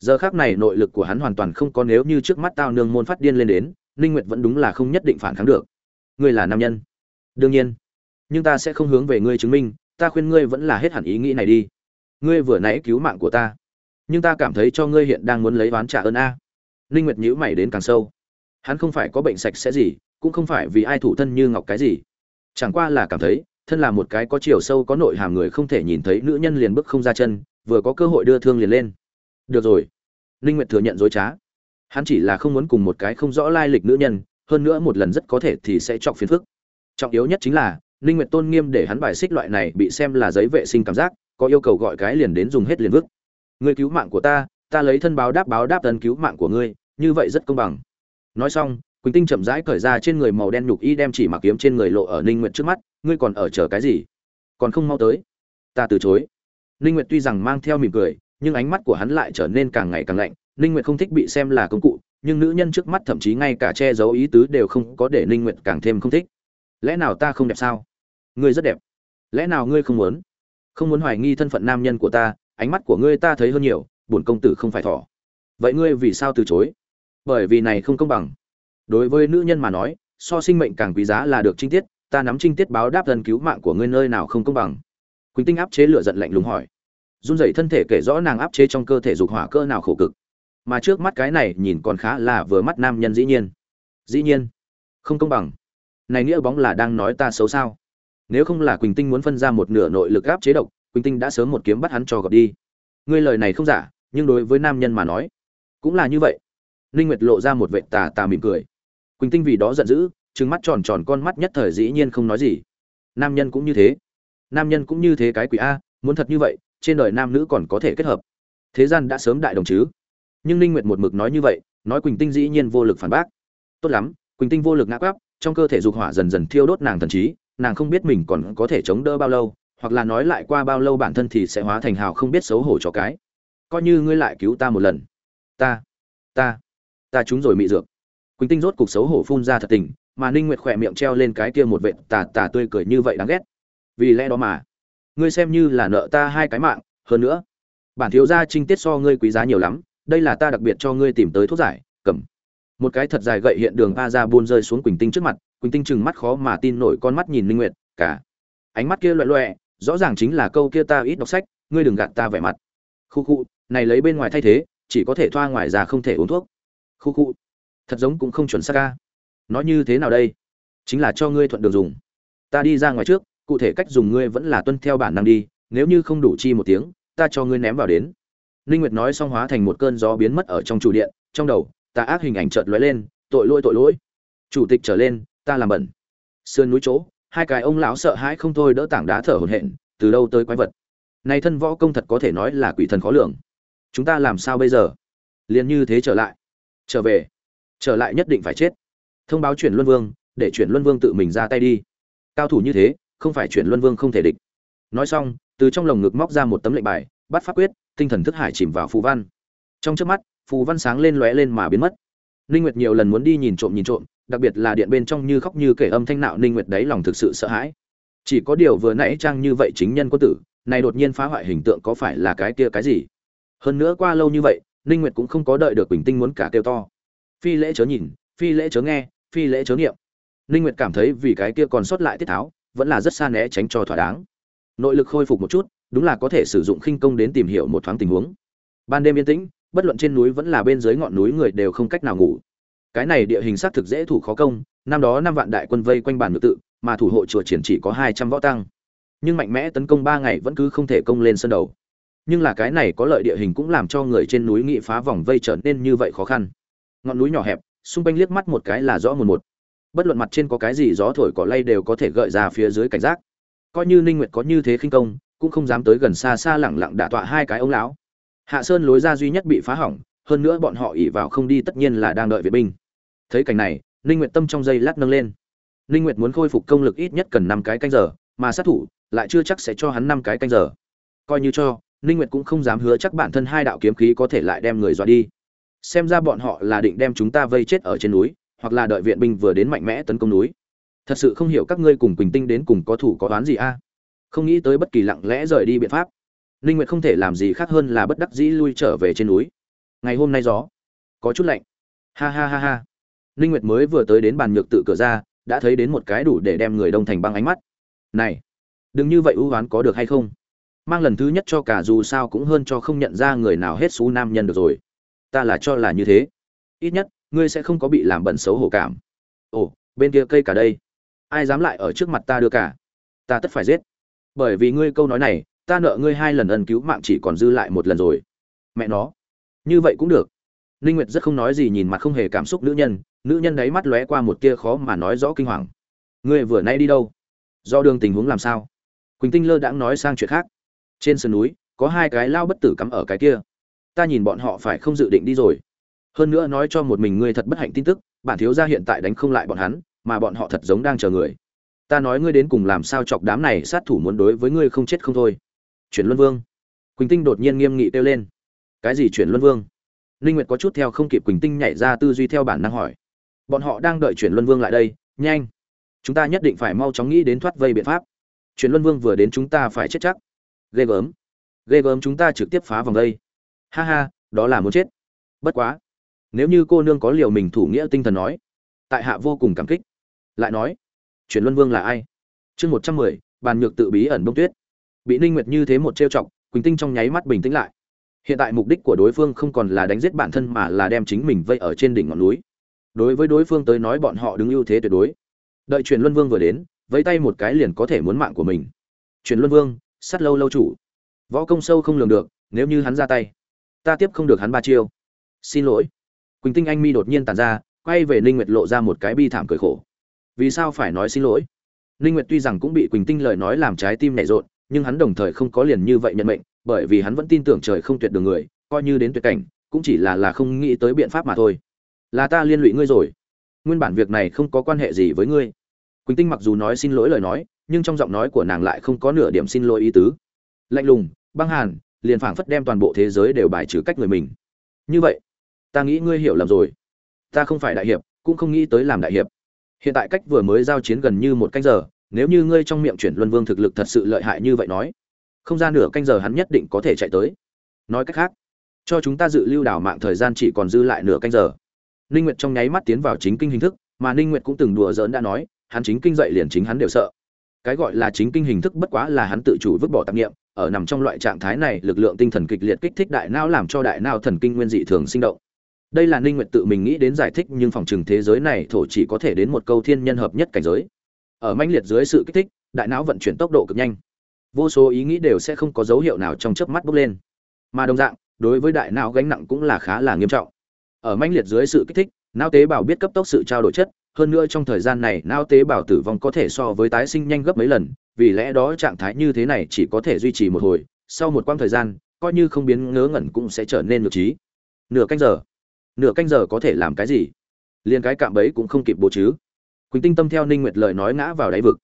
Giờ khác này nội lực của hắn hoàn toàn không có nếu như trước mắt tao nương môn phát điên lên đến ninh nguyệt vẫn đúng là không nhất định phản kháng được. Ngươi là nam nhân. Đương nhiên. Nhưng ta sẽ không hướng về ngươi chứng minh, ta khuyên ngươi vẫn là hết hẳn ý nghĩ này đi. Ngươi vừa nãy cứu mạng của ta. Nhưng ta cảm thấy cho ngươi hiện đang muốn lấy oán trả ơn a. Ninh nguyệt nhíu mày đến càng sâu. Hắn không phải có bệnh sạch sẽ gì, cũng không phải vì ai thủ thân như ngọc cái gì. Chẳng qua là cảm thấy, thân là một cái có chiều sâu có nội hàm người không thể nhìn thấy nữ nhân liền bước không ra chân, vừa có cơ hội đưa thương liền lên. Được rồi. Ninh nguyệt thừa nhận dối trá hắn chỉ là không muốn cùng một cái không rõ lai lịch nữ nhân, hơn nữa một lần rất có thể thì sẽ chọc phiền phức. Trọng yếu nhất chính là, ninh nguyệt tôn nghiêm để hắn bài xích loại này bị xem là giấy vệ sinh cảm giác, có yêu cầu gọi cái liền đến dùng hết liền vứt. Ngươi cứu mạng của ta ta lấy thân báo đáp báo đáp tân cứu mạng của ngươi, như vậy rất công bằng. Nói xong, quỳnh tinh chậm rãi cởi ra trên người màu đen nhục y đem chỉ mặc kiếm trên người lộ ở ninh nguyệt trước mắt, ngươi còn ở chờ cái gì? Còn không mau tới. Ta từ chối. Ninh nguyệt tuy rằng mang theo mỉm cười, nhưng ánh mắt của hắn lại trở nên càng ngày càng lạnh ninh nguyệt không thích bị xem là công cụ, nhưng nữ nhân trước mắt thậm chí ngay cả che giấu ý tứ đều không có để ninh nguyệt càng thêm không thích. Lẽ nào ta không đẹp sao? Ngươi rất đẹp. Lẽ nào ngươi không muốn? Không muốn hoài nghi thân phận nam nhân của ta, ánh mắt của ngươi ta thấy hơn nhiều bổn công tử không phải thỏ. Vậy ngươi vì sao từ chối? Bởi vì này không công bằng. Đối với nữ nhân mà nói, so sinh mệnh càng quý giá là được trinh tiết, ta nắm trinh tiết báo đáp dân cứu mạng của ngươi nơi nào không công bằng. Quỳnh tinh áp chế lửa giận lạnh lùng hỏi. Run rẩy thân thể kể rõ nàng áp chế trong cơ thể dục hỏa cơ nào khổ cực mà trước mắt cái này nhìn còn khá là vừa mắt nam nhân dĩ nhiên. Dĩ nhiên. Không công bằng. Này nghĩa bóng là đang nói ta xấu sao? Nếu không là quỳnh tinh muốn phân ra một nửa nội lực áp chế độc, quỳnh tinh đã sớm một kiếm bắt hắn cho gặp đi. Ngươi lời này không giả, nhưng đối với nam nhân mà nói, cũng là như vậy. Ninh nguyệt lộ ra một vệ tà tà mỉm cười. Quỳnh tinh vì đó giận dữ, trừng mắt tròn tròn con mắt nhất thời dĩ nhiên không nói gì. Nam nhân cũng như thế. Nam nhân cũng như thế cái quỷ a, muốn thật như vậy, trên đời nam nữ còn có thể kết hợp. Thế gian đã sớm đại đồng chứ nhưng ninh nguyệt một mực nói như vậy, nói quỳnh tinh dĩ nhiên vô lực phản bác. Tốt lắm, quỳnh tinh vô lực ngã quắp, trong cơ thể dục hỏa dần dần thiêu đốt nàng thần trí, nàng không biết mình còn có thể chống đỡ bao lâu, hoặc là nói lại qua bao lâu bản thân thì sẽ hóa thành hào không biết xấu hổ cho cái. Coi như ngươi lại cứu ta một lần. Ta ta ta trúng rồi mị dược. Quỳnh tinh rốt cục xấu hổ phun ra thật tình, mà ninh nguyệt khỏe miệng treo lên cái kia một vệt tà tà tươi cười như vậy đáng ghét. Vì lẽ đó mà, ngươi xem như là nợ ta hai cái mạng, hơn nữa, bản thiếu gia trinh tiết so ngươi quý giá nhiều lắm đây là ta đặc biệt cho ngươi tìm tới thuốc giải, cầm. Một cái thật dài gậy hiện đường a ra buôn rơi xuống quỳnh tinh trước mặt, quỳnh tinh chừng mắt khó mà tin nổi con mắt nhìn linh nguyệt, cả ánh mắt kia loẹ loẹ, rõ ràng chính là câu kia ta ít đọc sách, ngươi đừng gạt ta vẻ mặt. Khu khu, này lấy bên ngoài thay thế, chỉ có thể thoa ngoài ra không thể uống thuốc. Khu khu, thật giống cũng không chuẩn xác ca nói như thế nào đây? Chính là cho ngươi thuận đường dùng. Ta đi ra ngoài trước, cụ thể cách dùng ngươi vẫn là tuân theo bản năng đi, nếu như không đủ chi một tiếng, ta cho ngươi ném vào đến. Linh Nguyệt nói xong hóa thành một cơn gió biến mất ở trong chủ điện, trong đầu, ta ác hình ảnh chợt lóe lên, tội lỗi tội lỗi. Chủ tịch trở lên, ta làm bẩn. Sườn núi chỗ, hai cái ông lão sợ hãi không thôi đỡ tảng đá thở hổn hển, từ đâu tới quái vật. Này thân võ công thật có thể nói là quỷ thần khó lường. Chúng ta làm sao bây giờ? Liên như thế trở lại. Trở về. Trở lại nhất định phải chết. Thông báo chuyển Luân Vương, để chuyển Luân Vương tự mình ra tay đi. Cao thủ như thế, không phải chuyển Luân Vương không thể địch. Nói xong, từ trong lồng ngực móc ra một tấm lệnh bài, bắt pháp quyết, tinh thần thức hải chìm vào phù văn. Trong chớp mắt, phù văn sáng lên lóe lên mà biến mất. Ninh nguyệt nhiều lần muốn đi nhìn trộm nhìn trộm, đặc biệt là điện bên trong như khóc như kể âm thanh nạo, ninh nguyệt đấy lòng thực sự sợ hãi. Chỉ có điều vừa nãy trang như vậy chính nhân có tử, này đột nhiên phá hoại hình tượng có phải là cái kia cái gì? Hơn nữa qua lâu như vậy, ninh nguyệt cũng không có đợi được bình tinh muốn cả kêu to. Phi lễ chớ nhìn, phi lễ chớ nghe, phi lễ chớ niệm. Ninh nguyệt cảm thấy vì cái kia còn sót lại tiết tháo, vẫn là rất xa né tránh cho thỏa đáng. Nội lực khôi phục một chút đúng là có thể sử dụng khinh công đến tìm hiểu một thoáng tình huống. Ban đêm yên tĩnh, bất luận trên núi vẫn là bên dưới ngọn núi người đều không cách nào ngủ. Cái này địa hình xác thực dễ thủ khó công, năm đó năm vạn đại quân vây quanh bản ngự tự, mà thủ hộ chùa triển chỉ có hai trăm võ tăng. Nhưng mạnh mẽ tấn công ba ngày vẫn cứ không thể công lên sân đầu. Nhưng là cái này có lợi địa hình cũng làm cho người trên núi nghị phá vòng vây trở nên như vậy khó khăn. Ngọn núi nhỏ hẹp, xung quanh liếc mắt một cái là rõ một một. Bất luận mặt trên có cái gì gió thổi cỏ lay đều có thể gợi ra phía dưới cảnh giác. Coi như ninh nguyệt có như thế khinh công cũng không dám tới gần xa xa lẳng lặng đả tọa hai cái ông lão. Hạ sơn lối ra duy nhất bị phá hỏng, hơn nữa bọn họ ỉ vào không đi tất nhiên là đang đợi viện binh. Thấy cảnh này, ninh nguyệt tâm trong giây lát nâng lên. Ninh nguyệt muốn khôi phục công lực ít nhất cần năm cái canh giờ, mà sát thủ lại chưa chắc sẽ cho hắn năm cái canh giờ. Coi như cho, ninh nguyệt cũng không dám hứa chắc bản thân hai đạo kiếm khí có thể lại đem người dọa đi. Xem ra bọn họ là định đem chúng ta vây chết ở trên núi, hoặc là đợi viện binh vừa đến mạnh mẽ tấn công núi. Thật sự không hiểu các ngươi cùng quỳnh tinh đến cùng có thủ có đoán gì a không nghĩ tới bất kỳ lặng lẽ rời đi biện pháp. Ninh nguyệt không thể làm gì khác hơn là bất đắc dĩ lui trở về trên núi. Ngày hôm nay gió có chút lạnh. Ha ha ha ha. Ninh nguyệt mới vừa tới đến bàn nhược tự cửa ra, đã thấy đến một cái đủ để đem người đông thành băng ánh mắt. Này, đừng như vậy ưu oán có được hay không? Mang lần thứ nhất cho cả dù sao cũng hơn cho không nhận ra người nào hết xú nam nhân được rồi. Ta là cho là như thế. Ít nhất, ngươi sẽ không có bị làm bẩn xấu hổ cảm. Ồ, bên kia cây cả đây. Ai dám lại ở trước mặt ta đưa cả? Ta tất phải giết bởi vì ngươi câu nói này, ta nợ ngươi hai lần ân cứu mạng chỉ còn dư lại một lần rồi. Mẹ nó. Như vậy cũng được. Ninh nguyệt rất không nói gì nhìn mặt không hề cảm xúc nữ nhân nữ nhân đấy mắt lóe qua một tia khó mà nói rõ kinh hoàng. Ngươi vừa nay đi đâu? Do đường tình huống làm sao? Quỳnh tinh lơ đãng nói sang chuyện khác. Trên sườn núi, có hai cái lao bất tử cắm ở cái kia. Ta nhìn bọn họ phải không dự định đi rồi. Hơn nữa nói cho một mình ngươi thật bất hạnh tin tức, bản thiếu gia hiện tại đánh không lại bọn hắn, mà bọn họ thật giống đang chờ người ta nói ngươi đến cùng làm sao chọc đám này sát thủ muốn đối với ngươi không chết không thôi. Chuyển luân vương. Quỳnh tinh đột nhiên nghiêm nghị kêu lên. Cái gì chuyển luân vương? Linh nguyệt có chút theo không kịp quỳnh tinh nhảy ra tư duy theo bản năng hỏi. Bọn họ đang đợi chuyển luân vương lại đây, nhanh. Chúng ta nhất định phải mau chóng nghĩ đến thoát vây biện pháp. Chuyển luân vương vừa đến chúng ta phải chết chắc. Ghê gớm. Ghê gớm chúng ta trực tiếp phá vòng đây. Ha ha, đó là muốn chết. Bất quá. Nếu như cô nương có liều mình thủ nghĩa tinh thần nói, tại hạ vô cùng cảm kích. Lại nói chuyển luân vương là ai? Chương một trăm mười, bàn nhược tự bí ẩn bông tuyết. Bị ninh nguyệt như thế một trêu chọc, quỳnh tinh trong nháy mắt bình tĩnh lại. Hiện tại mục đích của đối phương không còn là đánh giết bản thân mà là đem chính mình vây ở trên đỉnh ngọn núi. Đối với đối phương tới nói bọn họ đứng ưu thế tuyệt đối. Đợi truyền luân vương vừa đến, vẫy tay một cái liền có thể muốn mạng của mình. Truyền luân vương sắt lâu lâu chủ. Võ công sâu không lường được, nếu như hắn ra tay, ta tiếp không được hắn ba chiêu. Xin lỗi. Quỳnh tinh anh mi đột nhiên tàn ra, quay về ninh nguyệt lộ ra một cái bi thảm cười khổ vì sao phải nói xin lỗi? Ninh nguyệt tuy rằng cũng bị quỳnh tinh lời nói làm trái tim nảy rộn, nhưng hắn đồng thời không có liền như vậy nhận mệnh, bởi vì hắn vẫn tin tưởng trời không tuyệt đường người, coi như đến tuyệt cảnh, cũng chỉ là là không nghĩ tới biện pháp mà thôi. Là ta liên lụy ngươi rồi. Nguyên bản việc này không có quan hệ gì với ngươi. Quỳnh tinh mặc dù nói xin lỗi lời nói, nhưng trong giọng nói của nàng lại không có nửa điểm xin lỗi ý tứ. Lạnh lùng, băng hàn, liền phảng phất đem toàn bộ thế giới đều bài trừ cách người mình. Như vậy, ta nghĩ ngươi hiểu lầm rồi. Ta không phải đại hiệp, cũng không nghĩ tới làm đại hiệp hiện tại cách vừa mới giao chiến gần như một canh giờ, nếu như ngươi trong miệng chuyển luân vương thực lực thật sự lợi hại như vậy nói, không ra nửa canh giờ hắn nhất định có thể chạy tới. Nói cách khác, cho chúng ta dự lưu đảo mạng thời gian chỉ còn dư lại nửa canh giờ. Ninh nguyệt trong nháy mắt tiến vào chính kinh hình thức, mà ninh nguyệt cũng từng đùa giỡn đã nói, hắn chính kinh dậy liền chính hắn đều sợ. Cái gọi là chính kinh hình thức bất quá là hắn tự chủ vứt bỏ tạp nghiệm ở nằm trong loại trạng thái này, lực lượng tinh thần kịch liệt kích thích đại não làm cho đại não thần kinh nguyên dị thường sinh động đây là ninh nguyện tự mình nghĩ đến giải thích, nhưng phòng trừng thế giới này thổ chỉ có thể đến một câu thiên nhân hợp nhất cảnh giới. Ở manh liệt dưới sự kích thích, đại não vận chuyển tốc độ cực nhanh. Vô số ý nghĩ đều sẽ không có dấu hiệu nào trong chớp mắt bốc lên. Mà đồng dạng, đối với đại não gánh nặng cũng là khá là nghiêm trọng. Ở manh liệt dưới sự kích thích, não tế bào biết cấp tốc sự trao đổi chất, hơn nữa trong thời gian này, não tế bào tử vong có thể so với tái sinh nhanh gấp mấy lần, vì lẽ đó trạng thái như thế này chỉ có thể duy trì một hồi, sau một quãng thời gian, coi như không biến ngớ ngẩn cũng sẽ trở nên ngược trí. Nửa canh giờ nửa canh giờ có thể làm cái gì? Liền cái cạm bẫy cũng không kịp bố chứ. Quỳnh tinh tâm theo ninh nguyệt lời nói ngã vào đáy vực.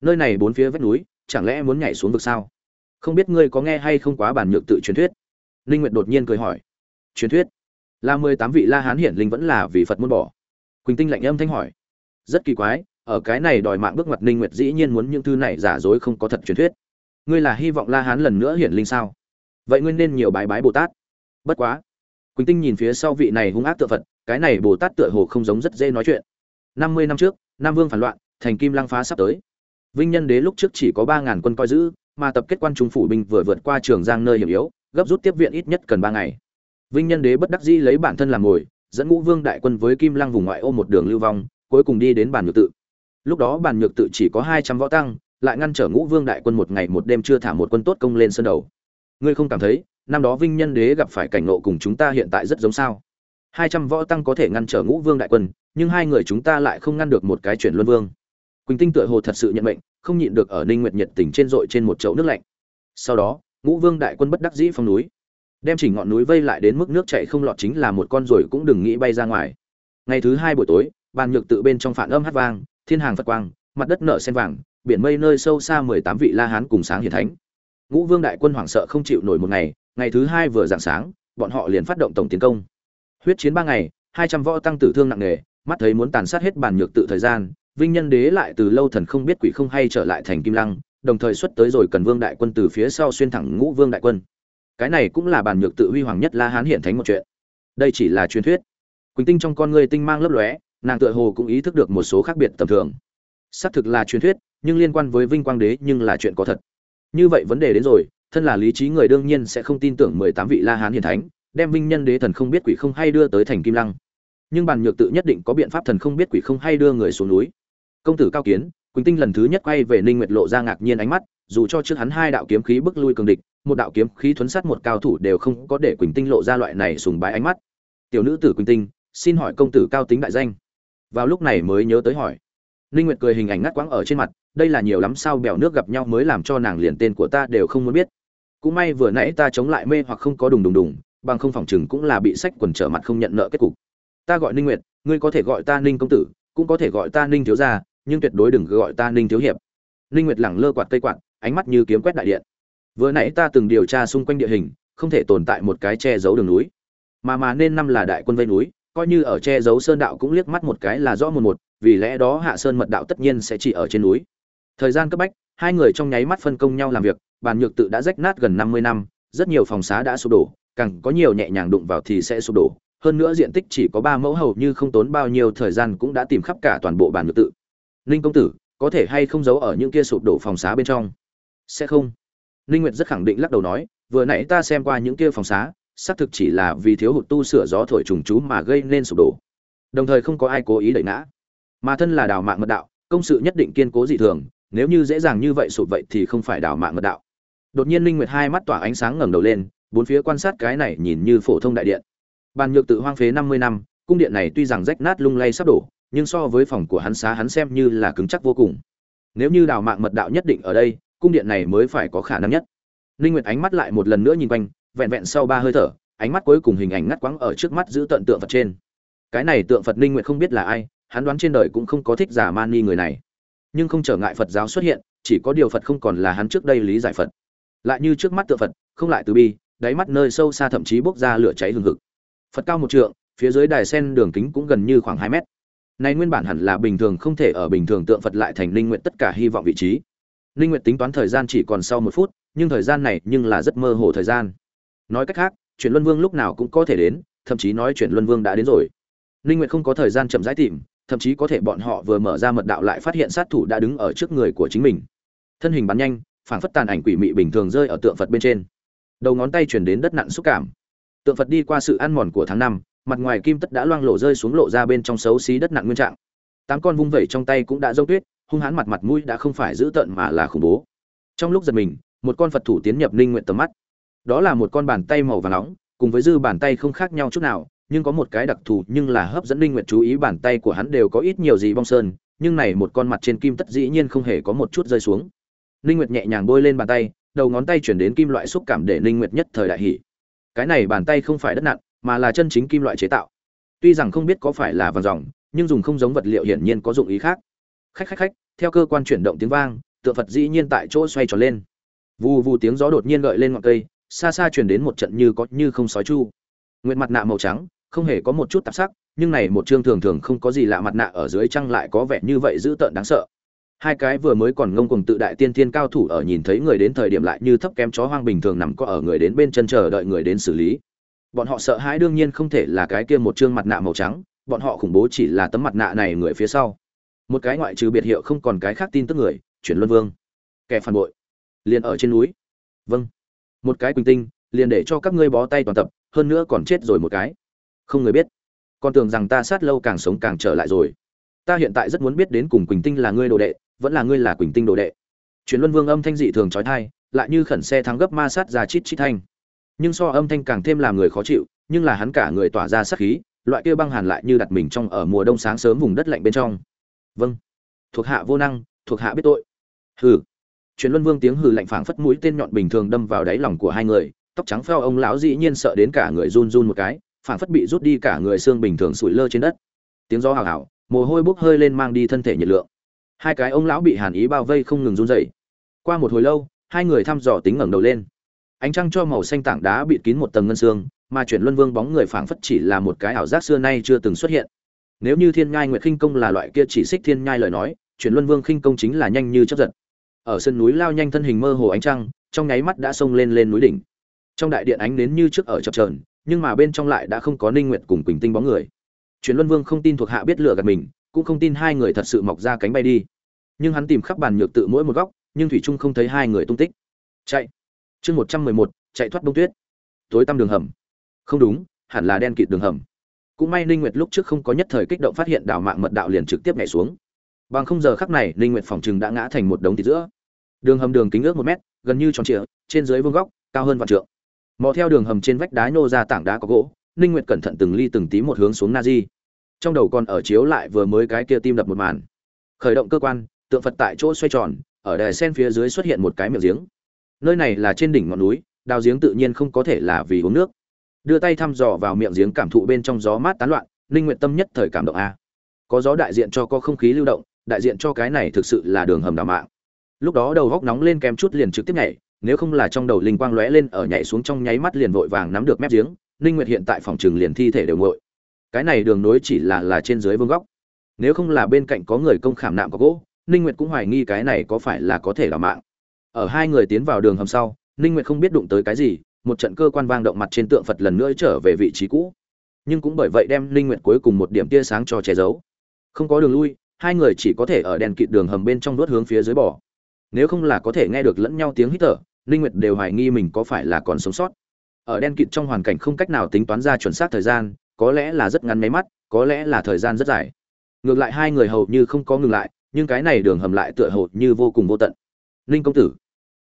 Nơi này bốn phía vách núi, chẳng lẽ muốn nhảy xuống vực sao? Không biết ngươi có nghe hay không quá bản nhược tự truyền thuyết. Ninh nguyệt đột nhiên cười hỏi. Truyền thuyết? Là mười tám vị la hán hiển linh vẫn là vì phật muốn bỏ? Quỳnh tinh lạnh âm thanh hỏi. Rất kỳ quái, ở cái này đòi mạng bước ngoặt ninh nguyệt dĩ nhiên muốn những thứ này giả dối không có thật truyền thuyết. Ngươi là hy vọng la hán lần nữa hiển linh sao? Vậy ngươi nên nhiều bái bái bồ tát. Bất quá quỳnh tinh nhìn phía sau vị này hung ác tự phật, cái này bồ tát tựa hồ không giống rất dễ nói chuyện. Năm mươi năm trước, nam vương phản loạn, thành kim lăng phá sắp tới. Vinh nhân đế lúc trước chỉ có ba ngàn quân coi giữ, mà tập kết quan trung phủ binh vừa vượt qua trường giang nơi hiểm yếu, gấp rút tiếp viện ít nhất cần ba ngày. Vinh nhân đế bất đắc dĩ lấy bản thân làm ngồi, dẫn ngũ vương đại quân với kim lăng vùng ngoại ô một đường lưu vong, cuối cùng đi đến bản nhược tự. Lúc đó bản nhược tự chỉ có hai trăm võ tăng, lại ngăn trở ngũ vương đại quân một ngày một đêm chưa thả một quân tốt công lên sân đầu. Ngươi không cảm thấy năm đó vinh nhân đế gặp phải cảnh ngộ cùng chúng ta hiện tại rất giống sao. Hai trăm võ tăng có thể ngăn trở ngũ vương đại quân, nhưng hai người chúng ta lại không ngăn được một cái chuyển luân vương. Quỳnh tinh tựa hồ thật sự nhận mệnh, không nhịn được ở ninh nguyệt nhiệt tình trên dội trên một chậu nước lạnh. Sau đó, ngũ vương đại quân bất đắc dĩ phong núi. Đem chỉnh ngọn núi vây lại đến mức nước chảy không lọt chính là một con rồi cũng đừng nghĩ bay ra ngoài. Ngày thứ hai buổi tối, bàn nhược tự bên trong phản âm hát vang, thiên hàng phật quang, mặt đất nở sen vàng, biển mây nơi sâu xa mười tám vị la hán cùng sáng hiển thánh. Ngũ vương đại quân hoảng sợ không chịu nổi một ngày ngày thứ hai vừa dạng sáng, bọn họ liền phát động tổng tiến công. Huyết chiến ba ngày, hai trăm võ tăng tử thương nặng nề, mắt thấy muốn tàn sát hết bản nhược tự thời gian, vinh nhân đế lại từ lâu thần không biết quỷ không hay trở lại thành kim lăng, đồng thời xuất tới rồi cần vương đại quân từ phía sau xuyên thẳng ngũ vương đại quân. Cái này cũng là bản nhược tự huy hoàng nhất la hán hiện thánh một chuyện. Đây chỉ là truyền thuyết. Quỳnh tinh trong con người tinh mang lấp lóe, nàng tựa hồ cũng ý thức được một số khác biệt tầm thường. Xác thực là truyền thuyết, nhưng liên quan với vinh quang đế nhưng là chuyện có thật. Như vậy vấn đề đến rồi thân là lý trí người đương nhiên sẽ không tin tưởng mười tám vị la hán hiền thánh, đem vinh nhân đế thần không biết quỷ không hay đưa tới thành kim lăng. Nhưng bàn nhược tự nhất định có biện pháp thần không biết quỷ không hay đưa người xuống núi. Công tử cao kiến, quỳnh tinh lần thứ nhất quay về ninh nguyệt lộ ra ngạc nhiên ánh mắt, dù cho trước hắn hai đạo kiếm khí bức lui cường địch, một đạo kiếm khí thuấn sát một cao thủ đều không có để quỳnh tinh lộ ra loại này sùng bái ánh mắt. Tiểu nữ tử quỳnh tinh, xin hỏi công tử cao tính đại danh. Vào lúc này mới nhớ tới hỏi. Ninh nguyệt cười hình ảnh ngắt quãng ở trên mặt, đây là nhiều lắm sao bèo nước gặp nhau mới làm cho nàng liền tên của ta đều không muốn biết cũng may vừa nãy ta chống lại mê hoặc không có đùng đùng đùng, bằng không phòng chừng cũng là bị sách quần trở mặt không nhận nợ kết cục. Ta gọi ninh nguyệt, ngươi có thể gọi ta ninh công tử, cũng có thể gọi ta ninh thiếu gia, nhưng tuyệt đối đừng gọi ta ninh thiếu hiệp. Ninh nguyệt lẳng lơ quạt cây quạt, ánh mắt như kiếm quét đại điện. Vừa nãy ta từng điều tra xung quanh địa hình, không thể tồn tại một cái che giấu đường núi. Mà mà nên năm là đại quân vây núi, coi như ở che giấu sơn đạo cũng liếc mắt một cái là rõ một một, vì lẽ đó hạ sơn mật đạo tất nhiên sẽ chỉ ở trên núi. Thời gian cấp bách, hai người trong nháy mắt phân công nhau làm việc bàn nhược tự đã rách nát gần 50 năm, rất nhiều phòng xá đã sụp đổ, càng có nhiều nhẹ nhàng đụng vào thì sẽ sụp đổ. Hơn nữa diện tích chỉ có ba mẫu hầu như không tốn bao nhiêu thời gian cũng đã tìm khắp cả toàn bộ bàn nhược tự. Ninh công tử, có thể hay không giấu ở những kia sụp đổ phòng xá bên trong? Sẽ không. Ninh nguyệt rất khẳng định lắc đầu nói, vừa nãy ta xem qua những kia phòng xá, xác thực chỉ là vì thiếu hụt tu sửa gió thổi trùng chú mà gây nên sụp đổ. Đồng thời không có ai cố ý đẩy ngã. Mà thân là đào mạng mật đạo, công sự nhất định kiên cố dị thường, nếu như dễ dàng như vậy sụp vậy thì không phải đào mạng mật đạo đột nhiên linh nguyệt hai mắt tỏa ánh sáng ngẩng đầu lên, bốn phía quan sát cái này nhìn như phổ thông đại điện. Bàn nhược tự hoang phế 50 năm, cung điện này tuy rằng rách nát lung lay sắp đổ, nhưng so với phòng của hắn xá hắn xem như là cứng chắc vô cùng. Nếu như đào mạng mật đạo nhất định ở đây, cung điện này mới phải có khả năng nhất. Linh nguyệt ánh mắt lại một lần nữa nhìn quanh, vẹn vẹn sau ba hơi thở, ánh mắt cuối cùng hình ảnh ngắt quãng ở trước mắt giữ tận tượng phật trên. Cái này tượng phật linh nguyệt không biết là ai, hắn đoán trên đời cũng không có thích giả mani người này. Nhưng không trở ngại phật giáo xuất hiện, chỉ có điều phật không còn là hắn trước đây lý giải phật lại như trước mắt tượng phật, không lại từ bi, đáy mắt nơi sâu xa thậm chí bốc ra lửa cháy hừng hực. Phật cao một trượng, phía dưới đài sen đường kính cũng gần như khoảng hai mét. Này nguyên bản hẳn là bình thường không thể ở bình thường tượng phật lại thành linh nguyện tất cả hy vọng vị trí. Linh nguyện tính toán thời gian chỉ còn sau một phút, nhưng thời gian này nhưng là rất mơ hồ thời gian. Nói cách khác chuyển luân vương lúc nào cũng có thể đến, thậm chí nói chuyển luân vương đã đến rồi. Linh nguyện không có thời gian chậm rãi tìm, thậm chí có thể bọn họ vừa mở ra mật đạo lại phát hiện sát thủ đã đứng ở trước người của chính mình. Thân hình bắn nhanh phảng phất tàn ảnh quỷ mị bình thường rơi ở tượng phật bên trên. Đầu ngón tay chuyển đến đất nặng xúc cảm. Tượng phật đi qua sự ăn mòn của tháng năm, mặt ngoài kim tất đã loang lộ rơi xuống lộ ra bên trong xấu xí đất nặng nguyên trạng. Tám con vung vẩy trong tay cũng đã dâu tuyết, hung hãn mặt mặt mũi đã không phải dữ tợn mà là khủng bố. Trong lúc giật mình, một con phật thủ tiến nhập ninh nguyện tầm mắt. Đó là một con bàn tay màu vàng nóng, cùng với dư bàn tay không khác nhau chút nào, nhưng có một cái đặc thù nhưng là hấp dẫn linh nguyện chú ý bàn tay của hắn đều có ít nhiều gì bong sơn, nhưng này một con mặt trên kim tất dĩ nhiên không hề có một chút rơi xuống linh nguyệt nhẹ nhàng bôi lên bàn tay, đầu ngón tay chuyển đến kim loại xúc cảm để linh nguyệt nhất thời đại hỉ. Cái này bàn tay không phải đất nặng, mà là chân chính kim loại chế tạo. Tuy rằng không biết có phải là vàng ròng nhưng dùng không giống vật liệu hiển nhiên có dụng ý khác. Khách khách khách, theo cơ quan chuyển động tiếng vang, tượng phật dĩ nhiên tại chỗ xoay tròn lên. Vù vù tiếng gió đột nhiên gợi lên ngọn cây, xa xa truyền đến một trận như có như không sói chu. Nguyệt mặt nạ màu trắng, không hề có một chút tạp sắc, nhưng này một trương thường thường không có gì lạ mặt nạ ở dưới trăng lại có vẻ như vậy dữ tợn đáng sợ hai cái vừa mới còn ngông cuồng tự đại tiên thiên cao thủ ở nhìn thấy người đến thời điểm lại như thấp kém chó hoang bình thường nằm có ở người đến bên chân chờ đợi người đến xử lý. Bọn họ sợ hãi đương nhiên không thể là cái kia một chương mặt nạ màu trắng, bọn họ khủng bố chỉ là tấm mặt nạ này người phía sau. Một cái ngoại trừ biệt hiệu không còn cái khác tin tức người, chuyển luân vương. Kẻ phản bội. Liền ở trên núi. Vâng. Một cái quỳnh tinh, liền để cho các ngươi bó tay toàn tập, hơn nữa còn chết rồi một cái. Không người biết. Con tưởng rằng ta sát lâu càng sống càng trở lại rồi ta hiện tại rất muốn biết đến cùng quỳnh tinh là ngươi đồ đệ, vẫn là ngươi là quỳnh tinh đồ đệ. Chuyển luân vương âm thanh dị thường trói thai lại như khẩn xe thắng gấp ma sát ra chít chít thanh. Nhưng so âm thanh càng thêm làm người khó chịu, nhưng là hắn cả người tỏa ra sát khí, loại kia băng hàn lại như đặt mình trong ở mùa đông sáng sớm vùng đất lạnh bên trong. Vâng. Thuộc hạ vô năng, thuộc hạ biết tội. Hừ. Chuyển luân vương tiếng hừ lạnh phảng phất mũi tên nhọn bình thường đâm vào đáy lòng của hai người, tóc trắng pheo ông lão dĩ nhiên sợ đến cả người run run một cái, phảng phất bị rút đi cả người xương bình thường sủi lơ trên đất. Tiếng gió hào hào mồ hôi bốc hơi lên mang đi thân thể nhiệt lượng. Hai cái ông lão bị hàn ý bao vây không ngừng run rẩy. Qua một hồi lâu, hai người thăm dò tính ngẩng đầu lên. Ánh trăng cho màu xanh tảng đá bịt kín một tầng ngân xương, mà chuyển luân vương bóng người phảng phất chỉ là một cái ảo giác xưa nay chưa từng xuất hiện. Nếu như thiên nhai nguyệt khinh công là loại kia chỉ xích thiên nhai lời nói, chuyển luân vương khinh công chính là nhanh như chấp giật. Ở sân núi lao nhanh thân hình mơ hồ ánh trăng, trong nháy mắt đã xông lên lên núi đỉnh. Trong đại điện ánh đến như trước ở chập trờn nhưng mà bên trong lại đã không có ninh nguyệt cùng quỳnh tinh bóng người chuyển luân vương không tin thuộc hạ biết lựa gạt mình, cũng không tin hai người thật sự mọc ra cánh bay đi. Nhưng hắn tìm khắp bàn nhược tự mỗi một góc, nhưng thủy trung không thấy hai người tung tích. Chạy. Chương một trăm mười một, chạy thoát bông tuyết. Tối tăm đường hầm. Không đúng, hẳn là đen kịt đường hầm. Cũng may ninh nguyệt lúc trước không có nhất thời kích động phát hiện đảo mạng mật đạo liền trực tiếp nhảy xuống. Bằng không giờ khắc này, ninh nguyệt phòng trừng đã ngã thành một đống thịt giữa. Đường hầm đường kính ước một mét, gần như tròn trịa, trên dưới vuông góc, cao hơn vạn trượng. Mò theo đường hầm trên vách đá nhô ra tảng đá có gỗ ninh nguyệt cẩn thận từng ly từng tí một hướng xuống na di. Trong đầu còn ở chiếu lại vừa mới cái kia tim đập một màn. Khởi động cơ quan, tượng phật tại chỗ xoay tròn, ở đài sen phía dưới xuất hiện một cái miệng giếng. Nơi này là trên đỉnh ngọn núi, đào giếng tự nhiên không có thể là vì uống nước. Đưa tay thăm dò vào miệng giếng cảm thụ bên trong gió mát tán loạn, ninh nguyện tâm nhất thời cảm động a. Có gió đại diện cho có không khí lưu động, đại diện cho cái này thực sự là đường hầm đào mạng. Lúc đó đầu góc nóng lên kém chút liền trực tiếp nhảy, nếu không là trong đầu linh quang lóe lên ở nhảy xuống trong nháy mắt liền vội vàng nắm được mép giếng ninh nguyệt hiện tại phòng trường liền thi thể đều ngội cái này đường nối chỉ là là trên dưới vương góc. Nếu không là bên cạnh có người công khảm nạm có gỗ, ninh nguyệt cũng hoài nghi cái này có phải là có thể là mạng. Ở hai người tiến vào đường hầm sau, ninh nguyệt không biết đụng tới cái gì, một trận cơ quan vang động mặt trên tượng phật lần nữa trở về vị trí cũ. Nhưng cũng bởi vậy đem ninh nguyệt cuối cùng một điểm tia sáng cho che giấu. Không có đường lui, hai người chỉ có thể ở đèn kịt đường hầm bên trong đốt hướng phía dưới bỏ nếu không là có thể nghe được lẫn nhau tiếng hít thở, ninh nguyệt đều hoài nghi mình có phải là còn sống sót ở đen kịt trong hoàn cảnh không cách nào tính toán ra chuẩn xác thời gian, có lẽ là rất ngắn mấy mắt, có lẽ là thời gian rất dài. Ngược lại hai người hầu như không có ngừng lại, nhưng cái này đường hầm lại tựa hồ như vô cùng vô tận. Ninh công tử.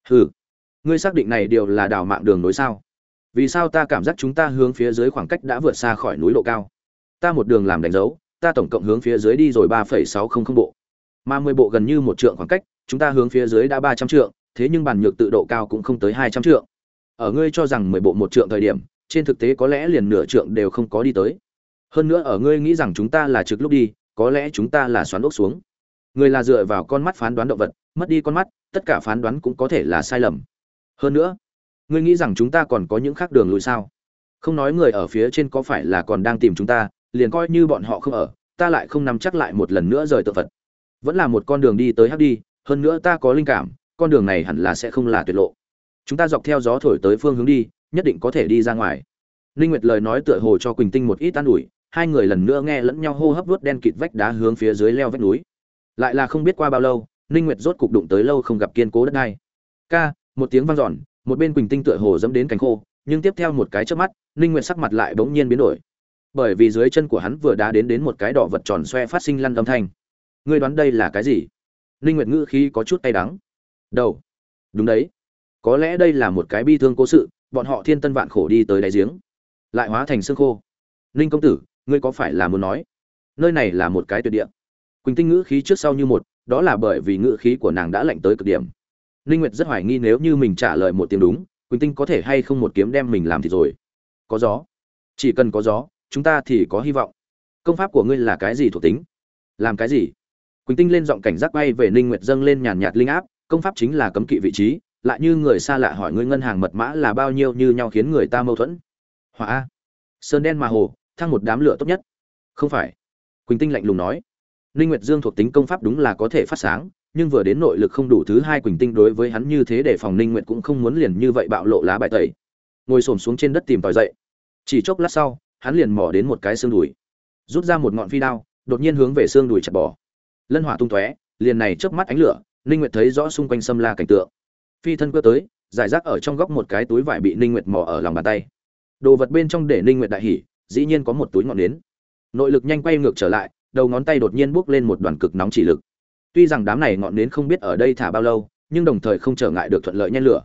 Hừ. Ngươi xác định này điều là đào mạng đường nối sao? Vì sao ta cảm giác chúng ta hướng phía dưới khoảng cách đã vượt xa khỏi núi độ cao? Ta một đường làm đánh dấu, ta tổng cộng hướng phía dưới đi rồi ba phẩy sáu không không bộ. Mà mười bộ gần như một trượng khoảng cách, chúng ta hướng phía dưới đã ba trăm trượng, thế nhưng bàn nhược tự độ cao cũng không tới hai trăm trượng ở ngươi cho rằng mười bộ một trượng thời điểm, trên thực tế có lẽ liền nửa trượng đều không có đi tới. Hơn nữa ở ngươi nghĩ rằng chúng ta là trực lúc đi, có lẽ chúng ta là xoắn ốc xuống. Người là dựa vào con mắt phán đoán động vật, mất đi con mắt, tất cả phán đoán cũng có thể là sai lầm. Hơn nữa, ngươi nghĩ rằng chúng ta còn có những khác đường lùi sao? Không nói người ở phía trên có phải là còn đang tìm chúng ta, liền coi như bọn họ không ở, ta lại không nắm chắc lại một lần nữa rời tự vật vẫn là một con đường đi tới hắc đi, hơn nữa ta có linh cảm, con đường này hẳn là sẽ không là tuyệt lộ chúng ta dọc theo gió thổi tới phương hướng đi, nhất định có thể đi ra ngoài. Linh nguyệt lời nói tựa hồ cho quỳnh tinh một ít an ủi, hai người lần nữa nghe lẫn nhau hô hấp vút đen kịt vách đá hướng phía dưới leo vách núi. Lại là không biết qua bao lâu ninh nguyệt rốt cục đụng tới lâu không gặp kiên cố đất đai. Ca, một tiếng vang dọn, một bên quỳnh tinh tựa hồ dẫm đến cánh khô, nhưng tiếp theo một cái chớp mắt ninh nguyệt sắc mặt lại bỗng nhiên biến đổi. Bởi vì dưới chân của hắn vừa đá đến đến một cái đỏ vật tròn xoe phát sinh lăn âm thanh. Ngươi đoán đây là cái gì? Ninh nguyệt ngữ khí có chút tay đắng. Đầu. Đúng đấy có lẽ đây là một cái bi thương cố sự, bọn họ thiên tân vạn khổ đi tới đáy giếng. Lại hóa thành xương khô. Ninh công tử, ngươi có phải là muốn nói? Nơi này là một cái tuyệt địa. Quỳnh tinh ngữ khí trước sau như một, đó là bởi vì ngữ khí của nàng đã lạnh tới cực điểm. Ninh nguyệt rất hoài nghi nếu như mình trả lời một tiếng đúng, quỳnh tinh có thể hay không một kiếm đem mình làm thì rồi. Có gió. Chỉ cần có gió, chúng ta thì có hy vọng. Công pháp của ngươi là cái gì thuộc tính? Làm cái gì? Quỳnh tinh lên giọng cảnh giác bay về ninh nguyệt dâng lên nhàn nhạt linh áp, công pháp chính là cấm kỵ vị trí lại như người xa lạ hỏi ngươi ngân hàng mật mã là bao nhiêu như nhau khiến người ta mâu thuẫn. Hỏa sơn đen mà hồ, thăng một đám lửa tốt nhất. Không phải. Quỳnh tinh lạnh lùng nói. Ninh nguyệt dương thuộc tính công pháp đúng là có thể phát sáng, nhưng vừa đến nội lực không đủ thứ hai quỳnh tinh đối với hắn như thế để phòng ninh nguyệt cũng không muốn liền như vậy bạo lộ lá bài tẩy. Ngồi xổm xuống trên đất tìm tòi dậy. Chỉ chốc lát sau, hắn liền mò đến một cái xương đùi. Rút ra một ngọn phi đao, đột nhiên hướng về xương đùi chặt bỏ. Lân hỏa tung tóe, liền này chớp mắt ánh lửa ninh nguyệt thấy rõ xung quanh xâm la cảnh tượng phi thân cơ tới, giải rác ở trong góc một cái túi vải bị ninh nguyệt mò ở lòng bàn tay. Đồ vật bên trong để ninh nguyệt đại hỉ, dĩ nhiên có một túi ngọn nến. Nội lực nhanh quay ngược trở lại, đầu ngón tay đột nhiên bước lên một đoàn cực nóng chỉ lực. Tuy rằng đám này ngọn nến không biết ở đây thả bao lâu, nhưng đồng thời không trở ngại được thuận lợi nhen lửa.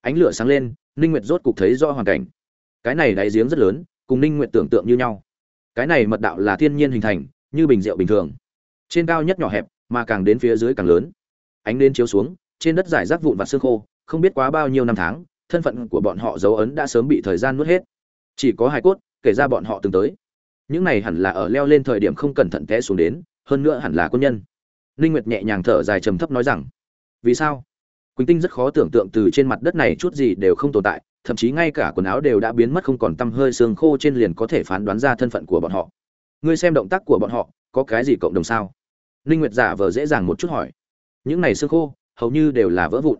Ánh lửa sáng lên, ninh nguyệt rốt cục thấy rõ hoàn cảnh. Cái này đáy giếng rất lớn, cùng ninh nguyệt tưởng tượng như nhau. Cái này mật đạo là thiên nhiên hình thành, như bình rượu bình thường. Trên cao nhất nhỏ hẹp, mà càng đến phía dưới càng lớn. Ánh đến chiếu xuống trên đất giải rác vụn và xương khô, không biết quá bao nhiêu năm tháng, thân phận của bọn họ dấu ấn đã sớm bị thời gian nuốt hết. Chỉ có hai cốt, kể ra bọn họ từng tới. Những này hẳn là ở leo lên thời điểm không cẩn thận té xuống đến, hơn nữa hẳn là quân nhân. Ninh nguyệt nhẹ nhàng thở dài trầm thấp nói rằng, vì sao? Quỳnh tinh rất khó tưởng tượng từ trên mặt đất này chút gì đều không tồn tại, thậm chí ngay cả quần áo đều đã biến mất không còn tăm hơi xương khô trên liền có thể phán đoán ra thân phận của bọn họ. Ngươi xem động tác của bọn họ, có cái gì cộng đồng sao? Ninh nguyệt giả vờ dễ dàng một chút hỏi. Những này xương khô hầu như đều là vỡ vụn,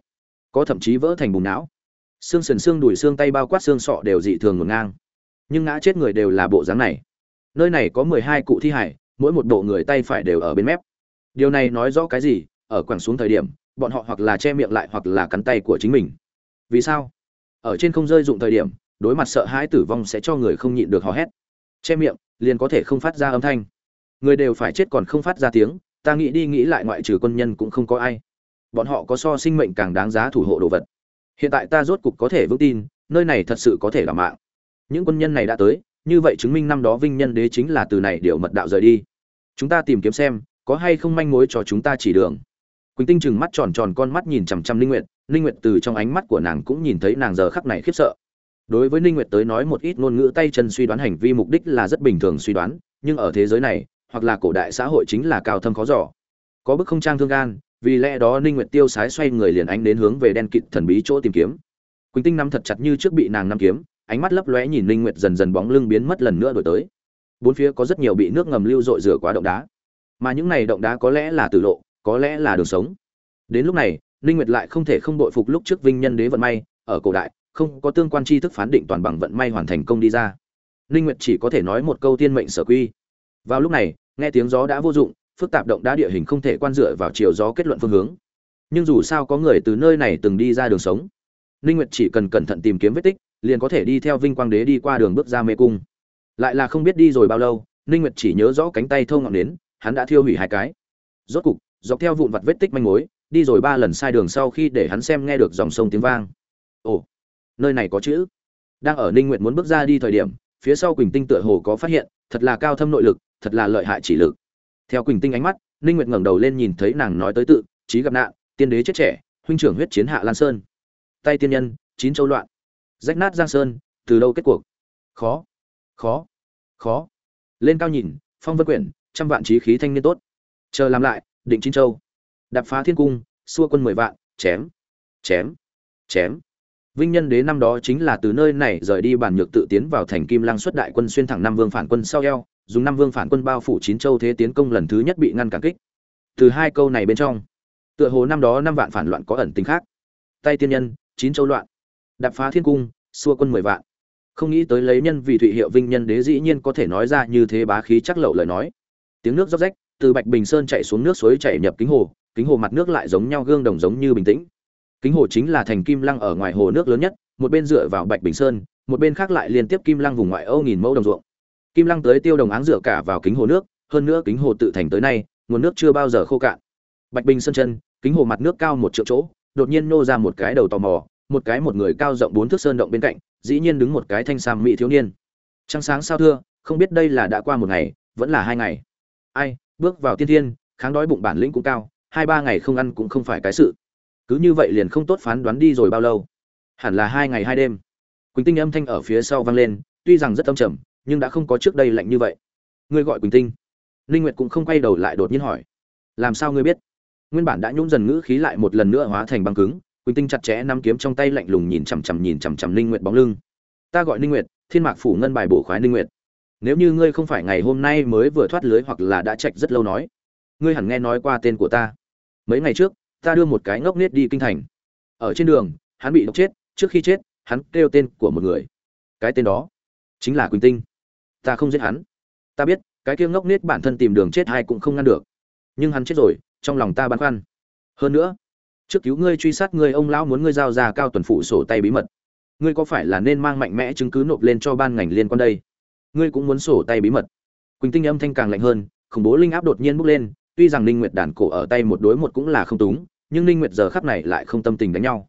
có thậm chí vỡ thành bùn não. Xương sườn xương đùi xương tay bao quát xương sọ đều dị thường ngổn ngang. Nhưng ngã chết người đều là bộ dáng này. Nơi này có mười hai cụ thi hải mỗi một bộ người tay phải đều ở bên mép. Điều này nói rõ cái gì? Ở quẳng xuống thời điểm, bọn họ hoặc là che miệng lại hoặc là cắn tay của chính mình. Vì sao? Ở trên không rơi dụng thời điểm, đối mặt sợ hãi tử vong sẽ cho người không nhịn được hò hét. Che miệng, liền có thể không phát ra âm thanh. Người đều phải chết còn không phát ra tiếng, ta nghĩ đi nghĩ lại ngoại trừ quân nhân cũng không có ai bọn họ có so sinh mệnh càng đáng giá thủ hộ đồ vật. Hiện tại ta rốt cục có thể vững tin, nơi này thật sự có thể là mạng. Những quân nhân này đã tới, như vậy chứng minh năm đó vinh nhân đế chính là từ này điều mật đạo rời đi. Chúng ta tìm kiếm xem, có hay không manh mối cho chúng ta chỉ đường. Quỳnh tinh chừng mắt tròn tròn con mắt nhìn chằm chằm linh nguyệt linh nguyệt từ trong ánh mắt của nàng cũng nhìn thấy nàng giờ khắc này khiếp sợ. Đối với linh nguyệt tới nói một ít ngôn ngữ tay chân suy đoán hành vi mục đích là rất bình thường suy đoán, nhưng ở thế giới này, hoặc là cổ đại xã hội chính là cao thâm khó giỏ. có bức không trang thương gan vì lẽ đó ninh nguyệt tiêu sái xoay người liền ánh đến hướng về đen kịt thần bí chỗ tìm kiếm. Quỳnh tinh nắm thật chặt như trước bị nàng nắm kiếm, ánh mắt lấp lóe nhìn ninh nguyệt dần dần bóng lưng biến mất lần nữa đổi tới. Bốn phía có rất nhiều bị nước ngầm lưu dội rửa quá động đá. Mà những này động đá có lẽ là tử lộ, có lẽ là đường sống. Đến lúc này, ninh nguyệt lại không thể không đội phục lúc trước vinh nhân đế vận may, ở cổ đại, không có tương quan tri thức phán định toàn bằng vận may hoàn thành công đi ra. Ninh nguyệt chỉ có thể nói một câu tiên mệnh sở quy. Vào lúc này, nghe tiếng gió đã vô dụng phức tạp động đá địa hình không thể quan dựa vào chiều gió kết luận phương hướng. Nhưng dù sao có người từ nơi này từng đi ra đường sống, ninh nguyệt chỉ cần cẩn thận tìm kiếm vết tích, liền có thể đi theo vinh quang đế đi qua đường bước ra mê cung. Lại là không biết đi rồi bao lâu, ninh nguyệt chỉ nhớ rõ cánh tay thâu ngọn đến hắn đã thiêu hủy hai cái. Rốt cục, dọc theo vụn vặt vết tích manh mối, đi rồi ba lần sai đường sau khi để hắn xem nghe được dòng sông tiếng vang. Ồ, nơi này có chữ. Đang ở ninh nguyệt muốn bước ra đi thời điểm, phía sau quỳnh tinh tựa hồ có phát hiện, thật là cao thâm nội lực, thật là lợi hại chỉ lực theo quỳnh tinh ánh mắt ninh nguyệt ngẩng đầu lên nhìn thấy nàng nói tới tự trí gặp nạn tiên đế chết trẻ huynh trưởng huyết chiến hạ lan sơn. Tay tiên nhân chín châu loạn. Rách nát giang sơn từ đâu kết cuộc? Khó khó khó. Lên cao nhìn phong vân quyển trăm vạn trí khí thanh niên tốt. Chờ làm lại định chín châu. Đạp phá thiên cung xua quân mười vạn chém chém chém. Vinh Nhân Đế năm đó chính là từ nơi này rời đi bản nhược tự tiến vào thành Kim lang xuất đại quân xuyên thẳng năm vương phản quân sau eo, dùng năm vương phản quân bao phủ chín châu thế tiến công lần thứ nhất bị ngăn cản kích. Từ hai câu này bên trong, tựa hồ năm đó năm vạn phản loạn có ẩn tình khác. Tay tiên nhân, chín châu loạn, đạp phá thiên cung, xua quân mười vạn. Không nghĩ tới lấy nhân vì thụy hiệu Vinh Nhân Đế dĩ nhiên có thể nói ra như thế bá khí chắc lậu lời nói. Tiếng nước róc rách, từ Bạch Bình Sơn chảy xuống nước suối chảy nhập kính hồ, kính hồ mặt nước lại giống nhau gương đồng giống như bình tĩnh kính hồ chính là thành kim lăng ở ngoài hồ nước lớn nhất một bên dựa vào bạch bình sơn một bên khác lại liên tiếp kim lăng vùng ngoại âu nghìn mẫu đồng ruộng kim lăng tới tiêu đồng áng dựa cả vào kính hồ nước, hơn nữa kính hồ tự thành tới nay, nguồn nước chưa bao giờ khô cạn. Bạch bình sơn chân, kính hồ mặt nước cao một triệu chỗ, đột nhiên nô ra một cái đầu tò mò, một cái một người cao rộng bốn thước sơn động bên cạnh, dĩ nhiên đứng một cái thanh sam mỹ thiếu niên. Trăng sáng sao thưa, không biết đây là đã qua một ngày, vẫn là hai ngày. Ai, bước vào tiên thiên, kháng đói bụng bản lĩnh cũng cao, hai ba ngày không ăn cũng không phải cái sự. Cứ như vậy liền không tốt phán đoán đi rồi bao lâu? Hẳn là hai ngày hai đêm. Quỳnh tinh âm thanh ở phía sau vang lên, tuy rằng rất âm trầm nhưng đã không có trước đây lạnh như vậy. Ngươi gọi quỳnh tinh. Linh nguyệt cũng không quay đầu lại đột nhiên hỏi. Làm sao ngươi biết? Nguyên bản đã nhún dần ngữ khí lại một lần nữa hóa thành băng cứng, quỳnh tinh chặt chẽ năm kiếm trong tay lạnh lùng nhìn chằm chằm nhìn chằm chằm linh nguyệt bóng lưng. Ta gọi linh nguyệt, thiên mạc phủ ngân bài bổ khoái linh nguyệt. Nếu như ngươi không phải ngày hôm nay mới vừa thoát lưới hoặc là đã trạch rất lâu nói, ngươi hẳn nghe nói qua tên của ta. Mấy ngày trước, ta đưa một cái ngốc nết đi kinh thành. Ở trên đường, hắn bị độc chết, trước khi chết, hắn kêu tên của một người. Cái tên đó chính là quỳnh tinh ta không giết hắn. Ta biết, cái kia ngốc nết bản thân tìm đường chết hay cũng không ngăn được. Nhưng hắn chết rồi, trong lòng ta băn khoăn. Hơn nữa, trước cứu ngươi truy sát ngươi, ông lão muốn ngươi giao ra cao tuần phụ sổ tay bí mật. Ngươi có phải là nên mang mạnh mẽ chứng cứ nộp lên cho ban ngành liên quan đây? Ngươi cũng muốn sổ tay bí mật. Quỳnh tinh âm thanh càng lạnh hơn, khủng bố linh áp đột nhiên bốc lên, tuy rằng linh nguyệt đàn cổ ở tay một đối một cũng là không túng, nhưng ninh nguyệt giờ khắc này lại không tâm tình đánh nhau.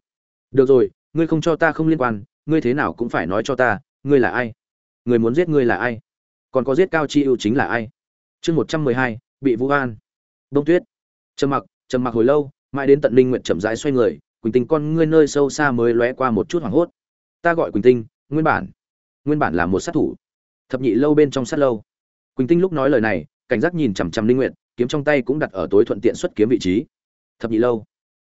Được rồi, ngươi không cho ta không liên quan, ngươi thế nào cũng phải nói cho ta, ngươi là ai? Người muốn giết ngươi là ai? Còn có giết cao chi ưu chính là ai? Chương một trăm mười hai, bị vũ an. Đông tuyết. Trầm mặc trầm mặc hồi lâu, mãi đến tận linh nguyện chậm rãi xoay người, quỳnh tinh con ngươi nơi sâu xa mới lóe qua một chút hoảng hốt. Ta gọi quỳnh tinh, nguyên bản. Nguyên bản là một sát thủ. Thập nhị lâu bên trong sát lâu. Quỳnh tinh lúc nói lời này, cảnh giác nhìn chằm chằm linh nguyện kiếm trong tay cũng đặt ở tối thuận tiện xuất kiếm vị trí. Thập nhị lâu.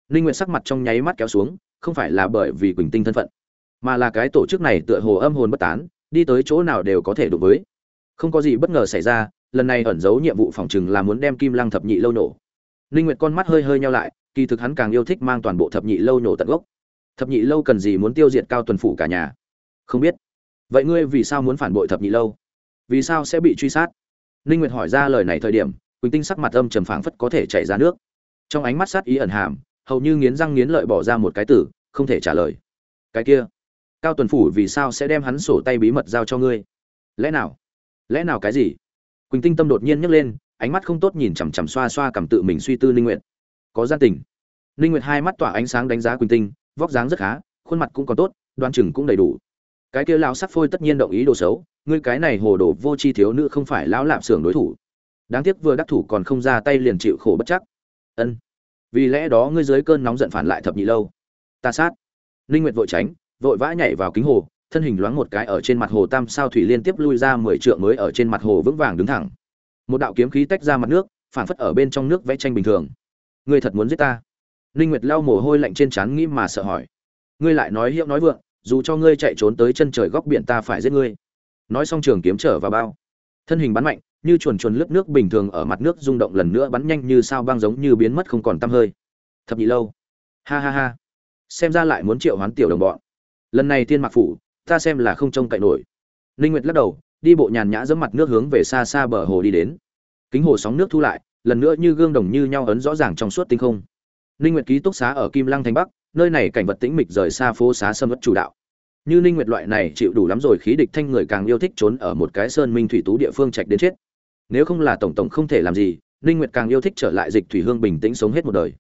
Linh nguyện sắc mặt trong nháy mắt kéo xuống, không phải là bởi vì quỳnh tinh thân phận, mà là cái tổ chức này tựa hồ âm hồn bất tán đi tới chỗ nào đều có thể đụng với. Không có gì bất ngờ xảy ra, lần này ẩn giấu nhiệm vụ phòng chừng là muốn đem kim lăng thập nhị lâu nổ. Ninh nguyệt con mắt hơi hơi nhau lại, kỳ thực hắn càng yêu thích mang toàn bộ thập nhị lâu nổ tận gốc. Thập nhị lâu cần gì muốn tiêu diệt cao tuần phủ cả nhà? Không biết. Vậy ngươi vì sao muốn phản bội thập nhị lâu? Vì sao sẽ bị truy sát? Ninh nguyệt hỏi ra lời này thời điểm, quỳnh tinh sắc mặt âm trầm phảng phất có thể chảy ra nước. Trong ánh mắt sát ý ẩn hàm, hầu như nghiến răng nghiến lợi bỏ ra một cái tử không thể trả lời. Cái kia cao tuần phủ vì sao sẽ đem hắn sổ tay bí mật giao cho ngươi? Lẽ nào? Lẽ nào cái gì? Quỳnh tinh tâm đột nhiên nhấc lên, ánh mắt không tốt nhìn chằm chằm xoa xoa cảm tự mình suy tư ninh nguyện. có gian tình. Ninh nguyệt hai mắt tỏa ánh sáng đánh giá quỳnh tinh, vóc dáng rất khá, khuôn mặt cũng còn tốt, đoan chừng cũng đầy đủ. Cái kia lão sắc phôi tất nhiên động ý đồ xấu, ngươi cái này hồ đồ vô chi thiếu nữ không phải lão lạm xưởng đối thủ. Đáng tiếc vừa đắc thủ còn không ra tay liền chịu khổ bất chắc. Ân. Vì lẽ đó ngươi dưới cơn nóng giận phản lại thập nhị lâu. Ta sát. Ninh nguyệt vội tránh vội vã nhảy vào kính hồ, thân hình loáng một cái ở trên mặt hồ tam sao thủy liên tiếp lui ra mười trượng mới ở trên mặt hồ vững vàng đứng thẳng. Một đạo kiếm khí tách ra mặt nước phản phất ở bên trong nước vẽ tranh bình thường. Ngươi thật muốn giết ta? Ninh nguyệt lau mồ hôi lạnh trên trán nghĩ mà sợ hỏi. Ngươi lại nói hiệu nói vượng, dù cho ngươi chạy trốn tới chân trời góc biển ta phải giết ngươi. Nói xong trường kiếm trở vào bao. Thân hình bắn mạnh, như chuồn chuồn lướt nước bình thường ở mặt nước rung động lần nữa bắn nhanh như sao băng giống như biến mất không còn tăm hơi. Thập nhị lâu. Ha ha ha. Xem ra lại muốn triệu hoán tiểu đồng bọn lần này tiên mặc phủ, ta xem là không trông cậy nổi. Linh nguyệt lắc đầu, đi bộ nhàn nhã dẫm mặt nước hướng về xa xa bờ hồ đi đến. Kính hồ sóng nước thu lại, lần nữa như gương đồng như nhau ấn rõ ràng trong suốt tinh không. Linh nguyệt ký túc xá ở kim lăng thành bắc, nơi này cảnh vật tĩnh mịch rời xa phố xá sâm ất chủ đạo. Như ninh nguyệt loại này chịu đủ lắm rồi, khí địch thanh người càng yêu thích trốn ở một cái sơn minh thủy tú địa phương trạch đến chết. Nếu không là tổng tổng không thể làm gì, ninh nguyệt càng yêu thích trở lại dịch thủy hương bình tĩnh sống hết một đời.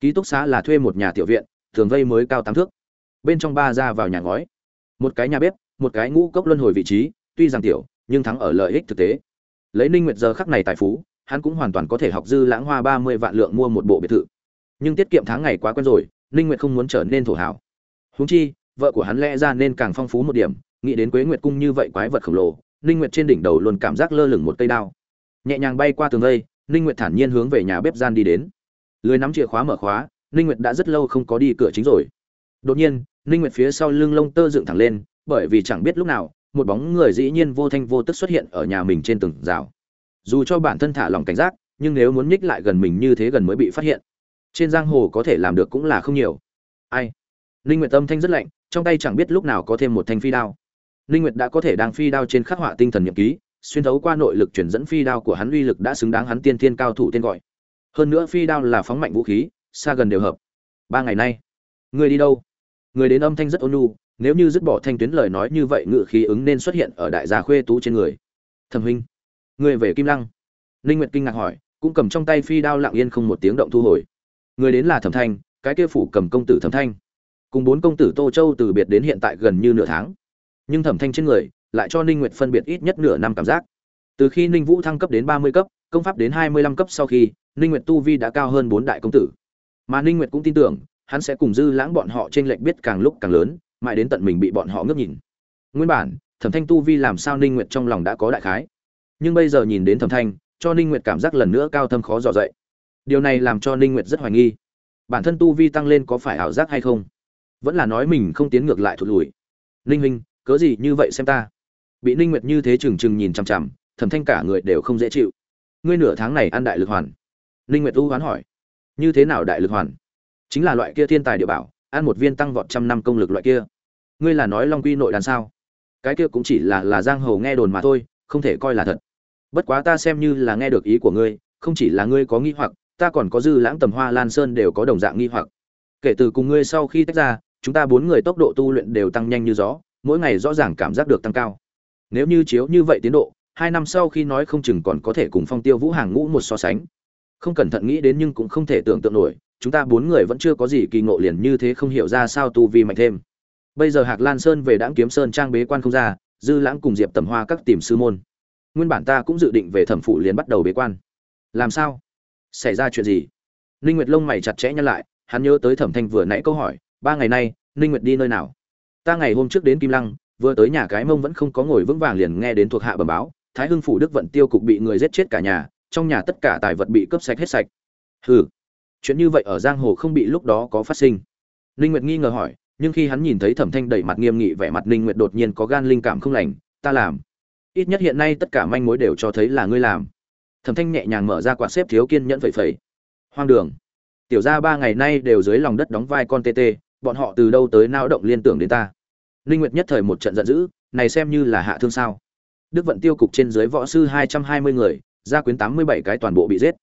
Ký túc xá là thuê một nhà tiểu viện thường vây mới cao tám thước bên trong ba ra vào nhà ngói. Một cái nhà bếp, một cái ngũ cốc luân hồi vị trí, tuy rằng tiểu, nhưng thắng ở lợi ích thực tế. Lấy ninh nguyệt giờ khắc này tài phú, hắn cũng hoàn toàn có thể học dư lãng hoa 30 vạn lượng mua một bộ biệt thự. Nhưng tiết kiệm tháng ngày quá quen rồi, ninh nguyệt không muốn trở nên thổ hảo huống chi, vợ của hắn lẽ ra nên càng phong phú một điểm, nghĩ đến quế nguyệt cung như vậy quái vật khổng lồ, ninh nguyệt trên đỉnh đầu luôn cảm giác lơ lửng một cây đao. Nhẹ nhàng bay qua tường dây ninh nguyệt thản nhiên hướng về nhà bếp gian đi đến. Lưới nắm chìa khóa mở khóa, ninh nguyệt đã rất lâu không có đi cửa chính rồi đột nhiên, ninh nguyệt phía sau lưng lông tơ dựng thẳng lên, bởi vì chẳng biết lúc nào, một bóng người dĩ nhiên vô thanh vô tức xuất hiện ở nhà mình trên tường rào. Dù cho bản thân thả lòng cảnh giác, nhưng nếu muốn nhích lại gần mình như thế gần mới bị phát hiện. Trên giang hồ có thể làm được cũng là không nhiều. Ai? Ninh nguyệt tâm thanh rất lạnh, trong tay chẳng biết lúc nào có thêm một thanh phi đao. Ninh nguyệt đã có thể đang phi đao trên khắc họa tinh thần nhậm ký, xuyên thấu qua nội lực chuyển dẫn phi đao của hắn uy lực đã xứng đáng hắn tiên thiên cao thủ tên gọi. Hơn nữa phi đao là phóng mạnh vũ khí, xa gần đều hợp. Ba ngày nay người đi đâu? Người đến âm thanh rất ôn nhu, nếu như dứt bỏ thanh tuyến lời nói như vậy ngự khí ứng nên xuất hiện ở đại gia khuê tú trên người. Thẩm huynh, người về kim lăng. Ninh nguyệt kinh ngạc hỏi, cũng cầm trong tay phi đao lặng yên không một tiếng động thu hồi. Người đến là thẩm thanh, cái kia phủ cầm công tử thẩm thanh. Cùng bốn công tử tô châu từ biệt đến hiện tại gần như nửa tháng. Nhưng thẩm thanh trên người lại cho ninh nguyệt phân biệt ít nhất nửa năm cảm giác. Từ khi ninh vũ thăng cấp đến 30 cấp, công pháp đến 25 cấp sau khi, ninh nguyệt tu vi đã cao hơn bốn đại công tử. Mà ninh nguyệt cũng tin tưởng hắn sẽ cùng dư lãng bọn họ trên lệnh biết càng lúc càng lớn, mãi đến tận mình bị bọn họ ngước nhìn. Nguyên bản, thẩm thanh tu vi làm sao ninh nguyệt trong lòng đã có đại khái. Nhưng bây giờ nhìn đến thẩm thanh, cho ninh nguyệt cảm giác lần nữa cao thâm khó dò dậy. Điều này làm cho ninh nguyệt rất hoài nghi. Bản thân tu vi tăng lên có phải ảo giác hay không? Vẫn là nói mình không tiến ngược lại thụt lùi. Ninh huynh, cớ gì như vậy xem ta? Bị ninh nguyệt như thế chừng chừng nhìn chằm chằm, thẩm thanh cả người đều không dễ chịu. Ngươi nửa tháng này ăn đại lực hoàn. Ninh nguyệt u hoán hỏi. Như thế nào đại lực hoàn? Chính là loại kia thiên tài địa bảo, ăn một viên tăng vọt trăm năm công lực loại kia. Ngươi là nói long quy nội đàn sao? Cái kia cũng chỉ là là giang hồ nghe đồn mà thôi, không thể coi là thật. Bất quá ta xem như là nghe được ý của ngươi, không chỉ là ngươi có nghi hoặc, ta còn có dư lãng tầm hoa lan sơn đều có đồng dạng nghi hoặc. Kể từ cùng ngươi sau khi tách ra, chúng ta bốn người tốc độ tu luyện đều tăng nhanh như gió, mỗi ngày rõ ràng cảm giác được tăng cao. Nếu như chiếu như vậy tiến độ, hai năm sau khi nói không chừng còn có thể cùng phong tiêu vũ hàng ngũ một so sánh. Không cẩn thận nghĩ đến nhưng cũng không thể tưởng tượng nổi chúng ta bốn người vẫn chưa có gì kỳ ngộ liền như thế không hiểu ra sao tu vi mạnh thêm. Bây giờ hạc lan sơn về đãng kiếm sơn trang bế quan không ra, dư lãng cùng diệp tầm hoa các tìm sư môn. Nguyên bản ta cũng dự định về thẩm phụ liền bắt đầu bế quan. Làm sao? Xảy ra chuyện gì? Ninh nguyệt lông mày chặt chẽ nhăn lại, hắn nhớ tới thẩm thanh vừa nãy câu hỏi, ba ngày nay, ninh nguyệt đi nơi nào? Ta ngày hôm trước đến kim lăng, vừa tới nhà cái mông vẫn không có ngồi vững vàng liền nghe đến thuộc hạ bẩm báo, thái hưng phủ đức vận tiêu cục bị người giết chết cả nhà, trong nhà tất cả tài vật bị cướp sạch hết sạch. Hừ chuyện như vậy ở giang hồ không bị lúc đó có phát sinh. Ninh nguyệt nghi ngờ hỏi, nhưng khi hắn nhìn thấy thẩm thanh đẩy mặt nghiêm nghị vẻ mặt ninh nguyệt đột nhiên có gan linh cảm không lành, ta làm. Ít nhất hiện nay tất cả manh mối đều cho thấy là ngươi làm. Thẩm thanh nhẹ nhàng mở ra quạt xếp thiếu kiên nhẫn phẩy phẩy. Hoang đường. Tiểu gia ba ngày nay đều dưới lòng đất đóng vai con tê tê, bọn họ từ đâu tới nao động liên tưởng đến ta? Ninh nguyệt nhất thời một trận giận dữ, này xem như là hạ thương sao? Đức vận tiêu cục trên dưới võ sư 220 người, gia quyến 87 cái toàn bộ bị giết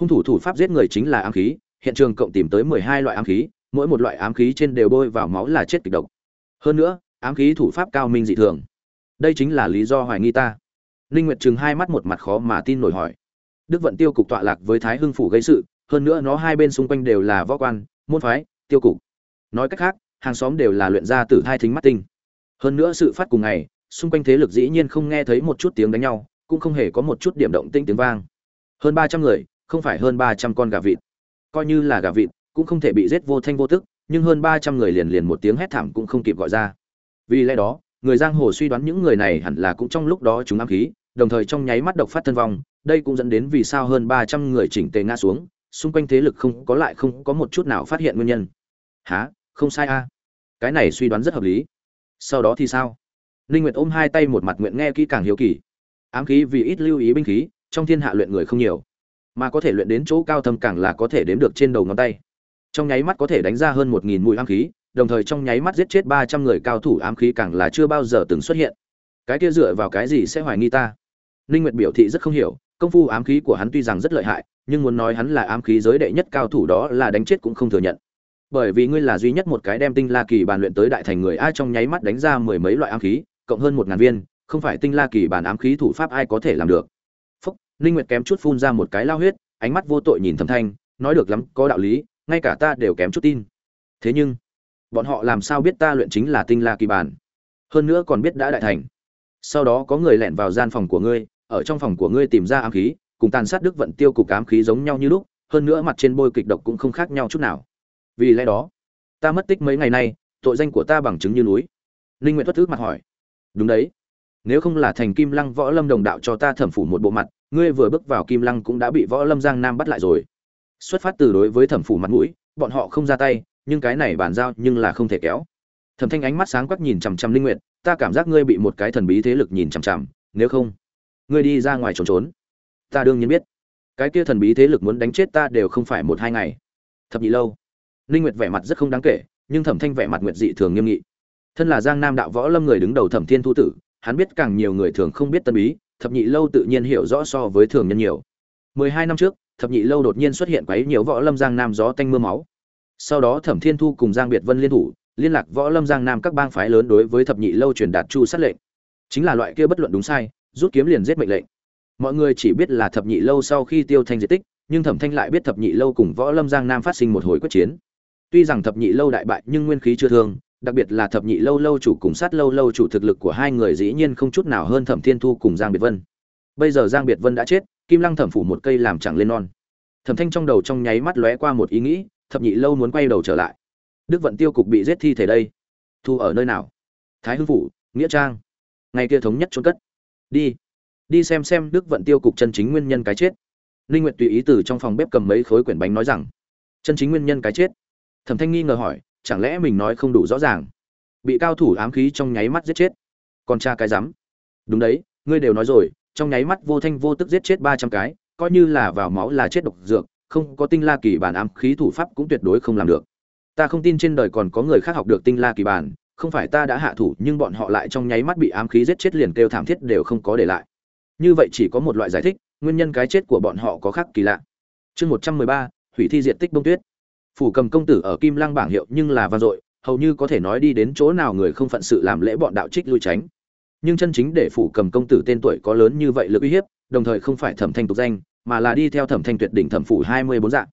hung thủ thủ pháp giết người chính là ám khí, hiện trường cộng tìm tới 12 loại ám khí, mỗi một loại ám khí trên đều bôi vào máu là chết kịch độc. Hơn nữa, ám khí thủ pháp cao minh dị thường. Đây chính là lý do hoài nghi ta. Ninh nguyệt chừng hai mắt một mặt khó mà tin nổi hỏi. Đức vận tiêu cục tọa lạc với thái hưng phủ gây sự, hơn nữa nó hai bên xung quanh đều là võ quan, môn phái, tiêu cục. Nói cách khác, hàng xóm đều là luyện gia tử thai thính mắt tinh. Hơn nữa sự phát cùng ngày, xung quanh thế lực dĩ nhiên không nghe thấy một chút tiếng đánh nhau, cũng không hề có một chút điểm động tinh tiếng vang. Hơn ba trăm người không phải hơn ba trăm con gà vịt. Coi như là gà vịt, cũng không thể bị giết vô thanh vô tức, nhưng hơn ba trăm người liền liền một tiếng hét thảm cũng không kịp gọi ra. Vì lẽ đó, người giang hồ suy đoán những người này hẳn là cũng trong lúc đó chúng ám khí, đồng thời trong nháy mắt độc phát thân vong, đây cũng dẫn đến vì sao hơn ba trăm người chỉnh tề ngã xuống, xung quanh thế lực không có lại không có một chút nào phát hiện nguyên nhân. Há không sai a. Cái này suy đoán rất hợp lý. Sau đó thì sao? Linh nguyệt ôm hai tay một mặt nguyện nghe kỹ càng hiếu kỳ. Ám khí vì ít lưu ý binh khí, trong thiên hạ luyện người không nhiều mà có thể luyện đến chỗ cao thâm càng là có thể đếm được trên đầu ngón tay. Trong nháy mắt có thể đánh ra hơn một nghìn mũi ám khí, đồng thời trong nháy mắt giết chết ba trăm người cao thủ ám khí càng là chưa bao giờ từng xuất hiện. Cái kia dựa vào cái gì sẽ hoài nghi ta? Linh nguyệt biểu thị rất không hiểu, công phu ám khí của hắn tuy rằng rất lợi hại, nhưng muốn nói hắn là ám khí giới đệ nhất cao thủ đó là đánh chết cũng không thừa nhận. Bởi vì ngươi là duy nhất một cái đem tinh la kỳ bàn luyện tới đại thành người ai trong nháy mắt đánh ra mười mấy loại ám khí, cộng hơn một ngàn viên, không phải tinh la kỳ bàn ám khí thủ pháp ai có thể làm được ninh nguyệt kém chút phun ra một cái lao huyết, ánh mắt vô tội nhìn thẩm thanh, nói được lắm, có đạo lý, ngay cả ta đều kém chút tin. Thế nhưng, bọn họ làm sao biết ta luyện chính là tinh la kỳ bản? hơn nữa còn biết đã đại thành. Sau đó có người lẻn vào gian phòng của ngươi, ở trong phòng của ngươi tìm ra ám khí, cùng tàn sát đức vận tiêu cục ám khí giống nhau như lúc, hơn nữa mặt trên bôi kịch độc cũng không khác nhau chút nào. Vì lẽ đó, ta mất tích mấy ngày nay, tội danh của ta bằng chứng như núi. Ninh nguyện thoát thức mặt hỏi. Đúng đấy. Nếu không là thành kim lăng võ lâm đồng đạo cho ta thẩm phủ một bộ mặt ngươi vừa bước vào kim lăng cũng đã bị võ lâm giang nam bắt lại rồi. Xuất phát từ đối với thẩm phủ mặt mũi, bọn họ không ra tay, nhưng cái này bàn giao nhưng là không thể kéo. Thẩm thanh ánh mắt sáng quắc nhìn chằm chằm linh nguyệt, ta cảm giác ngươi bị một cái thần bí thế lực nhìn chằm chằm, nếu không, ngươi đi ra ngoài trốn trốn. Ta đương nhiên biết. Cái kia thần bí thế lực muốn đánh chết ta đều không phải một hai ngày. Thập nhị lâu, linh nguyệt vẻ mặt rất không đáng kể, nhưng thẩm thanh vẻ mặt nguyệt dị thường nghiêm nghị. Thân là giang nam đạo võ lâm người đứng đầu thẩm thiên thu tử, hắn biết càng nhiều người thường không biết tân bí thập nhị lâu tự nhiên hiểu rõ so với thường nhân nhiều. Mười hai năm trước, thập nhị lâu đột nhiên xuất hiện quấy nhiều võ lâm giang nam gió tanh mưa máu. Sau đó thẩm thiên thu cùng giang biệt vân liên thủ, liên lạc võ lâm giang nam các bang phái lớn đối với thập nhị lâu truyền đạt chu sát lệnh. Chính là loại kia bất luận đúng sai, rút kiếm liền giết mệnh lệnh. Mọi người chỉ biết là thập nhị lâu sau khi tiêu thanh diệt tích, nhưng thẩm thanh lại biết thập nhị lâu cùng võ lâm giang nam phát sinh một hồi quyết chiến. Tuy rằng thập nhị lâu đại bại nhưng nguyên khí chưa thương đặc biệt là thập nhị lâu lâu chủ cùng sát lâu lâu chủ thực lực của hai người dĩ nhiên không chút nào hơn thẩm thiên thu cùng giang biệt vân. Bây giờ giang biệt vân đã chết, kim lăng thẩm phủ một cây làm chẳng lên non. Thẩm thanh trong đầu trong nháy mắt lóe qua một ý nghĩ, thập nhị lâu muốn quay đầu trở lại. Đức vận tiêu cục bị giết thi thể đây. Thu ở nơi nào? Thái hưng phủ, nghĩa trang. Ngày kia thống nhất trốn cất. Đi. Đi xem xem đức vận tiêu cục chân chính nguyên nhân cái chết. Linh nguyệt tùy ý từ trong phòng bếp cầm mấy khối quyển bánh nói rằng, chân chính nguyên nhân cái chết? Thẩm thanh nghi ngờ hỏi chẳng lẽ mình nói không đủ rõ ràng? Bị cao thủ ám khí trong nháy mắt giết chết. Còn cha cái rắm. Đúng đấy, ngươi đều nói rồi, trong nháy mắt vô thanh vô tức giết chết ba trăm cái, coi như là vào máu là chết độc dược, không có tinh la kỳ bản ám khí thủ pháp cũng tuyệt đối không làm được. Ta không tin trên đời còn có người khác học được tinh la kỳ bản, không phải ta đã hạ thủ, nhưng bọn họ lại trong nháy mắt bị ám khí giết chết liền kêu thảm thiết đều không có để lại. Như vậy chỉ có một loại giải thích, nguyên nhân cái chết của bọn họ có khác kỳ lạ. Chương một trăm mười ba, hủy thi diện tích bông tuyết phủ cầm công tử ở kim lăng bảng hiệu nhưng là vang dội, hầu như có thể nói đi đến chỗ nào người không phận sự làm lễ bọn đạo trích lui tránh. Nhưng chân chính để phủ cầm công tử tên tuổi có lớn như vậy lực uy hiếp, đồng thời không phải thẩm thanh tục danh, mà là đi theo thẩm thanh tuyệt đỉnh thẩm phủ hai mươi bốn dạng.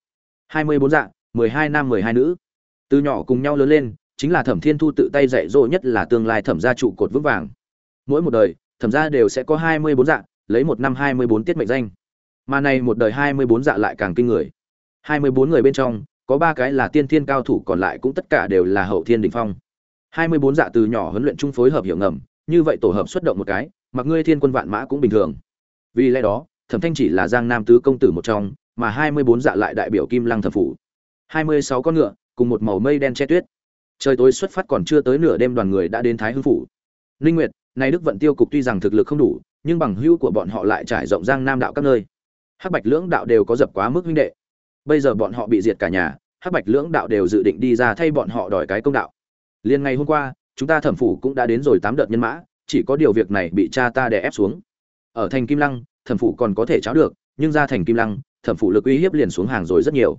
hai mươi bốn dạng, mười hai nam, mười hai nữ. Từ nhỏ cùng nhau lớn lên, chính là thẩm thiên thu tự tay dạy dỗ nhất là tương lai thẩm gia trụ cột vững vàng. Mỗi một đời, thẩm gia đều sẽ có hai mươi bốn dạng, lấy một năm hai mươi bốn tiết mệnh danh. Mà này một đời hai mươi bốn dạ lại càng kinh người. hai mươi bốn người bên trong có ba cái là tiên thiên cao thủ, còn lại cũng tất cả đều là hậu thiên đỉnh phong. Hai mươi bốn dạ từ nhỏ huấn luyện chung phối hợp hiệu ngầm, như vậy tổ hợp xuất động một cái, mặc ngươi thiên quân vạn mã cũng bình thường. Vì lẽ đó, thẩm thanh chỉ là giang nam tứ công tử một trong, mà hai mươi bốn dạ lại đại biểu kim lăng thẩm phủ. Hai mươi sáu con ngựa, cùng một màu mây đen che tuyết. Trời tối xuất phát còn chưa tới nửa đêm đoàn người đã đến thái hưng phủ. Linh nguyệt nay đức vận tiêu cục tuy rằng thực lực không đủ, nhưng bằng hữu của bọn họ lại trải rộng giang nam đạo các nơi. Hắc bạch lưỡng đạo đều có dập quá mức huynh đệ bây giờ bọn họ bị diệt cả nhà, hắc bạch lưỡng đạo đều dự định đi ra thay bọn họ đòi cái công đạo. Liền ngày hôm qua, chúng ta thẩm phủ cũng đã đến rồi tám đợt nhân mã, chỉ có điều việc này bị cha ta đè ép xuống. Ở thành kim lăng, thẩm phủ còn có thể cháo được, nhưng ra thành kim lăng, thẩm phủ lực uy hiếp liền xuống hàng rồi rất nhiều.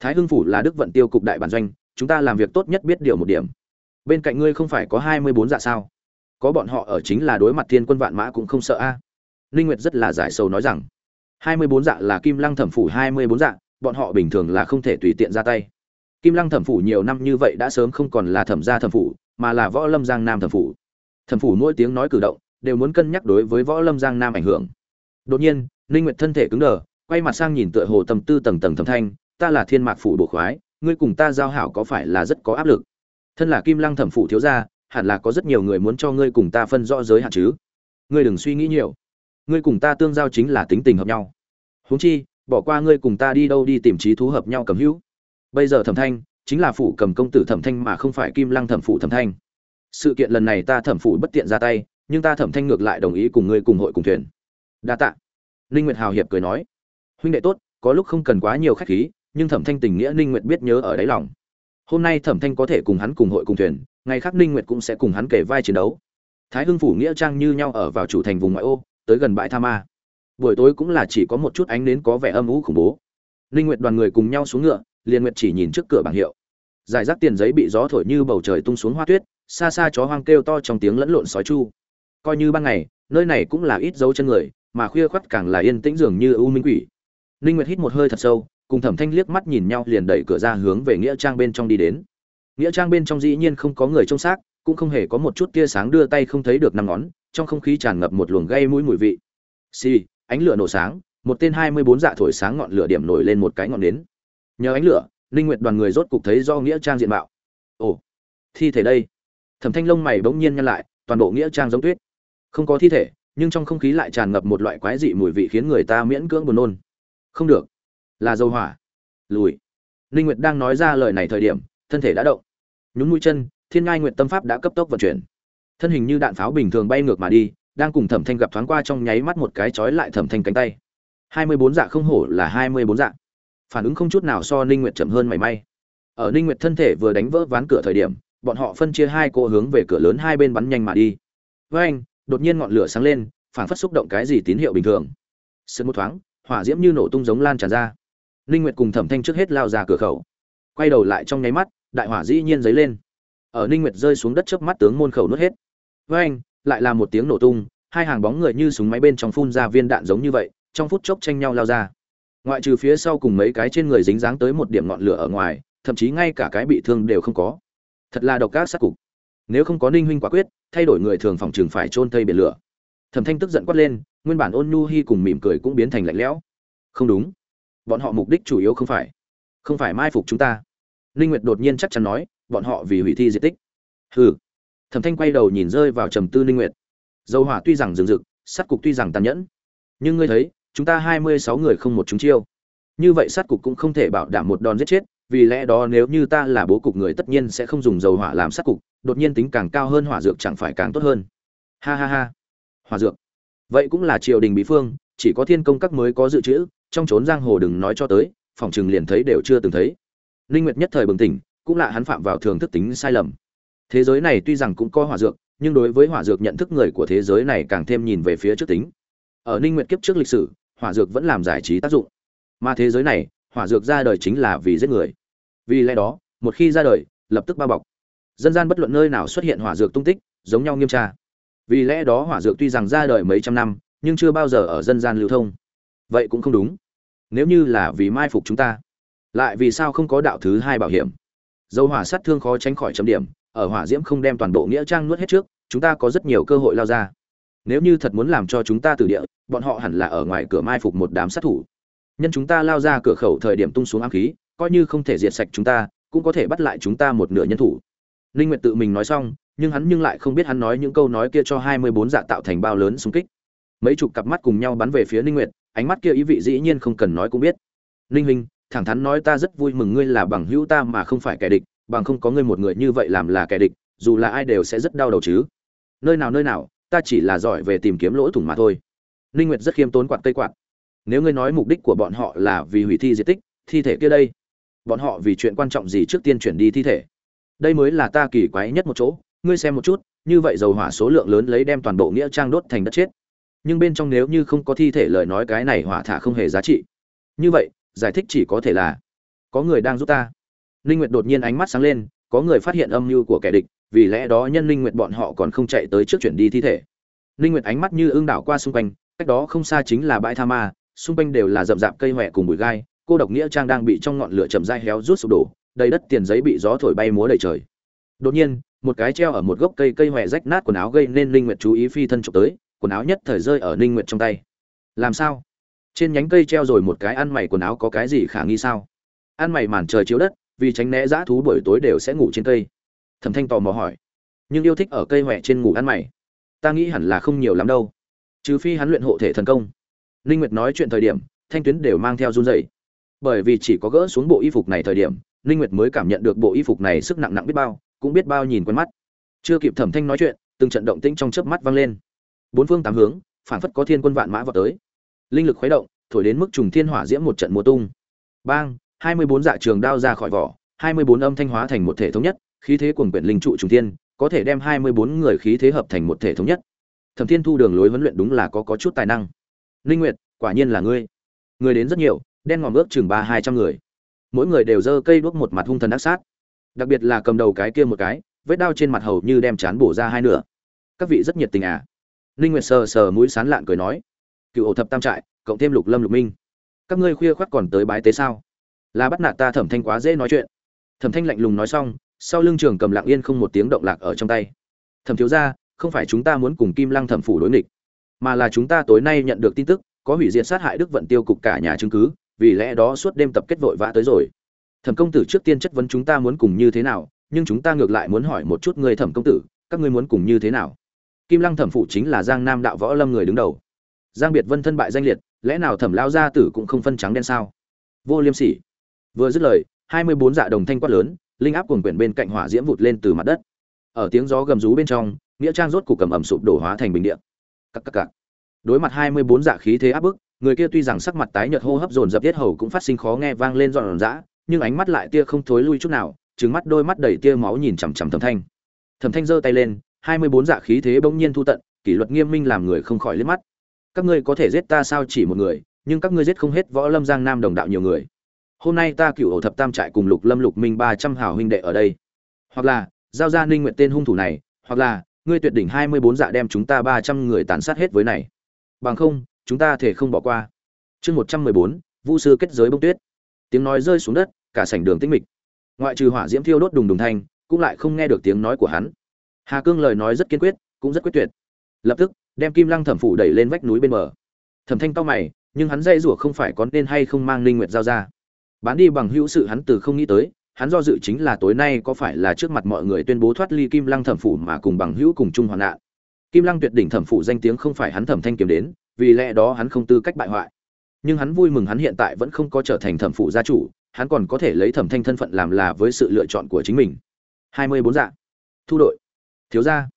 Thái hưng phủ là đức vận tiêu cục đại bản doanh, chúng ta làm việc tốt nhất biết điều một điểm. Bên cạnh ngươi không phải có hai mươi bốn dạ sao? Có bọn họ ở chính là đối mặt thiên quân vạn mã cũng không sợ a. À. ninh nguyệt rất là giải sầu nói rằng, hai mươi bốn dạ là kim lăng thẩm phủ hai mươi bốn dạ bọn họ bình thường là không thể tùy tiện ra tay. Kim lăng thẩm phủ nhiều năm như vậy đã sớm không còn là thẩm gia thẩm phủ, mà là võ lâm giang nam thẩm phủ. Thẩm phủ mỗi tiếng nói cử động, đều muốn cân nhắc đối với võ lâm giang nam ảnh hưởng. Đột nhiên, ninh nguyệt thân thể cứng đờ, quay mặt sang nhìn tựa hồ tâm tư tầng tầng thẩm thanh, ta là thiên mạc phủ bộ khoái, ngươi cùng ta giao hảo có phải là rất có áp lực? Thân là kim lăng thẩm phủ thiếu gia, hẳn là có rất nhiều người muốn cho ngươi cùng ta phân rõ giới hạn chứ? Ngươi đừng suy nghĩ nhiều. Ngươi cùng ta tương giao chính là tính tình hợp nhau. Huống chi bỏ qua ngươi cùng ta đi đâu đi tìm trí thú hợp nhau cầm hữu. Bây giờ thẩm thanh chính là phủ cầm công tử thẩm thanh mà không phải kim lăng thẩm phụ thẩm thanh. Sự kiện lần này ta thẩm phụ bất tiện ra tay, nhưng ta thẩm thanh ngược lại đồng ý cùng ngươi cùng hội cùng thuyền. Đa tạ. Ninh nguyệt hào hiệp cười nói. Huynh đệ tốt, có lúc không cần quá nhiều khách khí, nhưng thẩm thanh tình nghĩa ninh nguyệt biết nhớ ở đáy lòng. Hôm nay thẩm thanh có thể cùng hắn cùng hội cùng thuyền, ngày khác ninh nguyệt cũng sẽ cùng hắn kể vai chiến đấu. Thái hưng phủ nghĩa trang như nhau ở vào chủ thành vùng ngoại ô, tới gần bãi tha ma buổi tối cũng là chỉ có một chút ánh nến có vẻ âm u khủng bố. Linh nguyệt đoàn người cùng nhau xuống ngựa liền nguyệt chỉ nhìn trước cửa bảng hiệu. Giải rác tiền giấy bị gió thổi như bầu trời tung xuống hoa tuyết, xa xa chó hoang kêu to trong tiếng lẫn lộn sói chu. Coi như ban ngày, nơi này cũng là ít dấu chân người, mà khuya khoắt càng là yên tĩnh dường như u minh quỷ. Linh nguyệt hít một hơi thật sâu, cùng thẩm thanh liếc mắt nhìn nhau liền đẩy cửa ra hướng về nghĩa trang bên trong đi đến. Nghĩa trang bên trong dĩ nhiên không có người trông xác, cũng không hề có một chút tia sáng đưa tay không thấy được năm ngón, trong không khí tràn ngập một luồng gây mũi mùi vị. Xì ánh lửa nổ sáng, một tên hai mươi bốn dạ thổi sáng ngọn lửa điểm nổi lên một cái ngọn nến. Nhờ ánh lửa, ninh nguyệt đoàn người rốt cục thấy do nghĩa trang diện mạo. Ồ, thi thể đây. Thẩm thanh lông mày bỗng nhiên nhăn lại, toàn bộ nghĩa trang giống tuyết. Không có thi thể, nhưng trong không khí lại tràn ngập một loại quái dị mùi vị khiến người ta miễn cưỡng buồn nôn. Không được. Là dầu hỏa. Lùi. Ninh nguyệt đang nói ra lời này thời điểm, thân thể đã động. Nhún mũi chân, thiên ngai nguyệt tâm pháp đã cấp tốc vận chuyển. Thân hình như đạn pháo bình thường bay ngược mà đi đang cùng thẩm thanh gặp thoáng qua trong nháy mắt một cái chói lại thẩm thanh cánh tay. Hai mươi bốn dạ không hổ là hai mươi bốn dạ. Phản ứng không chút nào so ninh nguyệt chậm hơn mảy may. Ở ninh nguyệt thân thể vừa đánh vỡ ván cửa thời điểm, bọn họ phân chia hai cô hướng về cửa lớn hai bên bắn nhanh mà đi. Với anh, đột nhiên ngọn lửa sáng lên, phản phất xúc động cái gì tín hiệu bình thường. Sơn một thoáng, hỏa diễm như nổ tung giống lan tràn ra. Ninh nguyệt cùng thẩm thanh trước hết lao ra cửa khẩu. Quay đầu lại trong nháy mắt, đại hỏa dĩ nhiên dấy lên. Ở ninh nguyệt rơi xuống đất trước mắt tướng môn khẩu nuốt hết. Với anh lại là một tiếng nổ tung, hai hàng bóng người như súng máy bên trong phun ra viên đạn giống như vậy, trong phút chốc tranh nhau lao ra. Ngoại trừ phía sau cùng mấy cái trên người dính dáng tới một điểm ngọn lửa ở ngoài, thậm chí ngay cả cái bị thương đều không có. Thật là độc ác sát cục. Nếu không có ninh huynh quả quyết, thay đổi người thường phòng trường phải trôn thây biển lửa. Thẩm thanh tức giận quát lên, nguyên bản ôn nhu hi cùng mỉm cười cũng biến thành lạnh lẽo. Không đúng. Bọn họ mục đích chủ yếu không phải không phải mai phục chúng ta. Ninh nguyệt đột nhiên chắc chắn nói, bọn họ vì hủy thi di tích. Hừ thẩm thanh quay đầu nhìn rơi vào trầm tư ninh nguyệt. Dầu hỏa tuy rằng rừng rực, sát cục tuy rằng tàn nhẫn, nhưng ngươi thấy, chúng ta hai mươi sáu người không một chúng chiêu. Như vậy sát cục cũng không thể bảo đảm một đòn giết chết, vì lẽ đó nếu như ta là bố cục người tất nhiên sẽ không dùng dầu hỏa làm sát cục, đột nhiên tính càng cao hơn hỏa dược chẳng phải càng tốt hơn. Ha ha ha. Hỏa dược. Vậy cũng là triều đình bí phương, chỉ có thiên công các mới có dự trữ, trong trốn giang hồ đừng nói cho tới, phòng chừng liền thấy đều chưa từng thấy. Linh nguyệt nhất thời bừng tỉnh, cũng là hắn phạm vào thường thức tính sai lầm thế giới này tuy rằng cũng có hỏa dược, nhưng đối với hỏa dược nhận thức người của thế giới này càng thêm nhìn về phía trước tính. Ở ninh nguyệt kiếp trước lịch sử, hỏa dược vẫn làm giải trí tác dụng. Mà thế giới này, hỏa dược ra đời chính là vì giết người. Vì lẽ đó, một khi ra đời, lập tức bao bọc. Dân gian bất luận nơi nào xuất hiện hỏa dược tung tích, giống nhau nghiêm tra. Vì lẽ đó hỏa dược tuy rằng ra đời mấy trăm năm, nhưng chưa bao giờ ở dân gian lưu thông. Vậy cũng không đúng. Nếu như là vì mai phục chúng ta, lại vì sao không có đạo thứ hai bảo hiểm? Dầu hỏa sát thương khó tránh khỏi chấm điểm ở hỏa diễm không đem toàn bộ nghĩa trang nuốt hết trước, chúng ta có rất nhiều cơ hội lao ra. Nếu như thật muốn làm cho chúng ta từ địa, bọn họ hẳn là ở ngoài cửa mai phục một đám sát thủ. Nhân chúng ta lao ra cửa khẩu thời điểm tung xuống ám khí, coi như không thể diệt sạch chúng ta, cũng có thể bắt lại chúng ta một nửa nhân thủ. Linh nguyệt tự mình nói xong, nhưng hắn nhưng lại không biết hắn nói những câu nói kia cho 24 dạ tạo thành bao lớn xung kích. Mấy chục cặp mắt cùng nhau bắn về phía Linh nguyệt, ánh mắt kia ý vị dĩ nhiên không cần nói cũng biết. Linh huynh, thẳng thắn nói ta rất vui mừng ngươi là bằng hữu ta mà không phải kẻ địch bằng không có ngươi một người như vậy làm là kẻ địch, dù là ai đều sẽ rất đau đầu chứ. Nơi nào nơi nào, ta chỉ là giỏi về tìm kiếm lỗ thủng mà thôi. Ninh nguyệt rất khiêm tốn quạt tây quạt. Nếu ngươi nói mục đích của bọn họ là vì hủy thi di tích, thi thể kia đây, bọn họ vì chuyện quan trọng gì trước tiên chuyển đi thi thể? Đây mới là ta kỳ quái nhất một chỗ, ngươi xem một chút, như vậy dầu hỏa số lượng lớn lấy đem toàn bộ nghĩa trang đốt thành đất chết. Nhưng bên trong nếu như không có thi thể lời nói cái này hỏa thả không hề giá trị. Như vậy, giải thích chỉ có thể là, có người đang giúp ta linh nguyệt đột nhiên ánh mắt sáng lên, có người phát hiện âm mưu của kẻ địch, vì lẽ đó nhân linh nguyệt bọn họ còn không chạy tới trước chuyển đi thi thể. Linh nguyệt ánh mắt như ương đảo qua xung quanh, cách đó không xa chính là bãi tha ma, xung quanh đều là rậm rạp cây hoè cùng bụi gai, cô độc nghĩa trang đang bị trong ngọn lửa chậm rãi héo rút sụp đổ, đầy đất tiền giấy bị gió thổi bay múa đầy trời. Đột nhiên, một cái treo ở một gốc cây cây hoè rách nát quần áo gây nên linh nguyệt chú ý phi thân chụp tới, quần áo nhất thời rơi ở ninh nguyệt trong tay. Làm sao? Trên nhánh cây treo rồi một cái ăn mày quần áo có cái gì khả nghi sao? Ăn mày màn trời chiếu đất vì tránh né dã thú buổi tối đều sẽ ngủ trên cây. Thẩm thanh tò mò hỏi, nhưng yêu thích ở cây huệ trên ngủ ăn mày? Ta nghĩ hẳn là không nhiều lắm đâu. Trừ phi hắn luyện hộ thể thần công. Ninh nguyệt nói chuyện thời điểm, thanh tuyến đều mang theo run rẩy. Bởi vì chỉ có gỡ xuống bộ y phục này thời điểm, ninh nguyệt mới cảm nhận được bộ y phục này sức nặng nặng biết bao, cũng biết bao nhìn quen mắt. Chưa kịp thẩm thanh nói chuyện, từng trận động tĩnh trong chớp mắt vang lên. Bốn phương tám hướng phản phất có thiên quân vạn mã vào tới. Linh lực khuấy động, thổi đến mức trùng thiên hỏa diễm một trận mùa tung. Bang hai mươi bốn dạ trường đao ra khỏi vỏ, hai mươi bốn âm thanh hóa thành một thể thống nhất, khí thế cuồng quyển linh trụ trùng thiên, có thể đem hai mươi bốn người khí thế hợp thành một thể thống nhất. Thẩm thiên thu đường lối huấn luyện đúng là có có chút tài năng. Linh nguyệt, quả nhiên là ngươi. Người đến rất nhiều, đen ngòm ước chừng ba hai trăm người. Mỗi người đều giơ cây đuốc một mặt hung thần ác sát. Đặc biệt là cầm đầu cái kia một cái, vết đao trên mặt hầu như đem chán bổ ra hai nửa. Các vị rất nhiệt tình à? Linh nguyệt sờ sờ mũi sán lạn cười nói. Cựu ổ thập tam trại, cộng thêm lục lâm lục minh. Các ngươi khuya khoắt còn tới bái tế sao? Là bắt nạt ta thẩm thanh quá dễ nói chuyện. Thẩm thanh lạnh lùng nói xong, sau lưng trường cầm lặng yên không một tiếng động lạc ở trong tay. Thẩm thiếu gia, không phải chúng ta muốn cùng kim lăng thẩm phủ đối nghịch, mà là chúng ta tối nay nhận được tin tức, có hủy diệt sát hại đức vận tiêu cục cả nhà chứng cứ, vì lẽ đó suốt đêm tập kết vội vã tới rồi. Thẩm công tử trước tiên chất vấn chúng ta muốn cùng như thế nào, nhưng chúng ta ngược lại muốn hỏi một chút người thẩm công tử, các ngươi muốn cùng như thế nào? Kim lăng thẩm phụ chính là giang nam đạo võ lâm người đứng đầu. Giang biệt vân thân bại danh liệt, lẽ nào thẩm lao gia tử cũng không phân trắng đen sao? Vô liêm sỉ vừa dứt lời, hai mươi bốn dạ đồng thanh quát lớn, linh áp cuồng quyển bên cạnh hỏa diễm vụt lên từ mặt đất. Ở tiếng gió gầm rú bên trong, nghĩa trang rốt cục cầm ẩm sụp đổ hóa thành bình điện cắc cắc cắc. đối mặt hai mươi bốn dạ khí thế áp bức, người kia tuy rằng sắc mặt tái nhợt hô hấp dồn dập tiết hầu cũng phát sinh khó nghe vang lên dọn dã nhưng ánh mắt lại tia không thối lui chút nào, trừng mắt đôi mắt đầy tia máu nhìn chằm chằm thẩm thanh. Thẩm thanh giơ tay lên, hai mươi bốn dạ khí thế bỗng nhiên thu tận, kỷ luật nghiêm minh làm người không khỏi liếc mắt. Các ngươi có thể giết ta sao chỉ một người, nhưng các ngươi giết không hết võ lâm giang nam đồng đạo nhiều người hôm nay ta cựu ổ thập tam trại cùng lục lâm lục minh ba trăm hào huynh đệ ở đây. Hoặc là, giao ra ninh nguyện tên hung thủ này, hoặc là, ngươi tuyệt đỉnh hai mươi bốn dạ đem chúng ta ba trăm người tàn sát hết với này. Bằng không, chúng ta thể không bỏ qua. Chương một trăm mười bốn, vu sư kết giới bông tuyết. Tiếng nói rơi xuống đất, cả sảnh đường tĩnh mịch. Ngoại trừ hỏa diễm thiêu đốt đùng đùng thanh, cũng lại không nghe được tiếng nói của hắn. Hà cương lời nói rất kiên quyết, cũng rất quyết tuyệt. Lập tức, đem kim lăng thẩm phủ đẩy lên vách núi bên bờ. Thẩm thanh cao mày, nhưng hắn dây rủa không phải có nên hay không mang linh nguyệt giao ra bán đi bằng hữu sự hắn từ không nghĩ tới, hắn do dự chính là tối nay có phải là trước mặt mọi người tuyên bố thoát ly kim lăng thẩm phủ mà cùng bằng hữu cùng chung hoạn nạn. Kim lăng tuyệt đỉnh thẩm phủ danh tiếng không phải hắn thẩm thanh kiếm đến, vì lẽ đó hắn không tư cách bại hoại. Nhưng hắn vui mừng hắn hiện tại vẫn không có trở thành thẩm phủ gia chủ, hắn còn có thể lấy thẩm thanh thân phận làm là với sự lựa chọn của chính mình. Hai mươi bốn dạ. Thu đội. Thiếu gia.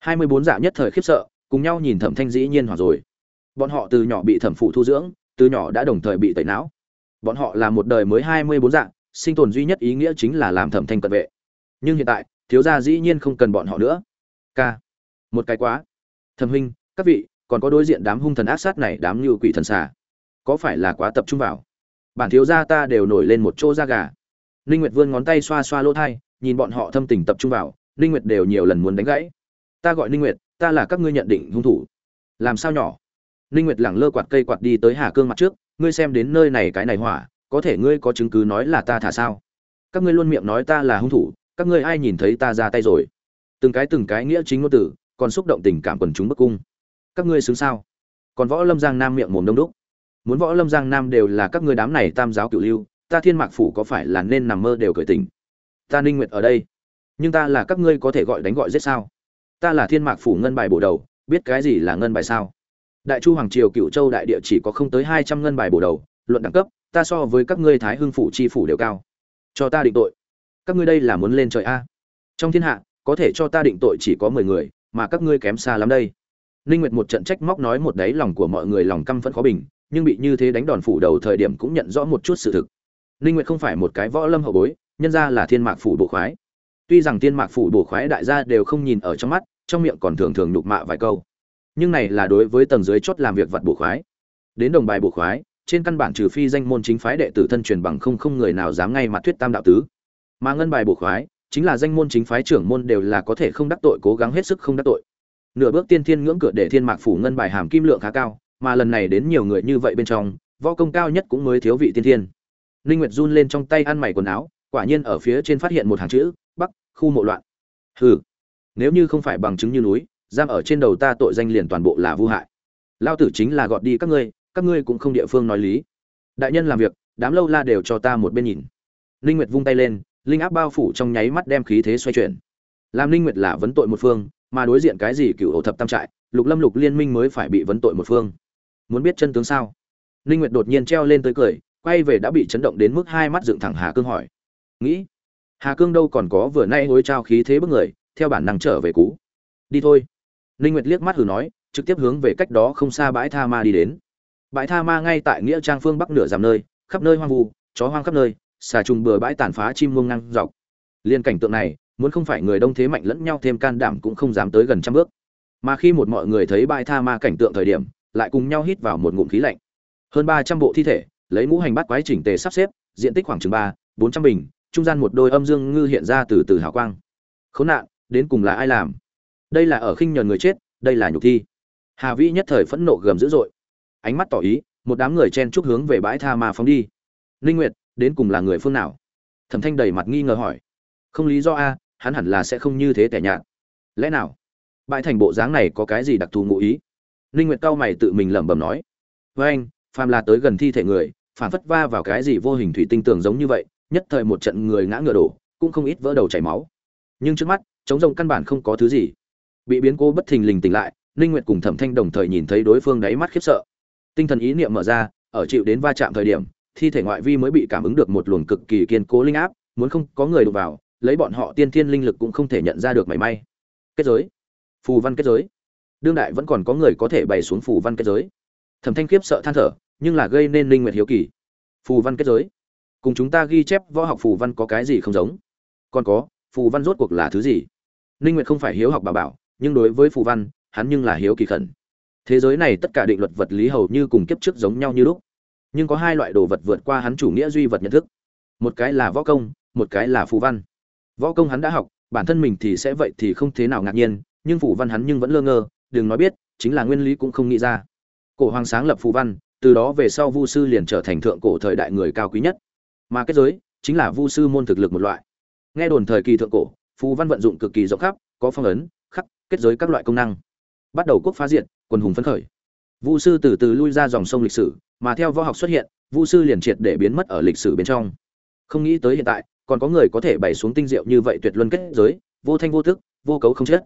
Hai mươi bốn dạ nhất thời khiếp sợ, cùng nhau nhìn thẩm thanh dĩ nhiên hoặc rồi. Bọn họ từ nhỏ bị thẩm phụ thu dưỡng, từ nhỏ đã đồng thời bị tẩy não bọn họ là một đời mới hai mươi bốn dạng, sinh tồn duy nhất ý nghĩa chính là làm thẩm thanh cận vệ. Nhưng hiện tại, thiếu gia dĩ nhiên không cần bọn họ nữa. K một cái quá. Thẩm huynh, các vị, còn có đối diện đám hung thần ác sát này, đám như quỷ thần xà. Có phải là quá tập trung vào? Bản thiếu gia ta đều nổi lên một chỗ da gà. Ninh nguyệt vươn ngón tay xoa xoa lỗ thai, nhìn bọn họ thâm tình tập trung vào, ninh nguyệt đều nhiều lần muốn đánh gãy. Ta gọi ninh nguyệt, ta là các ngươi nhận định hung thủ. Làm sao nhỏ? Ninh nguyệt lẳng lơ quạt cây quạt đi tới hà cương mặt trước ngươi xem đến nơi này cái này hỏa, có thể ngươi có chứng cứ nói là ta thả sao? Các ngươi luôn miệng nói ta là hung thủ, các ngươi ai nhìn thấy ta ra tay rồi? Từng cái từng cái nghĩa chính ngôn tử còn xúc động tình cảm quần chúng bức cung. Các ngươi xứng sao? Còn võ lâm giang nam miệng mồm đông đúc. Muốn võ lâm giang nam đều là các ngươi đám này tam giáo cửu lưu, ta thiên mạc phủ có phải là nên nằm mơ đều cởi tình ta ninh nguyệt ở đây, nhưng ta là các ngươi có thể gọi đánh gọi giết sao? Ta là thiên mạc phủ ngân bài bổ đầu, biết cái gì là ngân bài sao? Đại chu hoàng triều cựu châu đại địa chỉ có không tới hai trăm ngân bài bổ đầu, luận đẳng cấp, ta so với các ngươi thái hưng phủ chi phủ đều cao. Cho ta định tội. Các ngươi đây là muốn lên trời a? Trong thiên hạ, có thể cho ta định tội chỉ có mười người, mà các ngươi kém xa lắm đây. Ninh nguyệt một trận trách móc nói một đáy lòng của mọi người lòng căm phẫn khó bình, nhưng bị như thế đánh đòn phủ đầu thời điểm cũng nhận rõ một chút sự thực. Ninh nguyệt không phải một cái võ lâm hậu bối, nhân ra là thiên mạc phủ bộ khoái. Tuy rằng thiên mạc phủ bộ khoái đại gia đều không nhìn ở trong mắt, trong miệng còn thường thường nhục mạ vài câu nhưng này là đối với tầng dưới chốt làm việc vật bộ khoái. Đến đồng bài bộ khoái, trên căn bản trừ phi danh môn chính phái đệ tử thân truyền bằng không không người nào dám ngay mặt thuyết tam đạo tứ. Mà ngân bài bộ khoái, chính là danh môn chính phái trưởng môn đều là có thể không đắc tội cố gắng hết sức không đắc tội. Nửa bước tiên thiên ngưỡng cửa để thiên mạc phủ ngân bài hàm kim lượng khá cao, mà lần này đến nhiều người như vậy bên trong, võ công cao nhất cũng mới thiếu vị tiên thiên. Linh nguyệt run lên trong tay ăn mày quần áo, quả nhiên ở phía trên phát hiện một hàng chữ, bắc, khu mộ loạn. Hừ, nếu như không phải bằng chứng như núi giam ở trên đầu ta tội danh liền toàn bộ là vu hại. Lao tử chính là gọt đi các ngươi các ngươi cũng không địa phương nói lý. Đại nhân làm việc, đám lâu la đều cho ta một bên nhìn. Linh nguyệt vung tay lên, linh áp bao phủ trong nháy mắt đem khí thế xoay chuyển. Làm linh nguyệt là vấn tội một phương, mà đối diện cái gì cựu ổ thập tam trại, lục lâm lục liên minh mới phải bị vấn tội một phương. Muốn biết chân tướng sao? Linh nguyệt đột nhiên treo lên tới cười, quay về đã bị chấn động đến mức hai mắt dựng thẳng hà cương hỏi. Nghĩ, hà cương đâu còn có vừa nay hối trao khí thế bức người, theo bản năng trở về cú đi thôi. Ninh nguyệt liếc mắt hừ nói, trực tiếp hướng về cách đó không xa bãi tha ma đi đến. Bãi tha ma ngay tại nghĩa trang phương bắc nửa giảm nơi, khắp nơi hoang vu, chó hoang khắp nơi, xà trùng bừa bãi tàn phá chim muông ngang dọc. Liên cảnh tượng này, muốn không phải người đông thế mạnh lẫn nhau thêm can đảm cũng không dám tới gần trăm bước. Mà khi một mọi người thấy bãi tha ma cảnh tượng thời điểm, lại cùng nhau hít vào một ngụm khí lạnh. Hơn ba trăm bộ thi thể, lấy ngũ hành bát quái chỉnh tề sắp xếp, diện tích khoảng chừng ba, bốn trăm bình, trung gian một đôi âm dương ngư hiện ra từ từ hào quang. Khốn nạn, đến cùng là ai làm? Đây là ở khinh nhờn người chết, đây là nhục thi. Hà vĩ nhất thời phẫn nộ gầm dữ dội. Ánh mắt tỏ ý, một đám người chen chúc hướng về bãi tha ma phóng đi. Ninh nguyệt, đến cùng là người phương nào? Thẩm thanh đầy mặt nghi ngờ hỏi. Không lý do a, hắn hẳn là sẽ không như thế tẻ nhạt. Lẽ nào? Bãi thành bộ dáng này có cái gì đặc thù ngụ ý? Ninh nguyệt cao mày tự mình lẩm bẩm nói. Với anh, phàm là tới gần thi thể người phản phất va vào cái gì vô hình thủy tinh tường giống như vậy, nhất thời một trận người ngã ngựa đổ, cũng không ít vỡ đầu chảy máu. Nhưng trước mắt chống rồng căn bản không có thứ gì bị biến cố bất thình lình tỉnh lại, ninh nguyệt cùng thẩm thanh đồng thời nhìn thấy đối phương đáy mắt khiếp sợ. Tinh thần ý niệm mở ra, ở chịu đến va chạm thời điểm, thi thể ngoại vi mới bị cảm ứng được một luồng cực kỳ kiên cố linh áp, muốn không có người đụng vào, lấy bọn họ tiên thiên linh lực cũng không thể nhận ra được mảy may. Kết giới. Phù văn kết giới. Đương đại vẫn còn có người có thể bày xuống phù văn kết giới. Thẩm thanh khiếp sợ than thở, nhưng là gây nên linh nguyệt hiếu kỳ. Phù văn kết giới. Cùng chúng ta ghi chép võ học phù văn có cái gì không giống? Còn có, phù văn rốt cuộc là thứ gì? Linh nguyệt không phải hiếu học bà bảo nhưng đối với phù văn, hắn nhưng là hiếu kỳ khẩn. Thế giới này tất cả định luật vật lý hầu như cùng kiếp trước giống nhau như lúc. Nhưng có hai loại đồ vật vượt qua hắn chủ nghĩa duy vật nhận thức. Một cái là võ công, một cái là phù văn. Võ công hắn đã học, bản thân mình thì sẽ vậy thì không thế nào ngạc nhiên, nhưng phù văn hắn nhưng vẫn lơ ngơ, đừng nói biết, chính là nguyên lý cũng không nghĩ ra. Cổ hoàng sáng lập phù văn, từ đó về sau vu sư liền trở thành thượng cổ thời đại người cao quý nhất. Mà kết giới, chính là vu sư môn thực lực một loại. Nghe đồn thời kỳ thượng cổ, phù văn vận dụng cực kỳ rộng khắp, có phong ấn kết giới các loại công năng. Bắt đầu quốc phá diện quần hùng phấn khởi. Vu sư từ từ lui ra dòng sông lịch sử, mà theo võ học xuất hiện, vu sư liền triệt để biến mất ở lịch sử bên trong. Không nghĩ tới hiện tại, còn có người có thể bày xuống tinh diệu như vậy tuyệt luân kết giới, vô thanh vô tức, vô cấu không chết.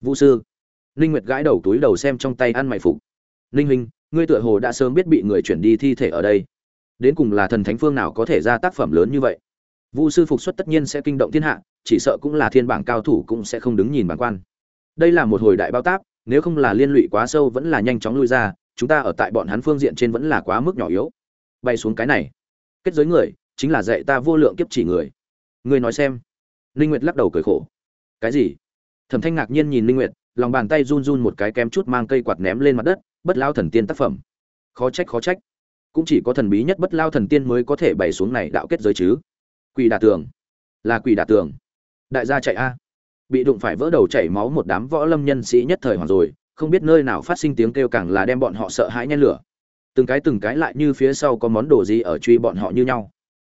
Vu sư, ninh nguyệt gãi đầu túi đầu xem trong tay ăn mày phục. Ninh huynh, ngươi tựa hồ đã sớm biết bị người chuyển đi thi thể ở đây. Đến cùng là thần thánh phương nào có thể ra tác phẩm lớn như vậy? Vu sư phục xuất tất nhiên sẽ kinh động thiên hạ, chỉ sợ cũng là thiên bảng cao thủ cũng sẽ không đứng nhìn bản quan đây là một hồi đại bao táp, nếu không là liên lụy quá sâu vẫn là nhanh chóng lui ra, chúng ta ở tại bọn hắn phương diện trên vẫn là quá mức nhỏ yếu. Bay xuống cái này. Kết giới người, chính là dạy ta vô lượng kiếp chỉ người. Ngươi nói xem. Linh nguyệt lắc đầu cười khổ. Cái gì? Thẩm thanh ngạc nhiên nhìn linh nguyệt, lòng bàn tay run run một cái kém chút mang cây quạt ném lên mặt đất, bất lao thần tiên tác phẩm. Khó trách khó trách. Cũng chỉ có thần bí nhất bất lao thần tiên mới có thể bày xuống này đạo kết giới chứ. Quỷ đả tường. Là quỷ đả tường. Đại gia chạy a bị đụng phải vỡ đầu chảy máu một đám võ lâm nhân sĩ nhất thời hoảng rồi, không biết nơi nào phát sinh tiếng kêu càng là đem bọn họ sợ hãi nhen lửa. Từng cái từng cái lại như phía sau có món đồ gì ở truy bọn họ như nhau.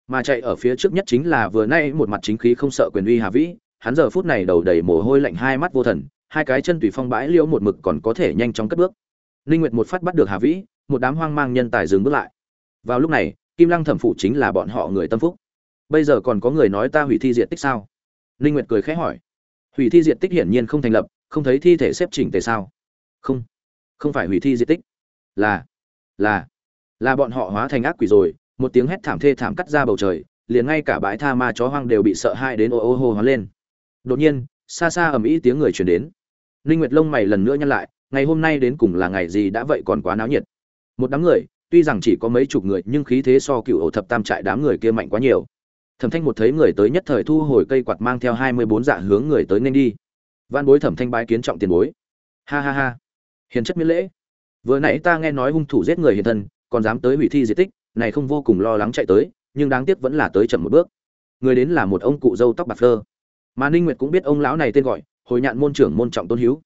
Mà chạy ở phía trước nhất chính là vừa nay một mặt chính khí không sợ quyền uy hà vĩ, hắn giờ phút này đầu đầy mồ hôi lạnh hai mắt vô thần, hai cái chân tùy phong bãi liễu một mực còn có thể nhanh chóng cất bước. Linh nguyệt một phát bắt được hà vĩ, một đám hoang mang nhân tài dừng bước lại. Vào lúc này, kim lăng thẩm phụ chính là bọn họ người tâm phúc. Bây giờ còn có người nói ta hủy thi diện tích sao? Linh nguyệt cười khẽ hỏi hủy thi diện tích hiển nhiên không thành lập, không thấy thi thể xếp chỉnh tề sao? Không không phải hủy thi diện tích. Là là là bọn họ hóa thành ác quỷ rồi, một tiếng hét thảm thê thảm cắt ra bầu trời, liền ngay cả bãi tha ma chó hoang đều bị sợ hãi đến ô ô hô hóa lên. Đột nhiên, xa xa ầm ĩ tiếng người truyền đến. Ninh nguyệt lông mày lần nữa nhăn lại, ngày hôm nay đến cùng là ngày gì đã vậy còn quá náo nhiệt. Một đám người, tuy rằng chỉ có mấy chục người nhưng khí thế so cựu ổ thập tam trại đám người kia mạnh quá nhiều thẩm thanh một thấy người tới nhất thời thu hồi cây quạt mang theo hai mươi bốn dạ hướng người tới nên đi. Văn bối thẩm thanh bái kiến trọng tiền bối. Ha ha ha. Hiền chất miễn lễ. Vừa nãy ta nghe nói hung thủ giết người hiện thân, còn dám tới hủy thi di tích, này không vô cùng lo lắng chạy tới, nhưng đáng tiếc vẫn là tới chậm một bước. Người đến là một ông cụ dâu tóc bạc phơ. Mà ninh nguyệt cũng biết ông lão này tên gọi, hồi nhạn môn trưởng môn trọng tôn hiếu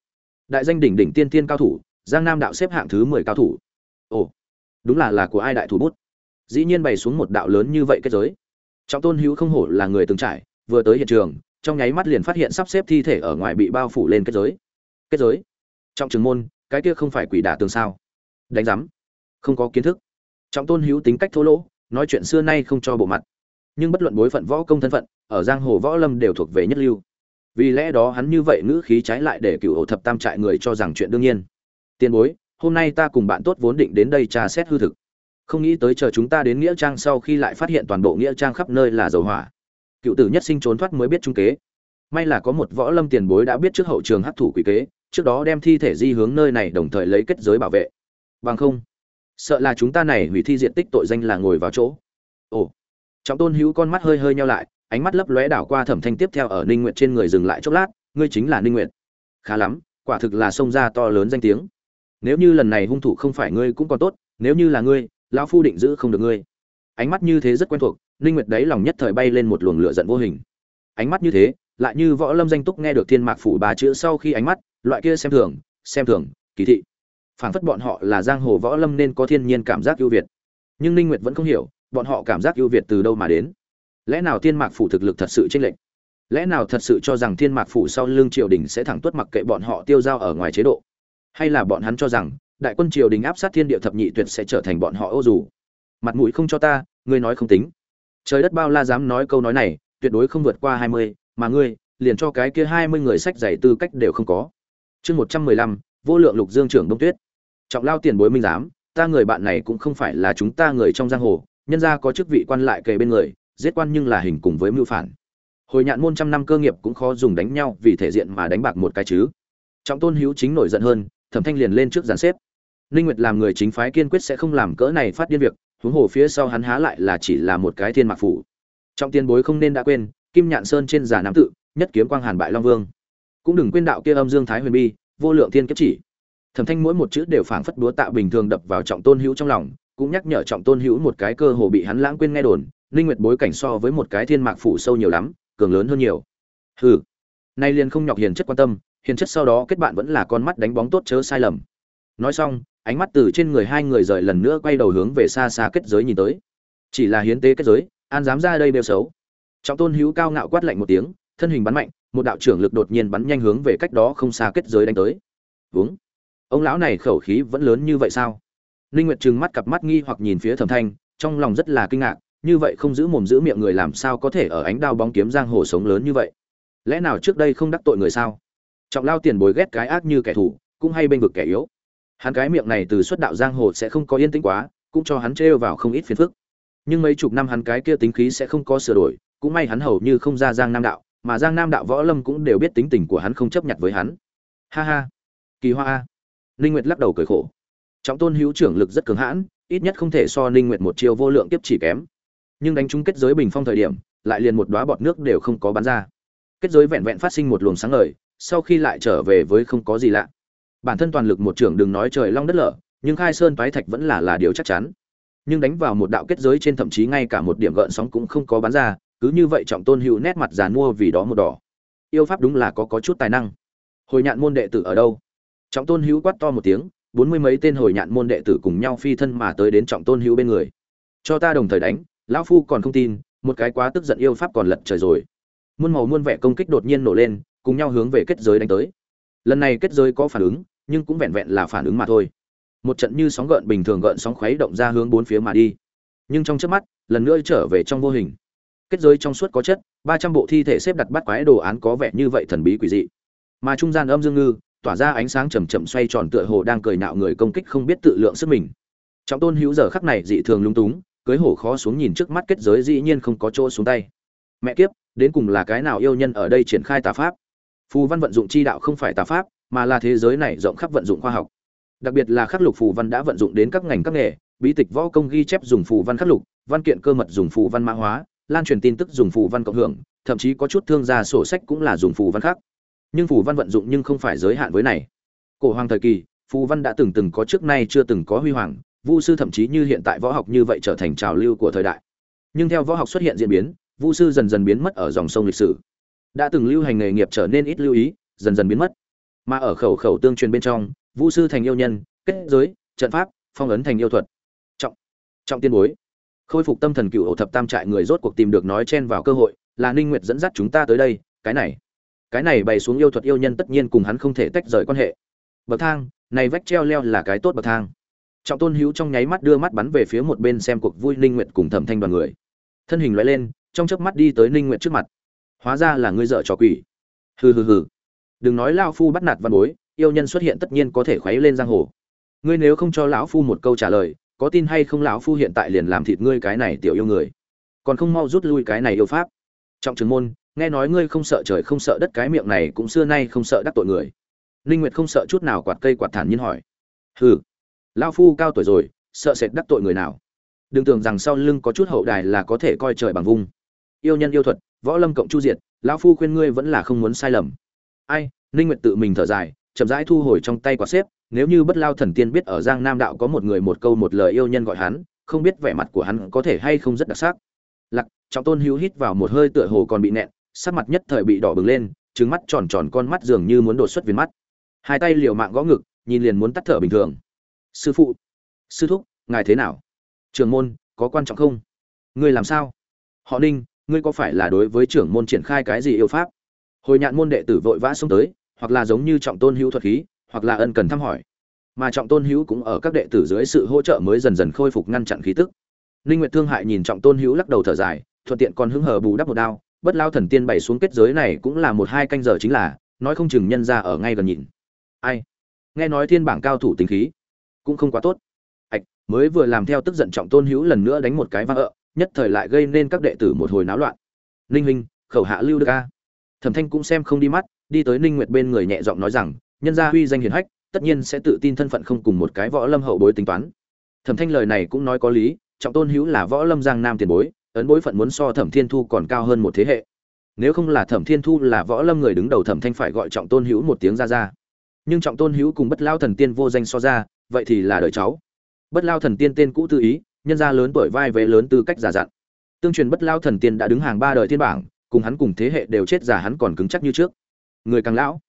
đại danh đỉnh đỉnh tiên tiên cao thủ, giang nam đạo xếp hạng thứ 10 cao thủ. Ồ, đúng là là của ai đại thủ bút? Dĩ nhiên bày xuống một đạo lớn như vậy kết giới trọng tôn hữu không hổ là người từng trải, vừa tới hiện trường, trong nháy mắt liền phát hiện sắp xếp thi thể ở ngoài bị bao phủ lên kết giới. Kết giới? Trọng trường môn, cái kia không phải quỷ đả tường sao? Đánh giám? Không có kiến thức. Trọng tôn hữu tính cách thô lỗ, nói chuyện xưa nay không cho bộ mặt. Nhưng bất luận bối phận võ công thân phận, ở giang hồ võ lâm đều thuộc về nhất lưu. Vì lẽ đó hắn như vậy ngữ khí trái lại để cựu ổ thập tam trại người cho rằng chuyện đương nhiên. Tiền bối, hôm nay ta cùng bạn tốt vốn định đến đây tra xét hư thực không nghĩ tới chờ chúng ta đến nghĩa trang sau khi lại phát hiện toàn bộ nghĩa trang khắp nơi là dầu hỏa. Cựu tử nhất sinh trốn thoát mới biết trung kế. May là có một võ lâm tiền bối đã biết trước hậu trường hấp thủ quỷ kế, trước đó đem thi thể di hướng nơi này đồng thời lấy kết giới bảo vệ. Bằng không, sợ là chúng ta này hủy thi diện tích tội danh là ngồi vào chỗ. Ồ, trọng tôn hữu con mắt hơi hơi nhau lại, ánh mắt lấp lóe đảo qua thẩm thanh tiếp theo ở ninh nguyệt trên người dừng lại chốc lát, ngươi chính là ninh nguyệt. Khá lắm, quả thực là sông ra to lớn danh tiếng. Nếu như lần này hung thủ không phải ngươi cũng còn tốt, nếu như là ngươi lão phu định giữ không được ngươi. Ánh mắt như thế rất quen thuộc, ninh nguyệt đấy lòng nhất thời bay lên một luồng lửa giận vô hình. Ánh mắt như thế, lại như võ lâm danh túc nghe được thiên mạc phủ bà chữ sau khi ánh mắt, loại kia xem thường xem thường, kỳ thị. Phảng phất bọn họ là giang hồ võ lâm nên có thiên nhiên cảm giác ưu việt. Nhưng ninh nguyệt vẫn không hiểu, bọn họ cảm giác ưu việt từ đâu mà đến. Lẽ nào thiên mạc phủ thực lực thật sự chênh lệch? Lẽ nào thật sự cho rằng thiên mạc phủ sau lưng triều đình sẽ thẳng tuất mặc kệ bọn họ tiêu dao ở ngoài chế độ? Hay là bọn hắn cho rằng đại quân triều đình áp sát thiên địa thập nhị tuyệt sẽ trở thành bọn họ ô dù. Mặt mũi không cho ta, ngươi nói không tính. Trời đất bao la dám nói câu nói này, tuyệt đối không vượt qua hai mươi, mà ngươi, liền cho cái kia hai mươi người sách giày tư cách đều không có. Chương một trăm mười lăm, vô lượng lục dương trưởng đông tuyết. Trọng lao tiền bối minh giám, ta người bạn này cũng không phải là chúng ta người trong giang hồ, nhân ra có chức vị quan lại kề bên người, giết quan nhưng là hình cùng với mưu phản. Hồi nhạn môn trăm năm cơ nghiệp cũng khó dùng đánh nhau vì thể diện mà đánh bạc một cái chứ. Trọng tôn hữu chính nổi giận hơn, thẩm thanh liền lên trước dàn xếp ninh nguyệt làm người chính phái kiên quyết sẽ không làm cỡ này phát điên việc, huống hồ phía sau hắn há lại là chỉ là một cái thiên mạc phủ. Trong tiên bối không nên đã quên, kim nhạn sơn trên giả nam tự, nhất kiếm quang hàn bại long vương. Cũng đừng quên đạo kia âm dương thái huyền bi, vô lượng thiên kiếp chỉ. Thẩm thanh mỗi một chữ đều phảng phất búa tạ bình thường đập vào trọng tôn hữu trong lòng, cũng nhắc nhở trọng tôn hữu một cái cơ hồ bị hắn lãng quên nghe đồn, ninh nguyệt bối cảnh so với một cái thiên mạc phủ sâu nhiều lắm, cường lớn hơn nhiều. Hừ. Nay liền không nhọc hiền chất quan tâm, hiền chất sau đó kết bạn vẫn là con mắt đánh bóng tốt chớ sai lầm. Nói xong ánh mắt từ trên người hai người rời lần nữa quay đầu hướng về xa xa kết giới nhìn tới. Chỉ là hiến tế kết giới, an dám ra đây đều xấu. Trọng tôn hữu cao ngạo quát lạnh một tiếng, thân hình bắn mạnh, một đạo trưởng lực đột nhiên bắn nhanh hướng về cách đó không xa kết giới đánh tới. Vướng ông lão này khẩu khí vẫn lớn như vậy sao? Ninh nguyệt trừng mắt cặp mắt nghi hoặc nhìn phía thẩm thanh, trong lòng rất là kinh ngạc, như vậy không giữ mồm giữ miệng người làm sao có thể ở ánh đao bóng kiếm giang hồ sống lớn như vậy? Lẽ nào trước đây không đắc tội người sao? Trọng lao tiền bối ghét cái ác như kẻ thù, cũng hay bên vực kẻ yếu hắn cái miệng này từ xuất đạo giang hồ sẽ không có yên tĩnh quá, cũng cho hắn trêu vào không ít phiền phức. Nhưng mấy chục năm hắn cái kia tính khí sẽ không có sửa đổi, cũng may hắn hầu như không ra giang nam đạo, mà giang nam đạo võ lâm cũng đều biết tính tình của hắn không chấp nhận với hắn. Ha ha. Kỳ hoa a. Ninh nguyệt lắc đầu cười khổ. Trọng tôn hữu trưởng lực rất cường hãn, ít nhất không thể so ninh nguyệt một chiêu vô lượng kiếp chỉ kém. Nhưng đánh trúng kết giới bình phong thời điểm, lại liền một đóa bọt nước đều không có bắn ra. Kết giới vẹn vẹn phát sinh một luồng sáng ngời, sau khi lại trở về với không có gì lạ bản thân toàn lực một trưởng đừng nói trời long đất lở, nhưng khai sơn toái thạch vẫn là là điều chắc chắn. Nhưng đánh vào một đạo kết giới trên thậm chí ngay cả một điểm gợn sóng cũng không có bắn ra, cứ như vậy trọng tôn hữu nét mặt giàn mua vì đó một đỏ. Yêu pháp đúng là có có chút tài năng. Hồi nhạn môn đệ tử ở đâu? Trọng tôn hữu quát to một tiếng, bốn mươi mấy tên hồi nhạn môn đệ tử cùng nhau phi thân mà tới đến trọng tôn hữu bên người. Cho ta đồng thời đánh, lão phu còn không tin, một cái quá tức giận yêu pháp còn lật trời rồi. Muôn màu muôn vẻ công kích đột nhiên nổ lên, cùng nhau hướng về kết giới đánh tới lần này kết giới có phản ứng, nhưng cũng vẹn vẹn là phản ứng mà thôi. Một trận như sóng gợn bình thường gợn sóng khuấy động ra hướng bốn phía mà đi. Nhưng trong chớp mắt, lần nữa trở về trong vô hình. Kết giới trong suốt có chất, ba trăm bộ thi thể xếp đặt bắt quái đồ án có vẻ như vậy thần bí quỷ dị. Mà trung gian âm dương ngư, tỏa ra ánh sáng chầm chậm xoay tròn tựa hồ đang cười nạo người công kích không biết tự lượng sức mình. Trọng tôn hữu giờ khắc này dị thường lung túng, cưới hổ khó xuống nhìn trước mắt kết giới dĩ nhiên không có chỗ xuống tay. Mẹ kiếp, đến cùng là cái nào yêu nhân ở đây triển khai tà pháp? Phù văn vận dụng chi đạo không phải tà pháp, mà là thế giới này rộng khắp vận dụng khoa học. Đặc biệt là khắc lục phù văn đã vận dụng đến các ngành các nghề, bí tịch võ công ghi chép dùng phù văn khắc lục, văn kiện cơ mật dùng phù văn mã hóa, lan truyền tin tức dùng phù văn cộng hưởng, thậm chí có chút thương gia sổ sách cũng là dùng phù văn khác. Nhưng phù văn vận dụng nhưng không phải giới hạn với này. Cổ hoàng thời kỳ, phù văn đã từng từng có trước nay chưa từng có huy hoàng, vu sư thậm chí như hiện tại võ học như vậy trở thành trào lưu của thời đại. Nhưng theo võ học xuất hiện diễn biến, vu sư dần dần biến mất ở dòng sông lịch sử đã từng lưu hành nghề nghiệp trở nên ít lưu ý, dần dần biến mất. Mà ở khẩu khẩu tương truyền bên trong vũ sư thành yêu nhân, kết giới, trận pháp, phong ấn thành yêu thuật. Trọng trọng tiên bối. Khôi phục tâm thần cựu ổ thập tam trại người rốt cuộc tìm được nói chen vào cơ hội, là ninh nguyệt dẫn dắt chúng ta tới đây, cái này. Cái này bày xuống yêu thuật yêu nhân tất nhiên cùng hắn không thể tách rời quan hệ. Bậc thang, này vách treo leo là cái tốt bậc thang. Trọng tôn hữu trong nháy mắt đưa mắt bắn về phía một bên xem cuộc vui ninh nguyệt cùng thẩm thanh đoàn người. Thân hình loại lên, trong chớp mắt đi tới ninh nguyệt trước mặt hóa ra là ngươi dợ trò quỷ. Hừ hừ hừ. Đừng nói lão phu bắt nạt văn bối, yêu nhân xuất hiện tất nhiên có thể khuấy lên giang hồ. Ngươi nếu không cho lão phu một câu trả lời, có tin hay không lão phu hiện tại liền làm thịt ngươi cái này tiểu yêu người. Còn không mau rút lui cái này yêu pháp. Trọng trường môn, nghe nói ngươi không sợ trời không sợ đất cái miệng này cũng xưa nay không sợ đắc tội người. Ninh nguyệt không sợ chút nào quạt cây quạt thản nhiên hỏi. Hừ. Lão phu cao tuổi rồi, sợ sệt đắc tội người nào? Đừng tưởng rằng sau lưng có chút hậu đài là có thể coi trời bằng vung. Yêu nhân yêu thuật võ lâm cộng chu diệt, lão phu khuyên ngươi vẫn là không muốn sai lầm. Ai, ninh nguyệt tự mình thở dài, chậm rãi thu hồi trong tay quả xếp, nếu như bất lao thần tiên biết ở giang nam đạo có một người một câu một lời yêu nhân gọi hắn, không biết vẻ mặt của hắn có thể hay không rất đặc sắc. Lặc trọng tôn hữu hít vào một hơi tựa hồ còn bị nẹn, sắc mặt nhất thời bị đỏ bừng lên trứng mắt tròn tròn con mắt dường như muốn đột xuất viên mắt. Hai tay liều mạng gõ ngực, nhìn liền muốn tắt thở bình thường. Sư phụ, sư thúc, ngài thế nào? Trường môn, có quan trọng không? Ngươi làm sao? Họ ninh ngươi có phải là đối với trưởng môn triển khai cái gì yêu pháp? Hồi nhạn môn đệ tử vội vã xông tới, hoặc là giống như trọng tôn hữu thuật khí, hoặc là ân cần thăm hỏi. Mà trọng tôn hữu cũng ở các đệ tử dưới sự hỗ trợ mới dần dần khôi phục ngăn chặn khí tức. Ninh nguyệt thương hại nhìn trọng tôn hữu lắc đầu thở dài, thuận tiện còn hứng hờ bù đắp một đao, bất lao thần tiên bày xuống kết giới này cũng là một hai canh giờ chính là, nói không chừng nhân ra ở ngay gần nhìn. Ai? Nghe nói thiên bảng cao thủ tính khí cũng không quá tốt. Ạch mới vừa làm theo tức giận trọng tôn hữu lần nữa đánh một cái vang ợ nhất thời lại gây nên các đệ tử một hồi náo loạn. Ninh huynh, khẩu hạ lưu đức a. Thẩm thanh cũng xem không đi mắt, đi tới ninh nguyệt bên người nhẹ giọng nói rằng, nhân gia huy danh hiển hách, tất nhiên sẽ tự tin thân phận không cùng một cái võ lâm hậu bối tính toán. Thẩm thanh lời này cũng nói có lý, trọng tôn hữu là võ lâm giang nam tiền bối, ấn bối phận muốn so thẩm thiên thu còn cao hơn một thế hệ. Nếu không là thẩm thiên thu là võ lâm người đứng đầu thẩm thanh phải gọi trọng tôn hữu một tiếng ra ra nhưng trọng tôn hữu cùng bất lao thần tiên vô danh so ra, vậy thì là đời cháu. Bất lao thần tiên tên cũ tư ý nhân gia lớn tuổi vai vế lớn tư cách giả dặn. Tương truyền bất lao thần tiên đã đứng hàng ba đời thiên bảng, cùng hắn cùng thế hệ đều chết giả hắn còn cứng chắc như trước. Người càng lão,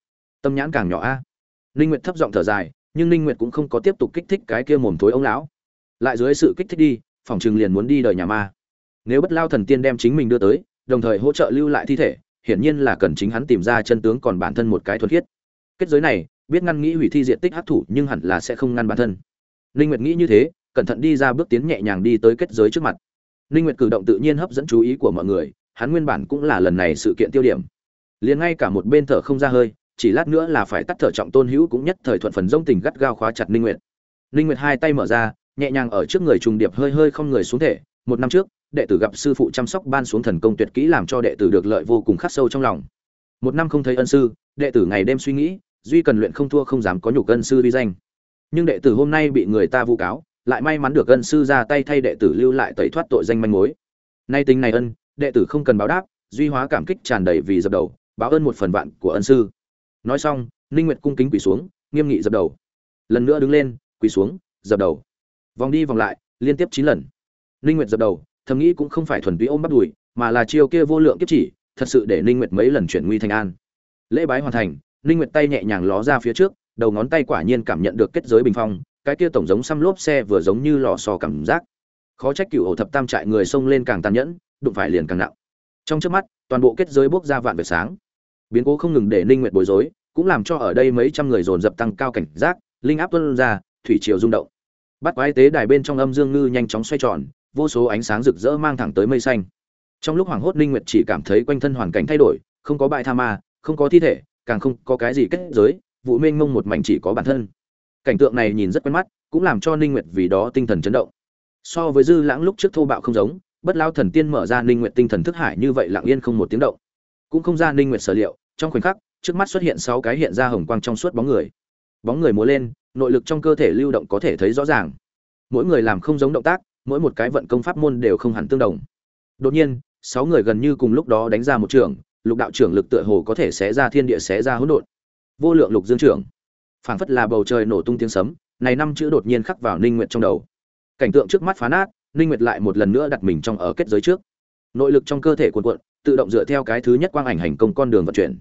tâm nhãn càng nhỏ a. Ninh nguyệt thấp giọng thở dài, nhưng ninh nguyệt cũng không có tiếp tục kích thích cái kia mồm thối ông lão. Lại dưới sự kích thích đi, phòng trường liền muốn đi đời nhà ma. Nếu bất lao thần tiên đem chính mình đưa tới, đồng thời hỗ trợ lưu lại thi thể, hiển nhiên là cần chính hắn tìm ra chân tướng còn bản thân một cái thuần khiết. Kết giới này, biết ngăn nghĩ hủy thi diện tích hấp thụ nhưng hẳn là sẽ không ngăn bản thân. Ninh nguyệt nghĩ như thế cẩn thận đi ra bước tiến nhẹ nhàng đi tới kết giới trước mặt. Ninh nguyệt cử động tự nhiên hấp dẫn chú ý của mọi người, hắn nguyên bản cũng là lần này sự kiện tiêu điểm. Liền ngay cả một bên thở không ra hơi, chỉ lát nữa là phải tắt thở trọng tôn hữu cũng nhất thời thuận phần rông tình gắt gao khóa chặt ninh nguyệt. Ninh nguyệt hai tay mở ra, nhẹ nhàng ở trước người trùng điệp hơi hơi không người xuống thể. Một năm trước, đệ tử gặp sư phụ chăm sóc ban xuống thần công tuyệt kỹ làm cho đệ tử được lợi vô cùng khắc sâu trong lòng. Một năm không thấy ân sư, đệ tử ngày đêm suy nghĩ, duy cần luyện không thua không dám có nhục ân sư uy danh. Nhưng đệ tử hôm nay bị người ta vu cáo lại may mắn được ân sư ra tay thay đệ tử lưu lại tẩy thoát tội danh manh mối. Nay tính này ân, đệ tử không cần báo đáp, duy hóa cảm kích tràn đầy vì dập đầu, báo ơn một phần vạn của ân sư. Nói xong, ninh nguyệt cung kính quỳ xuống, nghiêm nghị dập đầu. Lần nữa đứng lên, quỳ xuống, dập đầu. Vòng đi vòng lại, liên tiếp chín lần. Ninh nguyệt dập đầu, thầm nghĩ cũng không phải thuần túy ôm bắt đùi, mà là chiêu kia vô lượng kiếp chỉ, thật sự để ninh nguyệt mấy lần chuyển nguy thành an. Lễ bái hoàn thành, ninh nguyệt tay nhẹ nhàng ló ra phía trước, đầu ngón tay quả nhiên cảm nhận được kết giới bình phong cái kia tổng giống xăm lốp xe vừa giống như lò xo cảm giác. Khó trách cựu ổ thập tam trại người xông lên càng tàn nhẫn, đụng phải liền càng nặng. Trong trước mắt, toàn bộ kết giới bốc ra vạn vệt sáng. Biến cố không ngừng để ninh nguyệt bối rối, cũng làm cho ở đây mấy trăm người dồn dập tăng cao cảnh giác, linh áp tuân ra, thủy triều rung động. Bắt quái tế đài bên trong âm dương ngư nhanh chóng xoay tròn, vô số ánh sáng rực rỡ mang thẳng tới mây xanh. Trong lúc hoàng hốt ninh nguyệt chỉ cảm thấy quanh thân hoàn cảnh thay đổi, không có bại tha ma, không có thi thể, càng không có cái gì kết giới vụ mênh mông một mảnh chỉ có bản thân cảnh tượng này nhìn rất quen mắt, cũng làm cho ninh nguyệt vì đó tinh thần chấn động. So với dư lãng lúc trước thô bạo không giống, bất lao thần tiên mở ra ninh nguyệt tinh thần thức hải như vậy lặng yên không một tiếng động. Cũng không ra ninh nguyệt sở liệu, trong khoảnh khắc, trước mắt xuất hiện sáu cái hiện ra hồng quang trong suốt bóng người. Bóng người múa lên, nội lực trong cơ thể lưu động có thể thấy rõ ràng. Mỗi người làm không giống động tác, mỗi một cái vận công pháp môn đều không hẳn tương đồng. Đột nhiên, sáu người gần như cùng lúc đó đánh ra một trường, lục đạo trưởng lực tựa hồ có thể xé ra thiên địa, xé ra hỗn độn. Vô lượng lục dương trưởng phảng phất là bầu trời nổ tung tiếng sấm, này năm chữ đột nhiên khắc vào ninh nguyệt trong đầu. Cảnh tượng trước mắt phá nát, ninh nguyệt lại một lần nữa đặt mình trong ở kết giới trước. Nội lực trong cơ thể cuộn cuộn, tự động dựa theo cái thứ nhất quang ảnh hành công con đường vận chuyển.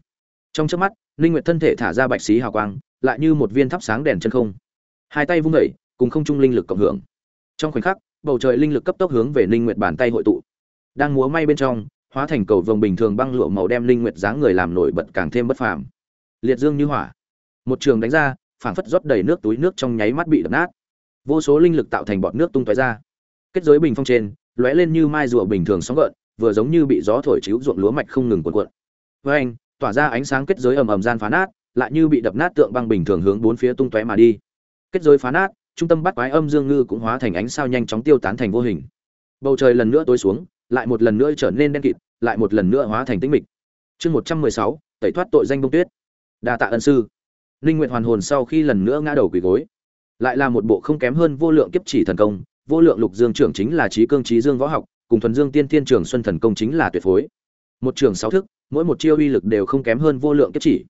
Trong chớp mắt, ninh nguyệt thân thể thả ra bạch xí hào quang, lại như một viên thắp sáng đèn chân không. Hai tay vung đẩy cùng không trung linh lực cộng hưởng. Trong khoảnh khắc, bầu trời linh lực cấp tốc hướng về ninh nguyệt bàn tay hội tụ. Đang múa may bên trong, hóa thành cầu vồng bình thường băng lụa màu đem linh nguyệt dáng người làm nổi bật càng thêm bất phàm. Liệt dương như hỏa một trường đánh ra, phảng phất rót đầy nước túi nước trong nháy mắt bị đập nát. Vô số linh lực tạo thành bọt nước tung tóe ra. Kết giới bình phong trên, lóe lên như mai rùa bình thường sóng gợn, vừa giống như bị gió thổi chiếu ruộng lúa mạch không ngừng cuộn cuộn. Với anh, tỏa ra ánh sáng kết giới ầm ầm gian phá nát, lại như bị đập nát tượng băng bình thường hướng bốn phía tung tóe mà đi. Kết giới phá nát, trung tâm bắt quái âm dương ngư cũng hóa thành ánh sao nhanh chóng tiêu tán thành vô hình. Bầu trời lần nữa tối xuống, lại một lần nữa trở nên đen kịt, lại một lần nữa hóa thành tĩnh mịch. Chương một trăm mười sáu, tẩy thoát tội danh bông tuyết. Đa tạ ân sư ninh Nguyệt hoàn hồn sau khi lần nữa ngã đầu quỳ gối. Lại là một bộ không kém hơn vô lượng kiếp chỉ thần công, vô lượng lục dương trưởng chính là trí cương trí dương võ học, cùng thuần dương tiên tiên trưởng xuân thần công chính là tuyệt phối. Một trường sáu thức, mỗi một chiêu uy lực đều không kém hơn vô lượng kiếp chỉ.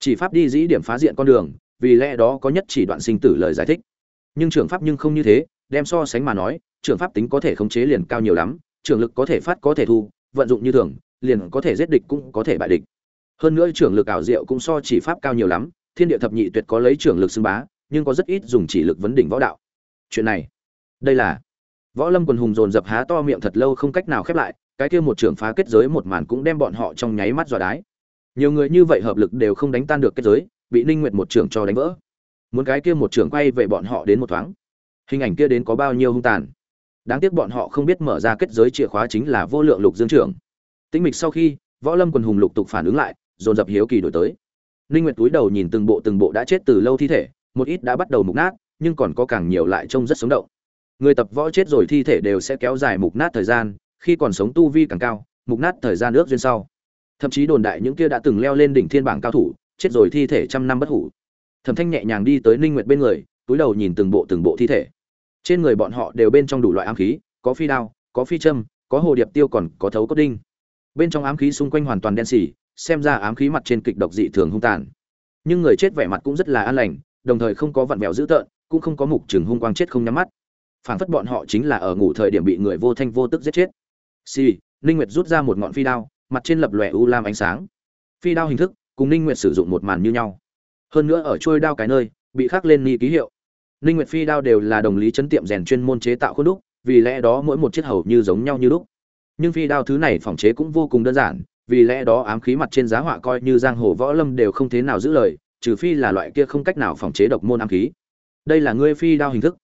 Chỉ pháp đi dĩ điểm phá diện con đường, vì lẽ đó có nhất chỉ đoạn sinh tử lời giải thích. Nhưng trường pháp nhưng không như thế, đem so sánh mà nói, trường pháp tính có thể khống chế liền cao nhiều lắm, trường lực có thể phát có thể thu, vận dụng như thường, liền có thể giết địch cũng có thể bại địch. Hơn nữa trường lực ảo diệu cũng so chỉ pháp cao nhiều lắm thiên địa thập nhị tuyệt có lấy trưởng lực xưng bá, nhưng có rất ít dùng chỉ lực vấn đỉnh võ đạo. Chuyện này, đây là võ lâm quần hùng dồn dập há to miệng thật lâu không cách nào khép lại, cái kia một trưởng phá kết giới một màn cũng đem bọn họ trong nháy mắt dọa đái. Nhiều người như vậy hợp lực đều không đánh tan được kết giới, bị ninh nguyệt một trưởng cho đánh vỡ. Muốn cái kia một trưởng quay về bọn họ đến một thoáng. Hình ảnh kia đến có bao nhiêu hung tàn? Đáng tiếc bọn họ không biết mở ra kết giới chìa khóa chính là vô lượng lục dương trưởng. Tĩnh mịch sau khi, võ lâm quần hùng lục tục phản ứng lại, dồn dập hiếu kỳ đổi tới ninh nguyệt túi đầu nhìn từng bộ từng bộ đã chết từ lâu thi thể, một ít đã bắt đầu mục nát, nhưng còn có càng nhiều lại trông rất sống động. Người tập võ chết rồi thi thể đều sẽ kéo dài mục nát thời gian, khi còn sống tu vi càng cao, mục nát thời gian ước duyên sau. Thậm chí đồn đại những kia đã từng leo lên đỉnh thiên bảng cao thủ, chết rồi thi thể trăm năm bất hủ. Thẩm thanh nhẹ nhàng đi tới ninh nguyệt bên người, túi đầu nhìn từng bộ từng bộ thi thể. Trên người bọn họ đều bên trong đủ loại ám khí, có phi đao, có phi châm, có hồ điệp tiêu còn có thấu cốt đinh. Bên trong ám khí xung quanh hoàn toàn đen xỉ xem ra ám khí mặt trên kịch độc dị thường hung tàn. Nhưng người chết vẻ mặt cũng rất là an lành, đồng thời không có vặn vẹo dữ tợn, cũng không có mục trường hung quang chết không nhắm mắt. Phảng phất bọn họ chính là ở ngủ thời điểm bị người vô thanh vô tức giết chết. Xì, ninh nguyệt rút ra một ngọn phi đao, mặt trên lập lòe u lam ánh sáng. Phi đao hình thức, cùng ninh nguyệt sử dụng một màn như nhau. Hơn nữa ở trôi đao cái nơi, bị khắc lên ni ký hiệu. Ninh nguyệt phi đao đều là đồng lý chấn tiệm rèn chuyên môn chế tạo khuôn đúc, vì lẽ đó mỗi một chiếc hầu như giống nhau như lúc. Nhưng phi đao thứ này phòng chế cũng vô cùng đơn giản vì lẽ đó ám khí mặt trên giá họa coi như giang hồ võ lâm đều không thế nào giữ lời, trừ phi là loại kia không cách nào phòng chế độc môn ám khí. Đây là ngươi phi đao hình thức.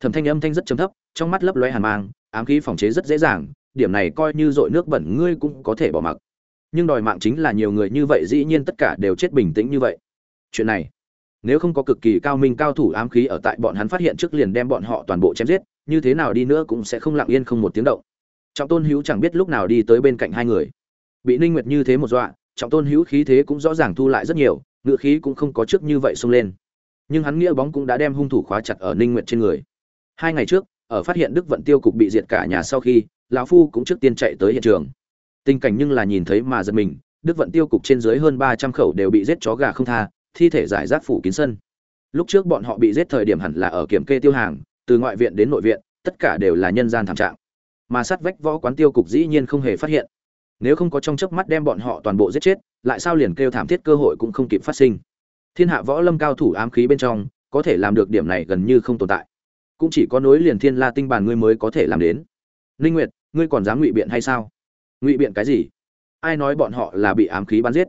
Thẩm thanh âm thanh rất trầm thấp, trong mắt lấp lóe hàn mang, ám khí phòng chế rất dễ dàng, điểm này coi như dội nước bẩn ngươi cũng có thể bỏ mặc. Nhưng đòi mạng chính là nhiều người như vậy dĩ nhiên tất cả đều chết bình tĩnh như vậy. Chuyện này, nếu không có cực kỳ cao minh cao thủ ám khí ở tại bọn hắn phát hiện trước liền đem bọn họ toàn bộ chém giết, như thế nào đi nữa cũng sẽ không lặng yên không một tiếng động. Trọng tôn hữu chẳng biết lúc nào đi tới bên cạnh hai người bị ninh nguyệt như thế một dọa, trọng tôn hữu khí thế cũng rõ ràng thu lại rất nhiều, ngựa khí cũng không có trước như vậy xông lên. Nhưng hắn nghĩa bóng cũng đã đem hung thủ khóa chặt ở ninh nguyệt trên người. Hai ngày trước, ở phát hiện đức vận tiêu cục bị diệt cả nhà sau khi, lão phu cũng trước tiên chạy tới hiện trường. Tình cảnh nhưng là nhìn thấy mà giật mình, đức vận tiêu cục trên dưới hơn 300 khẩu đều bị giết chó gà không tha, thi thể giải rác phủ kín sân. Lúc trước bọn họ bị giết thời điểm hẳn là ở kiểm kê tiêu hàng, từ ngoại viện đến nội viện, tất cả đều là nhân gian thảm trạng. Mà sát vách võ quán tiêu cục dĩ nhiên không hề phát hiện nếu không có trong chớp mắt đem bọn họ toàn bộ giết chết, lại sao liền kêu thảm thiết cơ hội cũng không kịp phát sinh. Thiên hạ võ lâm cao thủ ám khí bên trong, có thể làm được điểm này gần như không tồn tại. Cũng chỉ có nối liền thiên la tinh bàn ngươi mới có thể làm đến. Linh nguyệt, ngươi còn dám ngụy biện hay sao? Ngụy biện cái gì? Ai nói bọn họ là bị ám khí bắn giết?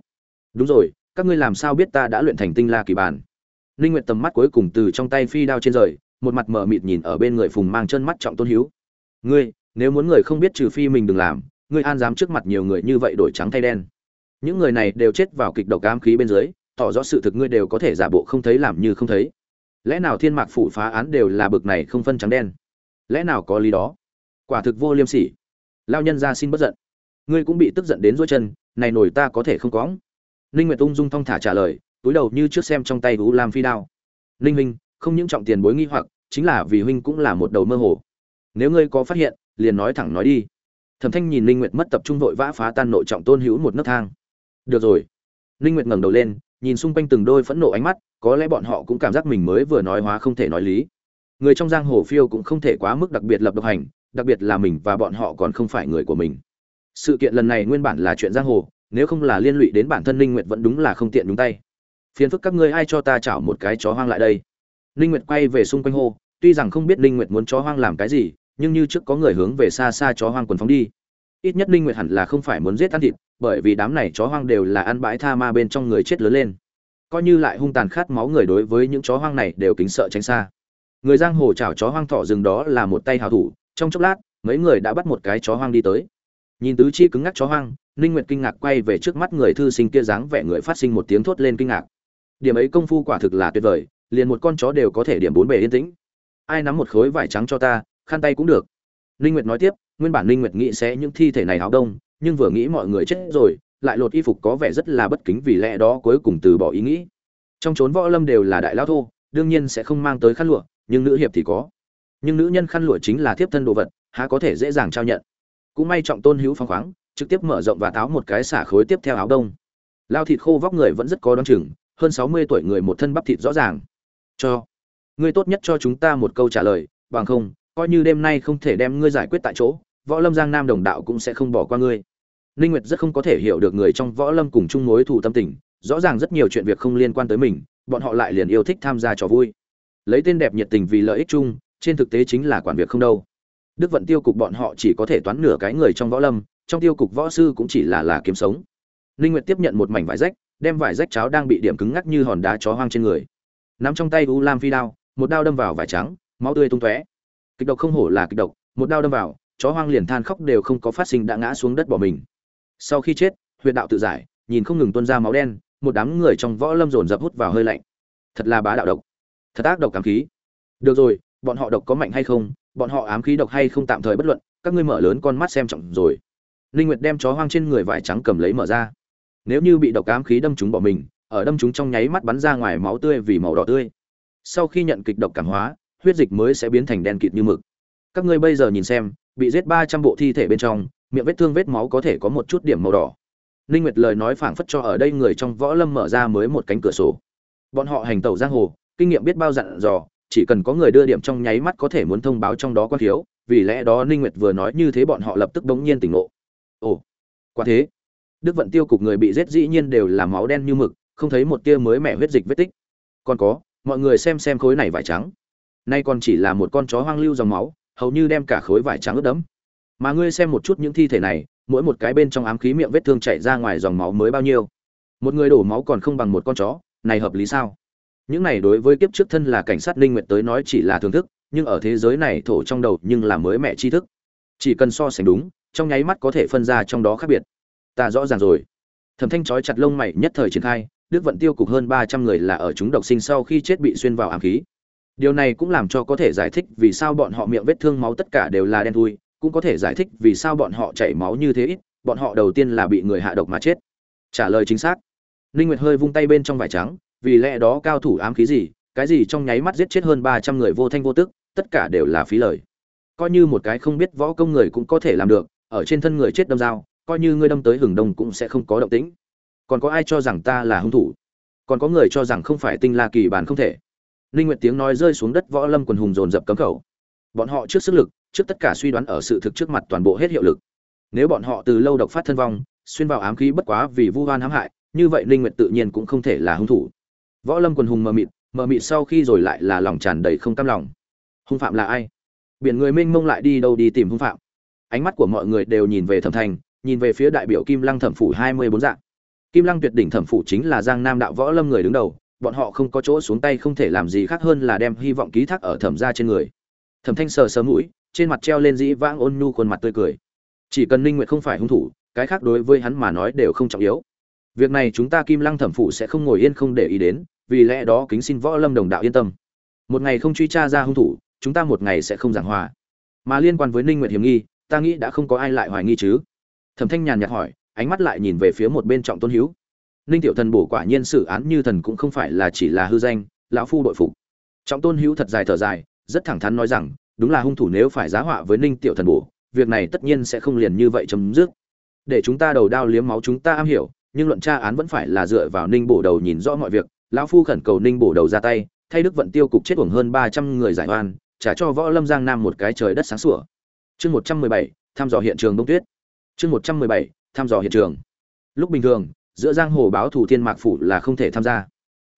Đúng rồi, các ngươi làm sao biết ta đã luyện thành tinh la kỳ bản ninh nguyệt tầm mắt cuối cùng từ trong tay phi đao trên rời, một mặt mở mịt nhìn ở bên người phùng mang chân mắt trọng tôn hiếu. Ngươi, nếu muốn người không biết trừ phi mình đừng làm ngươi an dám trước mặt nhiều người như vậy đổi trắng thay đen. Những người này đều chết vào kịch độc ám khí bên dưới, tỏ rõ sự thực ngươi đều có thể giả bộ không thấy làm như không thấy. Lẽ nào thiên mạc phủ phá án đều là bực này không phân trắng đen? Lẽ nào có lý đó? Quả thực vô liêm sỉ. Lao nhân ra xin bất giận. Ngươi cũng bị tức giận đến dối chân, này nổi ta có thể không có ninh nguyệt ung dung thong thả trả lời, túi đầu như trước xem trong tay u lam phi đao. Ninh huynh, không những trọng tiền bối nghi hoặc, chính là vì huynh cũng là một đầu mơ hồ. Nếu ngươi có phát hiện, liền nói thẳng nói đi thẩm thanh nhìn ninh nguyệt mất tập trung vội vã phá tan nội trọng tôn hữu một nấc thang. Được rồi. Ninh nguyệt ngẩng đầu lên, nhìn xung quanh từng đôi phẫn nộ ánh mắt, có lẽ bọn họ cũng cảm giác mình mới vừa nói hóa không thể nói lý. Người trong giang hồ phiêu cũng không thể quá mức đặc biệt lập độc hành, đặc biệt là mình và bọn họ còn không phải người của mình. Sự kiện lần này nguyên bản là chuyện giang hồ, nếu không là liên lụy đến bản thân ninh nguyệt vẫn đúng là không tiện đúng tay. Phiền phức các ngươi ai cho ta chảo một cái chó hoang lại đây. Ninh nguyệt quay về xung quanh hô, tuy rằng không biết ninh nguyệt muốn chó hoang làm cái gì nhưng như trước có người hướng về xa xa chó hoang quần phóng đi. Ít nhất Linh nguyệt hẳn là không phải muốn giết ăn thịt, bởi vì đám này chó hoang đều là ăn bãi tha ma bên trong người chết lớn lên. Coi như lại hung tàn khát máu người đối với những chó hoang này đều kính sợ tránh xa. Người giang hồ chảo chó hoang thỏ rừng đó là một tay hào thủ, trong chốc lát, mấy người đã bắt một cái chó hoang đi tới. Nhìn tứ chi cứng ngắc chó hoang ninh nguyệt kinh ngạc quay về trước mắt người thư sinh kia dáng vẻ người phát sinh một tiếng thốt lên kinh ngạc. Điểm ấy công phu quả thực là tuyệt vời, liền một con chó đều có thể điểm bốn bề yên tĩnh. Ai nắm một khối vải trắng cho ta khăn tay cũng được. Ninh nguyệt nói tiếp, nguyên bản ninh nguyệt nghĩ sẽ những thi thể này áo đông, nhưng vừa nghĩ mọi người chết rồi, lại lột y phục có vẻ rất là bất kính vì lẽ đó cuối cùng từ bỏ ý nghĩ. Trong chốn võ lâm đều là đại lao thô, đương nhiên sẽ không mang tới khăn lụa, nhưng nữ hiệp thì có. Nhưng nữ nhân khăn lụa chính là thiếp thân đồ vật, há có thể dễ dàng trao nhận. Cũng may trọng tôn hữu phong khoáng, trực tiếp mở rộng và táo một cái xả khối tiếp theo áo đông. Lao thịt khô vóc người vẫn rất có đón chừng, hơn sáu mươi tuổi người một thân bắp thịt rõ ràng. Cho ngươi tốt nhất cho chúng ta một câu trả lời, bằng không coi như đêm nay không thể đem ngươi giải quyết tại chỗ, võ lâm giang nam đồng đạo cũng sẽ không bỏ qua ngươi. Ninh nguyệt rất không có thể hiểu được người trong võ lâm cùng chung mối thù tâm tình, rõ ràng rất nhiều chuyện việc không liên quan tới mình, bọn họ lại liền yêu thích tham gia trò vui. Lấy tên đẹp nhiệt tình vì lợi ích chung, trên thực tế chính là quản việc không đâu. Đức vận tiêu cục bọn họ chỉ có thể toán nửa cái người trong võ lâm, trong tiêu cục võ sư cũng chỉ là là kiếm sống. Ninh nguyệt tiếp nhận một mảnh vải rách, đem vải rách cháo đang bị điểm cứng ngắc như hòn đá chó hoang trên người. Nắm trong tay u lam phi đao, một đao đâm vào vải trắng, máu tươi tung tóe kịch độc không hổ là kịch độc, một đao đâm vào, chó hoang liền than khóc đều không có phát sinh đã ngã xuống đất bỏ mình. Sau khi chết, huyệt đạo tự giải, nhìn không ngừng tuôn ra máu đen, một đám người trong võ lâm dồn dập hút vào hơi lạnh. Thật là bá đạo độc. Thật ác độc cảm khí. Được rồi, bọn họ độc có mạnh hay không, bọn họ ám khí độc hay không tạm thời bất luận, các ngươi mở lớn con mắt xem trọng rồi. Linh nguyệt đem chó hoang trên người vải trắng cầm lấy mở ra. Nếu như bị độc ám khí đâm trúng bỏ mình, ở đâm trúng trong nháy mắt bắn ra ngoài máu tươi vì màu đỏ tươi. Sau khi nhận kịch độc cảm hóa huyết dịch mới sẽ biến thành đen kịt như mực. Các ngươi bây giờ nhìn xem, bị giết 300 bộ thi thể bên trong, miệng vết thương vết máu có thể có một chút điểm màu đỏ. Linh nguyệt lời nói phảng phất cho ở đây người trong võ lâm mở ra mới một cánh cửa sổ. Bọn họ hành tẩu giang hồ, kinh nghiệm biết bao dặn dò, chỉ cần có người đưa điểm trong nháy mắt có thể muốn thông báo trong đó quan thiếu, vì lẽ đó ninh nguyệt vừa nói như thế bọn họ lập tức đống nhiên tỉnh ngộ. Ồ, quả thế. Đức vận tiêu cục người bị giết dĩ nhiên đều là máu đen như mực, không thấy một tia mới mẻ huyết dịch vết tích. Còn có, mọi người xem xem khối này vải trắng nay còn chỉ là một con chó hoang lưu dòng máu, hầu như đem cả khối vải trắng ướt đẫm. Mà ngươi xem một chút những thi thể này, mỗi một cái bên trong ám khí miệng vết thương chảy ra ngoài dòng máu mới bao nhiêu. Một người đổ máu còn không bằng một con chó, này hợp lý sao? Những này đối với kiếp trước thân là cảnh sát ninh nguyện tới nói chỉ là thưởng thức, nhưng ở thế giới này thổ trong đầu nhưng là mới mẹ tri thức. Chỉ cần so sánh đúng, trong nháy mắt có thể phân ra trong đó khác biệt. Ta rõ ràng rồi. Thẩm thanh trói chặt lông mày nhất thời triển khai, đức vận tiêu cục hơn 300 người là ở chúng độc sinh sau khi chết bị xuyên vào ám khí điều này cũng làm cho có thể giải thích vì sao bọn họ miệng vết thương máu tất cả đều là đen thui, cũng có thể giải thích vì sao bọn họ chảy máu như thế ít, bọn họ đầu tiên là bị người hạ độc mà chết. Trả lời chính xác. Ninh nguyệt hơi vung tay bên trong vải trắng, vì lẽ đó cao thủ ám khí gì, cái gì trong nháy mắt giết chết hơn 300 người vô thanh vô tức, tất cả đều là phí lời. Coi như một cái không biết võ công người cũng có thể làm được, ở trên thân người chết đâm dao, coi như ngươi đâm tới hừng đông cũng sẽ không có động tĩnh. Còn có ai cho rằng ta là hung thủ? Còn có người cho rằng không phải tinh la kỳ bản không thể linh nguyệt tiếng nói rơi xuống đất võ lâm quần hùng dồn dập cấm khẩu. Bọn họ trước sức lực, trước tất cả suy đoán ở sự thực trước mặt toàn bộ hết hiệu lực. Nếu bọn họ từ lâu độc phát thân vong, xuyên vào ám khí bất quá vì vu oan hãm hại, như vậy linh nguyệt tự nhiên cũng không thể là hung thủ. Võ lâm quần hùng mờ mịt mờ mịt sau khi rồi lại là lòng tràn đầy không cam lòng. Hung phạm là ai? Biển người mênh mông lại đi đâu đi tìm hung phạm? Ánh mắt của mọi người đều nhìn về thẩm thành, nhìn về phía đại biểu kim lăng thẩm phủ hai mươi bốn dạng. Kim lăng tuyệt đỉnh thẩm phủ chính là giang nam đạo võ lâm người đứng đầu bọn họ không có chỗ xuống tay không thể làm gì khác hơn là đem hy vọng ký thác ở thẩm gia trên người. Thẩm thanh sờ sờ mũi, trên mặt treo lên dĩ vãng ôn nhu khuôn mặt tươi cười. Chỉ cần ninh nguyệt không phải hung thủ, cái khác đối với hắn mà nói đều không trọng yếu. Việc này chúng ta kim lăng thẩm phụ sẽ không ngồi yên không để ý đến, vì lẽ đó kính xin võ lâm đồng đạo yên tâm. Một ngày không truy tra ra hung thủ, chúng ta một ngày sẽ không giảng hòa. Mà liên quan với ninh nguyệt hiểm nghi, ta nghĩ đã không có ai lại hoài nghi chứ. Thẩm thanh nhàn nhạt hỏi, ánh mắt lại nhìn về phía một bên trọng tôn hữu ninh tiểu thần bổ quả nhiên xử án như thần cũng không phải là chỉ là hư danh, lão phu đội phục. Trọng tôn hữu thật dài thở dài, rất thẳng thắn nói rằng, đúng là hung thủ nếu phải giá họa với ninh tiểu thần bổ, việc này tất nhiên sẽ không liền như vậy chấm dứt. Để chúng ta đầu đao liếm máu chúng ta am hiểu, nhưng luận tra án vẫn phải là dựa vào ninh bổ đầu nhìn rõ mọi việc. Lão phu khẩn cầu ninh bổ đầu ra tay, thay đức vận tiêu cục chết uổng hơn ba trăm người giải oan, trả cho võ lâm giang nam một cái trời đất sáng sủa. Chương một trăm mười bảy thăm dò hiện trường đông tuyết. Chương một trăm mười bảy thăm dò hiện trường. Lúc bình thường giữa giang hồ báo thủ thiên mạc phủ là không thể tham gia.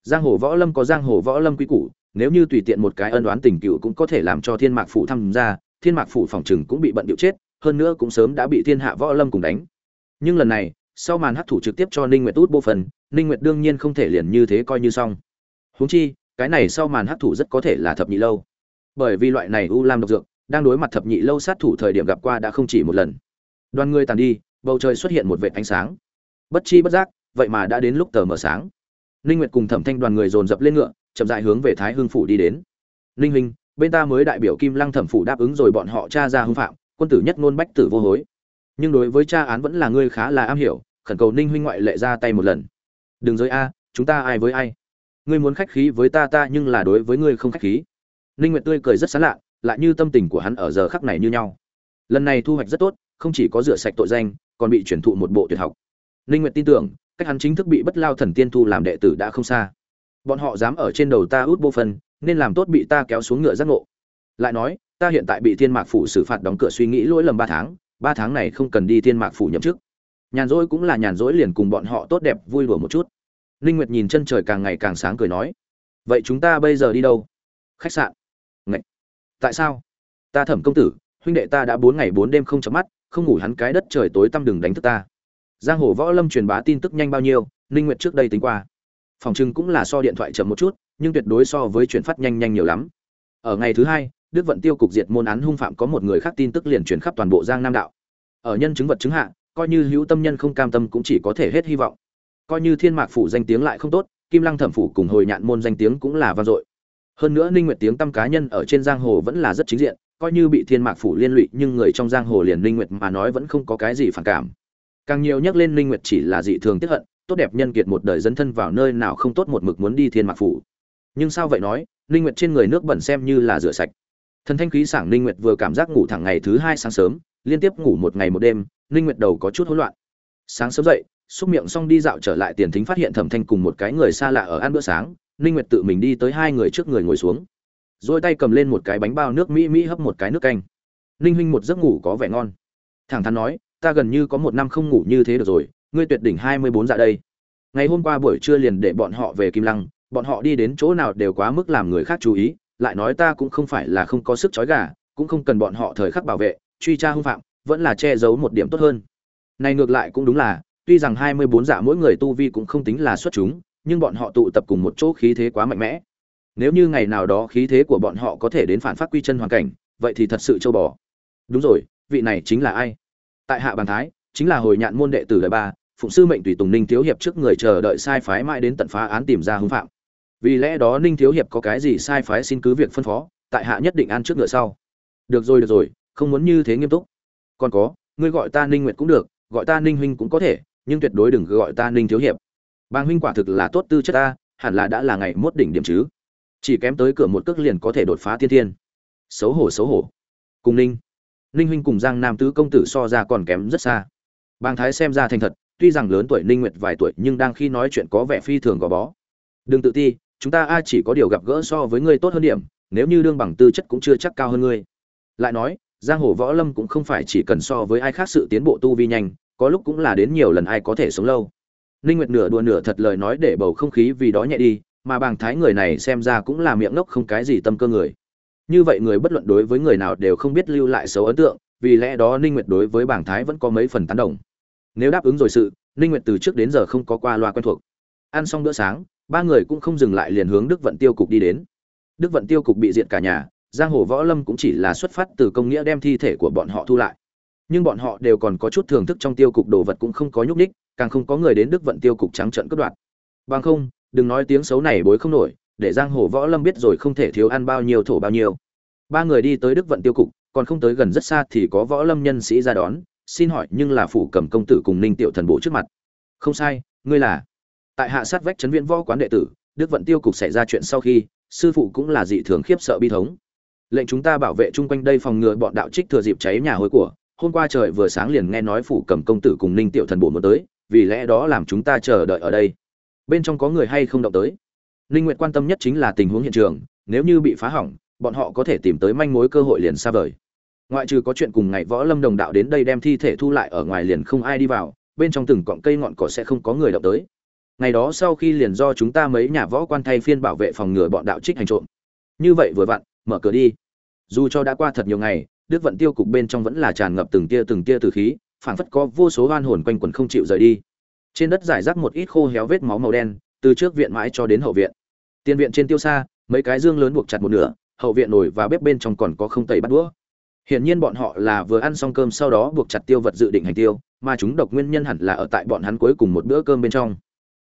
Giang hồ võ lâm có giang hồ võ lâm quy củ, nếu như tùy tiện một cái ân đoán tình cựu cũng có thể làm cho thiên mạc phủ tham gia, thiên mạc phủ phòng trừng cũng bị bận điệu chết, hơn nữa cũng sớm đã bị thiên hạ võ lâm cùng đánh. Nhưng lần này, sau màn hắc thủ trực tiếp cho ninh nguyệt út bộ phần, ninh nguyệt đương nhiên không thể liền như thế coi như xong. Huống chi, cái này sau màn hắc thủ rất có thể là thập nhị lâu. Bởi vì loại này u lam độc dược, đang đối mặt thập nhị lâu sát thủ thời điểm gặp qua đã không chỉ một lần. Đoàn người tàn đi, bầu trời xuất hiện một vệt ánh sáng bất chi bất giác, vậy mà đã đến lúc tờ mờ sáng. Ninh nguyệt cùng thẩm thanh đoàn người dồn dập lên ngựa, chậm rãi hướng về thái hưng phủ đi đến. Ninh huynh, bên ta mới đại biểu kim lăng thẩm phủ đáp ứng rồi bọn họ tra ra hưng phạm, quân tử nhất ngôn bách tử vô hối. Nhưng đối với tra án vẫn là ngươi khá là am hiểu, khẩn cầu ninh huynh ngoại lệ ra tay một lần. Đừng giới a, chúng ta ai với ai? Ngươi muốn khách khí với ta ta nhưng là đối với ngươi không khách khí. Ninh nguyệt tươi cười rất sán lạ, lại như tâm tình của hắn ở giờ khắc này như nhau. Lần này thu hoạch rất tốt, không chỉ có rửa sạch tội danh, còn bị chuyển thụ một bộ tuyệt học ninh nguyệt tin tưởng, cách hắn chính thức bị bất lao thần tiên thu làm đệ tử đã không xa. Bọn họ dám ở trên đầu ta út bộ phần nên làm tốt bị ta kéo xuống ngựa giác ngộ. Lại nói, ta hiện tại bị thiên mạc phủ xử phạt đóng cửa suy nghĩ lỗi lầm ba tháng ba tháng này không cần đi thiên mạc phủ nhậm chức. Nhàn rỗi cũng là nhàn rỗi liền cùng bọn họ tốt đẹp vui đùa một chút. Linh nguyệt nhìn chân trời càng ngày càng sáng cười nói, vậy chúng ta bây giờ đi đâu? Khách sạn. Ngậy. tại sao? Ta thẩm công tử, huynh đệ ta đã bốn ngày bốn đêm không chấm mắt, không ngủ hắn cái đất trời tối tăm đừng đánh thức ta giang hồ võ lâm truyền bá tin tức nhanh bao nhiêu linh nguyệt trước đây tính qua. Phòng trưng cũng là so điện thoại chậm một chút, nhưng tuyệt đối so với chuyển phát nhanh nhanh nhiều lắm. Ở ngày thứ hai, đức vận tiêu cục diệt môn án hung phạm có một người khác tin tức liền truyền khắp toàn bộ giang nam đạo. Ở nhân chứng vật chứng hạ, coi như hữu tâm nhân không cam tâm cũng chỉ có thể hết hy vọng. Coi như thiên mạc phủ danh tiếng lại không tốt, kim lăng thẩm phủ cùng hồi nhạn môn danh tiếng cũng là vang dội. Hơn nữa ninh nguyệt tiếng tâm cá nhân ở trên giang hồ vẫn là rất chính diện, coi như bị thiên mạc phủ liên lụy nhưng người trong giang hồ liền ninh nguyệt mà nói vẫn không có cái gì phản cảm càng nhiều nhắc lên linh nguyệt chỉ là dị thường tiếc hận, tốt đẹp nhân kiệt một đời dấn thân vào nơi nào không tốt một mực muốn đi thiên mạc phủ. Nhưng sao vậy nói, linh nguyệt trên người nước bẩn xem như là rửa sạch. Thần thanh khí sảng linh nguyệt vừa cảm giác ngủ thẳng ngày thứ hai sáng sớm, liên tiếp ngủ một ngày một đêm, linh nguyệt đầu có chút hỗn loạn. Sáng sớm dậy, xúc miệng xong đi dạo trở lại tiền thính phát hiện thẩm thanh cùng một cái người xa lạ ở ăn bữa sáng, linh nguyệt tự mình đi tới hai người trước người ngồi xuống. Rồi tay cầm lên một cái bánh bao nước mỹ mỹ hấp một cái nước canh. Linh huynh một giấc ngủ có vẻ ngon. Thẳng thắn nói ta gần như có một năm không ngủ như thế được rồi, ngươi tuyệt đỉnh 24 dạ đây. Ngày hôm qua buổi trưa liền để bọn họ về kim lăng, bọn họ đi đến chỗ nào đều quá mức làm người khác chú ý, lại nói ta cũng không phải là không có sức chói gà, cũng không cần bọn họ thời khắc bảo vệ, truy tra hung phạm, vẫn là che giấu một điểm tốt hơn. Này ngược lại cũng đúng là, tuy rằng 24 dạ mỗi người tu vi cũng không tính là xuất chúng, nhưng bọn họ tụ tập cùng một chỗ khí thế quá mạnh mẽ. Nếu như ngày nào đó khí thế của bọn họ có thể đến phản phát quy chân hoàn cảnh, vậy thì thật sự châu bò. Đúng rồi, vị này chính là ai? Tại hạ bàn thái, chính là hồi nhạn môn đệ tử đời ba, phụng sư mệnh tùy tùng ninh thiếu hiệp trước người chờ đợi sai phái mãi đến tận phá án tìm ra hưng phạm. Vì lẽ đó ninh thiếu hiệp có cái gì sai phái xin cứ việc phân phó, tại hạ nhất định ăn trước ngựa sau. Được rồi được rồi, không muốn như thế nghiêm túc. Còn có, ngươi gọi ta ninh nguyệt cũng được, gọi ta ninh huynh cũng có thể, nhưng tuyệt đối đừng gọi ta ninh thiếu hiệp. Bang huynh quả thực là tốt tư chất ta, hẳn là đã là ngày mốt đỉnh điểm chứ. Chỉ kém tới cửa một cước liền có thể đột phá thiên thiên. Xấu hổ xấu hổ. Cùng ninh ninh huynh cùng giang nam tứ công tử so ra còn kém rất xa. Bang thái xem ra thành thật, tuy rằng lớn tuổi ninh nguyệt vài tuổi nhưng đang khi nói chuyện có vẻ phi thường gò bó. Đừng tự ti, chúng ta ai chỉ có điều gặp gỡ so với ngươi tốt hơn điểm, nếu như đương bằng tư chất cũng chưa chắc cao hơn ngươi. Lại nói, giang hồ võ lâm cũng không phải chỉ cần so với ai khác sự tiến bộ tu vi nhanh, có lúc cũng là đến nhiều lần ai có thể sống lâu. Ninh nguyệt nửa đùa nửa thật lời nói để bầu không khí vì đó nhẹ đi, mà bàng thái người này xem ra cũng là miệng ngốc không cái gì tâm cơ người như vậy người bất luận đối với người nào đều không biết lưu lại xấu ấn tượng, vì lẽ đó ninh nguyệt đối với Bảng thái vẫn có mấy phần tán đồng. Nếu đáp ứng rồi sự, ninh nguyệt từ trước đến giờ không có qua loa quen thuộc. Ăn xong bữa sáng, ba người cũng không dừng lại liền hướng đức vận tiêu cục đi đến. Đức vận tiêu cục bị diện cả nhà, giang hồ võ lâm cũng chỉ là xuất phát từ công nghĩa đem thi thể của bọn họ thu lại. Nhưng bọn họ đều còn có chút thưởng thức trong tiêu cục đồ vật cũng không có nhúc ních càng không có người đến đức vận tiêu cục trắng trợn cướp đoạt. Bằng không, đừng nói tiếng xấu này bối không nổi để giang hồ võ lâm biết rồi không thể thiếu ăn bao nhiêu thổ bao nhiêu. Ba người đi tới đức vận tiêu cục, còn không tới gần rất xa thì có võ lâm nhân sĩ ra đón, xin hỏi nhưng là phủ cầm công tử cùng ninh tiểu thần bộ trước mặt. Không sai, ngươi là. Tại hạ sát vách trấn viện võ quán đệ tử, đức vận tiêu cục xảy ra chuyện sau khi, sư phụ cũng là dị thường khiếp sợ bi thống. Lệnh chúng ta bảo vệ chung quanh đây phòng ngừa bọn đạo trích thừa dịp cháy nhà hối của, hôm qua trời vừa sáng liền nghe nói phủ cầm công tử cùng ninh tiểu thần bổ muốn tới, vì lẽ đó làm chúng ta chờ đợi ở đây. Bên trong có người hay không động tới? Ninh nguyện quan tâm nhất chính là tình huống hiện trường, nếu như bị phá hỏng, bọn họ có thể tìm tới manh mối cơ hội liền xa vời. Ngoại trừ có chuyện cùng ngày võ lâm đồng đạo đến đây đem thi thể thu lại ở ngoài liền không ai đi vào, bên trong từng cọng cây ngọn cỏ sẽ không có người động tới. Ngày đó sau khi liền do chúng ta mấy nhà võ quan thay phiên bảo vệ phòng ngừa bọn đạo trích hành trộm. Như vậy vừa vặn, mở cửa đi. Dù cho đã qua thật nhiều ngày, đức vận tiêu cục bên trong vẫn là tràn ngập từng tia từng tia từ khí, phảng phất có vô số oan hồn quanh quẩn không chịu rời đi. Trên đất giải rác một ít khô héo vết máu màu đen từ trước viện mãi cho đến hậu viện. Tiền viện trên tiêu xa, mấy cái dương lớn buộc chặt một nửa, hậu viện nổi và bếp bên trong còn có không tẩy bắt đũa. Hiển nhiên bọn họ là vừa ăn xong cơm sau đó buộc chặt tiêu vật dự định hành tiêu, mà chúng độc nguyên nhân hẳn là ở tại bọn hắn cuối cùng một bữa cơm bên trong.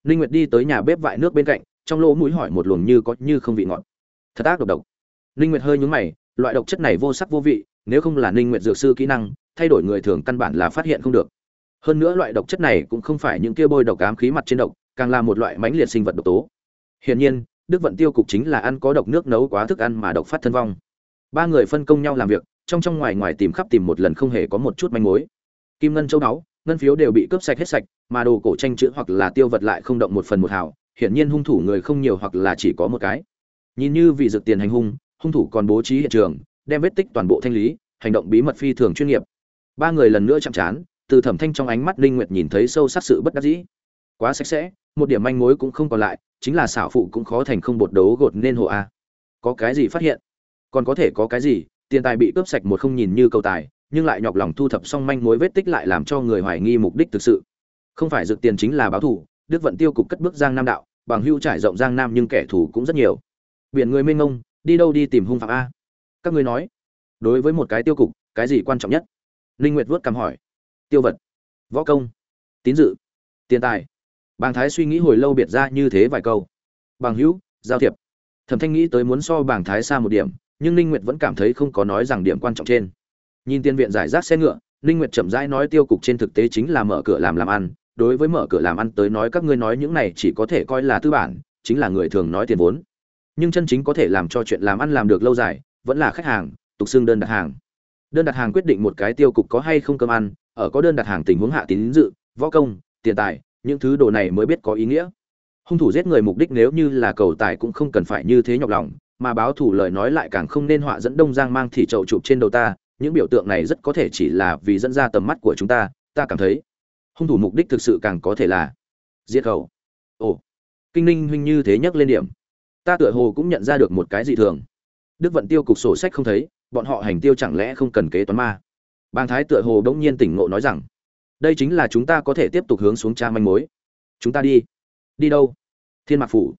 Ninh nguyệt đi tới nhà bếp vại nước bên cạnh, trong lỗ mũi hỏi một luồng như có như không vị ngọt. Thật ác độc độc. Ninh nguyệt hơi nhướng mày, loại độc chất này vô sắc vô vị, nếu không là ninh nguyệt dược sư kỹ năng, thay đổi người thường căn bản là phát hiện không được. Hơn nữa loại độc chất này cũng không phải những kia bôi độc ám khí mặt trên độc càng là một loại mãnh liệt sinh vật độc tố. Hiển nhiên, đức vận tiêu cục chính là ăn có độc nước nấu quá thức ăn mà độc phát thân vong. Ba người phân công nhau làm việc, trong trong ngoài ngoài tìm khắp tìm một lần không hề có một chút manh mối. Kim ngân châu đáo ngân phiếu đều bị cướp sạch hết sạch, mà đồ cổ tranh chữ hoặc là tiêu vật lại không động một phần một hào, hiển nhiên hung thủ người không nhiều hoặc là chỉ có một cái. Nhìn như vì dược tiền hành hung hung thủ còn bố trí hiện trường, đem vết tích toàn bộ thanh lý, hành động bí mật phi thường chuyên nghiệp. Ba người lần nữa chạm trán từ thẩm thanh trong ánh mắt linh nguyệt nhìn thấy sâu sắc sự bất đắc dĩ quá sạch sẽ, một điểm manh mối cũng không còn lại, chính là xảo phụ cũng khó thành không bột đấu gột nên hộ a. Có cái gì phát hiện? Còn có thể có cái gì? Tiền tài bị cướp sạch một không nhìn như cầu tài, nhưng lại nhọc lòng thu thập xong manh mối vết tích lại làm cho người hoài nghi mục đích thực sự. Không phải dự tiền chính là báo thù, đức vận tiêu cục cất bước giang nam đạo, bằng hưu trải rộng giang nam nhưng kẻ thù cũng rất nhiều. Biển người mênh mông, đi đâu đi tìm hung phạm a? Các ngươi nói. Đối với một cái tiêu cục, cái gì quan trọng nhất? Linh nguyệt vuốt cằm hỏi. Tiêu vật. Võ công. Tín dự. Tiền tài bàng thái suy nghĩ hồi lâu biệt ra như thế vài câu. Bằng hữu, giao thiệp. Thẩm thanh nghĩ tới muốn so bàng thái xa một điểm, nhưng ninh nguyệt vẫn cảm thấy không có nói rằng điểm quan trọng trên. Nhìn tiên viện giải rác xe ngựa, ninh nguyệt chậm rãi nói tiêu cục trên thực tế chính là mở cửa làm làm ăn, đối với mở cửa làm ăn tới nói các ngươi nói những này chỉ có thể coi là tư bản, chính là người thường nói tiền vốn. Nhưng chân chính có thể làm cho chuyện làm ăn làm được lâu dài, vẫn là khách hàng, tục xương đơn đặt hàng. Đơn đặt hàng quyết định một cái tiêu cục có hay không cơm ăn, ở có đơn đặt hàng tình huống hạ tín dự, võ công, tiền tài những thứ đồ này mới biết có ý nghĩa. Hung thủ giết người mục đích nếu như là cầu tài cũng không cần phải như thế nhọc lòng, mà báo thủ lời nói lại càng không nên họa dẫn đông giang mang thị trậu chụp trên đầu ta, những biểu tượng này rất có thể chỉ là vì dẫn ra tầm mắt của chúng ta ta cảm thấy hung thủ mục đích thực sự càng có thể là giết khẩu ồ, kinh ninh huynh như thế nhắc lên điểm. Ta tựa hồ cũng nhận ra được một cái dị thường. Đức vận tiêu cục sổ sách không thấy, bọn họ hành tiêu chẳng lẽ không cần kế toán ma? Bang thái tựa hồ bỗng nhiên tỉnh ngộ nói rằng đây chính là chúng ta có thể tiếp tục hướng xuống tra manh mối. Chúng ta đi. Đi đâu? Thiên mạc phủ.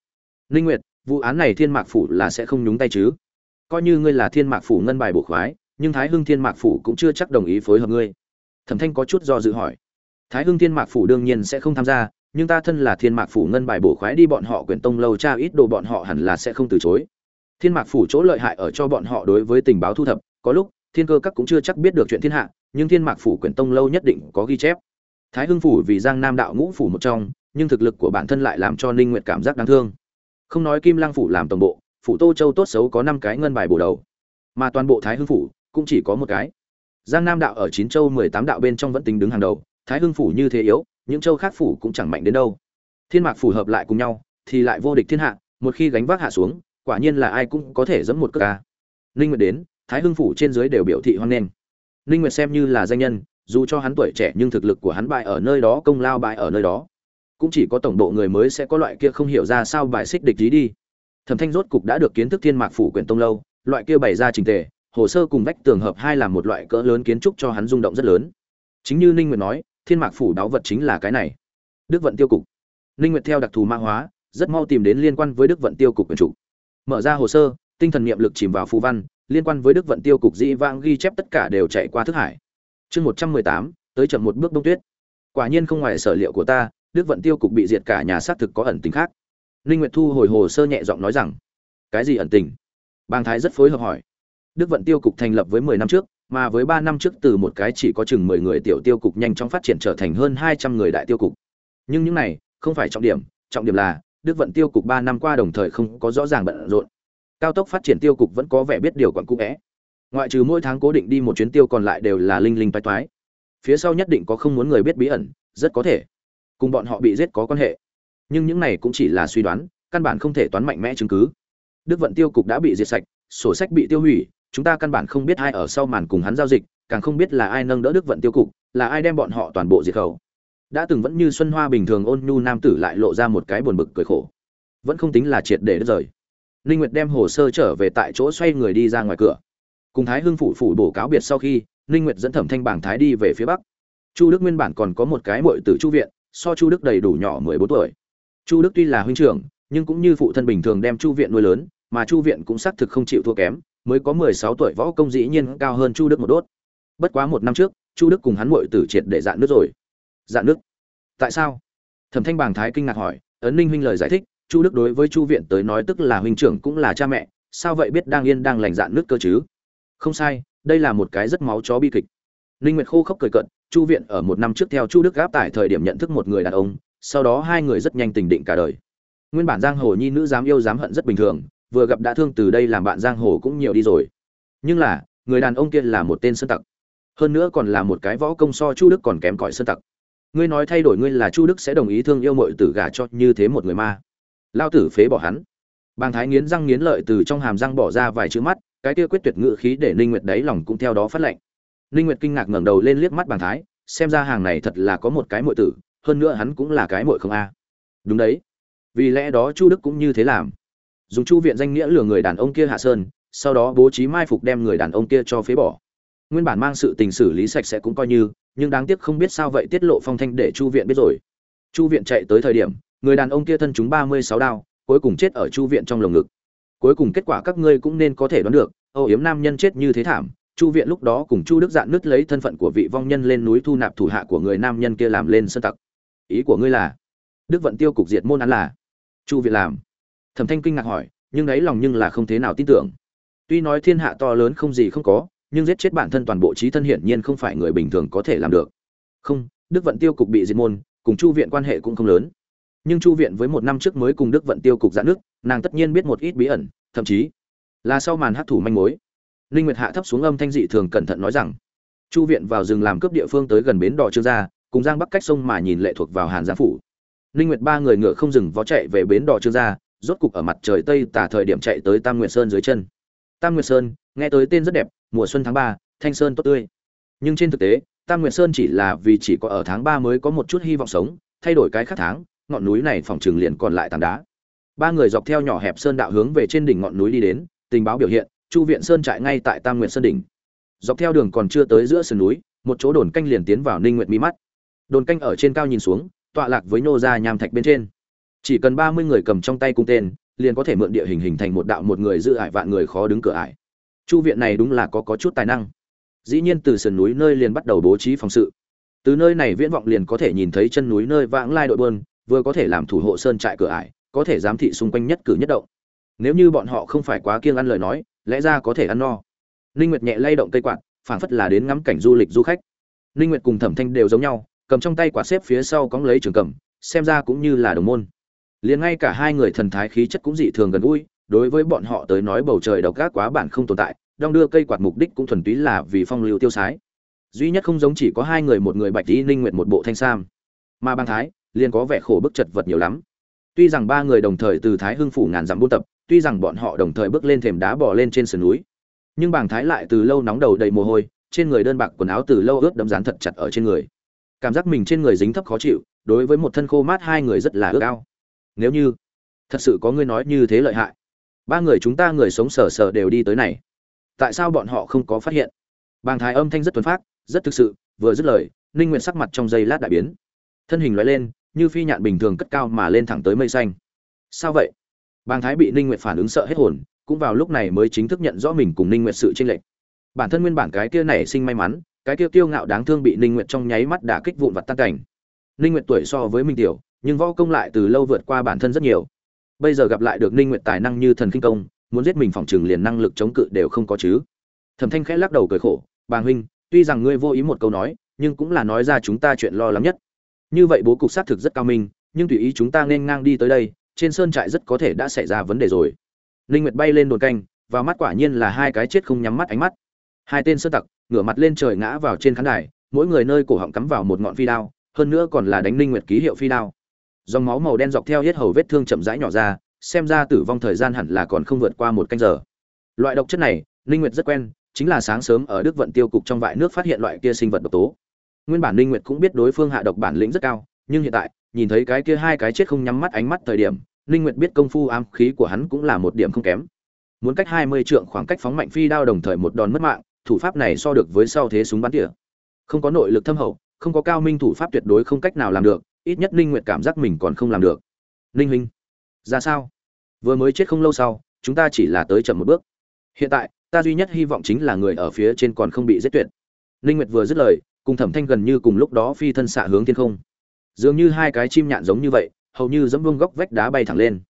Ninh nguyệt, vụ án này thiên mạc phủ là sẽ không nhúng tay chứ? Coi như ngươi là thiên mạc phủ ngân bài bổ khoái, nhưng thái hưng thiên mạc phủ cũng chưa chắc đồng ý phối hợp ngươi. Thẩm thanh có chút do dự hỏi. Thái hưng thiên mạc phủ đương nhiên sẽ không tham gia, nhưng ta thân là thiên mạc phủ ngân bài bổ khoái đi bọn họ quyển tông lâu tra ít đồ bọn họ hẳn là sẽ không từ chối. Thiên mạc phủ chỗ lợi hại ở cho bọn họ đối với tình báo thu thập, có lúc, thiên cơ các cũng chưa chắc biết được chuyện thiên hạ nhưng thiên mạc phủ quyển tông lâu nhất định có ghi chép. Thái hưng phủ vì giang nam đạo ngũ phủ một trong, nhưng thực lực của bản thân lại làm cho ninh nguyệt cảm giác đáng thương. Không nói kim lang phủ làm tổng bộ, phủ tô châu tốt xấu có năm cái ngân bài bổ đầu, mà toàn bộ thái hưng phủ cũng chỉ có một cái. Giang nam đạo ở chín châu mười tám đạo bên trong vẫn tính đứng hàng đầu, thái hưng phủ như thế yếu, những châu khác phủ cũng chẳng mạnh đến đâu. Thiên mạc phủ hợp lại cùng nhau, thì lại vô địch thiên hạ, một khi gánh vác hạ xuống, quả nhiên là ai cũng có thể dẫm một cước ca. Ninh nguyệt đến, thái hưng phủ trên dưới đều biểu thị hoan nghênh ninh nguyệt xem như là danh nhân, dù cho hắn tuổi trẻ nhưng thực lực của hắn bại ở nơi đó, công lao bại ở nơi đó. Cũng chỉ có tổng độ người mới sẽ có loại kia không hiểu ra sao bài xích địch ý đi. Thẩm thanh rốt cục đã được kiến thức thiên mạc phủ quyển tông lâu, loại kia bày ra trình tề, hồ sơ cùng vách tường hợp hai là một loại cỡ lớn kiến trúc cho hắn rung động rất lớn. Chính như ninh nguyệt nói, thiên mạc phủ đáo vật chính là cái này. Đức vận tiêu cục. Ninh nguyệt theo đặc thù ma hóa, rất mau tìm đến liên quan với đức vận tiêu cục quyền chủ. Mở ra hồ sơ, tinh thần niệm lực chìm vào phù văn liên quan với đức vận tiêu cục dĩ vãng ghi chép tất cả đều chạy qua thức hải. Chương một trăm mười tám, tới chậm một bước đông tuyết. Quả nhiên không ngoài sở liệu của ta, đức vận tiêu cục bị diệt cả nhà xác thực có ẩn tình khác. Ninh nguyệt thu hồi hồ sơ nhẹ giọng nói rằng, cái gì ẩn tình? Bang thái rất phối hợp hỏi. Đức vận tiêu cục thành lập với 10 năm trước, mà với ba năm trước từ một cái chỉ có chừng 10 người tiểu tiêu cục nhanh chóng phát triển trở thành hơn 200 người đại tiêu cục. Nhưng những này không phải trọng điểm trọng điểm là đức vận tiêu cục ba năm qua đồng thời không có rõ ràng bận rộn cao tốc phát triển tiêu cục vẫn có vẻ biết điều quản cũ é ngoại trừ mỗi tháng cố định đi một chuyến tiêu còn lại đều là linh linh toái toái. Phía sau nhất định có không muốn người biết bí ẩn, rất có thể cùng bọn họ bị giết có quan hệ. Nhưng những này cũng chỉ là suy đoán, căn bản không thể toán mạnh mẽ chứng cứ. Đức vận tiêu cục đã bị diệt sạch, sổ sách bị tiêu hủy, chúng ta căn bản không biết ai ở sau màn cùng hắn giao dịch, càng không biết là ai nâng đỡ đức vận tiêu cục, là ai đem bọn họ toàn bộ diệt khẩu. Đã từng vẫn như xuân hoa bình thường ôn nhu nam tử lại lộ ra một cái buồn bực cười khổ. Vẫn không tính là triệt để đất rời ninh nguyệt đem hồ sơ trở về tại chỗ xoay người đi ra ngoài cửa. Cùng thái hưng phủ phủ bổ cáo biệt sau khi ninh nguyệt dẫn thẩm thanh bảng thái đi về phía bắc. Chu đức nguyên bản còn có một cái muội tử chu viện, so chu đức đầy đủ nhỏ 14 tuổi. Chu đức tuy là huynh trưởng, nhưng cũng như phụ thân bình thường đem chu viện nuôi lớn, mà chu viện cũng xác thực không chịu thua kém, mới có 16 tuổi võ công dĩ nhiên cao hơn chu đức một đốt. Bất quá một năm trước, chu đức cùng hắn muội tử triệt để dạn nước rồi. Dạn nước tại sao? Thẩm thanh bảng thái kinh ngạc hỏi, ấn ninh huynh lời giải thích chu đức đối với chu viện tới nói tức là huynh trưởng cũng là cha mẹ, sao vậy biết đang yên đang lành dạn nước cơ chứ? Không sai, đây là một cái rất máu chó bi kịch. Ninh nguyệt khô khốc cười cận chu viện ở một năm trước theo chu đức gáp tại thời điểm nhận thức một người đàn ông, sau đó hai người rất nhanh tình định cả đời. Nguyên bản giang hồ nhi nữ dám yêu dám hận rất bình thường, vừa gặp đã thương từ đây làm bạn giang hồ cũng nhiều đi rồi. Nhưng là, người đàn ông kia là một tên sơn tặc. Hơn nữa còn là một cái võ công so chu đức còn kém cỏi sơn tặc. Ngươi nói thay đổi ngươi là chu đức sẽ đồng ý thương yêu mội tử gả cho như thế một người ma lao tử phế bỏ hắn. Bàng thái nghiến răng nghiến lợi từ trong hàm răng bỏ ra vài chữ mắt, cái kia quyết tuyệt ngự khí để ninh nguyệt đáy lòng cũng theo đó phát lệnh. Ninh nguyệt kinh ngạc ngẩng đầu lên liếc mắt bàng thái, xem ra hàng này thật là có một cái muội tử, hơn nữa hắn cũng là cái muội không a. Đúng đấy. Vì lẽ đó chu đức cũng như thế làm. Dùng chu viện danh nghĩa lừa người đàn ông kia hạ sơn, sau đó bố trí mai phục đem người đàn ông kia cho phế bỏ. Nguyên bản mang sự tình xử lý sạch sẽ cũng coi như, nhưng đáng tiếc không biết sao vậy tiết lộ phong thanh để chu viện biết rồi. Chu viện chạy tới thời điểm người đàn ông kia thân chúng ba mươi sáu đao, cuối cùng chết ở chu viện trong lồng ngực. Cuối cùng kết quả các ngươi cũng nên có thể đoán được, âu yếm nam nhân chết như thế thảm, chu viện lúc đó cùng chu đức dạn nứt lấy thân phận của vị vong nhân lên núi thu nạp thủ hạ của người nam nhân kia làm lên sân tặc. Ý của ngươi là, đức vận tiêu cục diệt môn án là, chu viện làm. Thẩm thanh kinh ngạc hỏi, nhưng ấy lòng nhưng là không thế nào tin tưởng. Tuy nói thiên hạ to lớn không gì không có, nhưng giết chết bản thân toàn bộ trí thân hiển nhiên không phải người bình thường có thể làm được. Không, đức vận tiêu cục bị diệt môn, cùng chu viện quan hệ cũng không lớn nhưng chu viện với một năm trước mới cùng đức vận tiêu cục giãn nước nàng tất nhiên biết một ít bí ẩn thậm chí là sau màn hát thủ manh mối. Linh nguyệt hạ thấp xuống âm thanh dị thường cẩn thận nói rằng chu viện vào rừng làm cướp địa phương tới gần bến đò trương gia cùng giang bắc cách sông mà nhìn lệ thuộc vào hàn giang phủ. Linh nguyệt ba người ngựa không dừng vó chạy về bến đò trương gia rốt cục ở mặt trời tây tả thời điểm chạy tới tam nguyệt sơn dưới chân. Tam nguyệt sơn nghe tới tên rất đẹp mùa xuân tháng 3, thanh sơn tốt tươi. Nhưng trên thực tế tam nguyệt sơn chỉ là vì chỉ có ở tháng 3 mới có một chút hy vọng sống thay đổi cái khác tháng ngọn núi này phòng trường liền còn lại tảng đá. Ba người dọc theo nhỏ hẹp sơn đạo hướng về trên đỉnh ngọn núi đi đến, tình báo biểu hiện, chu viện sơn trại ngay tại tam nguyệt sơn đỉnh. Dọc theo đường còn chưa tới giữa sườn núi, một chỗ đồn canh liền tiến vào ninh nguyệt mi mắt. Đồn canh ở trên cao nhìn xuống, tọa lạc với nô gia nham thạch bên trên. Chỉ cần ba mươi người cầm trong tay cung tên, liền có thể mượn địa hình hình thành một đạo một người giữ ải vạn người khó đứng cửa ải. Chu viện này đúng là có có chút tài năng. Dĩ nhiên từ sườn núi nơi liền bắt đầu bố trí phòng sự. Từ nơi này viễn vọng liền có thể nhìn thấy chân núi nơi vãng lai đội buồn vừa có thể làm thủ hộ sơn trại cửa ải, có thể giám thị xung quanh nhất cử nhất động. Nếu như bọn họ không phải quá kiêng ăn lời nói, lẽ ra có thể ăn no. Ninh nguyệt nhẹ lay động cây quạt, phảng phất là đến ngắm cảnh du lịch du khách. Ninh nguyệt cùng thẩm thanh đều giống nhau, cầm trong tay quạt xếp phía sau cóng lấy trường cầm, xem ra cũng như là đồng môn. Liền ngay cả hai người thần thái khí chất cũng dị thường gần gũi, đối với bọn họ tới nói bầu trời độc ác quá bản không tồn tại, đong đưa cây quạt mục đích cũng thuần túy là vì phong lưu tiêu sái. Duy nhất không giống chỉ có hai người một người bạch tí ninh nguyệt một bộ thanh sam. Mà bang thái liền có vẻ khổ bức chật vật nhiều lắm. Tuy rằng ba người đồng thời từ thái hưng phủ ngàn dặm buôn tập, tuy rằng bọn họ đồng thời bước lên thềm đá bò lên trên sườn núi, nhưng bàng thái lại từ lâu nóng đầu đầy mồ hôi, trên người đơn bạc quần áo từ lâu ướt đẫm dán thật chặt ở trên người. Cảm giác mình trên người dính thấp khó chịu, đối với một thân khô mát hai người rất là ước ao. Nếu như thật sự có người nói như thế lợi hại, ba người chúng ta người sống sờ sờ đều đi tới này. Tại sao bọn họ không có phát hiện? Bàng thái âm thanh rất tuấn phát rất thực sự, vừa dứt lời, ninh nguyện sắc mặt trong giây lát đại biến. Thân hình loại lên như phi nhạn bình thường cất cao mà lên thẳng tới mây xanh. Sao vậy? Bàng thái bị ninh nguyệt phản ứng sợ hết hồn, cũng vào lúc này mới chính thức nhận rõ mình cùng ninh nguyệt sự chênh lệch. Bản thân nguyên bản cái kia nảy sinh may mắn, cái kia kiêu ngạo đáng thương bị ninh nguyệt trong nháy mắt đã kích vụn vặt tan cảnh. Ninh nguyệt tuổi so với minh tiểu, nhưng võ công lại từ lâu vượt qua bản thân rất nhiều. Bây giờ gặp lại được ninh nguyệt tài năng như thần kinh công, muốn giết mình phòng trường liền năng lực chống cự đều không có chứ. Thẩm thanh khẽ lắc đầu cười khổ, bàng huynh, tuy rằng ngươi vô ý một câu nói, nhưng cũng là nói ra chúng ta chuyện lo lắng nhất như vậy bố cục xác thực rất cao minh, nhưng tùy ý chúng ta nên ngang đi tới đây, trên sơn trại rất có thể đã xảy ra vấn đề rồi. Linh nguyệt bay lên đồn canh, và mắt quả nhiên là hai cái chết không nhắm mắt ánh mắt. Hai tên sơn tặc, ngửa mặt lên trời ngã vào trên khán đài, mỗi người nơi cổ họng cắm vào một ngọn phi đao, hơn nữa còn là đánh Linh nguyệt ký hiệu phi đao. Dòng máu màu đen dọc theo hết hầu vết thương chậm rãi nhỏ ra, xem ra tử vong thời gian hẳn là còn không vượt qua một canh giờ. Loại độc chất này, Linh nguyệt rất quen, chính là sáng sớm ở đức vận tiêu cục trong vại nước phát hiện loại kia sinh vật độc tố nguyên bản Linh nguyệt cũng biết đối phương hạ độc bản lĩnh rất cao, nhưng hiện tại, nhìn thấy cái kia hai cái chết không nhắm mắt ánh mắt thời điểm Linh nguyệt biết công phu ám khí của hắn cũng là một điểm không kém. Muốn cách 20 trượng khoảng cách phóng mạnh phi đao đồng thời một đòn mất mạng, thủ pháp này so được với sau thế súng bắn tỉa. Không có nội lực thâm hậu, không có cao minh thủ pháp tuyệt đối không cách nào làm được, ít nhất Linh nguyệt cảm giác mình còn không làm được. Linh huynh, ra sao? Vừa mới chết không lâu sau, chúng ta chỉ là tới chậm một bước. Hiện tại, ta duy nhất hy vọng chính là người ở phía trên còn không bị giết tuyệt. Linh nguyệt vừa dứt lời cùng thẩm thanh gần như cùng lúc đó phi thân xạ hướng thiên không. Dường như hai cái chim nhạn giống như vậy, hầu như dẫm vương góc vách đá bay thẳng lên.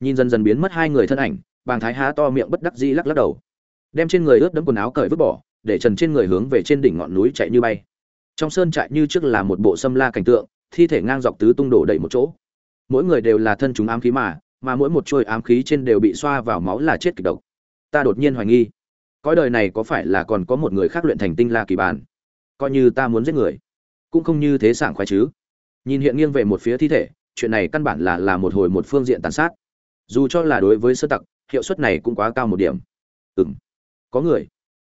Nhìn dần dần biến mất hai người thân ảnh, bàng thái há to miệng bất đắc dĩ lắc lắc đầu. Đem trên người ướt đẫm quần áo cởi vứt bỏ, để trần trên người hướng về trên đỉnh ngọn núi chạy như bay. Trong sơn trại như trước là một bộ xâm la cảnh tượng, thi thể ngang dọc tứ tung đổ đầy một chỗ. Mỗi người đều là thân chúng ám khí mà mà mỗi một trôi ám khí trên đều bị xoa vào máu là chết kịch độc. Ta đột nhiên hoài nghi, cõi đời này có phải là còn có một người khác luyện thành tinh la kỳ bản? Coi như ta muốn giết người. Cũng không như thế sảng khoái chứ. Nhìn hiện nghiêng về một phía thi thể, chuyện này căn bản là là một hồi một phương diện tàn sát. Dù cho là đối với sơ tặc, hiệu suất này cũng quá cao một điểm. Ừng có người.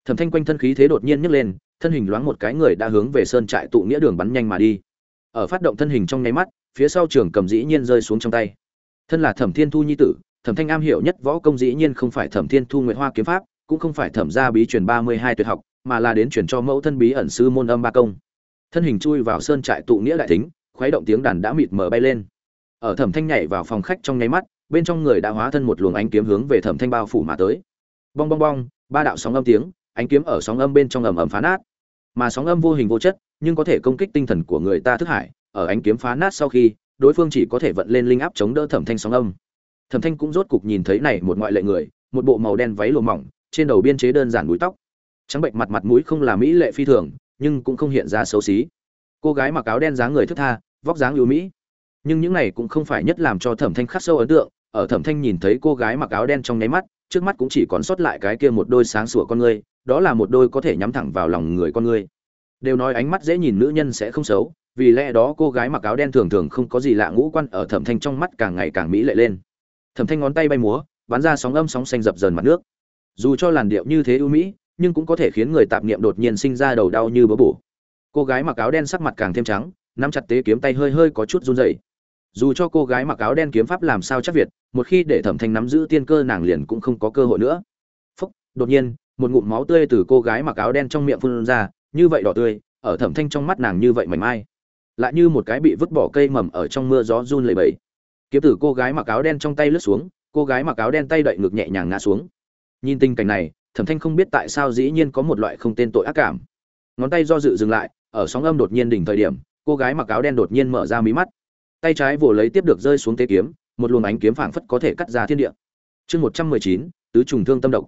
Thẩm thanh quanh thân khí thế đột nhiên nhấc lên, thân hình loáng một cái người đã hướng về sơn trại tụ nghĩa đường bắn nhanh mà đi. Ở phát động thân hình trong nháy mắt, phía sau trường cầm dĩ nhiên rơi xuống trong tay. Thân là thẩm thiên thu nhi tử, thẩm thanh am hiểu nhất võ công dĩ nhiên không phải thẩm thiên thu nguyệt hoa kiếm pháp, cũng không phải thẩm gia bí truyền ba mươi hai tuyệt học mà là đến truyền cho mẫu thân bí ẩn sư môn âm ba công. Thân hình chui vào sơn trại tụ nghĩa đại thính, khuấy động tiếng đàn đã mịt mờ bay lên. Ở thẩm thanh nhảy vào phòng khách trong nháy mắt, bên trong người đã hóa thân một luồng ánh kiếm hướng về thẩm thanh bao phủ mà tới. Bong bong bong, ba đạo sóng âm tiếng, ánh kiếm ở sóng âm bên trong ầm ầm phá nát. Mà sóng âm vô hình vô chất, nhưng có thể công kích tinh thần của người ta thức hải, ở ánh kiếm phá nát sau khi, đối phương chỉ có thể vận lên linh áp chống đỡ thẩm thanh sóng âm. Thẩm thanh cũng rốt cục nhìn thấy này một ngoại lệ người, một bộ màu đen váy lùa mỏng, trên đầu biên chế đơn giản búi tóc trắng bệnh mặt mặt mũi không là mỹ lệ phi thường, nhưng cũng không hiện ra xấu xí. Cô gái mặc áo đen dáng người thức tha, vóc dáng ưu mỹ. Nhưng những này cũng không phải nhất làm cho thẩm thanh khắc sâu ấn tượng, ở thẩm thanh nhìn thấy cô gái mặc áo đen trong nháy mắt, trước mắt cũng chỉ còn sót lại cái kia một đôi sáng sủa con ngươi đó là một đôi có thể nhắm thẳng vào lòng người con ngươi đều nói ánh mắt dễ nhìn nữ nhân sẽ không xấu, vì lẽ đó cô gái mặc áo đen thường thường không có gì lạ ngũ quan ở thẩm thanh trong mắt càng ngày càng mỹ lệ lên. Thẩm thanh ngón tay bay múa, bắn ra sóng âm sóng xanh dập dờn mặt nước. Dù cho làn điệu như thế ưu mỹ nhưng cũng có thể khiến người tạp niệm đột nhiên sinh ra đầu đau như bớ bổ. Cô gái mặc áo đen sắc mặt càng thêm trắng, nắm chặt tế kiếm tay hơi hơi có chút run rẩy. Dù cho cô gái mặc áo đen kiếm pháp làm sao chắc việt, một khi để thẩm thanh nắm giữ tiên cơ nàng liền cũng không có cơ hội nữa. Phúc, đột nhiên, một ngụm máu tươi từ cô gái mặc áo đen trong miệng phun ra, như vậy đỏ tươi, ở thẩm thanh trong mắt nàng như vậy mảnh mai. Lại như một cái bị vứt bỏ cây mầm ở trong mưa gió run lẩy bẩy. Kiếm từ cô gái mặc áo đen trong tay lướt xuống, cô gái mặc áo đen tay đậy ngực nhẹ nhàng ngã xuống. Nhìn tình cảnh này thẩm thanh không biết tại sao dĩ nhiên có một loại không tên tội ác cảm. Ngón tay do dự dừng lại, ở sóng âm đột nhiên đỉnh thời điểm, cô gái mặc áo đen đột nhiên mở ra mí mắt. Tay trái vồ lấy tiếp được rơi xuống tế kiếm, một luồng ánh kiếm phảng phất có thể cắt ra thiên địa. Chương một trăm mười chín, tứ trùng thương tâm độc.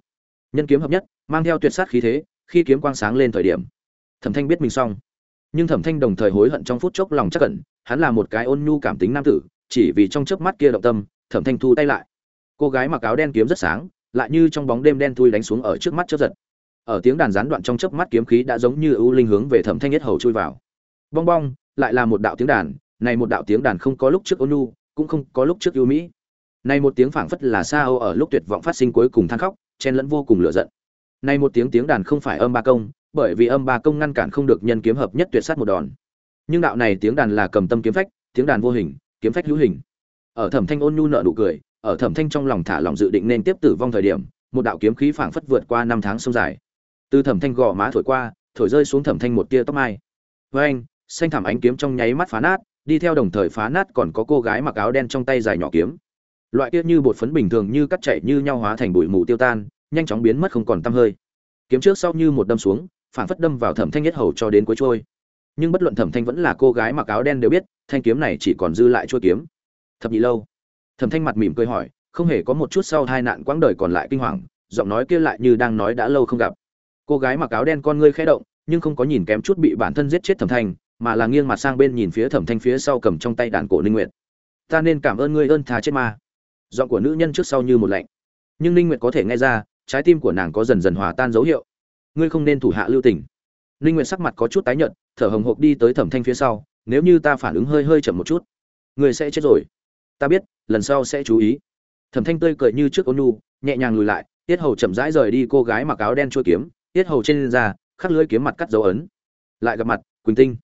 Nhân kiếm hợp nhất, mang theo tuyệt sát khí thế, khi kiếm quang sáng lên thời điểm, thẩm thanh biết mình xong. Nhưng thẩm thanh đồng thời hối hận trong phút chốc lòng chắc cẩn hắn là một cái ôn nhu cảm tính nam tử, chỉ vì trong chớp mắt kia động tâm, thẩm thanh thu tay lại. Cô gái mặc áo đen kiếm rất sáng lại như trong bóng đêm đen thui đánh xuống ở trước mắt chớp giật. Ở tiếng đàn gián đoạn trong chớp mắt kiếm khí đã giống như ưu linh hướng về thẩm thanh nhất hầu chui vào. Bong bong, lại là một đạo tiếng đàn, này một đạo tiếng đàn không có lúc trước ôn nhu, cũng không có lúc trước ưu mỹ. Này một tiếng phảng phất là xa âu ở lúc tuyệt vọng phát sinh cuối cùng than khóc, chen lẫn vô cùng lửa giận. Này một tiếng tiếng đàn không phải âm ba công, bởi vì âm ba công ngăn cản không được nhân kiếm hợp nhất tuyệt sát một đòn. Nhưng đạo này tiếng đàn là cầm tâm kiếm phách, tiếng đàn vô hình, kiếm phách hữu hình. Ở thẩm thanh ôn nhu nợ nụ cười ở thẩm thanh trong lòng thả lòng dự định nên tiếp tử vong thời điểm, một đạo kiếm khí phảng phất vượt qua năm tháng sông dài. Từ thẩm thanh gò má thổi qua, thổi rơi xuống thẩm thanh một tia tóc mai. Với anh, xanh thảm ánh kiếm trong nháy mắt phá nát, đi theo đồng thời phá nát còn có cô gái mặc áo đen trong tay dài nhỏ kiếm. Loại kia như bột phấn bình thường như cắt chảy như nhau hóa thành bụi mù tiêu tan, nhanh chóng biến mất không còn tăm hơi. Kiếm trước sau như một đâm xuống, phảng phất đâm vào thẩm thanh nhất hầu cho đến cuối trôi. Nhưng bất luận thẩm thanh vẫn là cô gái mặc áo đen đều biết, thanh kiếm này chỉ còn dư lại chuôi kiếm. Thập nhị lâu thẩm thanh mặt mỉm cười hỏi, không hề có một chút sau hai nạn quãng đời còn lại kinh hoàng, giọng nói kia lại như đang nói đã lâu không gặp. Cô gái mặc áo đen con ngươi khẽ động, nhưng không có nhìn kém chút bị bản thân giết chết thẩm thanh, mà là nghiêng mặt sang bên nhìn phía thẩm thanh phía sau cầm trong tay đàn cổ ninh nguyệt. Ta nên cảm ơn ngươi ơn thà chết ma. Giọng của nữ nhân trước sau như một lạnh. Nhưng ninh nguyệt có thể nghe ra, trái tim của nàng có dần dần hòa tan dấu hiệu. Ngươi không nên thủ hạ lưu tình. Ninh nguyệt sắc mặt có chút tái nhợt, thở hồng hộc đi tới thẩm thanh phía sau, nếu như ta phản ứng hơi hơi chậm một chút, ngươi sẽ chết rồi ta biết lần sau sẽ chú ý. Thẩm thanh tươi cười như trước ôn Nu, nhẹ nhàng lùi lại tiết hầu chậm rãi rời đi cô gái mặc áo đen chua kiếm tiết hầu trên da khắc lưỡi kiếm mặt cắt dấu ấn. Lại gặp mặt quỳnh tinh.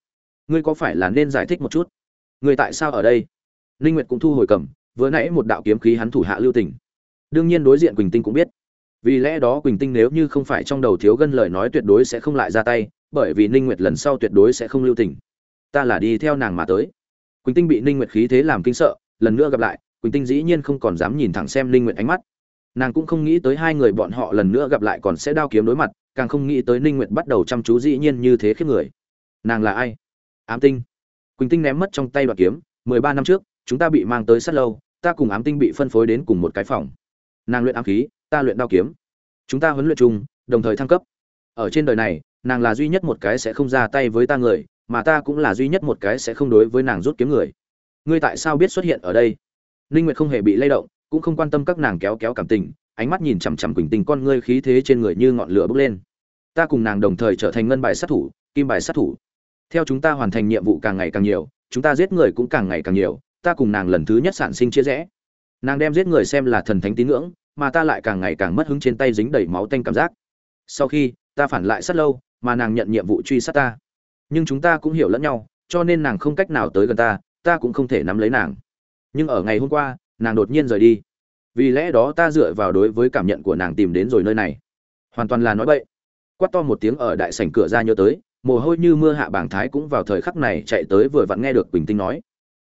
Ngươi có phải là nên giải thích một chút? Ngươi tại sao ở đây? Linh nguyệt cũng thu hồi cầm vừa nãy một đạo kiếm khí hắn thủ hạ lưu tình. Đương nhiên đối diện quỳnh tinh cũng biết. Vì lẽ đó quỳnh tinh nếu như không phải trong đầu thiếu gân lời nói tuyệt đối sẽ không lại ra tay bởi vì ninh nguyệt lần sau tuyệt đối sẽ không lưu tình. Ta là đi theo nàng mà tới. Quỳnh tinh bị ninh nguyệt khí thế làm kinh sợ lần nữa gặp lại, quỳnh tinh dĩ nhiên không còn dám nhìn thẳng xem ninh nguyệt ánh mắt. Nàng cũng không nghĩ tới hai người bọn họ lần nữa gặp lại còn sẽ đao kiếm đối mặt, càng không nghĩ tới ninh nguyệt bắt đầu chăm chú dĩ nhiên như thế khiếp người. Nàng là ai? Ám tinh. Quỳnh tinh ném mất trong tay đoạn kiếm 13 năm trước, chúng ta bị mang tới sát lâu, ta cùng ám tinh bị phân phối đến cùng một cái phòng. Nàng luyện ám khí, ta luyện đao kiếm. Chúng ta huấn luyện chung, đồng thời thăng cấp. Ở trên đời này, nàng là duy nhất một cái sẽ không ra tay với ta người, mà ta cũng là duy nhất một cái sẽ không đối với nàng rút kiếm người ngươi tại sao biết xuất hiện ở đây? Ninh nguyệt không hề bị lay động, cũng không quan tâm các nàng kéo kéo cảm tình, ánh mắt nhìn chằm chằm quỳnh tình con ngươi khí thế trên người như ngọn lửa bốc lên. Ta cùng nàng đồng thời trở thành ngân bài sát thủ, kim bài sát thủ. Theo chúng ta hoàn thành nhiệm vụ càng ngày càng nhiều, chúng ta giết người cũng càng ngày càng nhiều, ta cùng nàng lần thứ nhất sản sinh chia rẽ. Nàng đem giết người xem là thần thánh tín ngưỡng, mà ta lại càng ngày càng mất hứng trên tay dính đầy máu tanh cảm giác. Sau khi, ta phản lại sát lâu, mà nàng nhận nhiệm vụ truy sát ta. Nhưng chúng ta cũng hiểu lẫn nhau, cho nên nàng không cách nào tới gần ta ta cũng không thể nắm lấy nàng. Nhưng ở ngày hôm qua, nàng đột nhiên rời đi. Vì lẽ đó ta dựa vào đối với cảm nhận của nàng tìm đến rồi nơi này. Hoàn toàn là nói bậy. Quát to một tiếng ở đại sảnh cửa ra nhớ tới, mồ hôi như mưa hạ bảng thái cũng vào thời khắc này chạy tới vừa vặn nghe được bình tinh nói.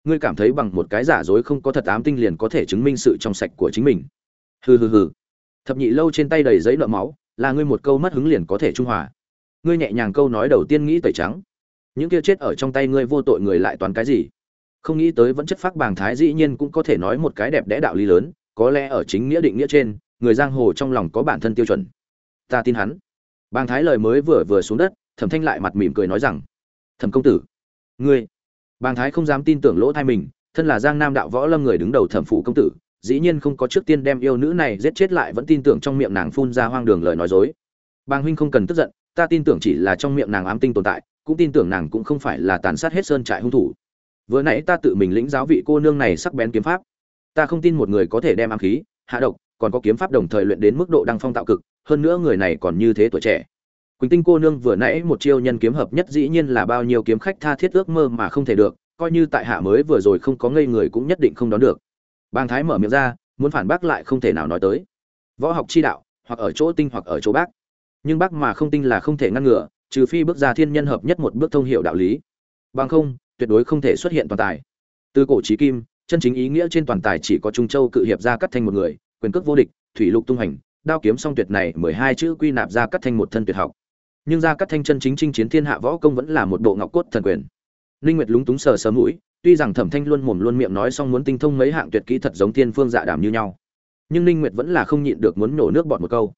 Ngươi cảm thấy bằng một cái giả dối không có thật ám tinh liền có thể chứng minh sự trong sạch của chính mình. Hừ hừ hừ. Thập nhị lâu trên tay đầy giấy nợ máu, là ngươi một câu mất hứng liền có thể trung hòa. Ngươi nhẹ nhàng câu nói đầu tiên nghĩ tẩy trắng. Những kia chết ở trong tay ngươi vô tội người lại toàn cái gì? Không nghĩ tới vẫn chất phác bàng thái dĩ nhiên cũng có thể nói một cái đẹp đẽ đạo lý lớn, có lẽ ở chính nghĩa định nghĩa trên, người giang hồ trong lòng có bản thân tiêu chuẩn. Ta tin hắn. Bàng thái lời mới vừa vừa xuống đất, thẩm thanh lại mặt mỉm cười nói rằng, thẩm công tử, ngươi. Bàng thái không dám tin tưởng lỗ thai mình, thân là giang nam đạo võ lâm người đứng đầu thẩm phủ công tử, dĩ nhiên không có trước tiên đem yêu nữ này giết chết lại, vẫn tin tưởng trong miệng nàng phun ra hoang đường lời nói dối. Bàng huynh không cần tức giận, ta tin tưởng chỉ là trong miệng nàng ám tinh tồn tại, cũng tin tưởng nàng cũng không phải là tàn sát hết sơn trại hung thủ vừa nãy ta tự mình lĩnh giáo vị cô nương này sắc bén kiếm pháp. Ta không tin một người có thể đem ám khí, hạ độc, còn có kiếm pháp đồng thời luyện đến mức độ đăng phong tạo cực, hơn nữa người này còn như thế tuổi trẻ. Quỳnh tinh cô nương vừa nãy một chiêu nhân kiếm hợp nhất dĩ nhiên là bao nhiêu kiếm khách tha thiết ước mơ mà không thể được, coi như tại hạ mới vừa rồi không có ngây người cũng nhất định không đón được. Bang thái mở miệng ra, muốn phản bác lại không thể nào nói tới. Võ học chi đạo, hoặc ở chỗ tinh hoặc ở chỗ bác. Nhưng bác mà không tinh là không thể ngăn ngừa, trừ phi bước ra thiên nhân hợp nhất một bước thông hiệu đạo lý. Bằng không tuyệt đối không thể xuất hiện toàn tài. Từ cổ chí kim, chân chính ý nghĩa trên toàn tài chỉ có trung châu cự hiệp ra cắt thành một người, quyền cước vô địch, thủy lục tung hành, đao kiếm song tuyệt này mười hai chữ quy nạp ra cắt thành một thân tuyệt học. Nhưng ra cắt thanh chân chính chinh chiến thiên hạ võ công vẫn là một bộ ngọc cốt thần quyền. Linh nguyệt lúng túng sờ sờ mũi, tuy rằng thẩm thanh luôn mồm luôn miệng nói xong muốn tinh thông mấy hạng tuyệt kỹ thật giống thiên phương dạ đàm như nhau. Nhưng Linh nguyệt vẫn là không nhịn được muốn nổ nước bọt một câu.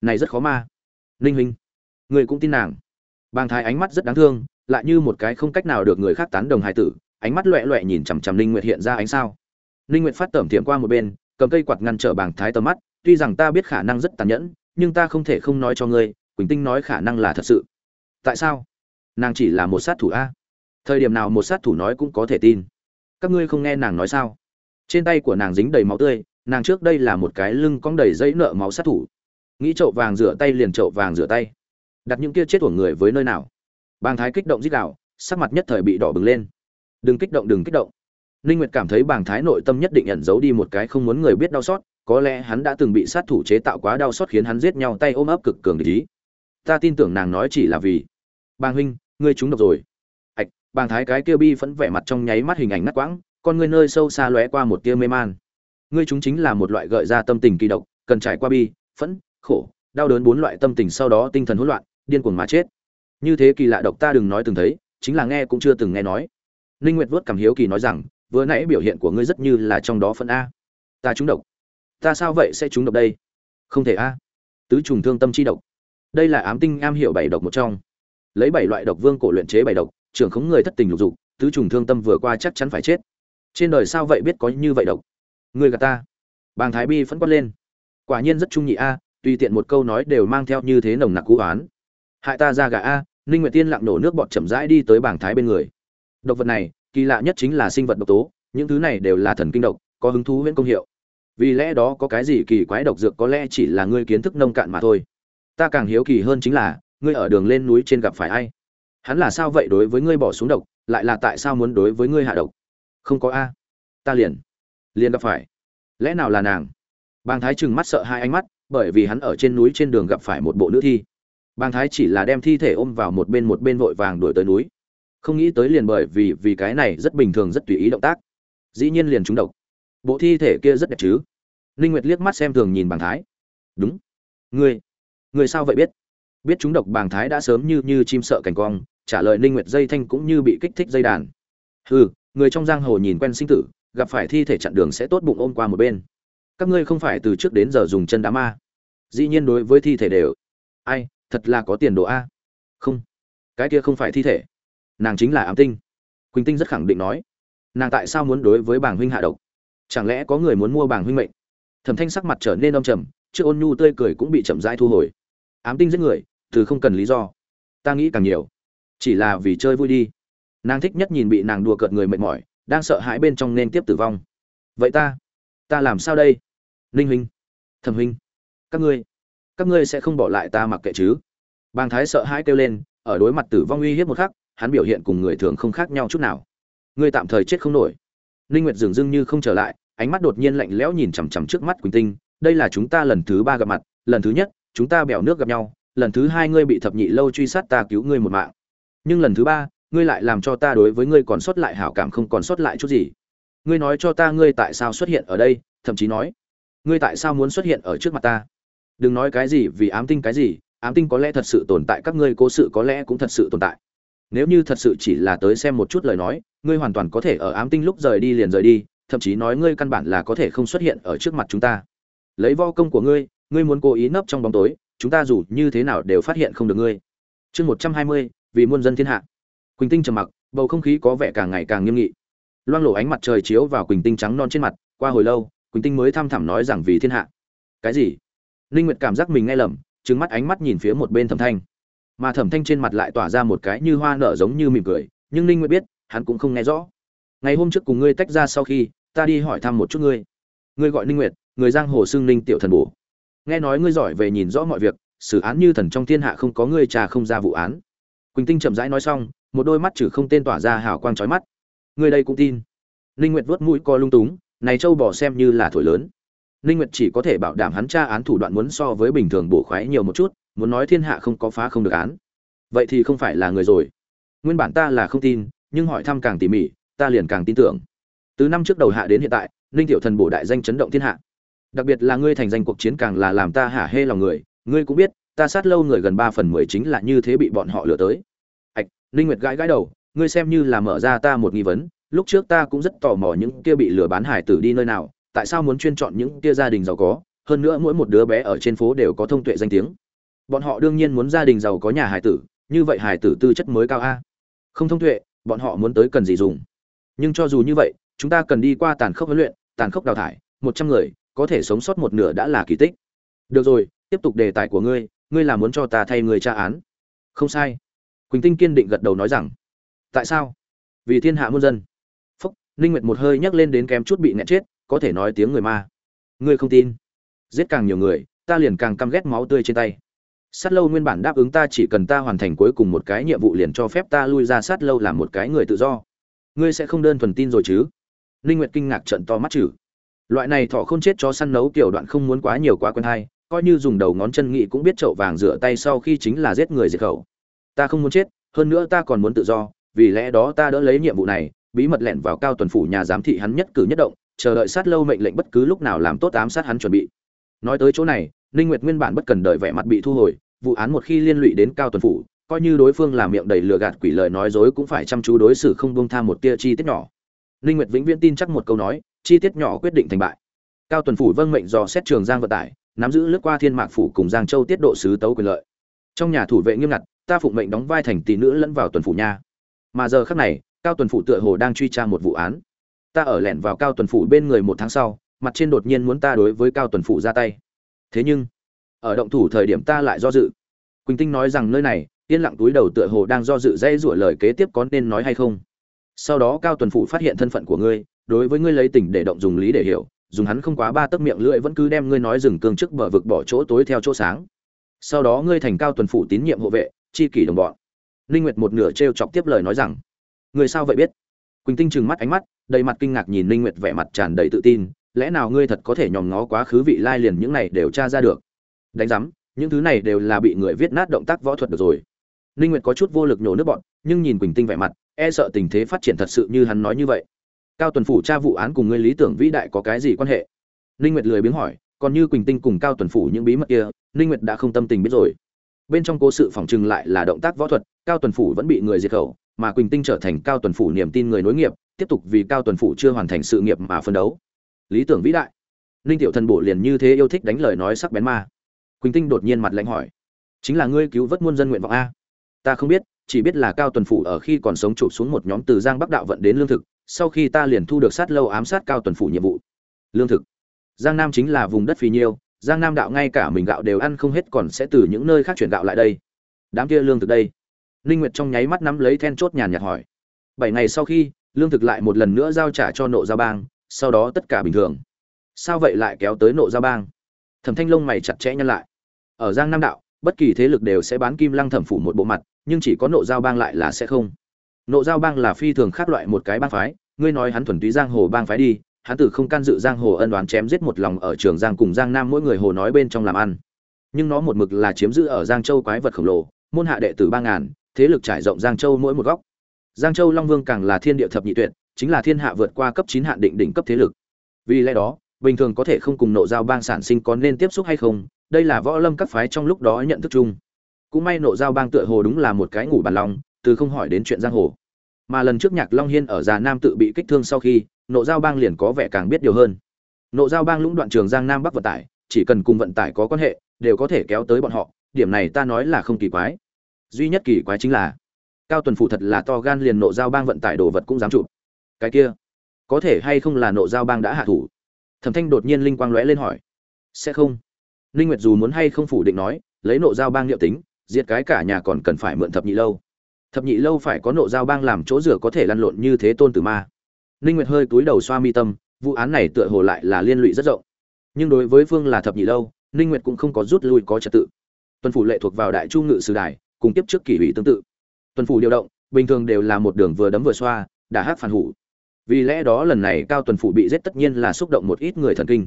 Này rất khó mà. Linh huynh, người cũng tin nàng. Bàng thái ánh mắt rất đáng thương lại như một cái không cách nào được người khác tán đồng hài tử, ánh mắt loẹ loẹ nhìn chằm chằm Linh nguyệt hiện ra ánh sao. Linh nguyệt phát tẩm tiệm qua một bên, cầm cây quạt ngăn trở bảng thái tầm mắt, tuy rằng ta biết khả năng rất tàn nhẫn, nhưng ta không thể không nói cho ngươi, quỳnh tinh nói khả năng là thật sự. Tại sao? Nàng chỉ là một sát thủ a. Thời điểm nào một sát thủ nói cũng có thể tin. Các ngươi không nghe nàng nói sao? Trên tay của nàng dính đầy máu tươi, nàng trước đây là một cái lưng cong đầy dãy nợ máu sát thủ. Nghĩ chậu vàng rửa tay liền chậu vàng rửa tay. Đặt những kia chết của người với nơi nào? Bàng thái kích động dích đạo sắc mặt nhất thời bị đỏ bừng lên. Đừng kích động, đừng kích động. Ninh nguyệt cảm thấy bàng thái nội tâm nhất định ẩn giấu đi một cái không muốn người biết đau xót, có lẽ hắn đã từng bị sát thủ chế tạo quá đau xót khiến hắn giết nhau tay ôm ấp cực cường ý. Ta tin tưởng nàng nói chỉ là vì. Bàng huynh, ngươi trúng độc rồi. Ạch bàng thái cái kia bi phẫn vẻ mặt trong nháy mắt hình ảnh ngắt quãng, con ngươi nơi sâu xa lóe qua một tia mê man. Ngươi chúng chính là một loại gợi ra tâm tình kỳ độc, cần trải qua bi, phẫn, khổ, đau đớn bốn loại tâm tình sau đó tinh thần hỗn loạn, điên cuồng mà chết như thế kỳ lạ độc ta đừng nói từng thấy, chính là nghe cũng chưa từng nghe nói. Ninh nguyệt vớt cảm hiếu kỳ nói rằng, vừa nãy biểu hiện của ngươi rất như là trong đó phân a. Ta trúng độc. Ta sao vậy sẽ trúng độc đây? Không thể a. Tứ trùng thương tâm chi độc. Đây là ám tinh am hiểu bảy độc một trong. Lấy bảy loại độc vương cổ luyện chế bảy độc, trưởng khống người thất tình lục dục, tứ trùng thương tâm vừa qua chắc chắn phải chết. Trên đời sao vậy biết có như vậy độc? Người gạt ta. Bàng thái bi phẫn quát lên. Quả nhiên rất trung nhị a, tùy tiện một câu nói đều mang theo như thế nồng nặc cú oán. Hại ta ra gà a ninh nguyệt tiên lặng nổ nước bọt chậm rãi đi tới bảng thái bên người. Độc vật này, kỳ lạ nhất chính là sinh vật độc tố, những thứ này đều là thần kinh độc, có hứng thú huyễn công hiệu. Vì lẽ đó có cái gì kỳ quái độc dược có lẽ chỉ là ngươi kiến thức nông cạn mà thôi. Ta càng hiếu kỳ hơn chính là, ngươi ở đường lên núi trên gặp phải ai? Hắn là sao vậy đối với ngươi bỏ xuống độc, lại là tại sao muốn đối với ngươi hạ độc? Không có a. Ta liền liền gặp phải. Lẽ nào là nàng? Bàng thái trừng mắt sợ hai ánh mắt, bởi vì hắn ở trên núi trên đường gặp phải một bộ nữ thi bàng thái chỉ là đem thi thể ôm vào một bên một bên vội vàng đuổi tới núi. Không nghĩ tới liền bởi vì vì cái này rất bình thường, rất tùy ý động tác. Dĩ nhiên liền trúng độc. Bộ thi thể kia rất đẹp chứ? Ninh nguyệt liếc mắt xem thường nhìn bàng thái. Đúng. Ngươi ngươi sao vậy biết? Biết chúng độc bàng thái đã sớm như như chim sợ cảnh cong, trả lời ninh nguyệt dây thanh cũng như bị kích thích dây đàn. Hừ, người trong giang hồ nhìn quen sinh tử, gặp phải thi thể chặn đường sẽ tốt bụng ôm qua một bên. Các ngươi không phải từ trước đến giờ dùng chân đá ma. Dĩ nhiên đối với thi thể đều. Ai thật là có tiền đồ a. Không, cái kia không phải thi thể. Nàng chính là ám tinh. Quỳnh tinh rất khẳng định nói. Nàng tại sao muốn đối với bảng huynh hạ độc? Chẳng lẽ có người muốn mua bảng huynh mệnh? Thẩm thanh sắc mặt trở nên đông trầm, trước ôn nhu tươi cười cũng bị chậm rãi thu hồi. Ám tinh giết người, từ không cần lý do. Ta nghĩ càng nhiều. Chỉ là vì chơi vui đi. Nàng thích nhất nhìn bị nàng đùa cợt người mệt mỏi, đang sợ hãi bên trong nên tiếp tử vong. Vậy ta ta làm sao đây? Ninh huynh, thẩm huynh, các ngươi các ngươi sẽ không bỏ lại ta mặc kệ chứ? Bàng thái sợ hãi kêu lên, ở đối mặt tử vong uy hiếp một khắc, hắn biểu hiện cùng người thường không khác nhau chút nào. Ngươi tạm thời chết không nổi. Ninh nguyệt dường dưng như không trở lại, ánh mắt đột nhiên lạnh lẽo nhìn chằm chằm trước mắt quỳnh tinh, đây là chúng ta lần thứ ba gặp mặt, lần thứ nhất, chúng ta bèo nước gặp nhau, lần thứ hai ngươi bị thập nhị lâu truy sát ta cứu ngươi một mạng. Nhưng lần thứ ba, ngươi lại làm cho ta đối với ngươi còn sót lại hảo cảm không còn sót lại chút gì. Ngươi nói cho ta ngươi tại sao xuất hiện ở đây, thậm chí nói, ngươi tại sao muốn xuất hiện ở trước mặt ta? Đừng nói cái gì vì ám tinh cái gì, ám tinh có lẽ thật sự tồn tại, các ngươi cố sự có lẽ cũng thật sự tồn tại. Nếu như thật sự chỉ là tới xem một chút lời nói, ngươi hoàn toàn có thể ở ám tinh lúc rời đi liền rời đi, thậm chí nói ngươi căn bản là có thể không xuất hiện ở trước mặt chúng ta. Lấy vo công của ngươi ngươi muốn cố ý nấp trong bóng tối, chúng ta dù như thế nào đều phát hiện không được ngươi. Chương một trăm hai mươi, vì muôn dân thiên hạ. Quỳnh tinh trầm mặc, bầu không khí có vẻ càng ngày càng nghiêm nghị. Loang lổ ánh mặt trời chiếu vào quỳnh tinh trắng non trên mặt, qua hồi lâu, quỳnh tinh mới thăm thẳm nói rằng vì thiên hạ. Cái gì? Ninh nguyệt cảm giác mình nghe lầm, trừng mắt ánh mắt nhìn phía một bên thẩm thanh. Mà thẩm thanh trên mặt lại tỏa ra một cái như hoa nở giống như mỉm cười, nhưng ninh nguyệt biết, hắn cũng không nghe rõ. Ngày hôm trước cùng ngươi tách ra sau khi, ta đi hỏi thăm một chút ngươi. Ngươi gọi ninh nguyệt, người giang hồ xưng ninh tiểu thần bổ. Nghe nói ngươi giỏi về nhìn rõ mọi việc, xử án như thần trong thiên hạ không có ngươi trà không ra vụ án. Quỳnh tinh chậm rãi nói xong, một đôi mắt chữ không tên tỏa ra hào quang chói mắt. Ngươi đây cũng tin. Ninh nguyệt vuốt mũi co lung túng, này châu bò xem như là thổi lớn ninh nguyệt chỉ có thể bảo đảm hắn tra án thủ đoạn muốn so với bình thường bổ khoái nhiều một chút muốn nói thiên hạ không có phá không được án. Vậy thì không phải là người rồi. Nguyên bản ta là không tin nhưng hỏi thăm càng tỉ mỉ ta liền càng tin tưởng. Từ năm trước đầu hạ đến hiện tại ninh tiểu thần bổ đại danh chấn động thiên hạ. Đặc biệt là ngươi thành danh cuộc chiến càng là làm ta hả hê lòng người ngươi cũng biết ta sát lâu người gần ba phần mười chính là như thế bị bọn họ lừa tới. Ảch, ninh nguyệt gãi gãi đầu ngươi xem như là mở ra ta một nghi vấn lúc trước ta cũng rất tò mò những kia bị lừa bán hải tử đi nơi nào tại sao muốn chuyên chọn những kia gia đình giàu có? Hơn nữa mỗi một đứa bé ở trên phố đều có thông tuệ danh tiếng. Bọn họ đương nhiên muốn gia đình giàu có nhà hải tử, như vậy hải tử tư chất mới cao a. Không thông tuệ, bọn họ muốn tới cần gì dùng? Nhưng cho dù như vậy, chúng ta cần đi qua tàn khốc huấn luyện, tàn khốc đào thải, một trăm người, có thể sống sót một nửa đã là kỳ tích. Được rồi, tiếp tục đề tài của ngươi ngươi là muốn cho ta thay người tra án. Không sai. Quỳnh tinh kiên định gật đầu nói rằng, tại sao? Vì thiên hạ muôn dân. Phúc, ninh nguyệt một hơi nhắc lên đến kém chút bị nẹt chết có thể nói tiếng người ma. Ngươi không tin. Giết càng nhiều người, ta liền càng căm ghét máu tươi trên tay. Sát lâu nguyên bản đáp ứng ta chỉ cần ta hoàn thành cuối cùng một cái nhiệm vụ liền cho phép ta lui ra sát lâu làm một cái người tự do. Ngươi sẽ không đơn thuần tin rồi chứ? Ninh nguyệt kinh ngạc trận to mắt chử loại này thỏ không chết cho săn nấu kiểu đoạn không muốn quá nhiều quá quen hay, coi như dùng đầu ngón chân nghị cũng biết chậu vàng rửa tay sau khi chính là giết người diệt khẩu. Ta không muốn chết, hơn nữa ta còn muốn tự do, vì lẽ đó ta đỡ lấy nhiệm vụ này, bí mật lẻn vào cao tuần phủ nhà giám thị hắn nhất cử nhất động chờ đợi sát lâu mệnh lệnh bất cứ lúc nào làm tốt ám sát hắn chuẩn bị. Nói tới chỗ này, ninh nguyệt nguyên bản bất cần đợi vẻ mặt bị thu hồi, vụ án một khi liên lụy đến cao tuần phủ, coi như đối phương làm miệng đầy lừa gạt quỷ lời nói dối cũng phải chăm chú đối xử không buông tha một tia chi tiết nhỏ. Ninh nguyệt vĩnh viễn tin chắc một câu nói, chi tiết nhỏ quyết định thành bại. Cao tuần phủ vâng mệnh dò xét trường giang vận tải, nắm giữ lướt qua thiên mạc phủ cùng giang châu tiết độ sứ tấu quyền lợi. Trong nhà thủ vệ nghiêm ngặt, ta phụng mệnh đóng vai thành tỷ nữ lẫn vào tuần phủ nha. Mà giờ khắc này, cao tuần phủ tựa hồ đang truy tra một vụ án ta ở lẻn vào cao tuần phủ bên người một tháng sau, mặt trên đột nhiên muốn ta đối với cao tuần phủ ra tay. Thế nhưng, ở động thủ thời điểm ta lại do dự. Quỳnh tinh nói rằng nơi này, yên lặng túi đầu tựa hồ đang do dự dây rủa lời kế tiếp có nên nói hay không. Sau đó cao tuần phủ phát hiện thân phận của ngươi, đối với ngươi lấy tình để động dùng lý để hiểu, dùng hắn không quá ba tấc miệng lưỡi vẫn cứ đem ngươi nói dừng cương trước bờ vực bỏ chỗ tối theo chỗ sáng. Sau đó ngươi thành cao tuần phủ tín nhiệm hộ vệ, chi kỷ đồng bọn. Linh nguyệt một nửa trêu chọc tiếp lời nói rằng người sao vậy biết? Quỳnh tinh trừng mắt ánh mắt, đầy mặt kinh ngạc nhìn linh nguyệt vẻ mặt tràn đầy tự tin, lẽ nào ngươi thật có thể nhòm ngó quá khứ vị lai liền những này đều tra ra được? Đánh giám, những thứ này đều là bị người viết nát động tác võ thuật được rồi. Ninh nguyệt có chút vô lực nhổ nước bọn, nhưng nhìn quỳnh tinh vẻ mặt e sợ tình thế phát triển thật sự như hắn nói như vậy. Cao tuần phủ tra vụ án cùng ngươi lý tưởng vĩ đại có cái gì quan hệ? Ninh nguyệt lười biếng hỏi, còn như quỳnh tinh cùng cao tuần phủ những bí mật kia, ninh nguyệt đã không tâm tình biết rồi. Bên trong cố sự phòng trưng lại là động tác võ thuật, cao tuần phủ vẫn bị người diệt khẩu mà quỳnh tinh trở thành cao tuần phủ niềm tin người nối nghiệp, tiếp tục vì cao tuần phủ chưa hoàn thành sự nghiệp mà phân đấu. Lý tưởng vĩ đại. Ninh tiểu thần bộ liền như thế yêu thích đánh lời nói sắc bén ma. Quỳnh tinh đột nhiên mặt lạnh hỏi, chính là ngươi cứu vớt muôn dân nguyện vọng a? Ta không biết, chỉ biết là cao tuần phủ ở khi còn sống chụp xuống một nhóm từ giang bắc đạo vận đến lương thực, sau khi ta liền thu được sát lâu ám sát cao tuần phủ nhiệm vụ. Lương thực? Giang nam chính là vùng đất phì nhiêu, giang nam đạo ngay cả mình gạo đều ăn không hết còn sẽ từ những nơi khác chuyển gạo lại đây. Đám kia lương thực đây? Linh nguyệt trong nháy mắt nắm lấy then chốt nhàn nhạt hỏi. Bảy ngày sau khi, lương thực lại một lần nữa giao trả cho nộ giao bang, sau đó tất cả bình thường. Sao vậy lại kéo tới nộ giao bang? Thẩm thanh lông mày chặt chẽ nhăn lại. Ở giang nam đạo, bất kỳ thế lực đều sẽ bán kim lăng thẩm phủ một bộ mặt, nhưng chỉ có nộ giao bang lại là sẽ không. Nộ giao bang là phi thường khác loại một cái bang phái, ngươi nói hắn thuần túy giang hồ bang phái đi, hắn tử không can dự giang hồ ân đoán chém giết một lòng ở trường giang cùng giang nam mỗi người hồ nói bên trong làm ăn. Nhưng nó một mực là chiếm giữ ở giang châu quái vật khổng lồ, môn hạ đệ tử ba ngàn thế lực trải rộng giang châu mỗi một góc. Giang châu long vương càng là thiên địa thập nhị tuyệt chính là thiên hạ vượt qua cấp chín hạn định đỉnh cấp thế lực. Vì lẽ đó bình thường có thể không cùng nộ giao bang sản sinh có nên tiếp xúc hay không đây là võ lâm các phái trong lúc đó nhận thức chung. Cũng may nộ giao bang tựa hồ đúng là một cái ngủ bàn lòng, từ không hỏi đến chuyện giang hồ. Mà lần trước nhạc long hiên ở già nam tự bị kích thương sau khi nộ giao bang liền có vẻ càng biết điều hơn. Nộ giao bang lũng đoạn trường giang nam bắc vận tải chỉ cần cùng vận tải có quan hệ đều có thể kéo tới bọn họ điểm này ta nói là không kỳ quái duy nhất kỳ quái chính là, cao tuần phủ thật là to gan liền nộ giao bang vận tải đồ vật cũng dám chụp. Cái kia, có thể hay không là nộ giao bang đã hạ thủ? Thẩm thanh đột nhiên linh quang lóe lên hỏi. Sẽ không. Linh nguyệt dù muốn hay không phủ định nói, lấy nộ giao bang liệu tính, diệt cái cả nhà còn cần phải mượn thập nhị lâu. Thập nhị lâu phải có nộ giao bang làm chỗ rửa có thể lăn lộn như thế tôn tử ma. Linh nguyệt hơi cúi đầu xoa mi tâm, vụ án này tựa hồ lại là liên lụy rất rộng. Nhưng đối với phương là thập nhị lâu linh nguyệt cũng không có rút lui có trật tự. Tuần phủ lệ thuộc vào đại chu ngự sử đài cùng tiếp trước kỷ ủy tương tự. Tuần phủ điều động, bình thường đều là một đường vừa đấm vừa xoa, đã hát phản hủ. Vì lẽ đó lần này cao tuần phủ bị giết tất nhiên là xúc động một ít người thần kinh.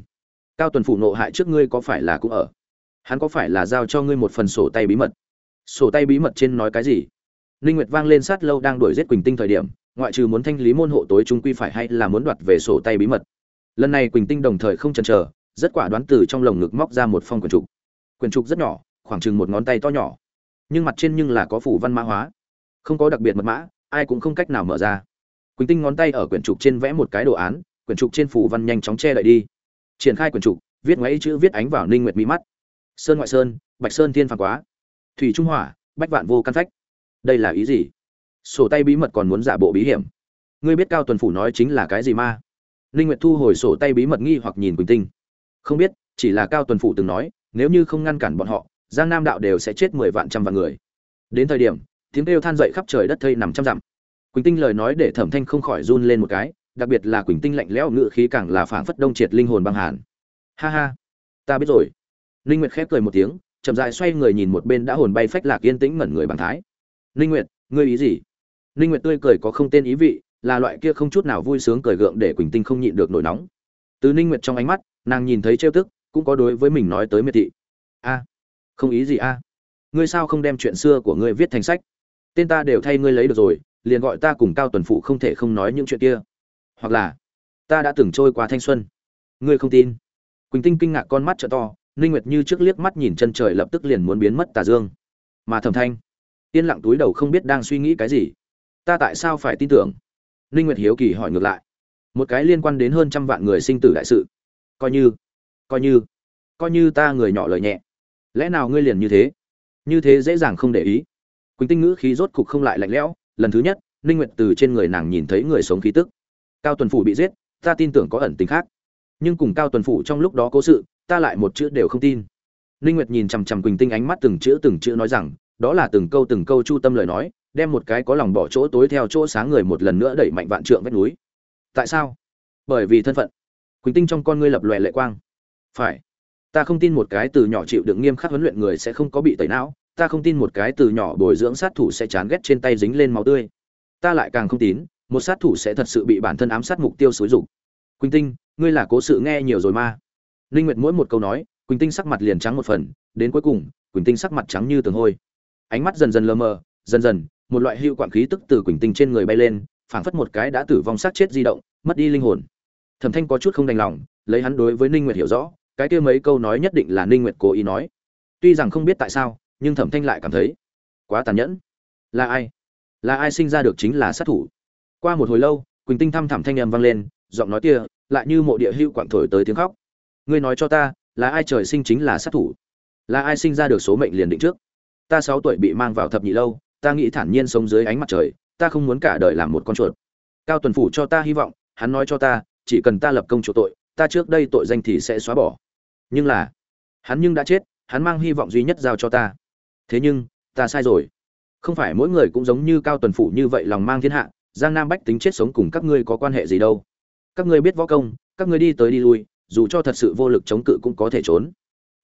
Cao tuần phủ nộ hại trước ngươi có phải là cũng ở? Hắn có phải là giao cho ngươi một phần sổ tay bí mật? Sổ tay bí mật trên nói cái gì? Ninh nguyệt vang lên sát lâu đang đuổi giết quỳnh tinh thời điểm, ngoại trừ muốn thanh lý môn hộ tối trung quy phải hay là muốn đoạt về sổ tay bí mật. Lần này quỳnh tinh đồng thời không chần chờ, rất quả đoán từ trong lồng ngực móc ra một phong quyển trục. Quyển trục rất nhỏ, khoảng chừng một ngón tay to nhỏ nhưng mặt trên nhưng là có phủ văn mã hóa. Không có đặc biệt mật mã, ai cũng không cách nào mở ra. Quỳnh tinh ngón tay ở quyển trục trên vẽ một cái đồ án, quyển trục trên phủ văn nhanh chóng che lại đi. Triển khai quyển trục, viết ngoáy chữ viết ánh vào ninh nguyệt mỹ mắt. Sơn ngoại sơn, bạch sơn thiên phàng quá. Thủy trung hỏa, bách vạn vô căn phách. Đây là ý gì? Sổ tay bí mật còn muốn giả bộ bí hiểm. Ngươi biết cao tuần phủ nói chính là cái gì ma ninh nguyệt thu hồi sổ tay bí mật nghi hoặc nhìn quỳnh tinh. Không biết, chỉ là cao tuần phủ từng nói, nếu như không ngăn cản bọn họ giang nam đạo đều sẽ chết mười vạn trăm vạn người. Đến thời điểm, tiếng kêu than dậy khắp trời đất thây nằm trăm dặm. Quỳnh tinh lời nói để thẩm thanh không khỏi run lên một cái, đặc biệt là quỳnh tinh lạnh lẽo ngự khí càng là phảng phất đông triệt linh hồn băng hàn. Ha ha, ta biết rồi. Linh nguyệt khép cười một tiếng, chậm rãi xoay người nhìn một bên đã hồn bay phách lạc yên tĩnh mẩn người bằng thái. Linh nguyệt, ngươi ý gì? Linh nguyệt tươi cười có không tên ý vị, là loại kia không chút nào vui sướng cười gượng để quỳnh tinh không nhịn được nổi nóng. Từ Linh nguyệt trong ánh mắt, nàng nhìn thấy trêu tức, cũng có đối với mình nói tới miệt thị. A không ý gì a. Ngươi sao không đem chuyện xưa của ngươi viết thành sách? Tên ta đều thay ngươi lấy được rồi, liền gọi ta cùng cao tuần phụ không thể không nói những chuyện kia. Hoặc là, ta đã từng trôi qua thanh xuân. Ngươi không tin. Quỳnh tinh kinh ngạc con mắt trợ to, ninh nguyệt như trước liếc mắt nhìn chân trời lập tức liền muốn biến mất tà dương. Mà thẩm thanh, yên lặng túi đầu không biết đang suy nghĩ cái gì. Ta tại sao phải tin tưởng? Ninh nguyệt hiếu kỳ hỏi ngược lại. Một cái liên quan đến hơn trăm vạn người sinh tử đại sự. Coi như coi như coi như ta người nhỏ lời nhẹ lẽ nào ngươi liền như thế? Như thế dễ dàng không để ý. Quỳnh tinh ngữ khí rốt cục không lại lạnh lẽo, lần thứ nhất, ninh nguyệt từ trên người nàng nhìn thấy người sống khí tức. Cao tuần phủ bị giết, ta tin tưởng có ẩn tình khác. Nhưng cùng cao tuần phủ trong lúc đó cố sự, ta lại một chữ đều không tin. Ninh nguyệt nhìn chằm chằm quỳnh tinh ánh mắt từng chữ từng chữ nói rằng, đó là từng câu từng câu chu tâm lời nói, đem một cái có lòng bỏ chỗ tối theo chỗ sáng người một lần nữa đẩy mạnh vạn trượng vách núi. Tại sao? Bởi vì thân phận. Quỳnh tinh trong con ngươi lập lòe lệ quang. Phải ta không tin một cái từ nhỏ chịu đựng nghiêm khắc huấn luyện người sẽ không có bị tẩy não, ta không tin một cái từ nhỏ bồi dưỡng sát thủ sẽ chán ghét trên tay dính lên máu tươi. Ta lại càng không tin, một sát thủ sẽ thật sự bị bản thân ám sát mục tiêu xúi dục. Quỳnh tinh, ngươi là cố sự nghe nhiều rồi ma linh nguyệt mỗi một câu nói, quỳnh tinh sắc mặt liền trắng một phần, đến cuối cùng, quỳnh tinh sắc mặt trắng như tường hôi. Ánh mắt dần dần lờ mờ, dần dần, một loại hưu quản khí tức từ quỳnh tinh trên người bay lên, phảng phất một cái đã tử vong sát chết di động, mất đi linh hồn. Thẩm thanh có chút không đành lòng, lấy hắn đối với ninh nguyệt hiểu rõ cái kia mấy câu nói nhất định là ninh nguyệt cố ý nói. Tuy rằng không biết tại sao, nhưng thẩm thanh lại cảm thấy quá tàn nhẫn. Là ai? Là ai sinh ra được chính là sát thủ? Qua một hồi lâu, quỳnh tinh thăm thẳm thanh âm vang lên, giọng nói kia lại như mộ địa hưu quảng thổi tới tiếng khóc. Ngươi nói cho ta, là ai trời sinh chính là sát thủ? Là ai sinh ra được số mệnh liền định trước? Ta sáu tuổi bị mang vào thập nhị lâu, ta nghĩ thản nhiên sống dưới ánh mặt trời, ta không muốn cả đời làm một con chuột. Cao tuần phủ cho ta hy vọng, hắn nói cho ta, chỉ cần ta lập công chỗ tội, ta trước đây tội danh thì sẽ xóa bỏ nhưng là hắn nhưng đã chết hắn mang hy vọng duy nhất giao cho ta. Thế nhưng ta sai rồi. Không phải mỗi người cũng giống như cao tuần phủ như vậy lòng mang thiên hạ giang nam bách tính chết sống cùng các ngươi có quan hệ gì đâu. Các ngươi biết võ công các ngươi đi tới đi lui dù cho thật sự vô lực chống cự cũng có thể trốn.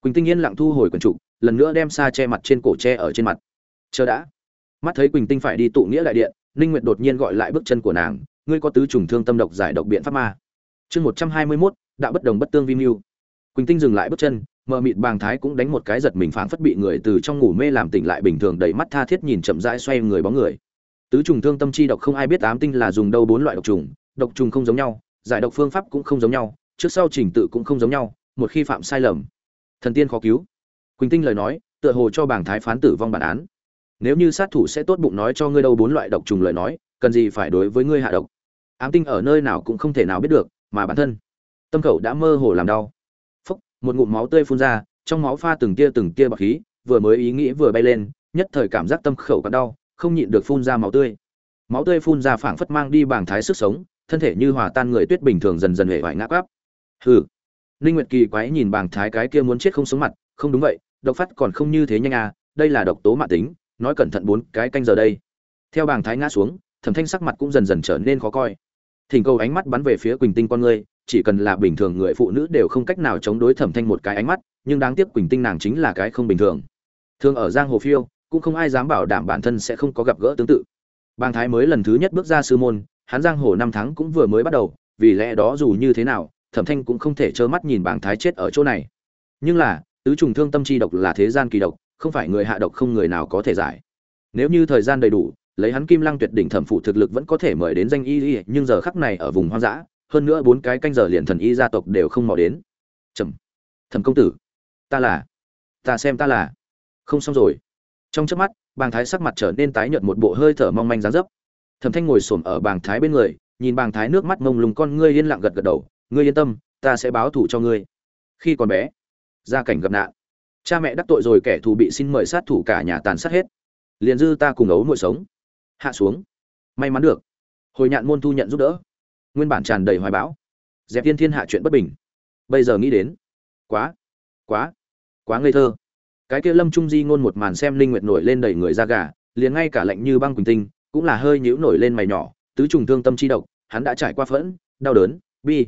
Quỳnh tinh yên lặng thu hồi quần trụ lần nữa đem xa che mặt trên cổ che ở trên mặt. Chờ đã. Mắt thấy quỳnh tinh phải đi tụ nghĩa đại điện ninh nguyệt đột nhiên gọi lại bước chân của nàng ngươi có tứ trùng thương tâm độc giải độc biện pháp ma. Chương một trăm hai mươi 121, đạo bất đồng bất tương vi mưu quỳnh tinh dừng lại bước chân, mờ mịt bàng thái cũng đánh một cái giật mình phảng phất bị người từ trong ngủ mê làm tỉnh lại bình thường đầy mắt tha thiết nhìn chậm rãi xoay người bóng người. Tứ trùng thương tâm chi độc không ai biết ám tinh là dùng đâu bốn loại độc trùng độc trùng không giống nhau, giải độc phương pháp cũng không giống nhau, trước sau trình tự cũng không giống nhau, một khi phạm sai lầm, thần tiên khó cứu. Quỳnh tinh lời nói, tựa hồ cho bảng thái phán tử vong bản án. Nếu như sát thủ sẽ tốt bụng nói cho ngươi đâu bốn loại độc trùng lời nói, cần gì phải đối với ngươi hạ độc. Ám tinh ở nơi nào cũng không thể nào biết được, mà bản thân, tâm khẩu đã mơ hồ làm đau một ngụm máu tươi phun ra, trong máu pha từng tia từng tia bạc khí, vừa mới ý nghĩ vừa bay lên, nhất thời cảm giác tâm khẩu còn đau, không nhịn được phun ra máu tươi. Máu tươi phun ra phảng phất mang đi bảng thái sức sống, thân thể như hòa tan người tuyết bình thường dần dần hề vải ngã quắp. Hừ. Ninh nguyệt kỳ quái nhìn bảng thái cái kia muốn chết không sống mặt, không đúng vậy, độc phát còn không như thế nhanh à đây là độc tố mạng tính, nói cẩn thận bốn cái canh giờ đây. Theo bảng thái ngã xuống, thẩm thanh sắc mặt cũng dần dần trở nên khó coi. Thỉnh cầu ánh mắt bắn về phía quỳnh tinh con ngươi chỉ cần là bình thường người phụ nữ đều không cách nào chống đối thẩm thanh một cái ánh mắt, nhưng đáng tiếc quỳnh tinh nàng chính là cái không bình thường. Thường ở giang hồ phiêu, cũng không ai dám bảo đảm bản thân sẽ không có gặp gỡ tương tự. Bàng thái mới lần thứ nhất bước ra sư môn, hắn giang hồ năm tháng cũng vừa mới bắt đầu, vì lẽ đó dù như thế nào, thẩm thanh cũng không thể trơ mắt nhìn bàng thái chết ở chỗ này. Nhưng là, tứ trùng thương tâm chi độc là thế gian kỳ độc, không phải người hạ độc không người nào có thể giải. Nếu như thời gian đầy đủ, lấy hắn kim lăng tuyệt đỉnh thẩm phụ thực lực vẫn có thể mời đến danh y y, nhưng giờ khắc này ở vùng hoang dã hơn nữa bốn cái canh giờ liền thần y gia tộc đều không mò đến. Trầm thẩm công tử, ta là, ta xem ta là. Không xong rồi. Trong chớp mắt, bàng thái sắc mặt trở nên tái nhợt một bộ hơi thở mong manh dáng dấp. Thẩm thanh ngồi xổm ở bàng thái bên người, nhìn bàng thái nước mắt mông lung con ngươi yên lặng gật gật đầu, ngươi yên tâm, ta sẽ báo thù cho ngươi. Khi còn bé, gia cảnh gặp nạn. Cha mẹ đắc tội rồi kẻ thù bị xin mời sát thủ cả nhà tàn sát hết. Liền dư ta cùng ấu muội sống. Hạ xuống. May mắn được. Hồi nhạn môn thu nhận giúp đỡ nguyên bản tràn đầy hoài bão. Dẹp thiên thiên hạ chuyện bất bình. Bây giờ nghĩ đến, quá quá quá ngây thơ. Cái kia lâm trung di ngôn một màn xem linh nguyệt nổi lên đầy người da gà, liền ngay cả lạnh như băng quỳnh tinh, cũng là hơi nhíu nổi lên mày nhỏ, tứ trùng thương tâm chi độc, hắn đã trải qua phẫn, đau đớn, bi.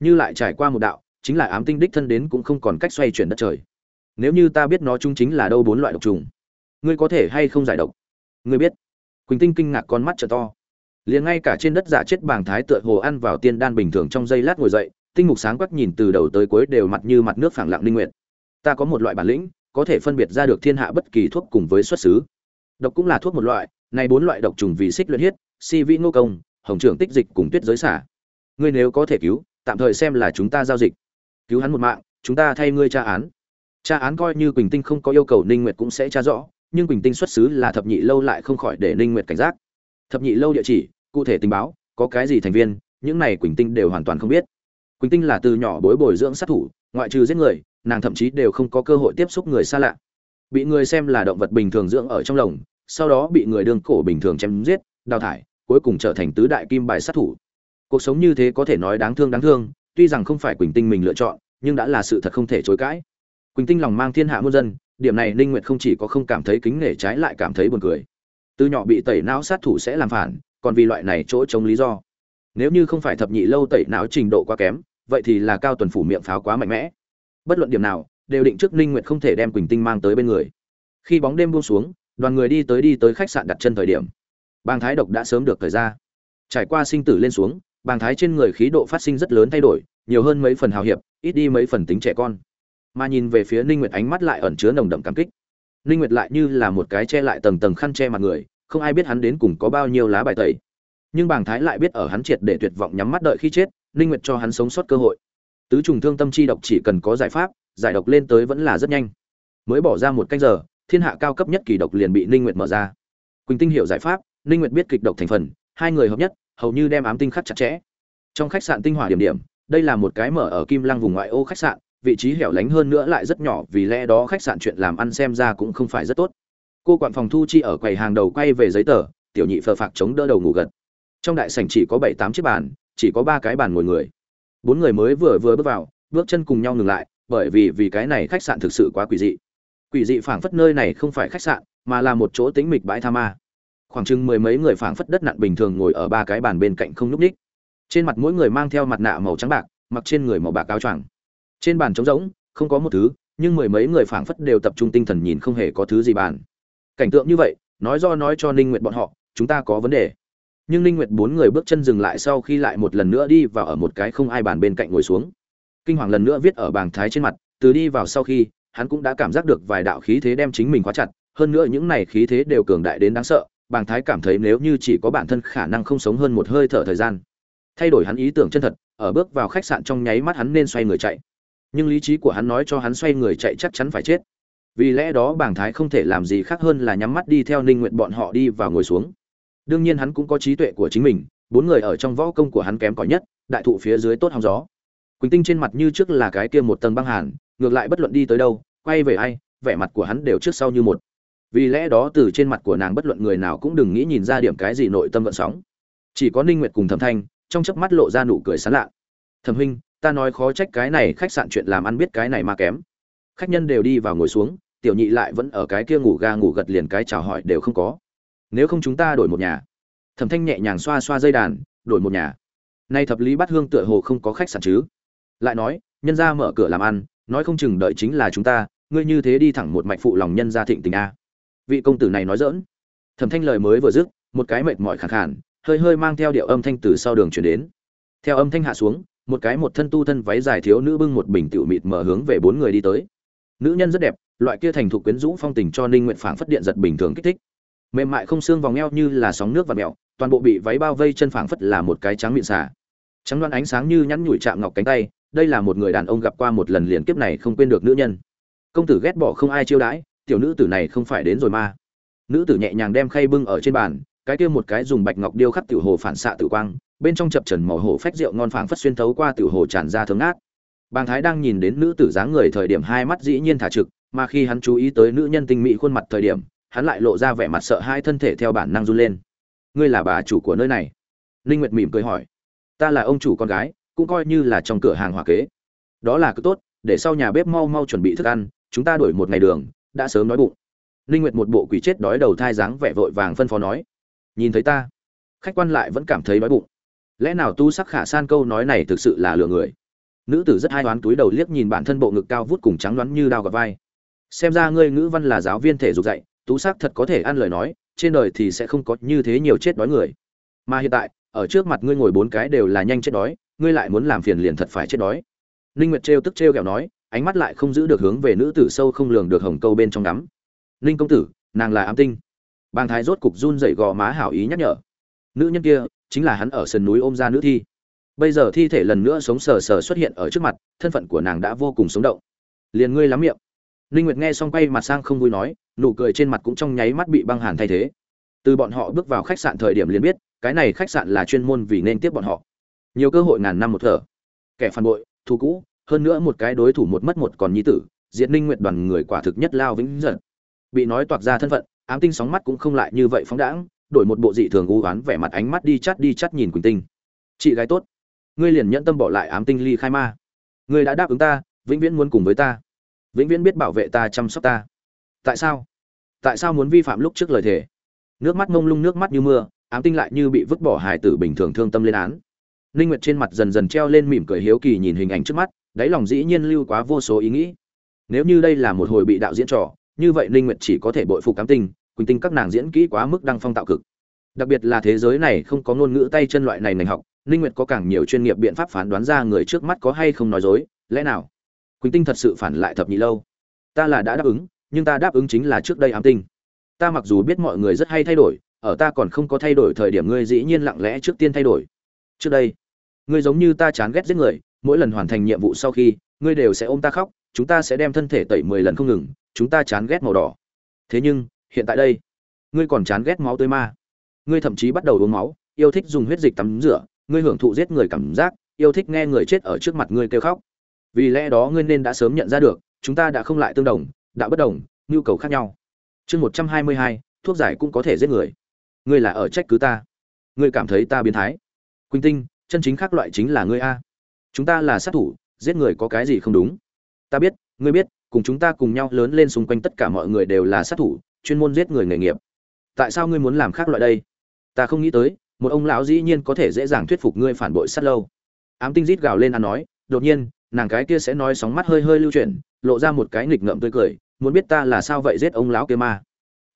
Như lại trải qua một đạo, chính là ám tinh đích thân đến cũng không còn cách xoay chuyển đất trời. Nếu như ta biết nó chung chính là đâu bốn loại độc trùng, ngươi có thể hay không giải độc? Ngươi biết. Quỳnh tinh kinh ngạc con mắt trợ to liền ngay cả trên đất giả chết bàng thái tựa hồ ăn vào tiên đan bình thường trong giây lát ngồi dậy, tinh mục sáng quắc nhìn từ đầu tới cuối đều mặt như mặt nước phẳng lặng linh nguyện ta có một loại bản lĩnh, có thể phân biệt ra được thiên hạ bất kỳ thuốc cùng với xuất xứ. Độc cũng là thuốc một loại, này bốn loại độc trùng vì xích luyện huyết si vĩ ngô công, hồng trưởng tích dịch cùng tuyết giới xả. Ngươi nếu có thể cứu, tạm thời xem là chúng ta giao dịch. Cứu hắn một mạng, chúng ta thay ngươi tra án. Tra án coi như quỳnh tinh không có yêu cầu ninh nguyệt cũng sẽ tra rõ, nhưng quỳnh tinh xuất xứ là thập nhị lâu lại không khỏi để ninh nguyệt cảnh giác. Thập nhị lâu địa chỉ cụ thể tình báo, có cái gì thành viên, những này quỳnh tinh đều hoàn toàn không biết. Quỳnh tinh là từ nhỏ bối bồi dưỡng sát thủ, ngoại trừ giết người, nàng thậm chí đều không có cơ hội tiếp xúc người xa lạ. Bị người xem là động vật bình thường dưỡng ở trong lồng, sau đó bị người đương cổ bình thường chém giết, đào thải, cuối cùng trở thành tứ đại kim bài sát thủ. Cuộc sống như thế có thể nói đáng thương đáng thương, tuy rằng không phải quỳnh tinh mình lựa chọn, nhưng đã là sự thật không thể chối cãi. Quỳnh tinh lòng mang thiên hạ muôn dân, điểm này ninh nguyệt không chỉ có không cảm thấy kính nể trái lại cảm thấy buồn cười. Từ nhỏ bị tẩy não sát thủ sẽ làm phản còn vì loại này chỗ chống lý do. Nếu như không phải thập nhị lâu tẩy não trình độ quá kém, vậy thì là cao tuần phủ miệng pháo quá mạnh mẽ. Bất luận điểm nào, đều định trước ninh nguyệt không thể đem quỳnh tinh mang tới bên người. Khi bóng đêm buông xuống, đoàn người đi tới đi tới khách sạn đặt chân thời điểm. Bàng thái độc đã sớm được thời ra trải qua sinh tử lên xuống, bàng thái trên người khí độ phát sinh rất lớn thay đổi, nhiều hơn mấy phần hào hiệp, ít đi mấy phần tính trẻ con. Mà nhìn về phía ninh nguyệt ánh mắt lại ẩn chứa nồng đậm cảm kích. Ninh nguyệt lại như là một cái che lại tầng tầng khăn che mặt người không ai biết hắn đến cùng có bao nhiêu lá bài tẩy. Nhưng bàng thái lại biết ở hắn triệt để tuyệt vọng nhắm mắt đợi khi chết, ninh nguyệt cho hắn sống sót cơ hội. Tứ trùng thương tâm chi độc chỉ cần có giải pháp, giải độc lên tới vẫn là rất nhanh. Mới bỏ ra một canh giờ, thiên hạ cao cấp nhất kỳ độc liền bị ninh nguyệt mở ra. Quỳnh tinh hiểu giải pháp, ninh nguyệt biết kịch độc thành phần, hai người hợp nhất, hầu như đem ám tinh khắc chặt chẽ. Trong khách sạn tinh hỏa điểm điểm, đây là một cái mở ở kim lăng vùng ngoại ô khách sạn, vị trí hẻo lánh hơn nữa lại rất nhỏ, vì lẽ đó khách sạn chuyện làm ăn xem ra cũng không phải rất tốt cô quản phòng thu chi ở quầy hàng đầu quay về giấy tờ, tiểu nhị phờ phạc chống đỡ đầu ngủ gật. Trong đại sảnh chỉ có bảy tám chiếc bàn, chỉ có ba cái bàn ngồi người. Bốn người mới vừa vừa bước vào, bước chân cùng nhau ngừng lại, bởi vì vì cái này khách sạn thực sự quá quỷ dị. Quỷ dị phảng phất nơi này không phải khách sạn, mà là một chỗ tĩnh mịch bãi tha ma. Khoảng chừng mười mấy người phảng phất đất nặn bình thường ngồi ở ba cái bàn bên cạnh không nhúc ních. Trên mặt mỗi người mang theo mặt nạ màu trắng bạc, mặc trên người màu bạc áo choàng. Trên bàn trống rỗng, không có một thứ, nhưng mười mấy người phảng phất đều tập trung tinh thần nhìn không hề có thứ gì bàn cảnh tượng như vậy, nói do nói cho ninh nguyệt bọn họ, chúng ta có vấn đề. Nhưng ninh nguyệt bốn người bước chân dừng lại sau khi lại một lần nữa đi vào ở một cái không ai bàn bên cạnh ngồi xuống. Kinh hoàng lần nữa viết ở bảng thái trên mặt, từ đi vào sau khi, hắn cũng đã cảm giác được vài đạo khí thế đem chính mình khóa chặt, hơn nữa những này khí thế đều cường đại đến đáng sợ bàng thái cảm thấy nếu như chỉ có bản thân khả năng không sống hơn một hơi thở thời gian. Thay đổi hắn ý tưởng chân thật, ở bước vào khách sạn trong nháy mắt hắn nên xoay người chạy. Nhưng lý trí của hắn nói cho hắn xoay người chạy chắc chắn phải chết vì lẽ đó bàng thái không thể làm gì khác hơn là nhắm mắt đi theo ninh nguyện bọn họ đi và ngồi xuống. Đương nhiên hắn cũng có trí tuệ của chính mình, bốn người ở trong võ công của hắn kém cỏi nhất, đại thụ phía dưới tốt hóng gió. Quỳnh tinh trên mặt như trước là cái kia một tầng băng hàn, ngược lại bất luận đi tới đâu, quay về ai, vẻ mặt của hắn đều trước sau như một. Vì lẽ đó từ trên mặt của nàng bất luận người nào cũng đừng nghĩ nhìn ra điểm cái gì nội tâm vận sóng. Chỉ có ninh nguyệt cùng thẩm thanh, trong chớp mắt lộ ra nụ cười sán lạ. Thẩm huynh, ta nói khó trách cái này khách sạn chuyện làm ăn biết cái này mà kém. Khách nhân đều đi vào ngồi xuống tiểu nhị lại vẫn ở cái kia ngủ ga ngủ gật liền cái chào hỏi đều không có. Nếu không chúng ta đổi một nhà. Thẩm thanh nhẹ nhàng xoa xoa dây đàn, đổi một nhà. Nay thập lý bắt hương tựa hồ không có khách sạn chứ. Lại nói, nhân ra mở cửa làm ăn, nói không chừng đợi chính là chúng ta, ngươi như thế đi thẳng một mạch phụ lòng nhân gia thịnh tình a. Vị công tử này nói dỡn thẩm thanh lời mới vừa dứt, một cái mệt mỏi khẳng khản hơi hơi mang theo điệu âm thanh từ sau đường chuyển đến. Theo âm thanh hạ xuống, một cái một thân tu thân váy dài thiếu nữ bưng một bình tiểu mịt mở hướng về bốn người đi tới. Nữ nhân rất đẹp loại kia thành thục quyến rũ phong tình cho ninh nguyện phảng phất điện giật bình thường kích thích. Mềm mại không xương vòng eo như là sóng nước và mẹo toàn bộ bị váy bao vây chân phảng phất là một cái trắng miệng xả trắng đoan ánh sáng như nhắn nhủi chạm ngọc cánh tay, đây là một người đàn ông gặp qua một lần liền kiếp này không quên được nữ nhân. Công tử ghét bỏ không ai chiêu đãi, tiểu nữ tử này không phải đến rồi ma nữ tử nhẹ nhàng đem khay bưng ở trên bàn, cái kia một cái dùng bạch ngọc điêu khắc tiểu hồ phản xạ tử quang, bên trong chập trần màu hổ phách rượu ngon phảng phất xuyên thấu qua tiểu hồ tràn ra thơm ngát. Bàng thái đang nhìn đến nữ tử dáng người thời điểm hai mắt dĩ nhiên thả trực mà khi hắn chú ý tới nữ nhân tinh mỹ khuôn mặt thời điểm, hắn lại lộ ra vẻ mặt sợ hai thân thể theo bản năng run lên. Ngươi là bà chủ của nơi này? Linh nguyệt mỉm cười hỏi. Ta là ông chủ con gái, cũng coi như là trong cửa hàng hòa kế. Đó là cứ tốt, để sau nhà bếp mau mau chuẩn bị thức ăn, chúng ta đuổi một ngày đường, đã sớm nói bụng. Linh nguyệt một bộ quỷ chết đói đầu thai dáng vẻ vội vàng phân phó nói. Nhìn thấy ta. Khách quan lại vẫn cảm thấy đói bụng. Lẽ nào tu sắc khả san câu nói này thực sự là lừa người? Nữ tử rất hai đoán túi đầu liếc nhìn bản thân bộ ngực cao vút cùng trắng đoán như đao gọt vai xem ra ngươi ngữ văn là giáo viên thể dục dạy, tú sắc thật có thể ăn lời nói, trên đời thì sẽ không có như thế nhiều chết đói người. Mà hiện tại, ở trước mặt ngươi ngồi bốn cái đều là nhanh chết đói, ngươi lại muốn làm phiền liền thật phải chết đói. Ninh nguyệt trêu tức trêu kẹo nói, ánh mắt lại không giữ được hướng về nữ tử sâu không lường được hồng câu bên trong đắm ninh công tử, nàng là ám tinh. Bàng thái rốt cục run dậy gò má hảo ý nhắc nhở. Nữ nhân kia, chính là hắn ở sườn núi ôm ra nữ thi. Bây giờ thi thể lần nữa sống sờ sờ xuất hiện ở trước mặt, thân phận của nàng đã vô cùng sống động. Liền ngươi lắm miệng ninh nguyệt nghe xong quay mặt sang không vui nói, nụ cười trên mặt cũng trong nháy mắt bị băng hàn thay thế. Từ bọn họ bước vào khách sạn thời điểm liền biết, cái này khách sạn là chuyên môn vì nên tiếp bọn họ. Nhiều cơ hội ngàn năm một thở. Kẻ phản bội, thù cũ, hơn nữa một cái đối thủ một mất một còn nhi tử, diệt ninh nguyệt đoàn người quả thực nhất lao vĩnh giận. bị nói toạc ra thân phận, ám tinh sóng mắt cũng không lại như vậy phóng đãng, đổi một bộ dị thường u oán vẻ mặt ánh mắt đi chát đi chát nhìn quỳnh tinh. Chị gái tốt, ngươi liền nhẫn tâm bỏ lại ám tinh ly khai ma. Ngươi đã đáp ứng ta, vĩnh viễn muốn cùng với ta vĩnh viễn biết bảo vệ ta, chăm sóc ta. Tại sao? Tại sao muốn vi phạm lúc trước lời thề? Nước mắt mông lung, nước mắt như mưa, ám tinh lại như bị vứt bỏ hài tử bình thường thương tâm lên án. Ninh nguyệt trên mặt dần dần treo lên mỉm cười hiếu kỳ nhìn hình ảnh trước mắt, đáy lòng dĩ nhiên lưu quá vô số ý nghĩ. Nếu như đây là một hồi bị đạo diễn trò, như vậy ninh nguyệt chỉ có thể bội phục ám tinh, quỳnh tinh các nàng diễn kỹ quá mức đăng phong tạo cực. Đặc biệt là thế giới này không có ngôn ngữ tay chân loại này nành học, ninh nguyệt có càng nhiều chuyên nghiệp biện pháp phán đoán ra người trước mắt có hay không nói dối, lẽ nào? Quỳnh tinh thật sự phản lại thập nhị lâu. Ta là đã đáp ứng, nhưng ta đáp ứng chính là trước đây ám tinh. Ta mặc dù biết mọi người rất hay thay đổi, ở ta còn không có thay đổi thời điểm ngươi dĩ nhiên lặng lẽ trước tiên thay đổi. Trước đây, ngươi giống như ta chán ghét giết người, mỗi lần hoàn thành nhiệm vụ sau khi, ngươi đều sẽ ôm ta khóc, chúng ta sẽ đem thân thể tẩy mười lần không ngừng, chúng ta chán ghét màu đỏ. Thế nhưng, hiện tại đây, ngươi còn chán ghét máu tươi ma. Ngươi thậm chí bắt đầu uống máu, yêu thích dùng huyết dịch tắm rửa, ngươi hưởng thụ giết người cảm giác, yêu thích nghe người chết ở trước mặt ngươi kêu khóc vì lẽ đó ngươi nên đã sớm nhận ra được, chúng ta đã không lại tương đồng, đã bất đồng, nhu cầu khác nhau. Chương một trăm hai mươi hai, thuốc giải cũng có thể giết người. Ngươi là ở trách cứ ta. Ngươi cảm thấy ta biến thái. Quỳnh tinh, chân chính khác loại chính là ngươi a. Chúng ta là sát thủ, giết người có cái gì không đúng? Ta biết, ngươi biết, cùng chúng ta cùng nhau lớn lên xung quanh tất cả mọi người đều là sát thủ, chuyên môn giết người nghề nghiệp. Tại sao ngươi muốn làm khác loại đây? Ta không nghĩ tới, một ông lão dĩ nhiên có thể dễ dàng thuyết phục ngươi phản bội sát lâu. Ám tinh rít gào lên ăn nói, đột nhiên nàng cái kia sẽ nói sóng mắt hơi hơi lưu chuyển, lộ ra một cái nghịch ngợm tươi cười, muốn biết ta là sao vậy giết ông lão kia ma?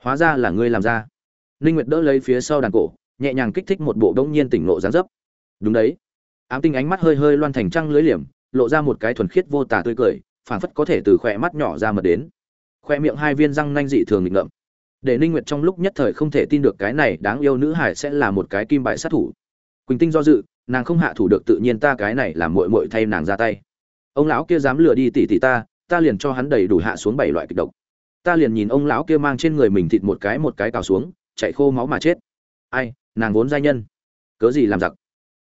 Hóa ra là ngươi làm ra. Ninh nguyệt đỡ lấy phía sau đàn cổ, nhẹ nhàng kích thích một bộ đông nhiên tỉnh ngộ dáng dấp. Đúng đấy. Ám tinh ánh mắt hơi hơi loan thành trăng lưới liềm, lộ ra một cái thuần khiết vô tà tươi cười, phảng phất có thể từ khỏe mắt nhỏ ra mật đến. Khoe miệng hai viên răng nanh dị thường nghịch ngợm. Để ninh nguyệt trong lúc nhất thời không thể tin được cái này đáng yêu nữ hải sẽ là một cái kim bại sát thủ. Quỳnh tinh do dự, nàng không hạ thủ được tự nhiên ta cái này làm muội muội thay nàng ra tay ông lão kia dám lừa đi tỷ tỷ ta ta liền cho hắn đầy đủ hạ xuống bảy loại kịch độc. Ta liền nhìn ông lão kia mang trên người mình thịt một cái một cái cào xuống, chạy khô máu mà chết. Ai, nàng vốn giai nhân. Cớ gì làm giặc?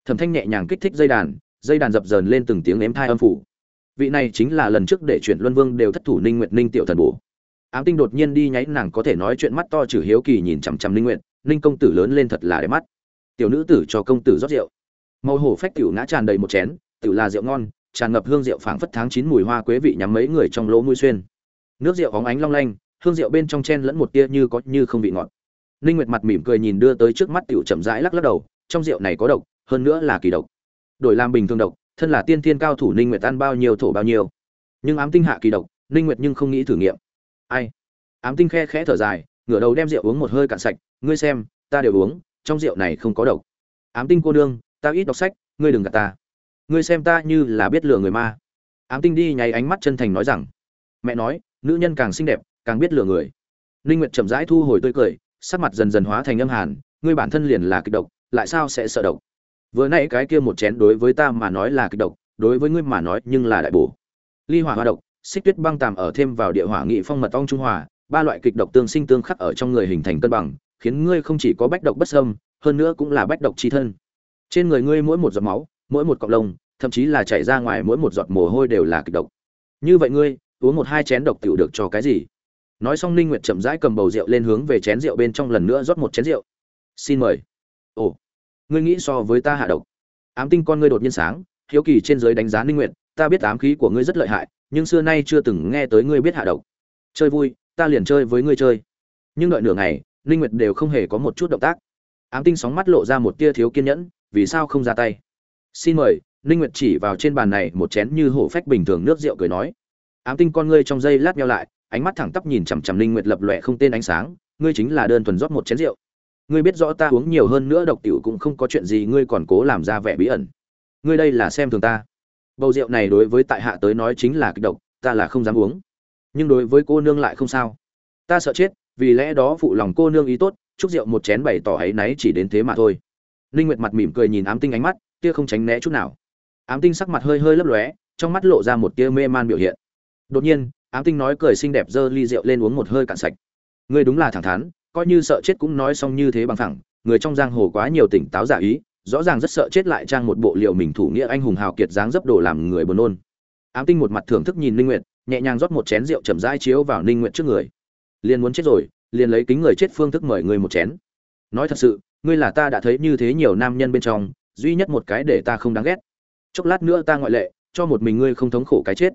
Thẩm thanh nhẹ nhàng kích thích dây đàn dây đàn dập dờn lên từng tiếng ném thai âm phủ. Vị này chính là lần trước để chuyển luân vương đều thất thủ ninh nguyệt ninh tiểu thần bổ. Ám tinh đột nhiên đi nháy nàng có thể nói chuyện mắt to chử hiếu kỳ nhìn chằm chằm ninh nguyệt, ninh công tử lớn lên thật là đẹp mắt. Tiểu nữ tử cho công tử rót rượu. Màu hổ phách tiểu ngã tràn đầy một chén, tiểu là rượu ngon tràn ngập hương rượu phảng phất tháng chín mùi hoa quế vị nhắm mấy người trong lỗ mũi xuyên. Nước rượu óng ánh long lanh, hương rượu bên trong chen lẫn một tia như có như không vị ngọt. Ninh nguyệt mặt mỉm cười nhìn đưa tới trước mắt tiểu chậm rãi lắc lắc đầu, trong rượu này có độc, hơn nữa là kỳ độc. Đổi làm bình thường độc, thân là tiên thiên cao thủ ninh nguyệt ăn bao nhiêu thổ bao nhiêu. Nhưng ám tinh hạ kỳ độc, ninh nguyệt nhưng không nghĩ thử nghiệm. Ai? Ám tinh khe khẽ thở dài, ngửa đầu đem rượu uống một hơi cạn sạch, ngươi xem, ta đều uống, trong rượu này không có độc. Ám tinh cô đương ta ít đọc sách, ngươi đừng gạt ta ngươi xem ta như là biết lừa người ma. Ám tinh đi nháy ánh mắt chân thành nói rằng, mẹ nói, nữ nhân càng xinh đẹp, càng biết lừa người. Ninh nguyệt chậm rãi thu hồi tươi cười, sắc mặt dần dần hóa thành âm hàn, ngươi bản thân liền là kịch độc, lại sao sẽ sợ độc? Vừa nãy cái kia một chén đối với ta mà nói là kịch độc, đối với ngươi mà nói nhưng là đại bổ. Ly hỏa hoa độc, xích tuyết băng tàm ở thêm vào địa hỏa nghị phong mật ong trung hòa, ba loại kịch độc tương sinh tương khắc ở trong người hình thành cân bằng, khiến ngươi không chỉ có bách độc bất sâm hơn nữa cũng là bách độc chi thân. Trên người ngươi mỗi một giọt máu mỗi một cọng lông, thậm chí là chảy ra ngoài mỗi một giọt mồ hôi đều là kịch độc. Như vậy ngươi, uống một hai chén độc tiểu được cho cái gì? Nói xong ninh nguyệt chậm rãi cầm bầu rượu lên hướng về chén rượu bên trong lần nữa rót một chén rượu. Xin mời. Ồ, ngươi nghĩ so với ta hạ độc. Ám tinh con ngươi đột nhiên sáng, hiếu kỳ trên giới đánh giá ninh nguyệt, ta biết ám khí của ngươi rất lợi hại, nhưng xưa nay chưa từng nghe tới ngươi biết hạ độc. Chơi vui, ta liền chơi với ngươi chơi. Nhưng đợi nửa ngày, ninh nguyệt đều không hề có một chút động tác. Ám tinh sóng mắt lộ ra một tia thiếu kiên nhẫn, vì sao không ra tay? Xin mời, ninh nguyệt chỉ vào trên bàn này một chén như hổ phách bình thường nước rượu cười nói. Ám tinh con ngươi trong dây lát nhau lại, ánh mắt thẳng tắp nhìn chằm chằm ninh nguyệt lập lòe không tên ánh sáng. Ngươi chính là đơn thuần rót một chén rượu. Ngươi biết rõ ta uống nhiều hơn nữa độc tiểu cũng không có chuyện gì, ngươi còn cố làm ra vẻ bí ẩn. Ngươi đây là xem thường ta. Bầu rượu này đối với tại hạ tới nói chính là kịch độc, ta là không dám uống. Nhưng đối với cô nương lại không sao. Ta sợ chết, vì lẽ đó phụ lòng cô nương ý tốt, chúc rượu một chén bày tỏ ấy náy chỉ đến thế mà thôi. Ninh nguyệt mặt mỉm cười nhìn ám tinh ánh mắt tia không tránh né chút nào. Ám tinh sắc mặt hơi hơi lấp lóe, trong mắt lộ ra một tia mê man biểu hiện. Đột nhiên, ám tinh nói cười xinh đẹp giơ ly rượu lên uống một hơi cạn sạch. Ngươi đúng là thẳng thắn, coi như sợ chết cũng nói xong như thế bằng thẳng, người trong giang hồ quá nhiều tỉnh táo giả ý, rõ ràng rất sợ chết lại trang một bộ liệu mình thủ nghĩa anh hùng hào kiệt dáng dấp đồ làm người buồn nôn. Ám tinh một mặt thưởng thức nhìn ninh nguyệt, nhẹ nhàng rót một chén rượu chậm rãi chiếu vào ninh nguyệt trước người. Liền muốn chết rồi, liền lấy kính người chết phương thức mời người một chén. Nói thật sự, ngươi là ta đã thấy như thế nhiều nam nhân bên trong duy nhất một cái để ta không đáng ghét. Chốc lát nữa ta ngoại lệ, cho một mình ngươi không thống khổ cái chết.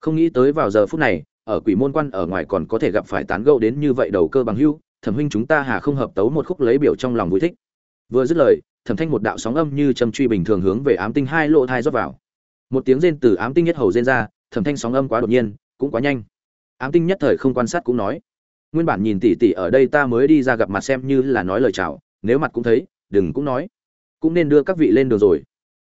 Không nghĩ tới vào giờ phút này, ở quỷ môn quan ở ngoài còn có thể gặp phải tán gẫu đến như vậy đầu cơ bằng hưu, thẩm huynh chúng ta hà không hợp tấu một khúc lấy biểu trong lòng vui thích. Vừa dứt lời, thẩm thanh một đạo sóng âm như châm truy bình thường hướng về ám tinh hai lộ thai rót vào. Một tiếng rên từ ám tinh nhất hầu rên ra, thẩm thanh sóng âm quá đột nhiên, cũng quá nhanh. Ám tinh nhất thời không quan sát cũng nói, nguyên bản nhìn tỉ tỉ ở đây ta mới đi ra gặp mặt xem như là nói lời chào, nếu mặt cũng thấy, đừng cũng nói cũng nên đưa các vị lên đường rồi.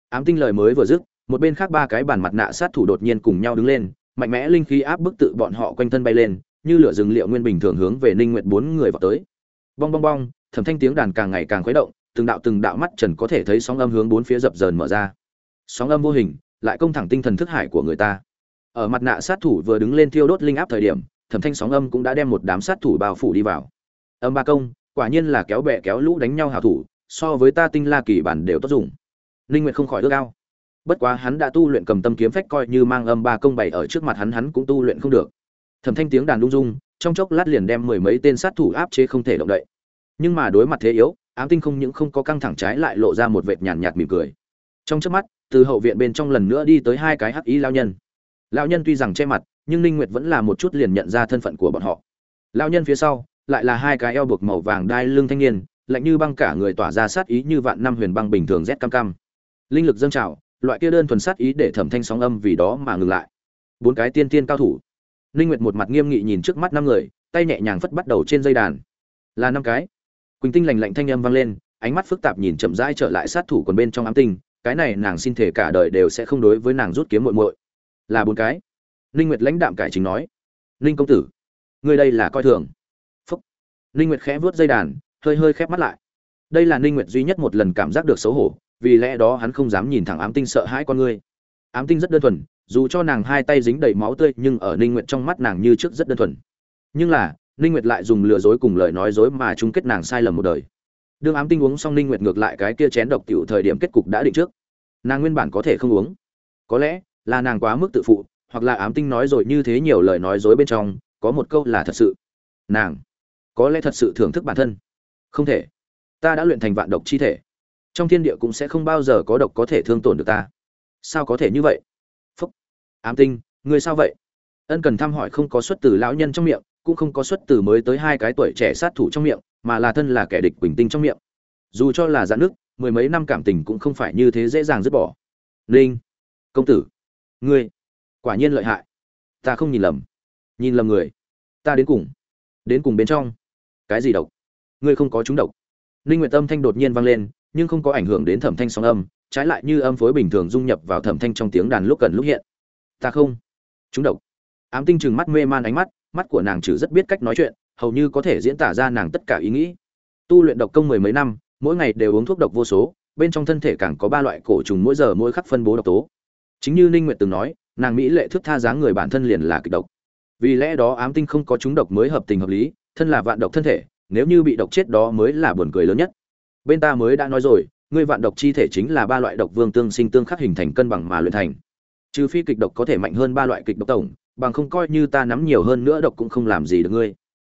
Ám tinh lời mới vừa dứt, một bên khác ba cái bản mặt nạ sát thủ đột nhiên cùng nhau đứng lên, mạnh mẽ linh khí áp bức tự bọn họ quanh thân bay lên, như lửa rừng liệu nguyên bình thường hướng về ninh nguyện bốn người vào tới. Bong bong bong thẩm thanh tiếng đàn càng ngày càng khuấy động, từng đạo từng đạo mắt trần có thể thấy sóng âm hướng bốn phía dập dờn mở ra. Sóng âm vô hình, lại công thẳng tinh thần thức hải của người ta. Ở mặt nạ sát thủ vừa đứng lên thiêu đốt linh áp thời điểm thẩm thanh sóng âm cũng đã đem một đám sát thủ bao phủ đi vào. Âm ba công, quả nhiên là kéo bè kéo lũ đánh nhau hào thủ so với ta tinh la kỳ bản đều tốt dùng. Ninh nguyệt không khỏi ước ao. Bất quá hắn đã tu luyện cầm tâm kiếm phách coi như mang âm ba công bảy ở trước mặt hắn hắn cũng tu luyện không được. Thẩm thanh tiếng đàn lung dung, trong chốc lát liền đem mười mấy tên sát thủ áp chế không thể động đậy. Nhưng mà đối mặt thế yếu, ám tinh không những không có căng thẳng trái lại lộ ra một vệt nhàn nhạt mỉm cười. Trong trước mắt, từ hậu viện bên trong lần nữa đi tới hai cái hắc ý lao nhân. Lao nhân tuy rằng che mặt, nhưng ninh nguyệt vẫn là một chút liền nhận ra thân phận của bọn họ. Lao nhân phía sau, lại là hai cái eo buộc màu vàng đai lưng thanh niên lạnh như băng cả người tỏa ra sát ý như vạn năm huyền băng bình thường rét cam cam. Linh lực dâng trào, loại kia đơn thuần sát ý để thẩm thanh sóng âm vì đó mà ngừng lại. Bốn cái tiên tiên cao thủ. Linh nguyệt một mặt nghiêm nghị nhìn trước mắt năm người, tay nhẹ nhàng phất bắt đầu trên dây đàn. Là năm cái. Quỳnh tinh lành lạnh thanh âm vang lên, ánh mắt phức tạp nhìn chậm rãi trở lại sát thủ còn bên trong ám tinh, cái này nàng xin thể cả đời đều sẽ không đối với nàng rút kiếm muội muội. Là bốn cái. Linh nguyệt lãnh đạm cải chính nói. Linh công tử, ngươi đây là coi thường. Phúc. Linh nguyệt khẽ vuốt dây đàn hơi hơi khép mắt lại. Đây là ninh nguyệt duy nhất một lần cảm giác được xấu hổ, vì lẽ đó hắn không dám nhìn thẳng ám tinh sợ hãi con ngươi. Ám tinh rất đơn thuần, dù cho nàng hai tay dính đầy máu tươi, nhưng ở ninh nguyệt trong mắt nàng như trước rất đơn thuần. Nhưng là, ninh nguyệt lại dùng lừa dối cùng lời nói dối mà chung kết nàng sai lầm một đời. Đương ám tinh uống xong ninh nguyệt ngược lại cái kia chén độc tiểu thời điểm kết cục đã định trước. Nàng nguyên bản có thể không uống. Có lẽ là nàng quá mức tự phụ, hoặc là ám tinh nói rồi như thế nhiều lời nói dối bên trong, có một câu là thật sự. Nàng, có lẽ thật sự thưởng thức bản thân không thể. Ta đã luyện thành vạn độc chi thể. Trong thiên địa cũng sẽ không bao giờ có độc có thể thương tổn được ta. Sao có thể như vậy? Phúc. Ám tinh người sao vậy? Ân cần thăm hỏi không có xuất từ lão nhân trong miệng, cũng không có xuất từ mới tới hai cái tuổi trẻ sát thủ trong miệng, mà là thân là kẻ địch quỳnh tinh trong miệng. Dù cho là giãn nước, mười mấy năm cảm tình cũng không phải như thế dễ dàng dứt bỏ. Linh. Công tử. Ngươi. Quả nhiên lợi hại. Ta không nhìn lầm. Nhìn lầm người. Ta đến cùng. Đến cùng bên trong. Cái gì độc? Ngươi không có trúng độc. Ninh nguyệt tâm thanh đột nhiên vang lên, nhưng không có ảnh hưởng đến thẩm thanh sóng âm, trái lại như âm phối bình thường dung nhập vào thẩm thanh trong tiếng đàn lúc cần lúc hiện. Ta không trúng độc. Ám tinh chừng mắt mê man ánh mắt mắt của nàng trừ rất biết cách nói chuyện, hầu như có thể diễn tả ra nàng tất cả ý nghĩ. Tu luyện độc công mười mấy năm, mỗi ngày đều uống thuốc độc vô số, bên trong thân thể càng có ba loại cổ trùng mỗi giờ mỗi khắc phân bố độc tố. Chính như ninh nguyệt từng nói, nàng mỹ lệ thức tha dáng người bản thân liền là kịch độc. Vì lẽ đó ám tinh không có chúng độc mới hợp tình hợp lý, thân là vạn độc thân thể nếu như bị độc chết đó mới là buồn cười lớn nhất. Bên ta mới đã nói rồi, ngươi vạn độc chi thể chính là ba loại độc vương tương sinh tương khắc hình thành cân bằng mà luyện thành. Trừ phi kịch độc có thể mạnh hơn ba loại kịch độc tổng, bằng không coi như ta nắm nhiều hơn nữa độc cũng không làm gì được ngươi.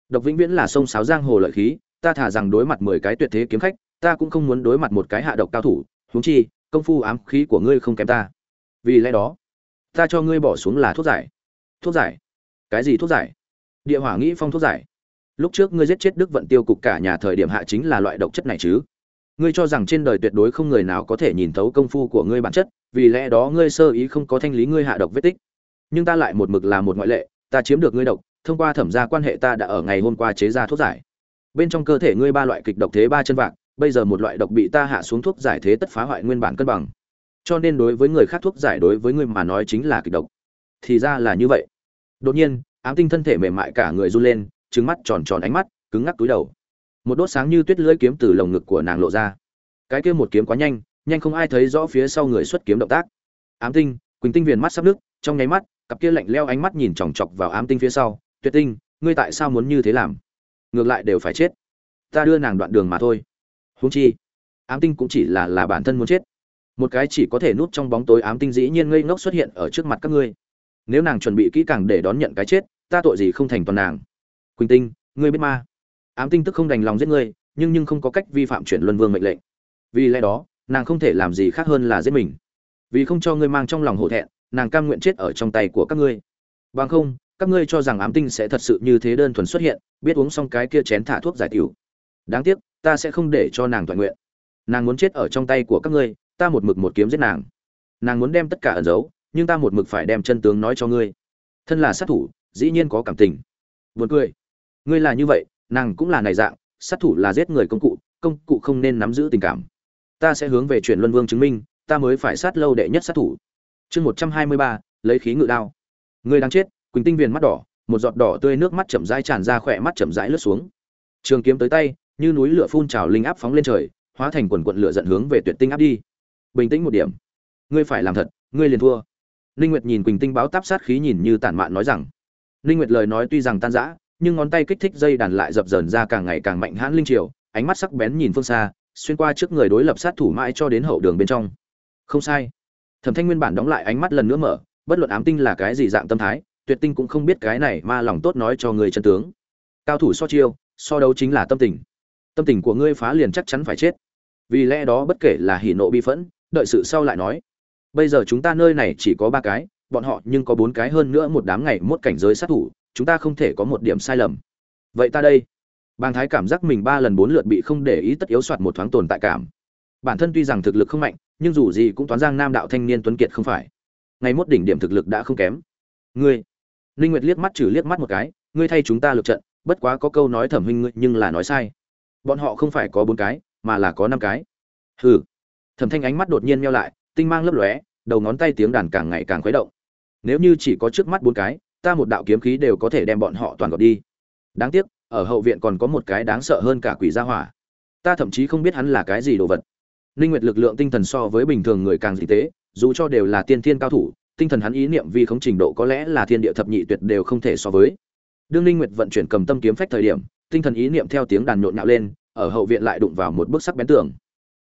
Độc vĩnh viễn là sông sáo giang hồ lợi khí, ta thả rằng đối mặt mười cái tuyệt thế kiếm khách, ta cũng không muốn đối mặt một cái hạ độc cao thủ, huống chi, công phu ám khí của ngươi không kém ta. Vì lẽ đó, ta cho ngươi bỏ xuống là thuốc giải. Thuốc giải? Cái gì thuốc giải? Địa hỏa nghĩ phong thuốc giải lúc trước ngươi giết chết đức vận tiêu cục cả nhà thời điểm hạ chính là loại độc chất này chứ. Ngươi cho rằng trên đời tuyệt đối không người nào có thể nhìn thấu công phu của ngươi bản chất, vì lẽ đó ngươi sơ ý không có thanh lý ngươi hạ độc vết tích. Nhưng ta lại một mực là một ngoại lệ, ta chiếm được ngươi độc, thông qua thẩm gia quan hệ ta đã ở ngày hôm qua chế ra thuốc giải. Bên trong cơ thể ngươi ba loại kịch độc thế ba chân vạc, bây giờ một loại độc bị ta hạ xuống thuốc giải thế tất phá hoại nguyên bản cân bằng. Cho nên đối với người khác thuốc giải đối với ngươi mà nói chính là kịch độc. Thì ra là như vậy. Đột nhiên, ám tinh thân thể mềm mại cả người run lên trứng mắt tròn tròn ánh mắt, cứng ngắc túi đầu. Một đốt sáng như tuyết lưỡi kiếm từ lồng ngực của nàng lộ ra. Cái kia một kiếm quá nhanh nhanh không ai thấy rõ phía sau người xuất kiếm động tác. Ám tinh, quỳnh tinh viền mắt sắp nước trong nháy mắt, cặp kia lạnh leo ánh mắt nhìn chòng chọc vào ám tinh phía sau. Tuyệt tinh, ngươi tại sao muốn như thế làm? Ngược lại đều phải chết. Ta đưa nàng đoạn đường mà thôi. Huống chi, ám tinh cũng chỉ là là bản thân muốn chết. Một cái chỉ có thể núp trong bóng tối ám tinh dĩ nhiên ngây ngốc xuất hiện ở trước mặt các ngươi. Nếu nàng chuẩn bị kỹ càng để đón nhận cái chết, ta tội gì không thành toàn nàng? Quỳnh tinh, ngươi biết ma. Ám tinh tức không đành lòng giết ngươi, nhưng nhưng không có cách vi phạm chuyển luân vương mệnh lệnh. Vì lẽ đó, nàng không thể làm gì khác hơn là giết mình. Vì không cho ngươi mang trong lòng hổ thẹn, nàng cam nguyện chết ở trong tay của các ngươi. Bằng không, các ngươi cho rằng ám tinh sẽ thật sự như thế đơn thuần xuất hiện, biết uống xong cái kia chén thả thuốc giải tiểu. Đáng tiếc, ta sẽ không để cho nàng toàn nguyện. Nàng muốn chết ở trong tay của các ngươi, ta một mực một kiếm giết nàng. Nàng muốn đem tất cả ẩn giấu, nhưng ta một mực phải đem chân tướng nói cho ngươi. Thân là sát thủ, dĩ nhiên có cảm tình. Buồn cười ngươi là như vậy, nàng cũng là này dạng, sát thủ là giết người công cụ công cụ không nên nắm giữ tình cảm. Ta sẽ hướng về chuyện luân vương chứng minh, ta mới phải sát lâu đệ nhất sát thủ. Chương một trăm hai mươi ba, lấy khí ngự đao. Ngươi đang chết, quỳnh tinh viền mắt đỏ, một giọt đỏ tươi nước mắt chậm rãi tràn ra khỏe mắt chậm rãi lướt xuống. Trường kiếm tới tay, như núi lửa phun trào linh áp phóng lên trời, hóa thành quần quận lửa dẫn hướng về tuyệt tinh áp đi. Bình tĩnh một điểm. Ngươi phải làm thật, ngươi liền thua. Ninh nguyệt nhìn quỳnh tinh báo táp sát khí nhìn như tản mạn nói rằng. Ninh nguyệt lời nói tuy rằng tan rã nhưng ngón tay kích thích dây đàn lại dập dờn ra càng ngày càng mạnh hãn linh triều, ánh mắt sắc bén nhìn phương xa, xuyên qua trước người đối lập sát thủ mãi cho đến hậu đường bên trong. Không sai. Thẩm thanh nguyên bản đóng lại ánh mắt lần nữa mở, bất luận ám tinh là cái gì dạng tâm thái, tuyệt tinh cũng không biết cái này mà lòng tốt nói cho người chân tướng. Cao thủ so chiêu, so đấu chính là tâm tình. Tâm tình của ngươi phá liền chắc chắn phải chết. Vì lẽ đó bất kể là hỉ nộ bi phẫn, đợi sự sau lại nói. Bây giờ chúng ta nơi này chỉ có ba cái, bọn họ nhưng có bốn cái hơn nữa một đám ngày mốt cảnh giới sát thủ chúng ta không thể có một điểm sai lầm. Vậy ta đây. Bàng thái cảm giác mình ba lần bốn lượt bị không để ý tất yếu soạt một thoáng tồn tại cảm. Bản thân tuy rằng thực lực không mạnh, nhưng dù gì cũng toán giang nam đạo thanh niên tuấn kiệt không phải. Ngày mốt đỉnh điểm thực lực đã không kém. Ngươi. Linh nguyệt liếc mắt trừ liếc mắt một cái, ngươi thay chúng ta lượt trận, bất quá có câu nói thẩm huynh ngươi nhưng là nói sai. Bọn họ không phải có bốn cái, mà là có năm cái. Hừ. Thẩm thanh ánh mắt đột nhiên meo lại, tinh mang lấp lóe, đầu ngón tay tiếng đàn càng ngày càng khuấy động. Nếu như chỉ có trước mắt bốn cái ta một đạo kiếm khí đều có thể đem bọn họ toàn gọt đi. Đáng tiếc, ở hậu viện còn có một cái đáng sợ hơn cả quỷ gia hỏa. Ta thậm chí không biết hắn là cái gì đồ vật. Linh nguyệt lực lượng tinh thần so với bình thường người càng dị tế, dù cho đều là tiên thiên cao thủ, tinh thần hắn ý niệm vi không trình độ có lẽ là thiên địa thập nhị tuyệt đều không thể so với. Đương linh nguyệt vận chuyển cầm tâm kiếm phách thời điểm, tinh thần ý niệm theo tiếng đàn nhộn nhạo lên, ở hậu viện lại đụng vào một bức sắc bén tường.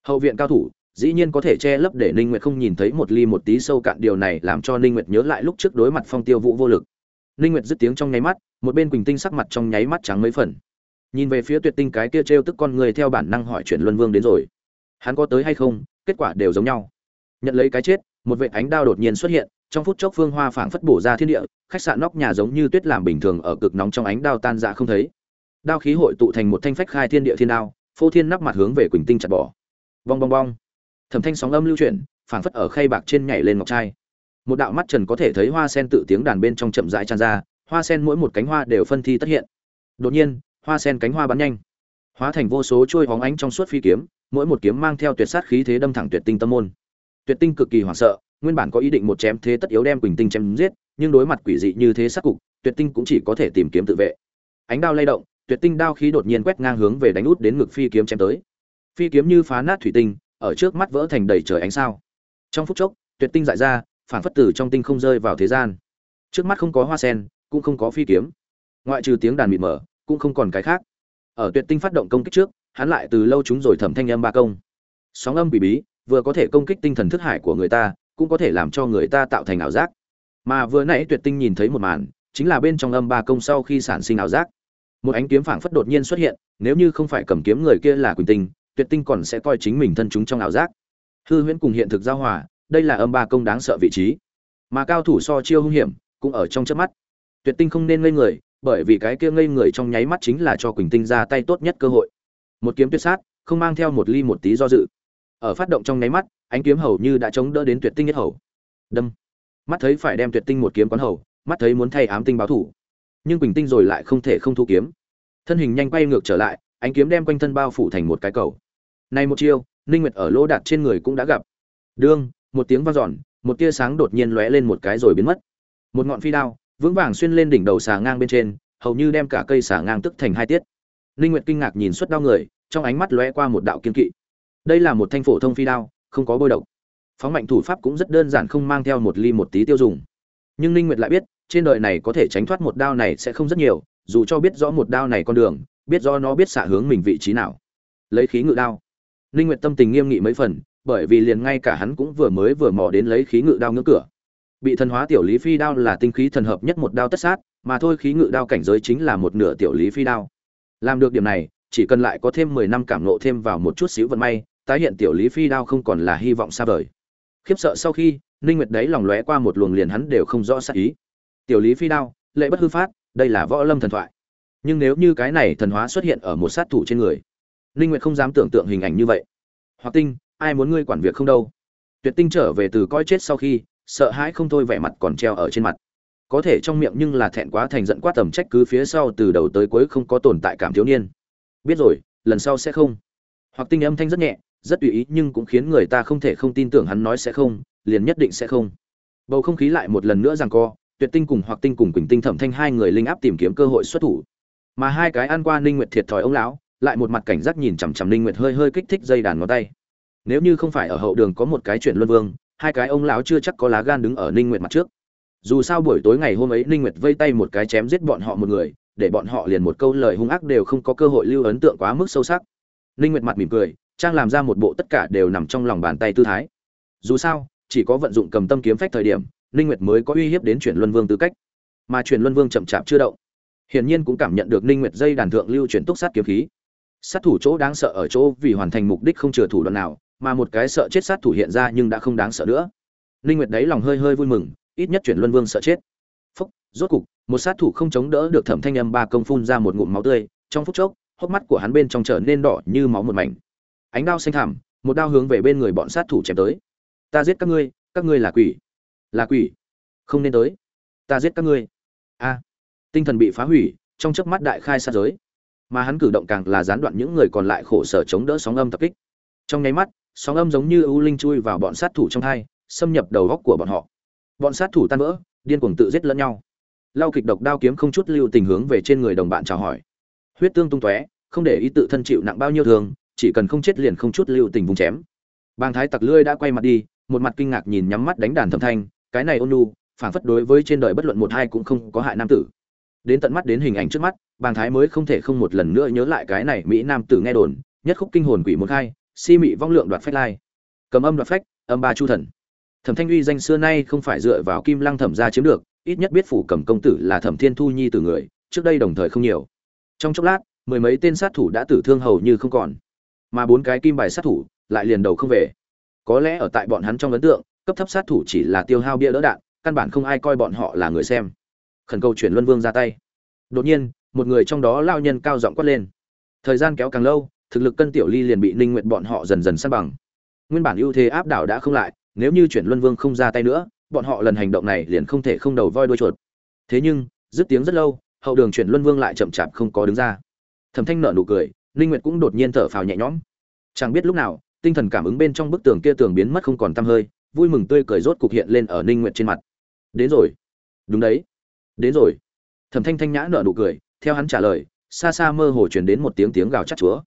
Hậu viện cao thủ, dĩ nhiên có thể che lấp để ninh nguyệt không nhìn thấy một ly một tí sâu cạn, điều này làm cho ninh nguyệt nhớ lại lúc trước đối mặt phong tiêu vũ vô lực ninh nguyệt dứt tiếng trong nháy mắt, một bên quỳnh tinh sắc mặt trong nháy mắt trắng mấy phần. Nhìn về phía tuyệt tinh cái kia treo tức con người theo bản năng hỏi chuyện luân vương đến rồi. Hắn có tới hay không, kết quả đều giống nhau. Nhận lấy cái chết, một vệ ánh đao đột nhiên xuất hiện, trong phút chốc phương hoa phảng phất bổ ra thiên địa, khách sạn nóc nhà giống như tuyết làm bình thường ở cực nóng trong ánh đao tan dạ không thấy. Đao khí hội tụ thành một thanh phách khai thiên địa thiên đao, phô thiên nắp mặt hướng về quỳnh tinh chặt bỏ. Bong bong bong. Thẩm thanh sóng âm lưu chuyển, phảng phất ở khay bạc trên nhảy lên ngọc trai một đạo mắt trần có thể thấy hoa sen tự tiếng đàn bên trong chậm rãi tràn ra, hoa sen mỗi một cánh hoa đều phân thi tất hiện. Đột nhiên, hoa sen cánh hoa bắn nhanh. Hóa thành vô số trôi hóng ánh trong suốt phi kiếm, mỗi một kiếm mang theo tuyệt sát khí thế đâm thẳng tuyệt tinh tâm môn. Tuyệt tinh cực kỳ hoảng sợ, nguyên bản có ý định một chém thế tất yếu đem quỳnh tinh chém giết, nhưng đối mặt quỷ dị như thế sắc cục, tuyệt tinh cũng chỉ có thể tìm kiếm tự vệ. Ánh đao lay động, tuyệt tinh đao khí đột nhiên quét ngang hướng về đánh út đến ngực phi kiếm chém tới. Phi kiếm như phá nát thủy tinh, ở trước mắt vỡ thành đầy trời ánh sao. Trong phút chốc, tuyệt tinh dại ra phản phất tử trong tinh không rơi vào thế gian. Trước mắt không có hoa sen, cũng không có phi kiếm. Ngoại trừ tiếng đàn mịt mờ, cũng không còn cái khác. Ở tuyệt tinh phát động công kích trước, hắn lại từ lâu chúng rồi thẩm thanh âm ba công. Sóng âm bị bí, vừa có thể công kích tinh thần thức hải của người ta, cũng có thể làm cho người ta tạo thành ảo giác. Mà vừa nãy tuyệt tinh nhìn thấy một màn, chính là bên trong âm ba công sau khi sản sinh ảo giác. Một ánh kiếm phảng phất đột nhiên xuất hiện, nếu như không phải cầm kiếm người kia là quỳnh tinh, tuyệt tinh còn sẽ coi chính mình thân chúng trong ảo giác. Hư huyễn cùng hiện thực giao hòa đây là âm ba công đáng sợ vị trí. Mà cao thủ so chiêu hung hiểm cũng ở trong chớp mắt. Tuyệt tinh không nên ngây người bởi vì cái kia ngây người trong nháy mắt chính là cho quỳnh tinh ra tay tốt nhất cơ hội. Một kiếm tuyệt sát không mang theo một ly một tí do dự. Ở phát động trong nháy mắt ánh kiếm hầu như đã chống đỡ đến tuyệt tinh nhất hầu. Đâm. Mắt thấy phải đem tuyệt tinh một kiếm quán hầu mắt thấy muốn thay ám tinh báo thủ. Nhưng quỳnh tinh rồi lại không thể không thu kiếm. Thân hình nhanh quay ngược trở lại ánh kiếm đem quanh thân bao phủ thành một cái cầu. Này một chiêu, Ninh Nguyệt ở lỗ đạt trên người cũng đã gặp. Đương, một tiếng vang dọn, một tia sáng đột nhiên lóe lên một cái rồi biến mất. Một ngọn phi đao, vững vàng xuyên lên đỉnh đầu xà ngang bên trên, hầu như đem cả cây xà ngang tức thành hai tiết. Linh Nguyệt kinh ngạc nhìn suất đao người, trong ánh mắt lóe qua một đạo kiên kỵ. Đây là một thanh phổ thông phi đao, không có bôi độc phóng mạnh thủ pháp cũng rất đơn giản không mang theo một ly một tí tiêu dùng nhưng Linh nguyệt lại biết trên đời này có thể tránh thoát một đao này sẽ không rất nhiều dù cho biết rõ một đao này con đường biết rõ nó biết xạ hướng mình vị trí nào lấy khí ngự đao Linh nguyệt tâm tình nghiêm nghị mấy phần bởi vì liền ngay cả hắn cũng vừa mới vừa mò đến lấy khí ngự đao ngưỡng cửa. Bị thần hóa tiểu lý phi đao là tinh khí thần hợp nhất một đao tất sát, mà thôi khí ngự đao cảnh giới chính là một nửa tiểu lý phi đao. Làm được điểm này, chỉ cần lại có thêm 10 năm cảm ngộ thêm vào một chút xíu vận may, tái hiện tiểu lý phi đao không còn là hy vọng xa vời. Khiếp sợ sau khi, ninh nguyệt đấy lòng lóe qua một luồng liền hắn đều không rõ sát ý. Tiểu lý phi đao, lệ bất hư phát, đây là võ lâm thần thoại. Nhưng nếu như cái này thần hóa xuất hiện ở một sát thủ trên người, ninh nguyệt không dám tưởng tượng hình ảnh như vậy. Hoặc tinh ai muốn ngươi quản việc không đâu. Tuyệt tinh trở về từ coi chết sau khi, sợ hãi không thôi vẻ mặt còn treo ở trên mặt. Có thể trong miệng nhưng là thẹn quá thành giận quá tầm trách cứ phía sau từ đầu tới cuối không có tồn tại cảm thiếu niên. Biết rồi, lần sau sẽ không. Hoặc tinh âm thanh rất nhẹ, rất tùy ý nhưng cũng khiến người ta không thể không tin tưởng hắn nói sẽ không, liền nhất định sẽ không. Bầu không khí lại một lần nữa rằng co, tuyệt tinh cùng hoặc tinh cùng quỳnh tinh thẩm thanh hai người linh áp tìm kiếm cơ hội xuất thủ. Mà hai cái ăn qua ninh nguyệt thiệt thòi ông lão, lại một mặt cảnh giác nhìn chằm chằm ninh nguyệt hơi hơi kích thích dây đàn ngón tay nếu như không phải ở hậu đường có một cái chuyện luân vương, hai cái ông lão chưa chắc có lá gan đứng ở ninh nguyệt mặt trước. Dù sao buổi tối ngày hôm ấy ninh nguyệt vây tay một cái chém giết bọn họ một người, để bọn họ liền một câu lời hung ác đều không có cơ hội lưu ấn tượng quá mức sâu sắc. Ninh nguyệt mặt mỉm cười, trang làm ra một bộ tất cả đều nằm trong lòng bàn tay tư thái. Dù sao, chỉ có vận dụng cầm tâm kiếm phách thời điểm, ninh nguyệt mới có uy hiếp đến chuyển luân vương tư cách. Mà chuyển luân vương chậm chạp chưa động. Hiển nhiên cũng cảm nhận được ninh nguyệt dây đàn thượng lưu chuyển túc sát kiếm khí. Sát thủ chỗ đáng sợ ở chỗ vì hoàn thành mục đích không chừa thủ đoạn nào mà một cái sợ chết sát thủ hiện ra nhưng đã không đáng sợ nữa. Ninh nguyệt đấy lòng hơi hơi vui mừng, ít nhất chuyển luân vương sợ chết. Phúc, rốt cục, một sát thủ không chống đỡ được thẩm thanh âm ba công phun ra một ngụm máu tươi, trong phút chốc, hốc mắt của hắn bên trong trở nên đỏ như máu một mảnh. Ánh đao xanh thẳm, một đao hướng về bên người bọn sát thủ chém tới. Ta giết các ngươi các ngươi là quỷ. Là quỷ? Không nên tới. Ta giết các ngươi. A. Tinh thần bị phá hủy, trong chớp mắt đại khai sát giới. Mà hắn cử động càng là gián đoạn những người còn lại khổ sở chống đỡ sóng âm tập kích. Trong nháy mắt sóng âm giống như ưu linh chui vào bọn sát thủ trong hai, xâm nhập đầu góc của bọn họ. Bọn sát thủ tan vỡ, điên cuồng tự giết lẫn nhau. Lao kịch độc đao kiếm không chút lưu tình hướng về trên người đồng bạn chào hỏi. Huyết tương tung tóe, không để ý tự thân chịu nặng bao nhiêu thường chỉ cần không chết liền không chút lưu tình vùng chém. Bàng thái tặc lươi đã quay mặt đi, một mặt kinh ngạc nhìn nhắm mắt đánh đàn thâm thanh, cái này ôn nu phản phất đối với trên đời bất luận một hai cũng không có hại nam tử. Đến tận mắt đến hình ảnh trước mắt, bàng thái mới không thể không một lần nữa nhớ lại cái này mỹ nam tử nghe đồn, nhất khúc kinh hồn quỷ một hai si mị vong lượng đoạt phách lai. Cầm âm đoạt phách, âm ba chu thần. Thẩm thanh uy danh xưa nay không phải dựa vào kim lăng thẩm gia chiếm được, ít nhất biết phủ cầm công tử là thẩm thiên thu nhi từ người, trước đây đồng thời không nhiều. Trong chốc lát, mười mấy tên sát thủ đã tử thương hầu như không còn. Mà bốn cái kim bài sát thủ lại liền đầu không về. Có lẽ ở tại bọn hắn trong ấn tượng, cấp thấp sát thủ chỉ là tiêu hao bia đỡ đạn, căn bản không ai coi bọn họ là người xem. Khẩn cầu chuyển luân vương ra tay. Đột nhiên, một người trong đó lao nhân cao giọng quát lên. Thời gian kéo càng lâu thực lực cân tiểu ly liền bị ninh nguyện bọn họ dần dần săn bằng. Nguyên bản ưu thế áp đảo đã không lại, nếu như chuyển luân vương không ra tay nữa, bọn họ lần hành động này liền không thể không đầu voi đuôi chuột. Thế nhưng, dứt tiếng rất lâu, hậu đường chuyển luân vương lại chậm chạp không có đứng ra. Thẩm thanh nở nụ cười, ninh nguyệt cũng đột nhiên thở phào nhẹ nhõm. Chẳng biết lúc nào, tinh thần cảm ứng bên trong bức tường kia tường biến mất không còn tăm hơi, vui mừng tươi cười rốt cục hiện lên ở ninh nguyệt trên mặt. Đến rồi. Đúng đấy. Đến rồi. Thẩm thanh thanh nhã nở nụ cười, theo hắn trả lời, xa xa mơ hồ truyền đến một tiếng tiếng gào chát chúa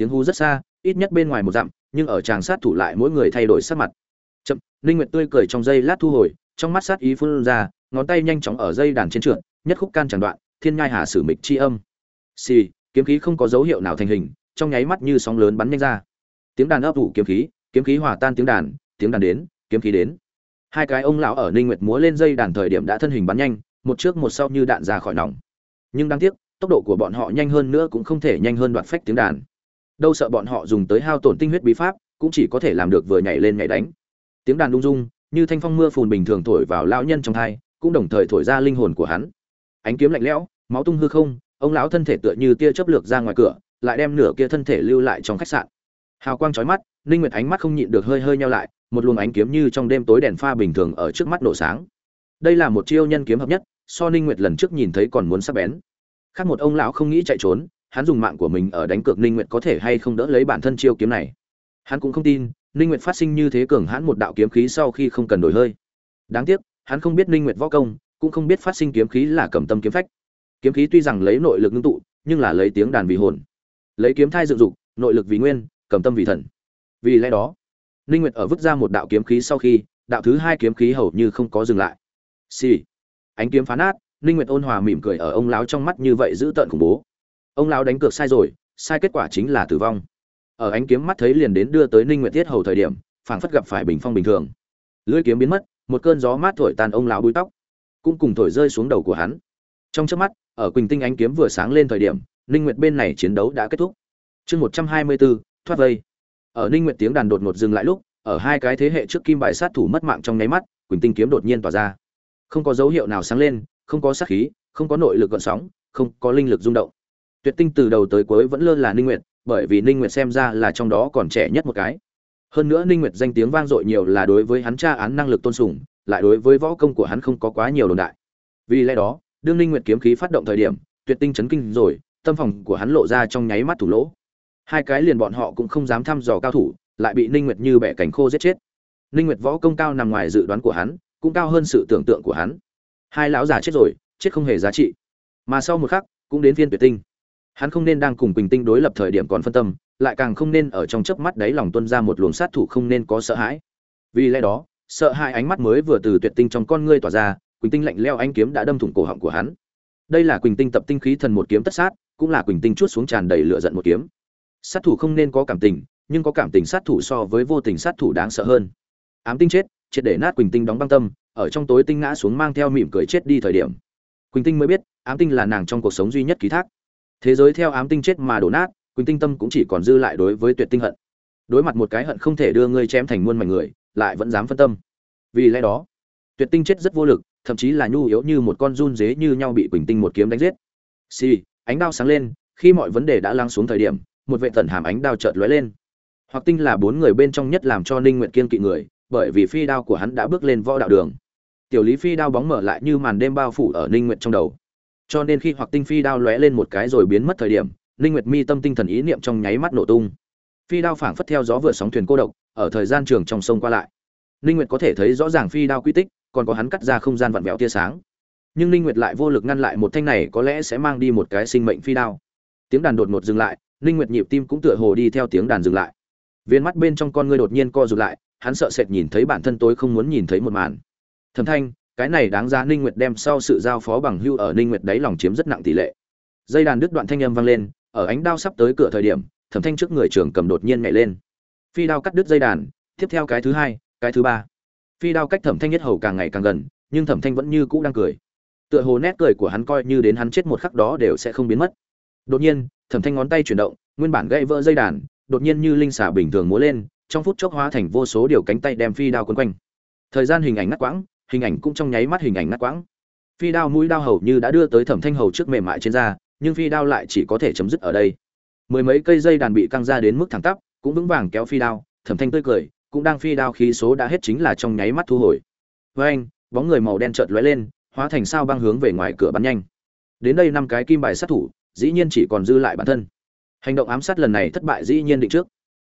tiếng hú rất xa, ít nhất bên ngoài một dặm, nhưng ở tràng sát thủ lại mỗi người thay đổi sắc mặt. Chậm, ninh nguyệt tươi cười trong giây lát thu hồi, trong mắt sát ý phun ra, ngón tay nhanh chóng ở dây đàn trên trượt, nhất khúc can chẳng đoạn, thiên nhai hà sử mịch chi âm. Xì, kiếm khí không có dấu hiệu nào thành hình, trong nháy mắt như sóng lớn bắn nhanh ra. Tiếng đàn ấp ủ kiếm khí kiếm khí hòa tan tiếng đàn tiếng đàn đến, kiếm khí đến. Hai cái ông lão ở ninh nguyệt múa lên dây đàn thời điểm đã thân hình bắn nhanh, một trước một sau như đạn ra khỏi nòng. Nhưng đáng tiếc, tốc độ của bọn họ nhanh hơn nữa cũng không thể nhanh hơn đoạn phách tiếng đàn đâu sợ bọn họ dùng tới hao tổn tinh huyết bí pháp, cũng chỉ có thể làm được vừa nhảy lên nhảy đánh. Tiếng đàn lung dung, như thanh phong mưa phùn bình thường thổi vào lão nhân trong thai, cũng đồng thời thổi ra linh hồn của hắn. Ánh kiếm lạnh lẽo, máu tung hư không, ông lão thân thể tựa như tia chớp lược ra ngoài cửa, lại đem nửa kia thân thể lưu lại trong khách sạn. Hào quang chói mắt, ninh nguyệt ánh mắt không nhịn được hơi hơi nhau lại, một luồng ánh kiếm như trong đêm tối đèn pha bình thường ở trước mắt nổ sáng. Đây là một chiêu nhân kiếm hợp nhất, so ninh nguyệt lần trước nhìn thấy còn muốn sắc bén. Khác một ông lão không nghĩ chạy trốn hắn dùng mạng của mình ở đánh cược ninh nguyệt có thể hay không đỡ lấy bản thân chiêu kiếm này. Hắn cũng không tin, ninh nguyệt phát sinh như thế cường hãn một đạo kiếm khí sau khi không cần đổi hơi. Đáng tiếc, hắn không biết ninh nguyệt võ công, cũng không biết phát sinh kiếm khí là cầm tâm kiếm phách. Kiếm khí tuy rằng lấy nội lực ngưng tụ, nhưng là lấy tiếng đàn vì hồn. Lấy kiếm thai dựng dục, nội lực vì nguyên, cầm tâm vì thần. Vì lẽ đó, ninh nguyệt ở vứt ra một đạo kiếm khí sau khi, đạo thứ hai kiếm khí hầu như không có dừng lại. Xì. ánh kiếm phá nát, ninh nguyệt ôn hòa mỉm cười ở ông lão trong mắt như vậy giữ tợn khủng bố ông lão đánh cược sai rồi sai kết quả chính là tử vong. Ở ánh kiếm mắt thấy liền đến đưa tới ninh nguyệt tiết hầu thời điểm phảng phất gặp phải bình phong bình thường. Lưỡi kiếm biến mất một cơn gió mát thổi tan ông lão búi tóc cũng cùng thổi rơi xuống đầu của hắn. Trong chớp mắt ở quỳnh tinh ánh kiếm vừa sáng lên thời điểm ninh nguyệt bên này chiến đấu đã kết thúc. Chương 124, thoát vây. Ở ninh nguyệt tiếng đàn đột ngột dừng lại lúc ở hai cái thế hệ trước kim bài sát thủ mất mạng trong nháy mắt quỳnh tinh kiếm đột nhiên tỏa ra. Không có dấu hiệu nào sáng lên không có sát khí không có nội lực gợn sóng không có linh lực rung động tuyệt tinh từ đầu tới cuối vẫn lơ là ninh nguyệt, bởi vì ninh nguyệt xem ra là trong đó còn trẻ nhất một cái. Hơn nữa ninh nguyệt danh tiếng vang dội nhiều là đối với hắn tra án năng lực tôn sùng, lại đối với võ công của hắn không có quá nhiều đồn đại. Vì lẽ đó, đương ninh nguyệt kiếm khí phát động thời điểm, tuyệt tinh chấn kinh rồi, tâm phòng của hắn lộ ra trong nháy mắt thủ lỗ. Hai cái liền bọn họ cũng không dám thăm dò cao thủ, lại bị ninh nguyệt như bẻ cánh khô giết chết. Ninh nguyệt võ công cao nằm ngoài dự đoán của hắn, cũng cao hơn sự tưởng tượng của hắn. Hai lão già chết rồi, chết không hề giá trị. Mà sau một khắc, cũng đến phiên tuyệt tinh hắn không nên đang cùng bình tinh đối lập thời điểm còn phân tâm, lại càng không nên ở trong chớp mắt đấy lòng tuân ra một luồng sát thủ không nên có sợ hãi. Vì lẽ đó, sợ hãi ánh mắt mới vừa từ tuyệt tinh trong con ngươi tỏa ra, quỳnh tinh lạnh leo anh kiếm đã đâm thủng cổ họng của hắn. Đây là quỳnh tinh tập tinh khí thần một kiếm tất sát, cũng là quỳnh tinh chuốt xuống tràn đầy lửa giận một kiếm. Sát thủ không nên có cảm tình, nhưng có cảm tình sát thủ so với vô tình sát thủ đáng sợ hơn. Ám tinh chết, triệt để nát quỳnh tinh đóng băng tâm, ở trong tối tinh ngã xuống mang theo mỉm cười chết đi thời điểm. Quỳnh tinh mới biết, ám tinh là nàng trong cuộc sống duy nhất ký thác thế giới theo ám tinh chết mà đổ nát quỳnh tinh tâm cũng chỉ còn dư lại đối với tuyệt tinh hận. Đối mặt một cái hận không thể đưa ngươi chém thành muôn mảnh người lại vẫn dám phân tâm. Vì lẽ đó tuyệt tinh chết rất vô lực thậm chí là nhu yếu như một con run dế như nhau bị quỳnh tinh một kiếm đánh giết. Xì、sì, ánh đao sáng lên khi mọi vấn đề đã lắng xuống thời điểm một vệ tần hàm ánh đao chợt lóe lên. Hoặc tinh là bốn người bên trong nhất làm cho ninh nguyện kiên kỵ người bởi vì phi đao của hắn đã bước lên võ đạo đường. Tiểu lý phi đao bóng mở lại như màn đêm bao phủ ở ninh nguyện trong đầu cho nên khi hoặc tinh phi đao lóe lên một cái rồi biến mất thời điểm linh nguyệt mi tâm tinh thần ý niệm trong nháy mắt nổ tung. Phi đao phảng phất theo gió vừa sóng thuyền cô độc, ở thời gian trường trong sông qua lại. Linh nguyệt có thể thấy rõ ràng phi đao quy tích, còn có hắn cắt ra không gian vặn vẹo tia sáng. Nhưng linh nguyệt lại vô lực ngăn lại một thanh này có lẽ sẽ mang đi một cái sinh mệnh phi đao. Tiếng đàn đột ngột dừng lại linh nguyệt nhịp tim cũng tựa hồ đi theo tiếng đàn dừng lại. Viên mắt bên trong con ngươi đột nhiên co rụt lại, hắn sợ sệt nhìn thấy bản thân tối không muốn nhìn thấy một màn. Thẩm thanh cái này đáng giá ninh nguyệt đem sau sự giao phó bằng hưu ở ninh nguyệt đáy lòng chiếm rất nặng tỷ lệ. Dây đàn đứt đoạn thanh âm vang lên, ở ánh đao sắp tới cửa thời điểm, thẩm thanh trước người trưởng cầm đột nhiên nhảy lên. Phi đao cắt đứt dây đàn, tiếp theo cái thứ hai, cái thứ ba. Phi đao cách thẩm thanh nhất hầu càng ngày càng gần, nhưng thẩm thanh vẫn như cũ đang cười. Tựa hồ nét cười của hắn coi như đến hắn chết một khắc đó đều sẽ không biến mất. Đột nhiên, thẩm thanh ngón tay chuyển động, nguyên bản gãy vỡ dây đàn, đột nhiên như linh xả bình thường múa lên, trong phút chốc hóa thành vô số điều cánh tay đem phi đao quấn quanh. Thời gian hình ảnh ngắt quãng hình ảnh cũng trong nháy mắt hình ảnh ngắt quãng. Phi đao mũi đao hầu như đã đưa tới thẩm thanh hầu trước mềm mại trên da, nhưng phi đao lại chỉ có thể chấm dứt ở đây. Mười mấy cây dây đàn bị căng ra đến mức thẳng tắp, cũng vững vàng kéo phi đao, thẩm thanh tươi cười, cũng đang phi đao khí số đã hết chính là trong nháy mắt thu hồi. Với anh, bóng người màu đen chợt lóe lên, hóa thành sao băng hướng về ngoài cửa bắn nhanh. Đến đây năm cái kim bài sát thủ, dĩ nhiên chỉ còn dư lại bản thân. Hành động ám sát lần này thất bại dĩ nhiên định trước.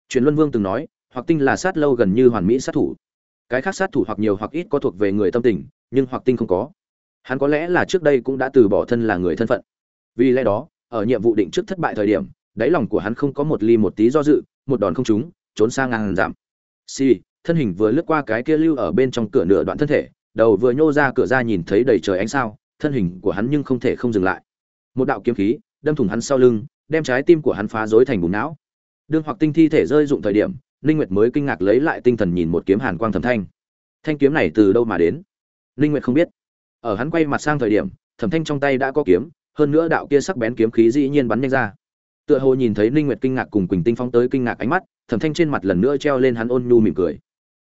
Truyền luân vương từng nói, hoặc tinh là sát lâu gần như hoàn mỹ sát thủ cái khác sát thủ hoặc nhiều hoặc ít có thuộc về người tâm tình, nhưng hoặc tinh không có. Hắn có lẽ là trước đây cũng đã từ bỏ thân là người thân phận. Vì lẽ đó, ở nhiệm vụ định trước thất bại thời điểm, đáy lòng của hắn không có một ly một tí do dự, một đòn không trúng, trốn sang ngàn giảm. Si thân hình vừa lướt qua cái kia lưu ở bên trong cửa nửa đoạn thân thể, đầu vừa nhô ra cửa ra nhìn thấy đầy trời ánh sao, thân hình của hắn nhưng không thể không dừng lại. Một đạo kiếm khí, đâm thủng hắn sau lưng, đem trái tim của hắn phá rối thành bùn não. Đương hoặc tinh thi thể rơi dụng thời điểm ninh nguyệt mới kinh ngạc lấy lại tinh thần nhìn một kiếm hàn quang thẩm thanh. Thanh kiếm này từ đâu mà đến? Ninh nguyệt không biết. Ở hắn quay mặt sang thời điểm, thẩm thanh trong tay đã có kiếm, hơn nữa đạo kia sắc bén kiếm khí dĩ nhiên bắn nhanh ra. Tựa hồ nhìn thấy ninh nguyệt kinh ngạc cùng quỳnh tinh phong tới kinh ngạc ánh mắt, thẩm thanh trên mặt lần nữa treo lên hắn ôn nhu mỉm cười.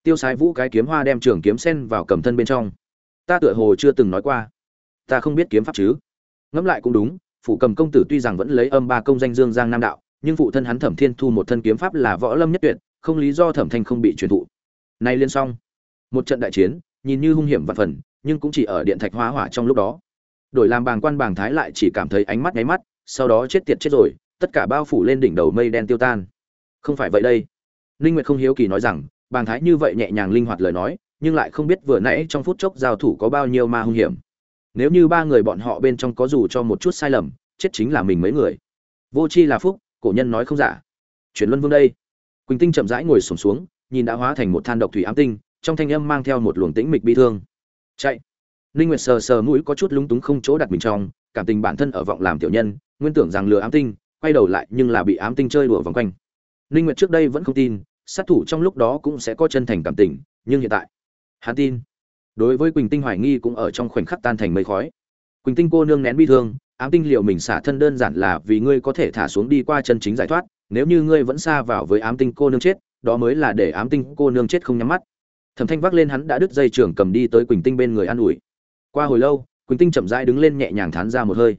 Tiêu sái vũ cái kiếm hoa đem trường kiếm sen vào cầm thân bên trong. Ta tựa hồ chưa từng nói qua. Ta không biết kiếm pháp chứ. Ngẫm lại cũng đúng, phụ cầm công tử tuy rằng vẫn lấy âm ba công danh dương giang nam đạo, nhưng phụ thân hắn thẩm thiên thu một thân kiếm pháp là võ lâm nhất tuyệt không lý do thẩm thanh không bị truyền thụ. Nay liên xong. Một trận đại chiến, nhìn như hung hiểm và phần, nhưng cũng chỉ ở điện thạch hóa hỏa trong lúc đó. Đổi làm bàng quan bàng thái lại chỉ cảm thấy ánh mắt nháy mắt, sau đó chết tiệt chết rồi, tất cả bao phủ lên đỉnh đầu mây đen tiêu tan. Không phải vậy đây. Ninh nguyệt không hiếu kỳ nói rằng, bàng thái như vậy nhẹ nhàng linh hoạt lời nói, nhưng lại không biết vừa nãy trong phút chốc giao thủ có bao nhiêu ma hung hiểm. Nếu như ba người bọn họ bên trong có dù cho một chút sai lầm, chết chính là mình mấy người. Vô chi là phúc, cổ nhân nói không giả. Chuyển luân vương đây quỳnh tinh chậm rãi ngồi sổm xuống, xuống nhìn đã hóa thành một than độc thủy ám tinh trong thanh âm mang theo một luồng tĩnh mịch bi thương. Chạy. Ninh nguyệt sờ sờ mũi có chút lúng túng không chỗ đặt mình trong cảm tình bản thân ở vọng làm tiểu nhân nguyên tưởng rằng lừa ám tinh quay đầu lại nhưng là bị ám tinh chơi đùa vòng quanh. Ninh nguyệt trước đây vẫn không tin sát thủ trong lúc đó cũng sẽ có chân thành cảm tình nhưng hiện tại hắn tin. Đối với quỳnh tinh hoài nghi cũng ở trong khoảnh khắc tan thành mây khói. Quỳnh tinh cô nương nén bi thương ám tinh liệu mình xả thân đơn giản là vì ngươi có thể thả xuống đi qua chân chính giải thoát nếu như ngươi vẫn xa vào với ám tinh cô nương chết, đó mới là để ám tinh cô nương chết không nhắm mắt. Thẩm thanh vác lên hắn đã đứt dây trưởng cầm đi tới quỳnh tinh bên người an ủi. Qua hồi lâu, quỳnh tinh chậm rãi đứng lên nhẹ nhàng thán ra một hơi.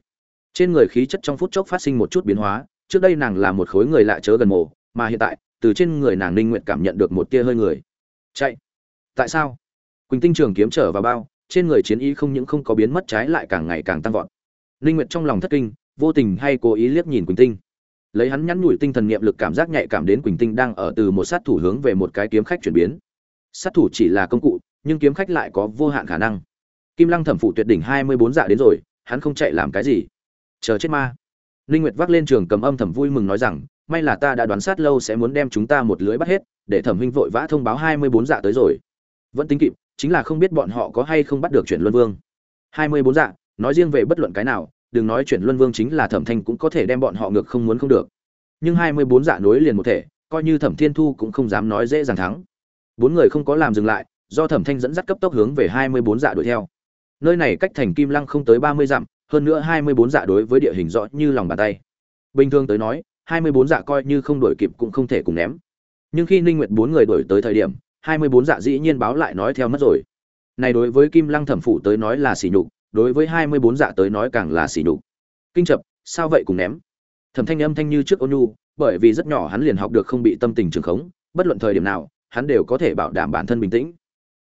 Trên người khí chất trong phút chốc phát sinh một chút biến hóa, trước đây nàng là một khối người lạ chớ gần mồ, mà hiện tại, từ trên người nàng ninh nguyện cảm nhận được một tia hơi người. Chạy! Tại sao? Quỳnh tinh trường kiếm trở vào bao, trên người chiến ý không những không có biến mất trái lại càng ngày càng tăng vọt. Ninh nguyện trong lòng thất kinh, vô tình hay cố ý liếc nhìn quỳnh tinh lấy hắn nhắn nhủi tinh thần niệm lực cảm giác nhạy cảm đến quỳnh tinh đang ở từ một sát thủ hướng về một cái kiếm khách chuyển biến. Sát thủ chỉ là công cụ, nhưng kiếm khách lại có vô hạn khả năng. Kim lăng thẩm phụ tuyệt đỉnh hai mươi bốn dạ đến rồi, hắn không chạy làm cái gì. Chờ chết ma. Linh nguyệt vác lên trường cầm âm thầm vui mừng nói rằng, may là ta đã đoán sát lâu sẽ muốn đem chúng ta một lưới bắt hết, để thẩm huynh vội vã thông báo hai mươi bốn dạ tới rồi. Vẫn tính kịp, chính là không biết bọn họ có hay không bắt được chuyển luân vương. hai mươi bốn dạ nói riêng về bất luận cái nào đừng nói chuyển luân vương chính là thẩm thanh cũng có thể đem bọn họ ngược không muốn không được. Nhưng hai mươi bốn dạ nối liền một thể, coi như thẩm thiên thu cũng không dám nói dễ dàng thắng. Bốn người không có làm dừng lại, do thẩm thanh dẫn dắt cấp tốc hướng về hai mươi bốn dạ đuổi theo. Nơi này cách thành kim lăng không tới ba mươi dặm, hơn nữa hai mươi bốn dạ đối với địa hình rõ như lòng bàn tay. Bình thường tới nói, hai mươi bốn dạ coi như không đuổi kịp cũng không thể cùng ném. Nhưng khi ninh nguyệt bốn người đuổi tới thời điểm, hai mươi bốn dạ dĩ nhiên báo lại nói theo mất rồi. Này đối với kim lăng thẩm phủ tới nói là sỉ nhục đối với hai mươi bốn dạ tới nói càng là xỉ nhục. Kinh chập, sao vậy cùng ném? Thẩm thanh âm thanh như trước ôn nhu, bởi vì rất nhỏ hắn liền học được không bị tâm tình trường khống, bất luận thời điểm nào, hắn đều có thể bảo đảm bản thân bình tĩnh.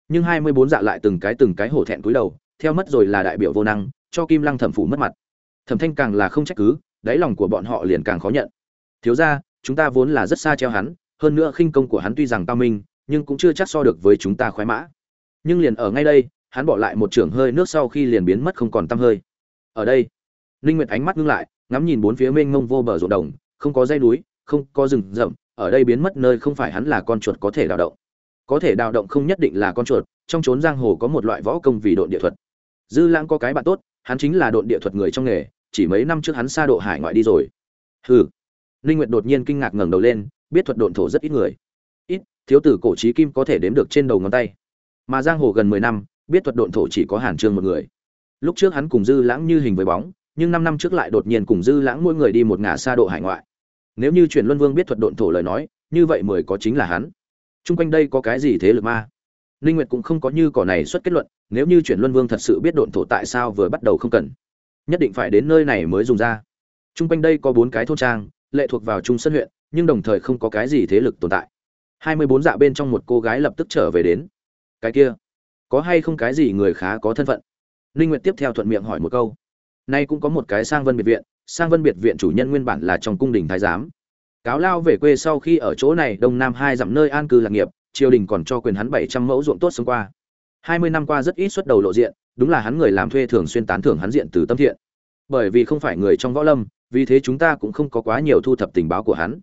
Nhưng hai mươi bốn dạ lại từng cái từng cái hổ thẹn cúi đầu, theo mất rồi là đại biểu vô năng, cho kim lăng thẩm phủ mất mặt. Thẩm thanh càng là không trách cứ, đáy lòng của bọn họ liền càng khó nhận. Thiếu ra chúng ta vốn là rất xa treo hắn, hơn nữa khinh công của hắn tuy rằng cao minh, nhưng cũng chưa chắc so được với chúng ta khoái mã. Nhưng liền ở ngay đây hắn bỏ lại một trưởng hơi nước sau khi liền biến mất không còn tăm hơi. Ở đây linh nguyệt ánh mắt ngưng lại, ngắm nhìn bốn phía mênh mông vô bờ ruộng đồng, không có dây núi, không có rừng rậm, ở đây biến mất nơi không phải hắn là con chuột có thể đào động. Có thể đào động không nhất định là con chuột, trong chốn giang hồ có một loại võ công vì độn địa thuật. Dư lãng có cái bạn tốt, hắn chính là độn địa thuật người trong nghề, chỉ mấy năm trước hắn xa độ hải ngoại đi rồi. Hừ. Linh nguyệt đột nhiên kinh ngạc ngẩng đầu lên, biết thuật độn thổ rất ít người. Ít, thiếu tử cổ trí kim có thể đếm được trên đầu ngón tay. Mà giang hồ gần 10 năm biết thuật độn thổ chỉ có hàn trương một người lúc trước hắn cùng dư lãng như hình với bóng nhưng 5 năm trước lại đột nhiên cùng dư lãng mỗi người đi một ngả xa độ hải ngoại nếu như truyền luân vương biết thuật độn thổ lời nói như vậy mười có chính là hắn Trung quanh đây có cái gì thế lực ma Linh Nguyệt cũng không có như cỏ này xuất kết luận, nếu như truyền Luân Vương thật sự biết độn thổ tại sao vừa bắt đầu không cần, nhất định phải đến nơi này mới dùng ra. Trung quanh đây có bốn cái thôn trang, lệ thuộc vào Trung Sơn huyện, nhưng đồng thời không có cái gì thế lực tồn tại. 24 dạ bên trong một cô gái lập tức trở về đến. Cái kia, có hay không cái gì người khá có thân phận? Ninh Nguyệt tiếp theo thuận miệng hỏi một câu. Nay cũng có một cái sang Vân biệt viện, sang Vân biệt viện chủ nhân nguyên bản là trong cung đình thái giám. Cáo lao về quê sau khi ở chỗ này đông nam hai dặm nơi an cư lạc nghiệp, triều đình còn cho quyền hắn bảy trăm mẫu ruộng tốt sống qua. hai mươi năm qua rất ít xuất đầu lộ diện, đúng là hắn người làm thuê thường xuyên tán thưởng hắn diện từ tâm thiện. Bởi vì không phải người trong võ lâm, vì thế chúng ta cũng không có quá nhiều thu thập tình báo của hắn.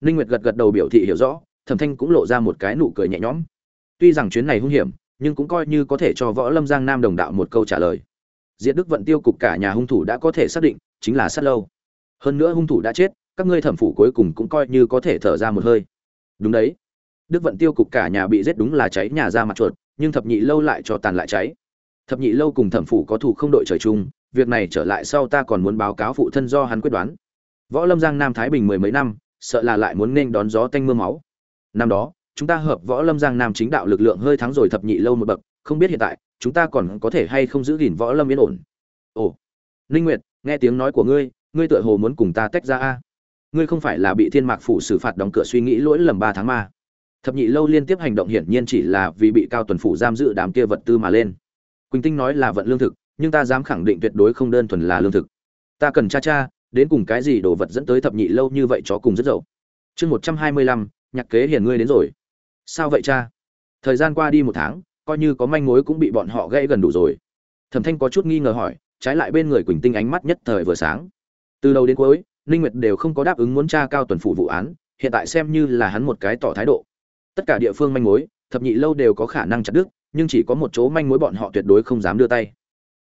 Ninh Nguyệt gật gật đầu biểu thị hiểu rõ, Thẩm Thanh cũng lộ ra một cái nụ cười nhẹ nhõm. Tuy rằng chuyến này hung hiểm, nhưng cũng coi như có thể cho võ lâm giang nam đồng đạo một câu trả lời. Diệt Đức vận tiêu cục cả nhà hung thủ đã có thể xác định, chính là sát lâu. Hơn nữa hung thủ đã chết, các ngươi thẩm phủ cuối cùng cũng coi như có thể thở ra một hơi. Đúng đấy đức vận tiêu cục cả nhà bị giết đúng là cháy nhà ra mặt chuột nhưng thập nhị lâu lại cho tàn lại cháy thập nhị lâu cùng thẩm phủ có thủ không đội trời chung việc này trở lại sau ta còn muốn báo cáo phụ thân do hắn quyết đoán võ lâm giang nam thái bình mười mấy năm sợ là lại muốn nên đón gió tanh mưa máu năm đó chúng ta hợp võ lâm giang nam chính đạo lực lượng hơi thắng rồi thập nhị lâu một bậc, không biết hiện tại, chúng ta còn có thể hay không giữ gìn võ lâm yên ổn? Ồ, ninh nguyệt, nghe tiếng nói của ngươi ngươi tựa hồ muốn cùng ta tách ra a. Ngươi không phải là bị thiên mạc phủ xử phạt đóng cửa suy nghĩ lỗi lầm ba tháng mà. Thập nhị lâu liên tiếp hành động hiển nhiên chỉ là vì bị cao tuần phủ giam giữ đám kia vật tư mà lên. Quỳnh tinh nói là vận lương thực, nhưng ta dám khẳng định tuyệt đối không đơn thuần là lương thực. Ta cần cha cha, đến cùng cái gì đồ vật dẫn tới thập nhị lâu như vậy chó cùng rất dậu? Chương một trăm hai mươi lăm, nhạc kế hiển ngươi đến rồi sao vậy cha? Thời gian qua đi một tháng, coi như có manh mối cũng bị bọn họ gãy gần đủ rồi. Thẩm thanh có chút nghi ngờ hỏi, trái lại bên người quỳnh tinh ánh mắt nhất thời vừa sáng. Từ đầu đến cuối, ninh nguyệt đều không có đáp ứng muốn tra cao tuần phủ vụ án, hiện tại xem như là hắn một cái tỏ thái độ. Tất cả địa phương manh mối, thập nhị lâu đều có khả năng chặt đứt, nhưng chỉ có một chỗ manh mối bọn họ tuyệt đối không dám đưa tay.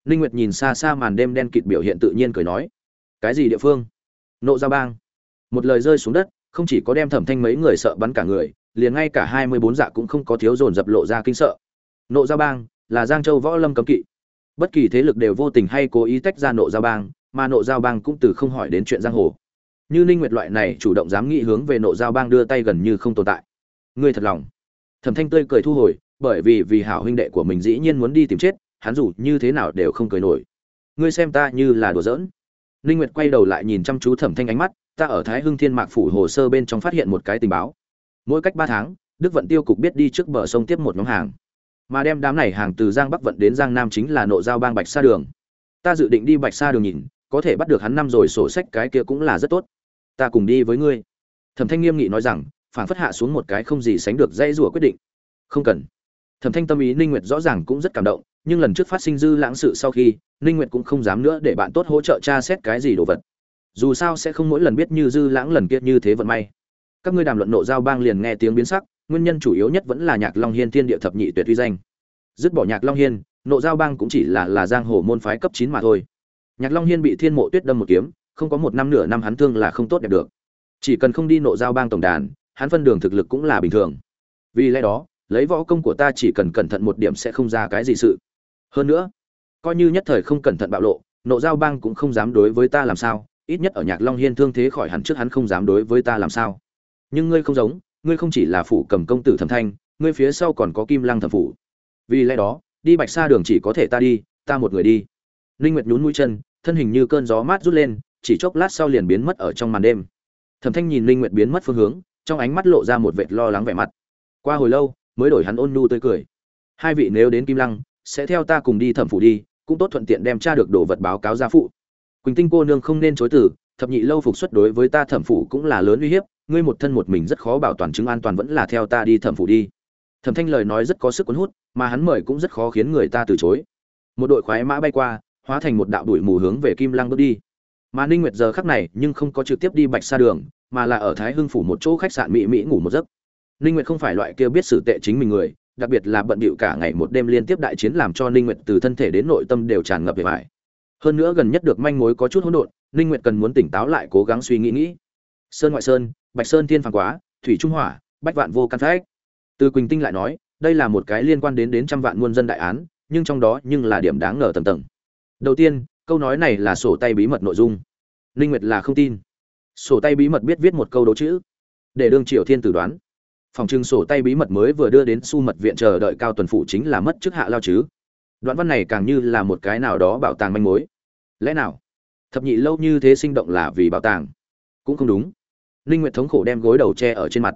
Ninh nguyệt nhìn xa xa màn đêm đen kịt biểu hiện tự nhiên cười nói, cái gì địa phương? Nộ ra bang. Một lời rơi xuống đất, không chỉ có đem thẩm thanh mấy người sợ bắn cả người liền ngay cả hai mươi bốn dạ cũng không có thiếu dồn dập lộ ra kinh sợ. Nộ giao bang là giang châu võ lâm cấm kỵ. Bất kỳ thế lực đều vô tình hay cố ý tách ra nộ giao bang, mà nộ giao bang cũng từ không hỏi đến chuyện giang hồ. Như ninh nguyệt loại này chủ động dám nghĩ hướng về nộ giao bang đưa tay gần như không tồn tại. Ngươi thật lòng. Thẩm thanh tươi cười thu hồi, bởi vì vì hảo huynh đệ của mình dĩ nhiên muốn đi tìm chết, hắn dù như thế nào đều không cười nổi. Ngươi xem ta như là đùa giỡn. Ninh nguyệt quay đầu lại nhìn chăm chú thẩm thanh ánh mắt, ta ở thái hưng thiên mạc phủ hồ sơ bên trong phát hiện một cái tình báo mỗi cách ba tháng, đức vận tiêu cục biết đi trước bờ sông tiếp một nhóm hàng. Mà đem đám này hàng từ giang bắc vận đến giang nam chính là nộ giao bang bạch sa đường. Ta dự định đi bạch sa đường nhìn, có thể bắt được hắn năm rồi sổ sách cái kia cũng là rất tốt. Ta cùng đi với ngươi. Thẩm thanh nghiêm nghị nói rằng phản phất hạ xuống một cái không gì sánh được dây rủa quyết định. Không cần. Thẩm thanh tâm ý ninh nguyệt rõ ràng cũng rất cảm động, nhưng lần trước phát sinh dư lãng sự sau khi, ninh nguyệt cũng không dám nữa để bạn tốt hỗ trợ tra xét cái gì đồ vật. Dù sao sẽ không mỗi lần biết như dư lãng lần kia như thế vận may các ngươi đàm luận nộ giao bang liền nghe tiếng biến sắc, nguyên nhân chủ yếu nhất vẫn là nhạc long hiên thiên địa thập nhị tuyệt uy danh. Dứt bỏ nhạc long hiên, nộ giao bang cũng chỉ là là giang hồ môn phái cấp chín mà thôi. Nhạc long hiên bị thiên mộ tuyết đâm một kiếm, không có một năm nửa năm hắn thương là không tốt đẹp được. Chỉ cần không đi nộ giao bang tổng đàn, hắn phân đường thực lực cũng là bình thường. Vì lẽ đó, lấy võ công của ta chỉ cần cẩn thận một điểm sẽ không ra cái gì sự. Hơn nữa, coi như nhất thời không cẩn thận bạo lộ, nộ giao bang cũng không dám đối với ta làm sao, ít nhất ở nhạc long hiên thương thế khỏi hẳn trước hắn không dám đối với ta làm sao nhưng ngươi không giống, ngươi không chỉ là phủ cầm công tử thẩm thanh, ngươi phía sau còn có kim lăng thẩm phủ. Vì lẽ đó, đi bạch xa đường chỉ có thể ta đi, ta một người đi. Linh nguyệt nhún mũi chân, thân hình như cơn gió mát rút lên, chỉ chốc lát sau liền biến mất ở trong màn đêm. Thẩm thanh nhìn linh nguyệt biến mất phương hướng, trong ánh mắt lộ ra một vệt lo lắng vẻ mặt. Qua hồi lâu, mới đổi hắn ôn nhu tươi cười. Hai vị nếu đến kim lăng, sẽ theo ta cùng đi thẩm phủ đi, cũng tốt thuận tiện đem tra được đồ vật báo cáo gia phụ. Quỳnh tinh cô nương không nên chối từ, thập nhị lâu phục xuất đối với ta thẩm phủ cũng là lớn uy hiếp ngươi một thân một mình rất khó bảo toàn chứng an toàn vẫn là theo ta đi thẩm phủ đi. Thẩm thanh lời nói rất có sức cuốn hút, mà hắn mời cũng rất khó khiến người ta từ chối. Một đội khoái mã bay qua, hóa thành một đạo đuổi mù hướng về kim lăng bước đi. Mà ninh nguyệt giờ khắc này nhưng không có trực tiếp đi bạch xa đường, mà là ở thái hưng phủ một chỗ khách sạn mỹ mỹ ngủ một giấc. Ninh nguyệt không phải loại kia biết xử tệ chính mình người, đặc biệt là bận bịu cả ngày một đêm liên tiếp đại chiến làm cho ninh nguyệt từ thân thể đến nội tâm đều tràn ngập về vải hơn nữa gần nhất được manh mối có chút hỗn độn, ninh nguyệt cần muốn tỉnh táo lại cố gắng suy nghĩ nghĩ. Sơn ngoại sơn bạch sơn thiên phàng quá, thủy trung hỏa, bách vạn vô căn phách. Từ quỳnh tinh lại nói, đây là một cái liên quan đến đến trăm vạn muôn dân đại án, nhưng trong đó nhưng là điểm đáng ngờ tầng tầng. Đầu tiên, câu nói này là sổ tay bí mật nội dung. Ninh nguyệt là không tin. Sổ tay bí mật biết viết một câu đố chữ. Để đương triều thiên tử đoán. Phòng trưng sổ tay bí mật mới vừa đưa đến su mật viện chờ đợi cao tuần phụ chính là mất chức hạ lao chứ. Đoạn văn này càng như là một cái nào đó bảo tàng manh mối. Lẽ nào? Thập nhị lâu như thế sinh động là vì bảo tàng. Cũng không đúng ninh nguyệt thống khổ đem gối đầu che ở trên mặt.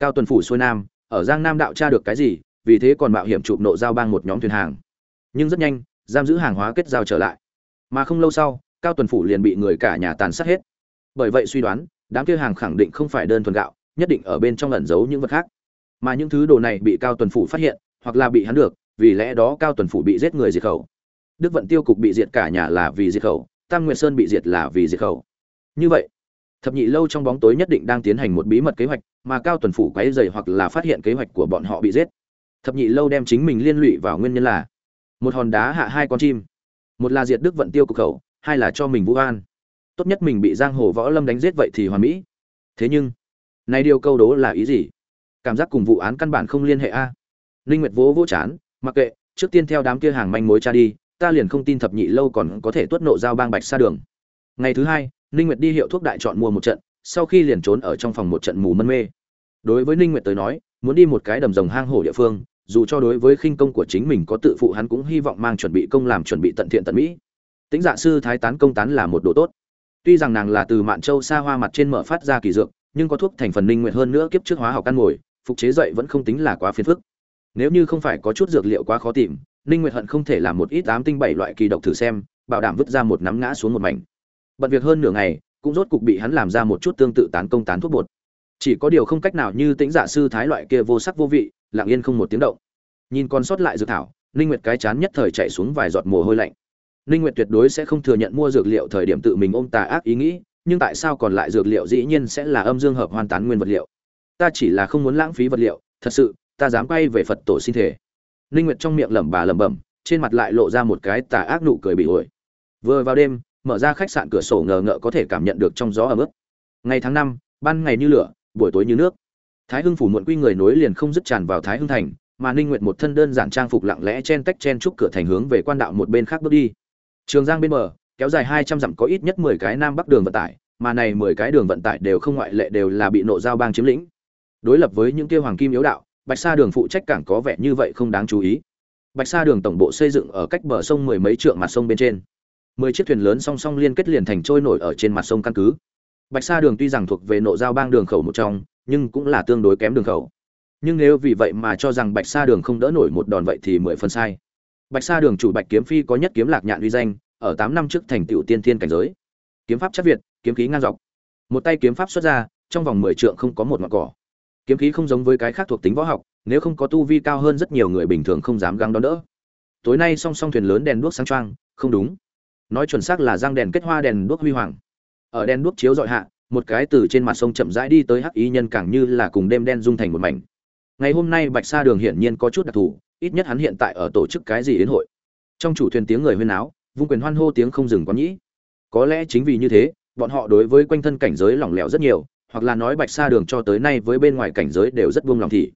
Cao tuần phủ xuôi nam, ở giang nam đạo tra được cái gì, vì thế còn mạo hiểm chụp nộ giao bang một nhóm thuyền hàng. Nhưng rất nhanh, giam giữ hàng hóa kết giao trở lại. Mà không lâu sau, cao tuần phủ liền bị người cả nhà tàn sát hết. Bởi vậy suy đoán, đám kia hàng khẳng định không phải đơn thuần gạo, nhất định ở bên trong ẩn giấu những vật khác. Mà những thứ đồ này bị cao tuần phủ phát hiện, hoặc là bị hắn được, vì lẽ đó cao tuần phủ bị giết người diệt khẩu. Đức vận tiêu cục bị diệt cả nhà là vì diệt khẩu, tam nguyệt sơn bị diệt là vì diệt khẩu. Như vậy thập nhị lâu trong bóng tối nhất định đang tiến hành một bí mật kế hoạch, mà cao tuần phủ quấy dày hoặc là phát hiện kế hoạch của bọn họ bị giết. Thập nhị lâu đem chính mình liên lụy vào nguyên nhân là, một hòn đá hạ hai con chim, một là diệt đức vận tiêu cực khẩu, hai là cho mình vũ an tốt nhất mình bị giang hồ võ lâm đánh giết vậy thì hoàn mỹ. Thế nhưng, nay điều câu đố là ý gì? Cảm giác cùng vụ án căn bản không liên hệ a. Linh nguyệt vỗ vỗ chán, mặc kệ, trước tiên theo đám kia hàng manh mối cha đi, ta liền không tin thập nhị lâu còn có thể tuất nộ giao bang bạch xa đường. Ngày thứ hai ninh nguyệt đi hiệu thuốc đại chọn mua một trận, sau khi liền trốn ở trong phòng một trận mù mân mê. Đối với ninh nguyệt tới nói, muốn đi một cái đầm rồng hang hổ địa phương, dù cho đối với khinh công của chính mình có tự phụ hắn cũng hy vọng mang chuẩn bị công làm chuẩn bị tận thiện tận mỹ. Tính dạ sư thái tán công tán là một đồ tốt. Tuy rằng nàng là từ mạn châu xa hoa mặt trên mở phát ra kỳ dược, nhưng có thuốc thành phần ninh nguyệt hơn nữa kiếp trước hóa học căn ngồi, phục chế dậy vẫn không tính là quá phiền phức. Nếu như không phải có chút dược liệu quá khó tìm, ninh nguyệt hận không thể làm một ít ám tinh bảy loại kỳ độc thử xem, bảo đảm vứt ra một nắm ngã xuống một mảnh bận việc hơn nửa ngày, cũng rốt cục bị hắn làm ra một chút tương tự tán công tán thuốc bột. Chỉ có điều không cách nào như tính giả dạ sư thái loại kia vô sắc vô vị, lặng yên không một tiếng động. Nhìn con sót lại dược thảo, ninh nguyệt cái chán nhất thời chạy xuống vài giọt mồ hôi lạnh. Ninh nguyệt tuyệt đối sẽ không thừa nhận mua dược liệu thời điểm tự mình ôm tà ác ý nghĩ, nhưng tại sao còn lại dược liệu dĩ nhiên sẽ là âm dương hợp hoàn tán nguyên vật liệu? Ta chỉ là không muốn lãng phí vật liệu, thật sự, ta dám quay về phật tổ sinh thể ninh nguyệt trong miệng lẩm bà lẩm bẩm, trên mặt lại lộ ra một cái tà ác nụ cười bị ổi vừa vào đêm mở ra khách sạn cửa sổ ngờ ngợ có thể cảm nhận được trong gió ở mức ngày tháng năm, ban ngày như lửa, buổi tối như nước. Thái hưng phủ muộn quy người nối liền không dứt tràn vào thái hưng thành, mà ninh nguyệt một thân đơn giản trang phục lặng lẽ chen tách chen trúc cửa thành hướng về quan đạo một bên khác bước đi. Trường giang bên bờ, kéo dài 200 dặm có ít nhất 10 cái nam bắc đường vận tải, mà này 10 cái đường vận tải đều không ngoại lệ đều là bị nộ giao bang chiếm lĩnh. Đối lập với những kia hoàng kim yếu đạo, bạch sa đường phụ trách cảng có vẻ như vậy không đáng chú ý. Bạch sa đường tổng bộ xây dựng ở cách bờ sông mười mấy trượng mặt sông bên trên mười chiếc thuyền lớn song song liên kết liền thành trôi nổi ở trên mặt sông căn cứ. Bạch sa đường tuy rằng thuộc về nộ giao bang đường khẩu một trong, nhưng cũng là tương đối kém đường khẩu. Nhưng nếu vì vậy mà cho rằng bạch sa đường không đỡ nổi một đòn vậy thì mười phần sai. Bạch sa đường chủ bạch kiếm phi có nhất kiếm lạc nhạn uy danh, ở tám năm trước thành tựu tiên thiên cảnh giới. Kiếm pháp chất việt, kiếm khí ngang dọc. Một tay kiếm pháp xuất ra, trong vòng mười trượng không có một ngọn cỏ. Kiếm khí không giống với cái khác thuộc tính võ học, nếu không có tu vi cao hơn rất nhiều người bình thường không dám găng đón đỡ. Tối nay song song thuyền lớn đèn đuốc sáng choang, không đúng nói chuẩn xác là răng đèn kết hoa đèn đuốc huy hoàng. Ở đèn đuốc chiếu dọi hạ, một cái từ trên mặt sông chậm rãi đi tới hắc ý nhân càng như là cùng đêm đen dung thành một mảnh. Ngày hôm nay bạch sa đường hiển nhiên có chút đặc thù, ít nhất hắn hiện tại ở tổ chức cái gì đến hội. Trong chủ thuyền tiếng người huyên áo vung quyền hoan hô tiếng không dừng có nhĩ. Có lẽ chính vì như thế, bọn họ đối với quanh thân cảnh giới lỏng lẻo rất nhiều, hoặc là nói bạch sa đường cho tới nay với bên ngoài cảnh giới đều rất buông lòng thị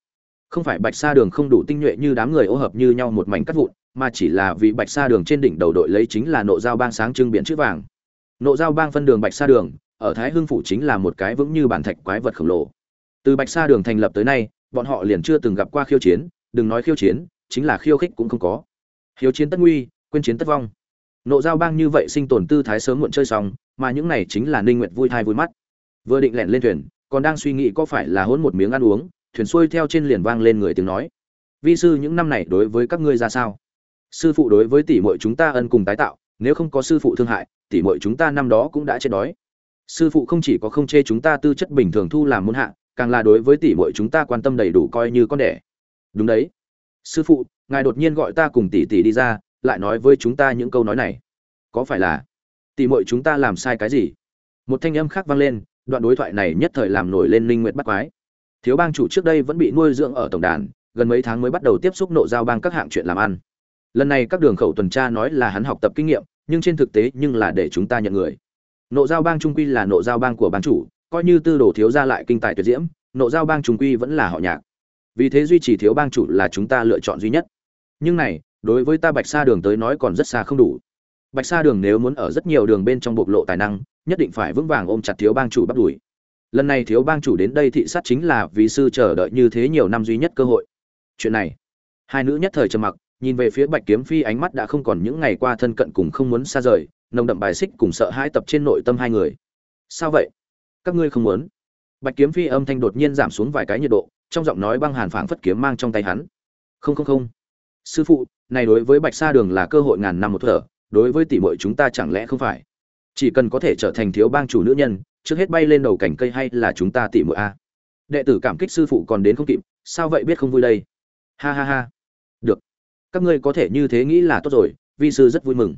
không phải bạch sa đường không đủ tinh nhuệ như đám người ô hợp như nhau một mảnh cắt vụn, mà chỉ là vì bạch sa đường trên đỉnh đầu đội lấy chính là nộ giao bang sáng trưng biển chữ vàng. Nộ giao bang phân đường bạch sa đường, ở thái hưng phủ chính là một cái vững như bản thạch quái vật khổng lồ. Từ bạch sa đường thành lập tới nay, bọn họ liền chưa từng gặp qua khiêu chiến, đừng nói khiêu chiến, chính là khiêu khích cũng không có. Hiếu chiến tất nguy, quên chiến tất vong. Nộ giao bang như vậy sinh tồn tư thái sớm muộn chơi xong, mà những này chính là ninh nguyện vui thai vui mắt. Vừa định lẹn lên thuyền, còn đang suy nghĩ có phải là hôn một miếng ăn uống thuyền xuôi theo trên liền vang lên người tiếng nói. Vi sư, những năm này đối với các ngươi ra sao? Sư phụ đối với tỷ muội chúng ta ân cùng tái tạo, nếu không có sư phụ thương hại, tỷ muội chúng ta năm đó cũng đã chết đói. Sư phụ không chỉ có không chê chúng ta tư chất bình thường thu làm môn hạ, càng là đối với tỷ muội chúng ta quan tâm đầy đủ coi như con đẻ. Đúng đấy. Sư phụ, ngài đột nhiên gọi ta cùng tỷ tỷ đi ra, lại nói với chúng ta những câu nói này. Có phải là tỷ muội chúng ta làm sai cái gì? Một thanh âm khác vang lên, đoạn đối thoại này nhất thời làm nổi lên linh nguyệt bắt quái thiếu bang chủ trước đây vẫn bị nuôi dưỡng ở tổng đàn, gần mấy tháng mới bắt đầu tiếp xúc nộ giao bang các hạng chuyện làm ăn. Lần này các đường khẩu tuần tra nói là hắn học tập kinh nghiệm, nhưng trên thực tế nhưng là để chúng ta nhận người. Nộ giao bang trung quy là nộ giao bang của bang chủ, coi như tư đồ thiếu ra lại kinh tài tuyệt diễm nộ giao bang trung quy vẫn là họ nhạc. Vì thế duy trì thiếu bang chủ là chúng ta lựa chọn duy nhất. Nhưng này, đối với ta bạch sa đường tới nói còn rất xa không đủ. Bạch sa đường nếu muốn ở rất nhiều đường bên trong bộc lộ tài năng, nhất định phải vững vàng ôm chặt thiếu bang chủ bắt đuổi lần này thiếu bang chủ đến đây thị sát chính là vì sư chờ đợi như thế nhiều năm duy nhất cơ hội. Chuyện này, hai nữ nhất thời trầm mặc, nhìn về phía bạch kiếm phi ánh mắt đã không còn những ngày qua thân cận cùng không muốn xa rời, nồng đậm bài xích cùng sợ hãi tập trên nội tâm hai người. Sao vậy? Các ngươi không muốn? Bạch kiếm phi âm thanh đột nhiên giảm xuống vài cái nhiệt độ, trong giọng nói băng hàn phảng phất kiếm mang trong tay hắn. Không không không. Sư phụ, này đối với bạch sa đường là cơ hội ngàn năm một thở, đối với tỷ muội chúng ta chẳng lẽ không phải? Chỉ cần có thể trở thành thiếu bang chủ nữ nhân trước hết bay lên đầu cảnh cây hay là chúng ta tỉ muội a? Đệ tử cảm kích sư phụ còn đến không kịp, sao vậy biết không vui đây? Ha ha ha. Được. Các ngươi có thể như thế nghĩ là tốt rồi, vi sư rất vui mừng.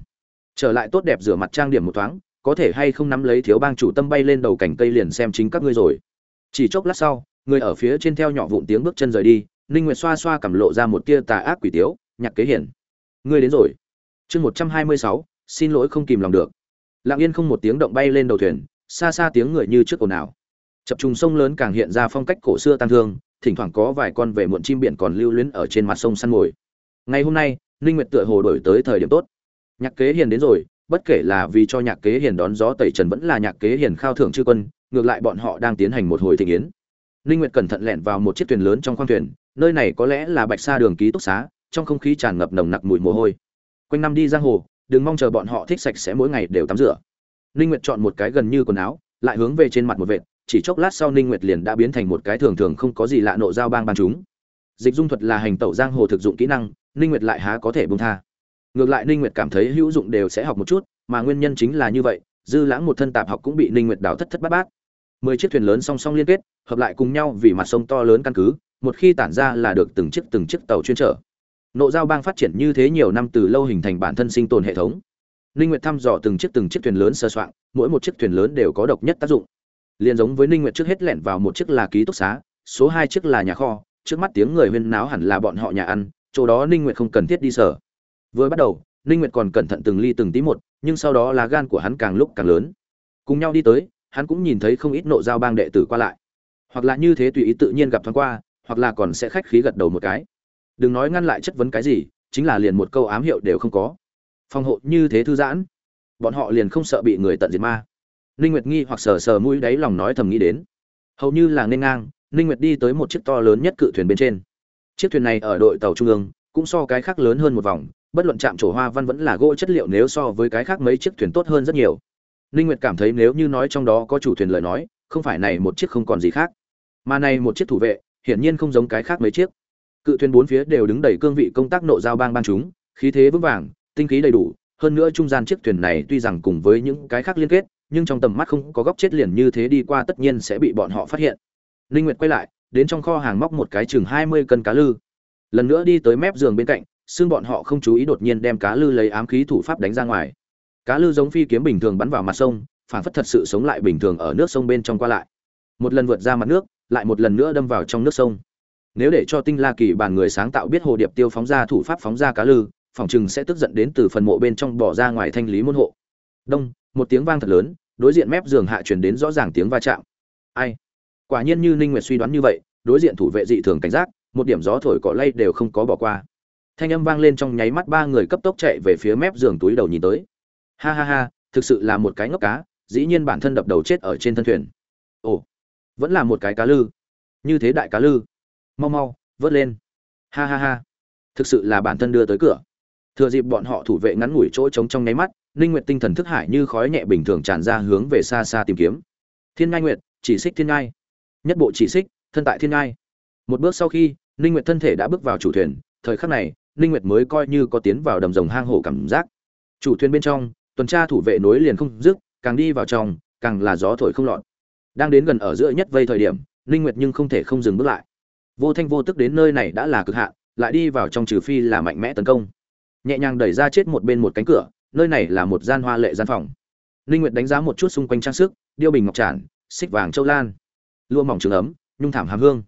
Trở lại tốt đẹp rửa mặt trang điểm một thoáng, có thể hay không nắm lấy thiếu bang chủ tâm bay lên đầu cảnh cây liền xem chính các ngươi rồi. Chỉ chốc lát sau, người ở phía trên theo nhỏ vụn tiếng bước chân rời đi, ninh nguyệt xoa xoa cầm lộ ra một tia tà ác quỷ tiếu, nhạc kế hiển. Ngươi đến rồi. Chương một trăm hai mươi sáu, xin lỗi không kìm lòng được. Lặng yên không một tiếng động bay lên đầu thuyền xa xa tiếng người như trước ồn ào. Chập trùng sông lớn càng hiện ra phong cách cổ xưa tăng thương, thỉnh thoảng có vài con về muộn chim biển còn lưu luyến ở trên mặt sông săn mồi. Ngày hôm nay, ninh nguyệt tựa hồ đổi tới thời điểm tốt. Nhạc kế hiền đến rồi, bất kể là vì cho nhạc kế hiền đón gió tẩy trần vẫn là nhạc kế hiền khao thưởng chư quân, ngược lại bọn họ đang tiến hành một hồi thịnh yến. Ninh nguyệt cẩn thận lẻn vào một chiếc thuyền lớn trong khoang thuyền, nơi này có lẽ là bạch sa đường ký túc xá, trong không khí tràn ngập nồng nặc mùi mồ hôi. Quanh năm đi giang hồ, đừng mong chờ bọn họ thích sạch sẽ mỗi ngày đều tắm rửa ninh nguyệt chọn một cái gần như quần áo, lại hướng về trên mặt một vệt, chỉ chốc lát sau ninh nguyệt liền đã biến thành một cái thường thường không có gì lạ nộ giao bang ban chúng. Dịch dung thuật là hành tẩu giang hồ thực dụng kỹ năng, ninh nguyệt lại há có thể buông tha. Ngược lại ninh nguyệt cảm thấy hữu dụng đều sẽ học một chút, mà nguyên nhân chính là như vậy, dư lãng một thân tạp học cũng bị ninh nguyệt đào thất thất bát bát. Mười chiếc thuyền lớn song song liên kết, hợp lại cùng nhau vì mặt sông to lớn căn cứ, một khi tản ra là được từng chiếc từng chiếc tàu chuyên trở nộ giao bang phát triển như thế nhiều năm từ lâu hình thành bản thân sinh tồn hệ thống ninh nguyệt thăm dò từng chiếc từng chiếc thuyền lớn sơ soạn, mỗi một chiếc thuyền lớn đều có độc nhất tác dụng. Liên giống với ninh nguyệt trước hết lẻn vào một chiếc là ký túc xá, số hai chiếc là nhà kho, trước mắt tiếng người huyên náo hẳn là bọn họ nhà ăn, chỗ đó ninh nguyệt không cần thiết đi sở. Vừa bắt đầu, ninh nguyệt còn cẩn thận từng ly từng tí một, nhưng sau đó là gan của hắn càng lúc càng lớn. Cùng nhau đi tới, hắn cũng nhìn thấy không ít nộ giao bang đệ tử qua lại. Hoặc là như thế tùy ý tự nhiên gặp thoáng qua, hoặc là còn sẽ khách khí gật đầu một cái. Đừng nói ngăn lại chất vấn cái gì, chính là liền một câu ám hiệu đều không có phòng hộ như thế thư giãn. Bọn họ liền không sợ bị người tận diệt ma. Ninh nguyệt nghi hoặc sờ sờ mũi đáy lòng nói thầm nghĩ đến. Hầu như là nên ngang, ninh nguyệt đi tới một chiếc to lớn nhất cự thuyền bên trên. Chiếc thuyền này ở đội tàu trung ương, cũng so cái khác lớn hơn một vòng, bất luận chạm trổ hoa văn vẫn là gỗ chất liệu nếu so với cái khác mấy chiếc thuyền tốt hơn rất nhiều. Ninh nguyệt cảm thấy nếu như nói trong đó có chủ thuyền lời nói, không phải này một chiếc không còn gì khác. Mà này một chiếc thủ vệ, hiển nhiên không giống cái khác mấy chiếc. Cự thuyền bốn phía đều đứng đầy cương vị công tác nộ giao bang ban chúng, khí thế vững vàng tinh khí đầy đủ, hơn nữa trung gian chiếc thuyền này tuy rằng cùng với những cái khác liên kết, nhưng trong tầm mắt không có góc chết liền như thế đi qua tất nhiên sẽ bị bọn họ phát hiện. Linh nguyệt quay lại, đến trong kho hàng móc một cái chừng 20 cân cá lư. Lần nữa đi tới mép giường bên cạnh, xương bọn họ không chú ý đột nhiên đem cá lư lấy ám khí thủ pháp đánh ra ngoài. Cá lư giống phi kiếm bình thường bắn vào mặt sông phản phất thật sự sống lại bình thường ở nước sông bên trong qua lại. Một lần vượt ra mặt nước, lại một lần nữa đâm vào trong nước sông. Nếu để cho tinh la kỳ bản người sáng tạo biết hồ điệp tiêu phóng ra thủ pháp phóng ra cá lư phòng chừng sẽ tức giận đến từ phần mộ bên trong bỏ ra ngoài thanh lý môn hộ. Đông, một tiếng vang thật lớn, đối diện mép giường hạ truyền đến rõ ràng tiếng va chạm. Ai? Quả nhiên như ninh nguyệt suy đoán như vậy, đối diện thủ vệ dị thường cảnh giác, một điểm gió thổi cỏ lay đều không có bỏ qua. Thanh âm vang lên trong nháy mắt ba người cấp tốc chạy về phía mép giường túi đầu nhìn tới. Ha ha ha, thực sự là một cái ngốc cá, dĩ nhiên bản thân đập đầu chết ở trên thân thuyền. Ồ, vẫn là một cái cá lư. Như thế đại cá lư. Mau mau, vớt lên. Ha ha ha, thực sự là bản thân đưa tới cửa thừa dịp bọn họ thủ vệ ngắn ngủi chỗ trống trong nháy mắt, ninh nguyệt tinh thần thức hải như khói nhẹ bình thường tràn ra hướng về xa xa tìm kiếm. Thiên ngai nguyệt, chỉ xích thiên ngai. Nhất bộ chỉ xích, thân tại thiên ngai. Một bước sau khi, ninh nguyệt thân thể đã bước vào chủ thuyền, thời khắc này, ninh nguyệt mới coi như có tiến vào đầm rồng hang hổ cảm giác. Chủ thuyền bên trong, tuần tra thủ vệ nối liền không dứt, càng đi vào trong, càng là gió thổi không lọt. Đang đến gần ở giữa nhất vây thời điểm, ninh nguyệt nhưng không thể không dừng bước lại. Vô thanh vô tức đến nơi này đã là cực hạn, lại đi vào trong trừ phi là mạnh mẽ tấn công nhẹ nhàng đẩy ra chết một bên một cánh cửa, nơi này là một gian hoa lệ gian phòng. Ninh nguyệt đánh giá một chút xung quanh trang sức, điêu bình ngọc tràn xích vàng châu lan, lụa mỏng trường ấm, nhung thảm hàm hương.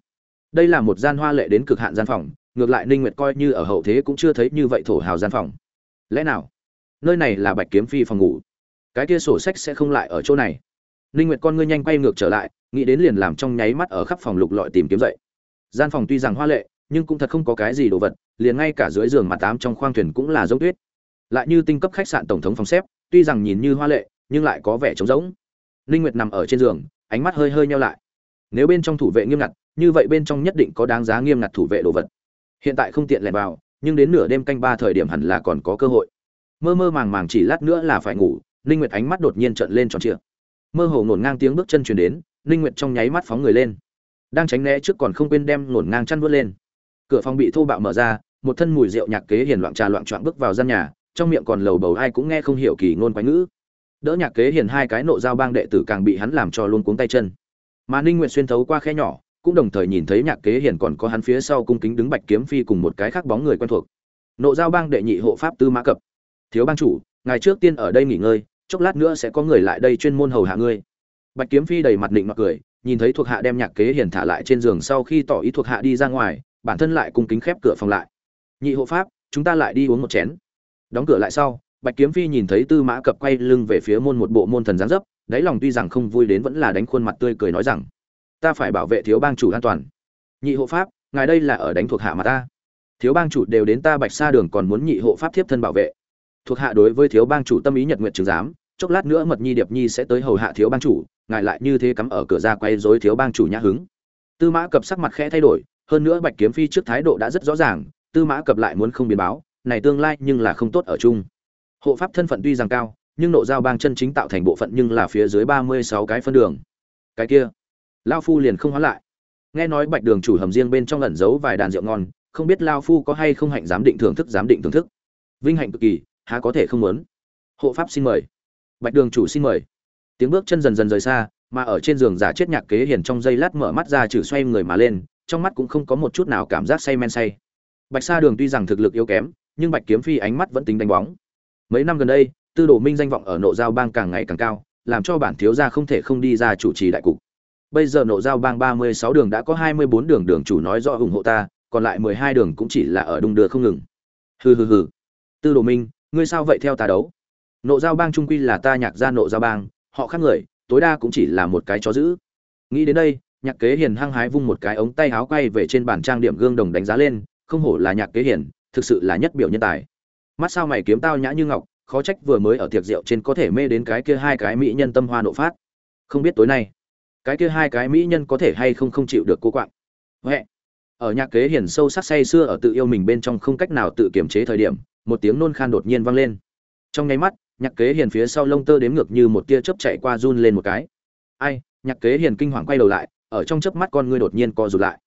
Đây là một gian hoa lệ đến cực hạn gian phòng, ngược lại ninh nguyệt coi như ở hậu thế cũng chưa thấy như vậy thổ hào gian phòng. Lẽ nào? Nơi này là bạch kiếm phi phòng ngủ. Cái kia sổ sách sẽ không lại ở chỗ này. Ninh nguyệt con ngươi nhanh quay ngược trở lại, nghĩ đến liền làm trong nháy mắt ở khắp phòng lục lọi tìm kiếm dậy. Gian phòng tuy rằng hoa lệ nhưng cũng thật không có cái gì đồ vật, liền ngay cả dưới giường mặt tám trong khoang thuyền cũng là giống tuyết. Lại như tinh cấp khách sạn tổng thống phòng xếp, tuy rằng nhìn như hoa lệ, nhưng lại có vẻ trống rỗng. Ninh nguyệt nằm ở trên giường, ánh mắt hơi hơi nheo lại. Nếu bên trong thủ vệ nghiêm ngặt, như vậy bên trong nhất định có đáng giá nghiêm ngặt thủ vệ đồ vật. Hiện tại không tiện lẻn vào, nhưng đến nửa đêm canh ba thời điểm hẳn là còn có cơ hội. Mơ mơ màng màng chỉ lát nữa là phải ngủ, ninh nguyệt ánh mắt đột nhiên trợn lên tròn trịa. Mơ hồ ngổn ngang tiếng bước chân truyền đến, ninh nguyệt trong nháy mắt phóng người lên. Đang tránh né trước còn không quên đem ngổn ngang chăn vớt lên cửa phòng bị thô bạo mở ra, một thân mùi rượu nhạc kế hiền loạn trà loạn choạng bước vào gian nhà, trong miệng còn lầu bầu ai cũng nghe không hiểu kỳ ngôn quái ngữ. Đỡ nhạc kế hiền hai cái nộ giao bang đệ tử càng bị hắn làm cho luôn cuống tay chân. Mà ninh nguyện xuyên thấu qua khe nhỏ, cũng đồng thời nhìn thấy nhạc kế hiền còn có hắn phía sau cung kính đứng bạch kiếm phi cùng một cái khác bóng người quen thuộc. Nộ giao bang đệ nhị hộ pháp tư mã cập. Thiếu bang chủ ngày trước tiên ở đây nghỉ ngơi, chốc lát nữa sẽ có người lại đây chuyên môn hầu hạ ngươi. Bạch kiếm phi đầy mặt định mặc cười, nhìn thấy thuộc hạ đem nhạc kế hiền thả lại trên giường sau khi tỏ ý thuộc hạ đi ra ngoài bản thân lại cung kính khép cửa phòng lại. Nhị hộ pháp, chúng ta lại đi uống một chén. Đóng cửa lại sau, bạch kiếm phi nhìn thấy tư mã cập quay lưng về phía môn một bộ môn thần gián dấp, đáy lòng tuy rằng không vui đến vẫn là đánh khuôn mặt tươi cười nói rằng, ta phải bảo vệ thiếu bang chủ an toàn. Nhị hộ pháp, ngài đây là ở đánh thuộc hạ mà ta. Thiếu bang chủ đều đến ta bạch xa đường còn muốn nhị hộ pháp thiếp thân bảo vệ. Thuộc hạ đối với thiếu bang chủ tâm ý nhật nguyện trừng giám, chốc lát nữa mật nhi điệp nhi sẽ tới hầu hạ thiếu bang chủ, ngài lại như thế cắm ở cửa ra quay dối thiếu bang chủ nhã hứng. Tư mã cập sắc mặt khẽ thay đổi hơn nữa bạch kiếm phi trước thái độ đã rất rõ ràng, tư mã cập lại muốn không biến báo, này tương lai nhưng là không tốt ở chung. Hộ pháp thân phận tuy rằng cao, nhưng nộ giao bang chân chính tạo thành bộ phận nhưng là phía dưới ba mươi sáu cái phân đường. Cái kia, lao phu liền không hóa lại. Nghe nói bạch đường chủ hầm riêng bên trong ẩn giấu vài đàn rượu ngon, không biết lao phu có hay không hạnh giám định thưởng thức, giám định thưởng thức. Vinh hạnh cực kỳ, há có thể không muốn. Hộ pháp xin mời. Bạch đường chủ xin mời. Tiếng bước chân dần dần rời xa, mà ở trên giường giả chết nhạc kế hiền trong giây lát mở mắt ra trừ xoay người mà lên trong mắt cũng không có một chút nào cảm giác say men say. Bạch sa đường tuy rằng thực lực yếu kém, nhưng bạch kiếm phi ánh mắt vẫn tính đánh bóng. Mấy năm gần đây, tư đồ minh danh vọng ở Nộ giao bang càng ngày càng cao, làm cho bản thiếu gia không thể không đi ra chủ trì đại cục. Bây giờ nộ giao bang ba mươi sáu đường đã có hai mươi bốn đường đường chủ nói rõ ủng hộ ta, còn lại mười hai đường cũng chỉ là ở đung đưa không ngừng. Hừ hừ hừ. Tư đồ minh, ngươi sao vậy theo ta đấu? Nộ giao bang trung quy là ta nhạc gia nộ giao bang, họ khác người, tối đa cũng chỉ là một cái chó giữ nghĩ đến đây nhạc kế hiền hăng hái vung một cái ống tay áo quay về trên bàn trang điểm gương đồng đánh giá lên, không hổ là nhạc kế hiền, thực sự là nhất biểu nhân tài. Mắt sao mày kiếm tao nhã như ngọc, khó trách vừa mới ở tiệc rượu trên có thể mê đến cái kia hai cái mỹ nhân tâm hoa nộ phát. Không biết tối nay, cái kia hai cái mỹ nhân có thể hay không không chịu được cô quạng. Huệ, ở nhạc kế hiền sâu sắc say xưa ở tự yêu mình bên trong không cách nào tự kiềm chế thời điểm, một tiếng nôn khan đột nhiên vang lên. Trong nháy mắt, nhạc kế hiền phía sau lông tơ đếm ngược như một tia chớp chạy qua run lên một cái. Ai, nhạc kế hiền kinh hoàng quay đầu lại ở trong chớp mắt con ngươi đột nhiên co rụt lại.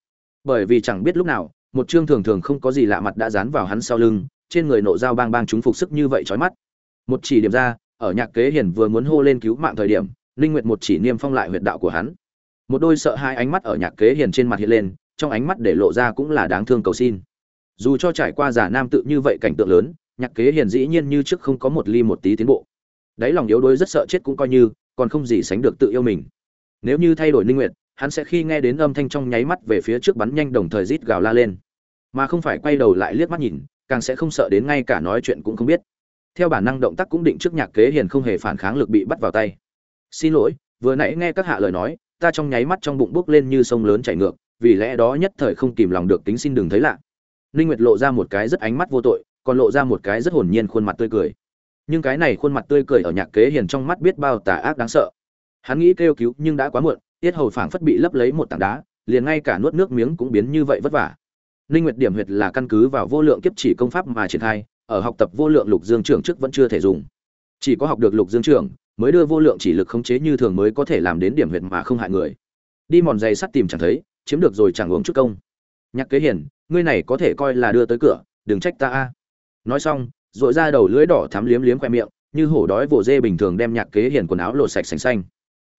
Bởi vì chẳng biết lúc nào, một trương thường thường không có gì lạ mặt đã dán vào hắn sau lưng, trên người nộ dao bang bang chúng phục sức như vậy chói mắt. Một chỉ điểm ra, ở nhạc kế hiền vừa muốn hô lên cứu mạng thời điểm, linh nguyệt một chỉ niêm phong lại huyệt đạo của hắn. Một đôi sợ hai ánh mắt ở nhạc kế hiền trên mặt hiện lên, trong ánh mắt để lộ ra cũng là đáng thương cầu xin. Dù cho trải qua giả nam tự như vậy cảnh tượng lớn, nhạc kế hiền dĩ nhiên như trước không có một ly một tí tiến bộ. Đáy lòng yếu đuối rất sợ chết cũng coi như, còn không gì sánh được tự yêu mình. Nếu như thay đổi ninh nguyệt hắn sẽ khi nghe đến âm thanh trong nháy mắt về phía trước bắn nhanh đồng thời rít gào la lên. Mà không phải quay đầu lại liếc mắt nhìn, càng sẽ không sợ đến ngay cả nói chuyện cũng không biết. Theo bản năng động tác cũng định trước nhạc kế hiền không hề phản kháng lực bị bắt vào tay. Xin lỗi, vừa nãy nghe các hạ lời nói, ta trong nháy mắt trong bụng bước lên như sông lớn chảy ngược, vì lẽ đó nhất thời không kìm lòng được tính xin đừng thấy lạ. Ninh nguyệt lộ ra một cái rất ánh mắt vô tội, còn lộ ra một cái rất hồn nhiên khuôn mặt tươi cười. Nhưng cái này khuôn mặt tươi cười ở nhạc kế hiền trong mắt biết bao tà ác đáng sợ. Hắn nghĩ kêu cứu nhưng đã quá muộn tiết hầu phảng phất bị lấp lấy một tảng đá, liền ngay cả nuốt nước miếng cũng biến như vậy vất vả. Ninh nguyệt điểm huyệt là căn cứ vào vô lượng kiếp chỉ công pháp mà triển khai, ở học tập vô lượng lục dương trưởng trước vẫn chưa thể dùng. Chỉ có học được lục dương trưởng, mới đưa vô lượng chỉ lực khống chế như thường mới có thể làm đến điểm huyệt mà không hại người. Đi mòn giày sắt tìm chẳng thấy, chiếm được rồi chẳng uống chút công. Nhạc kế hiền, ngươi này có thể coi là đưa tới cửa, đừng trách ta a. Nói xong dội ra đầu lưỡi đỏ thắm liếm liếm khoe miệng, như hổ đói vồ dê bình thường đem nhạc kế hiền quần áo lột sạch sành xanh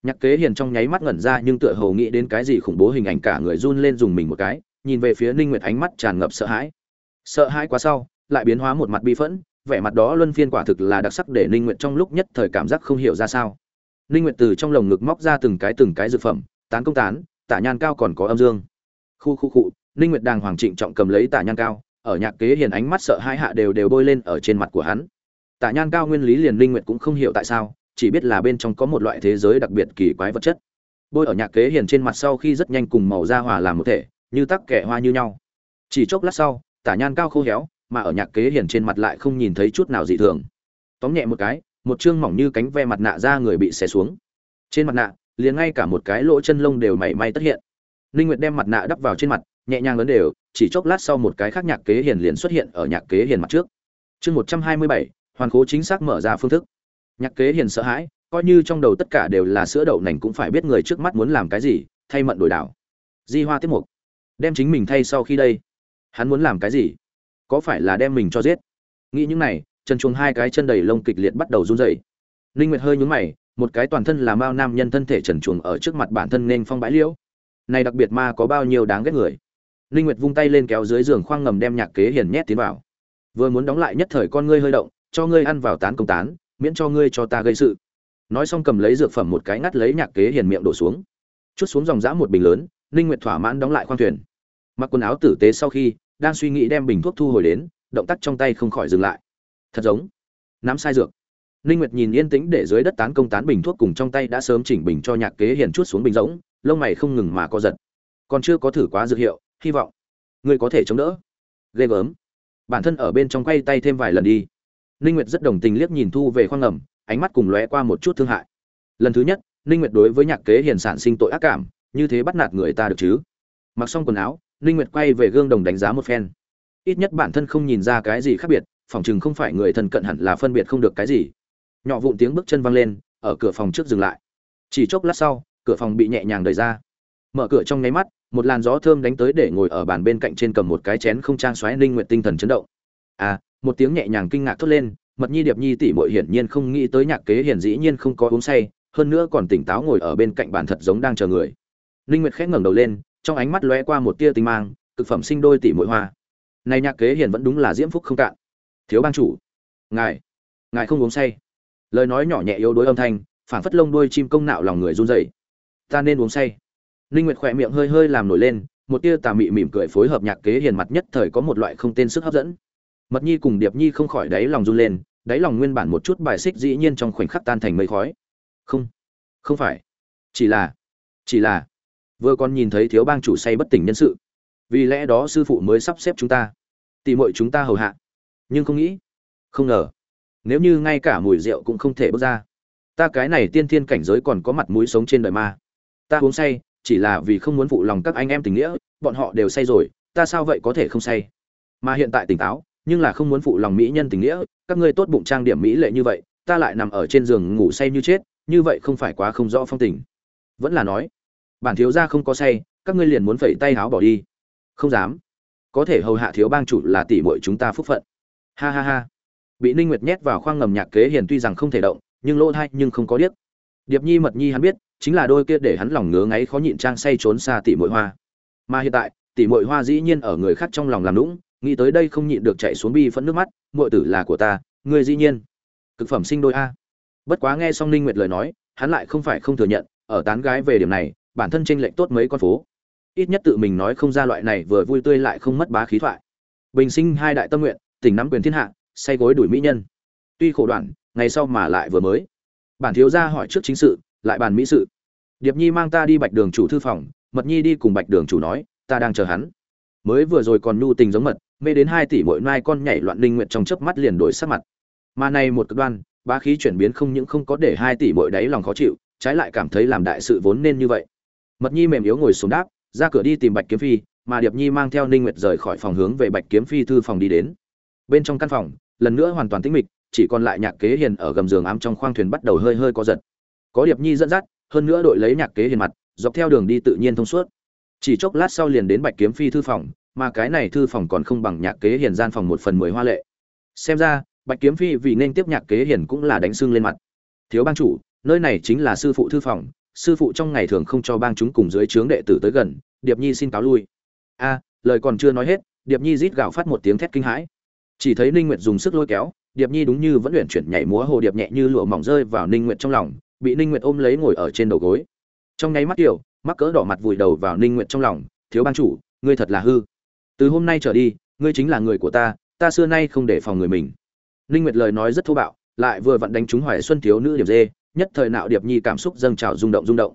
nhạc kế hiền trong nháy mắt ngẩn ra nhưng tựa hồ nghĩ đến cái gì khủng bố hình ảnh cả người run lên dùng mình một cái, nhìn về phía ninh nguyệt ánh mắt tràn ngập sợ hãi. Sợ hãi quá sau, lại biến hóa một mặt bi phẫn, vẻ mặt đó luân phiên quả thực là đặc sắc để ninh nguyệt trong lúc nhất thời cảm giác không hiểu ra sao. Ninh nguyệt từ trong lồng ngực móc ra từng cái từng cái dược phẩm, tán công tán, tả nhan cao còn có âm dương. Khu khu khu, ninh nguyệt đàng hoàng trịnh trọng cầm lấy tả nhan cao, ở nhạc kế hiền ánh mắt sợ hai hạ đều đều bôi lên ở trên mặt của hắn. Tả nhan cao nguyên lý liền ninh nguyệt cũng không hiểu tại sao chỉ biết là bên trong có một loại thế giới đặc biệt kỳ quái vật chất. Bôi ở nhạc kế hiền trên mặt sau khi rất nhanh cùng màu da hòa làm một thể như tắc kẻ hoa như nhau. Chỉ chốc lát sau tả nhan cao khô héo mà ở nhạc kế hiền trên mặt lại không nhìn thấy chút nào dị thường. Tóm nhẹ một cái một chương mỏng như cánh ve mặt nạ ra người bị xé xuống. Trên mặt nạ liền ngay cả một cái lỗ chân lông đều mảy may tất hiện. Linh nguyệt đem mặt nạ đắp vào trên mặt nhẹ nhàng lớn đều chỉ chốc lát sau một cái khác nhạc kế hiền liền xuất hiện ở nhạc kế hiền mặt trước. Chương 127, hoàn cố chính xác mở ra phương thức nhạc kế hiền sợ hãi, coi như trong đầu tất cả đều là sữa đậu nành cũng phải biết người trước mắt muốn làm cái gì, thay mận đổi đảo. Di hoa tiếp mục. Đem chính mình thay sau khi đây. Hắn muốn làm cái gì? Có phải là đem mình cho giết? Nghĩ những này, chân chuồng hai cái chân đầy lông kịch liệt bắt đầu run rẩy. Ninh nguyệt hơi nhún mày, một cái toàn thân là mao nam nhân thân thể trần chuồng ở trước mặt bản thân nên phong bãi liễu. Này đặc biệt ma có bao nhiêu đáng ghét người? Ninh nguyệt vung tay lên kéo dưới giường khoang ngầm đem nhạc kế hiền nhét tiến vào. Vừa muốn đóng lại nhất thời con ngươi hơi động, cho ngươi ăn vào tán công tán miễn cho ngươi cho ta gây sự. Nói xong cầm lấy dược phẩm một cái ngắt lấy nhạc kế hiền miệng đổ xuống. Chút xuống dòng dã một bình lớn, ninh nguyệt thỏa mãn đóng lại khoang thuyền. Mặc quần áo tử tế sau khi, đang suy nghĩ đem bình thuốc thu hồi đến, động tác trong tay không khỏi dừng lại. Thật giống. Nắm sai dược. Ninh nguyệt nhìn yên tĩnh để dưới đất tán công tán bình thuốc cùng trong tay đã sớm chỉnh bình cho nhạc kế hiền chút xuống bình rỗng, lông mày không ngừng mà co giật. Còn chưa có thử quá dược hiệu, hy vọng ngươi có thể chống đỡ. Ghê gớm. Bản thân ở bên trong quay tay thêm vài lần đi ninh nguyệt rất đồng tình liếc nhìn thu về khoang ngầm, ánh mắt cùng lóe qua một chút thương hại. Lần thứ nhất, ninh nguyệt đối với nhạc kế hiền sản sinh tội ác cảm, như thế bắt nạt người ta được chứ? Mặc xong quần áo, ninh nguyệt quay về gương đồng đánh giá một phen. Ít nhất bản thân không nhìn ra cái gì khác biệt, phòng chừng không phải người thân cận hẳn là phân biệt không được cái gì. Nhỏ vụn tiếng bước chân vang lên, ở cửa phòng trước dừng lại. Chỉ chốc lát sau, cửa phòng bị nhẹ nhàng đẩy ra. Mở cửa trong nháy mắt, một làn gió thơm đánh tới để ngồi ở bàn bên cạnh trên cầm một cái chén không trang xoáy ninh nguyệt tinh thần chấn động. À một tiếng nhẹ nhàng kinh ngạc thốt lên, mật nhi điệp nhi tỷ mội hiển nhiên không nghĩ tới nhạc kế hiển dĩ nhiên không có uống say, hơn nữa còn tỉnh táo ngồi ở bên cạnh bàn thật giống đang chờ người. Ninh nguyệt khẽ ngẩng đầu lên, trong ánh mắt lóe qua một tia tinh mang, cực phẩm sinh đôi tỷ mội hoa. Này nhạc kế hiển vẫn đúng là diễm phúc không cạn. Thiếu bang chủ, ngài ngài không uống say. Lời nói nhỏ nhẹ yếu đuối âm thanh phản phất lông đuôi chim công nạo lòng người run rẩy. Ta nên uống say. Ninh nguyệt khỏe miệng hơi hơi làm nổi lên, một tia tà mị mỉm cười phối hợp nhạc kế hiền mặt nhất thời có một loại không tên sức hấp dẫn mật nhi cùng điệp nhi không khỏi đáy lòng run lên, đáy lòng nguyên bản một chút bài xích dĩ nhiên trong khoảnh khắc tan thành mây khói. Không không phải. Chỉ là chỉ là, vừa còn nhìn thấy thiếu bang chủ say bất tỉnh nhân sự. Vì lẽ đó sư phụ mới sắp xếp chúng ta. Tìm mọi chúng ta hầu hạ. Nhưng không nghĩ, không ngờ, nếu như ngay cả mùi rượu cũng không thể bước ra. Ta cái này tiên thiên cảnh giới còn có mặt mũi sống trên đời ma. Ta uống say, chỉ là vì không muốn phụ lòng các anh em tình nghĩa, bọn họ đều say rồi, ta sao vậy có thể không say? Mà hiện tại tỉnh táo nhưng là không muốn phụ lòng mỹ nhân tình nghĩa, các ngươi tốt bụng trang điểm mỹ lệ như vậy, ta lại nằm ở trên giường ngủ say như chết, như vậy không phải quá không rõ phong tình. Vẫn là nói, bản thiếu gia không có say, các ngươi liền muốn phẩy tay háo bỏ đi. Không dám. Có thể hầu hạ thiếu bang chủ là tỷ muội chúng ta phúc phận. Ha ha ha. Bị ninh nguyệt nhét vào khoang ngầm nhạc kế hiền tuy rằng không thể động, nhưng lỗ thay nhưng không có điếc. Điệp nhi mật nhi hắn biết, chính là đôi kia để hắn lòng ngứa ngáy khó nhịn trang say trốn xa tỷ muội hoa. Mà hiện tại, tỷ muội hoa dĩ nhiên ở người khác trong lòng làm lũng nghĩ tới đây không nhịn được chạy xuống bi phẫn nước mắt, muội tử là của ta, ngươi dĩ nhiên cực phẩm sinh đôi a. Bất quá nghe xong ninh nguyệt lời nói, hắn lại không phải không thừa nhận, ở tán gái về điểm này, bản thân tranh lệch tốt mấy con phố. Ít nhất tự mình nói không ra loại này vừa vui tươi lại không mất bá khí thoại. Bình sinh hai đại tâm nguyện tỉnh nắm quyền thiên hạ, say gối đuổi mỹ nhân. Tuy khổ đoạn, ngày sau mà lại vừa mới. Bản thiếu gia hỏi trước chính sự, lại bàn mỹ sự. Điệp nhi mang ta đi bạch đường chủ thư phòng, mật nhi đi cùng bạch đường chủ nói, ta đang chờ hắn. Mới vừa rồi còn nhu tình giống mật mê đến hai tỷ mỗi nai con nhảy loạn linh nguyện trong chớp mắt liền đổi sắc mặt. Mà này một cực đoan, bá khí chuyển biến không những không có để hai tỷ mỗi đáy lòng khó chịu, trái lại cảm thấy làm đại sự vốn nên như vậy. Mật nhi mềm yếu ngồi xuống đáp, ra cửa đi tìm bạch kiếm phi, mà điệp nhi mang theo ninh nguyệt rời khỏi phòng hướng về bạch kiếm phi thư phòng đi đến. Bên trong căn phòng, lần nữa hoàn toàn tĩnh mịch, chỉ còn lại nhạc kế hiền ở gầm giường ám trong khoang thuyền bắt đầu hơi hơi co giật. Có điệp nhi dẫn dắt, hơn nữa đội lấy nhạc kế hiền mặt, dọc theo đường đi tự nhiên thông suốt. Chỉ chốc lát sau liền đến bạch kiếm phi thư phòng mà cái này thư phòng còn không bằng nhạc kế hiền gian phòng một phần mười hoa lệ. Xem ra, bạch kiếm phi vì nên tiếp nhạc kế hiền cũng là đánh xương lên mặt. Thiếu bang chủ, nơi này chính là sư phụ thư phòng, sư phụ trong ngày thường không cho bang chúng cùng dưới trướng đệ tử tới gần, điệp nhi xin cáo lui. A, lời còn chưa nói hết, điệp nhi rít gào phát một tiếng thét kinh hãi. Chỉ thấy ninh nguyệt dùng sức lôi kéo, điệp nhi đúng như vẫn luyện chuyển nhảy múa hồ điệp nhẹ như lụa mỏng rơi vào ninh nguyệt trong lòng, bị ninh nguyệt ôm lấy ngồi ở trên đầu gối. Trong nháy mắt tiểu, mắc cỡ đỏ mặt vùi đầu vào ninh nguyệt trong lòng, thiếu bang chủ, ngươi thật là hư từ hôm nay trở đi, ngươi chính là người của ta ta xưa nay không để phòng người mình. Ninh nguyệt lời nói rất thô bạo, lại vừa vặn đánh trúng hoài xuân thiếu nữ điệp dê, nhất thời nạo điệp nhi cảm xúc dâng trào rung động rung động.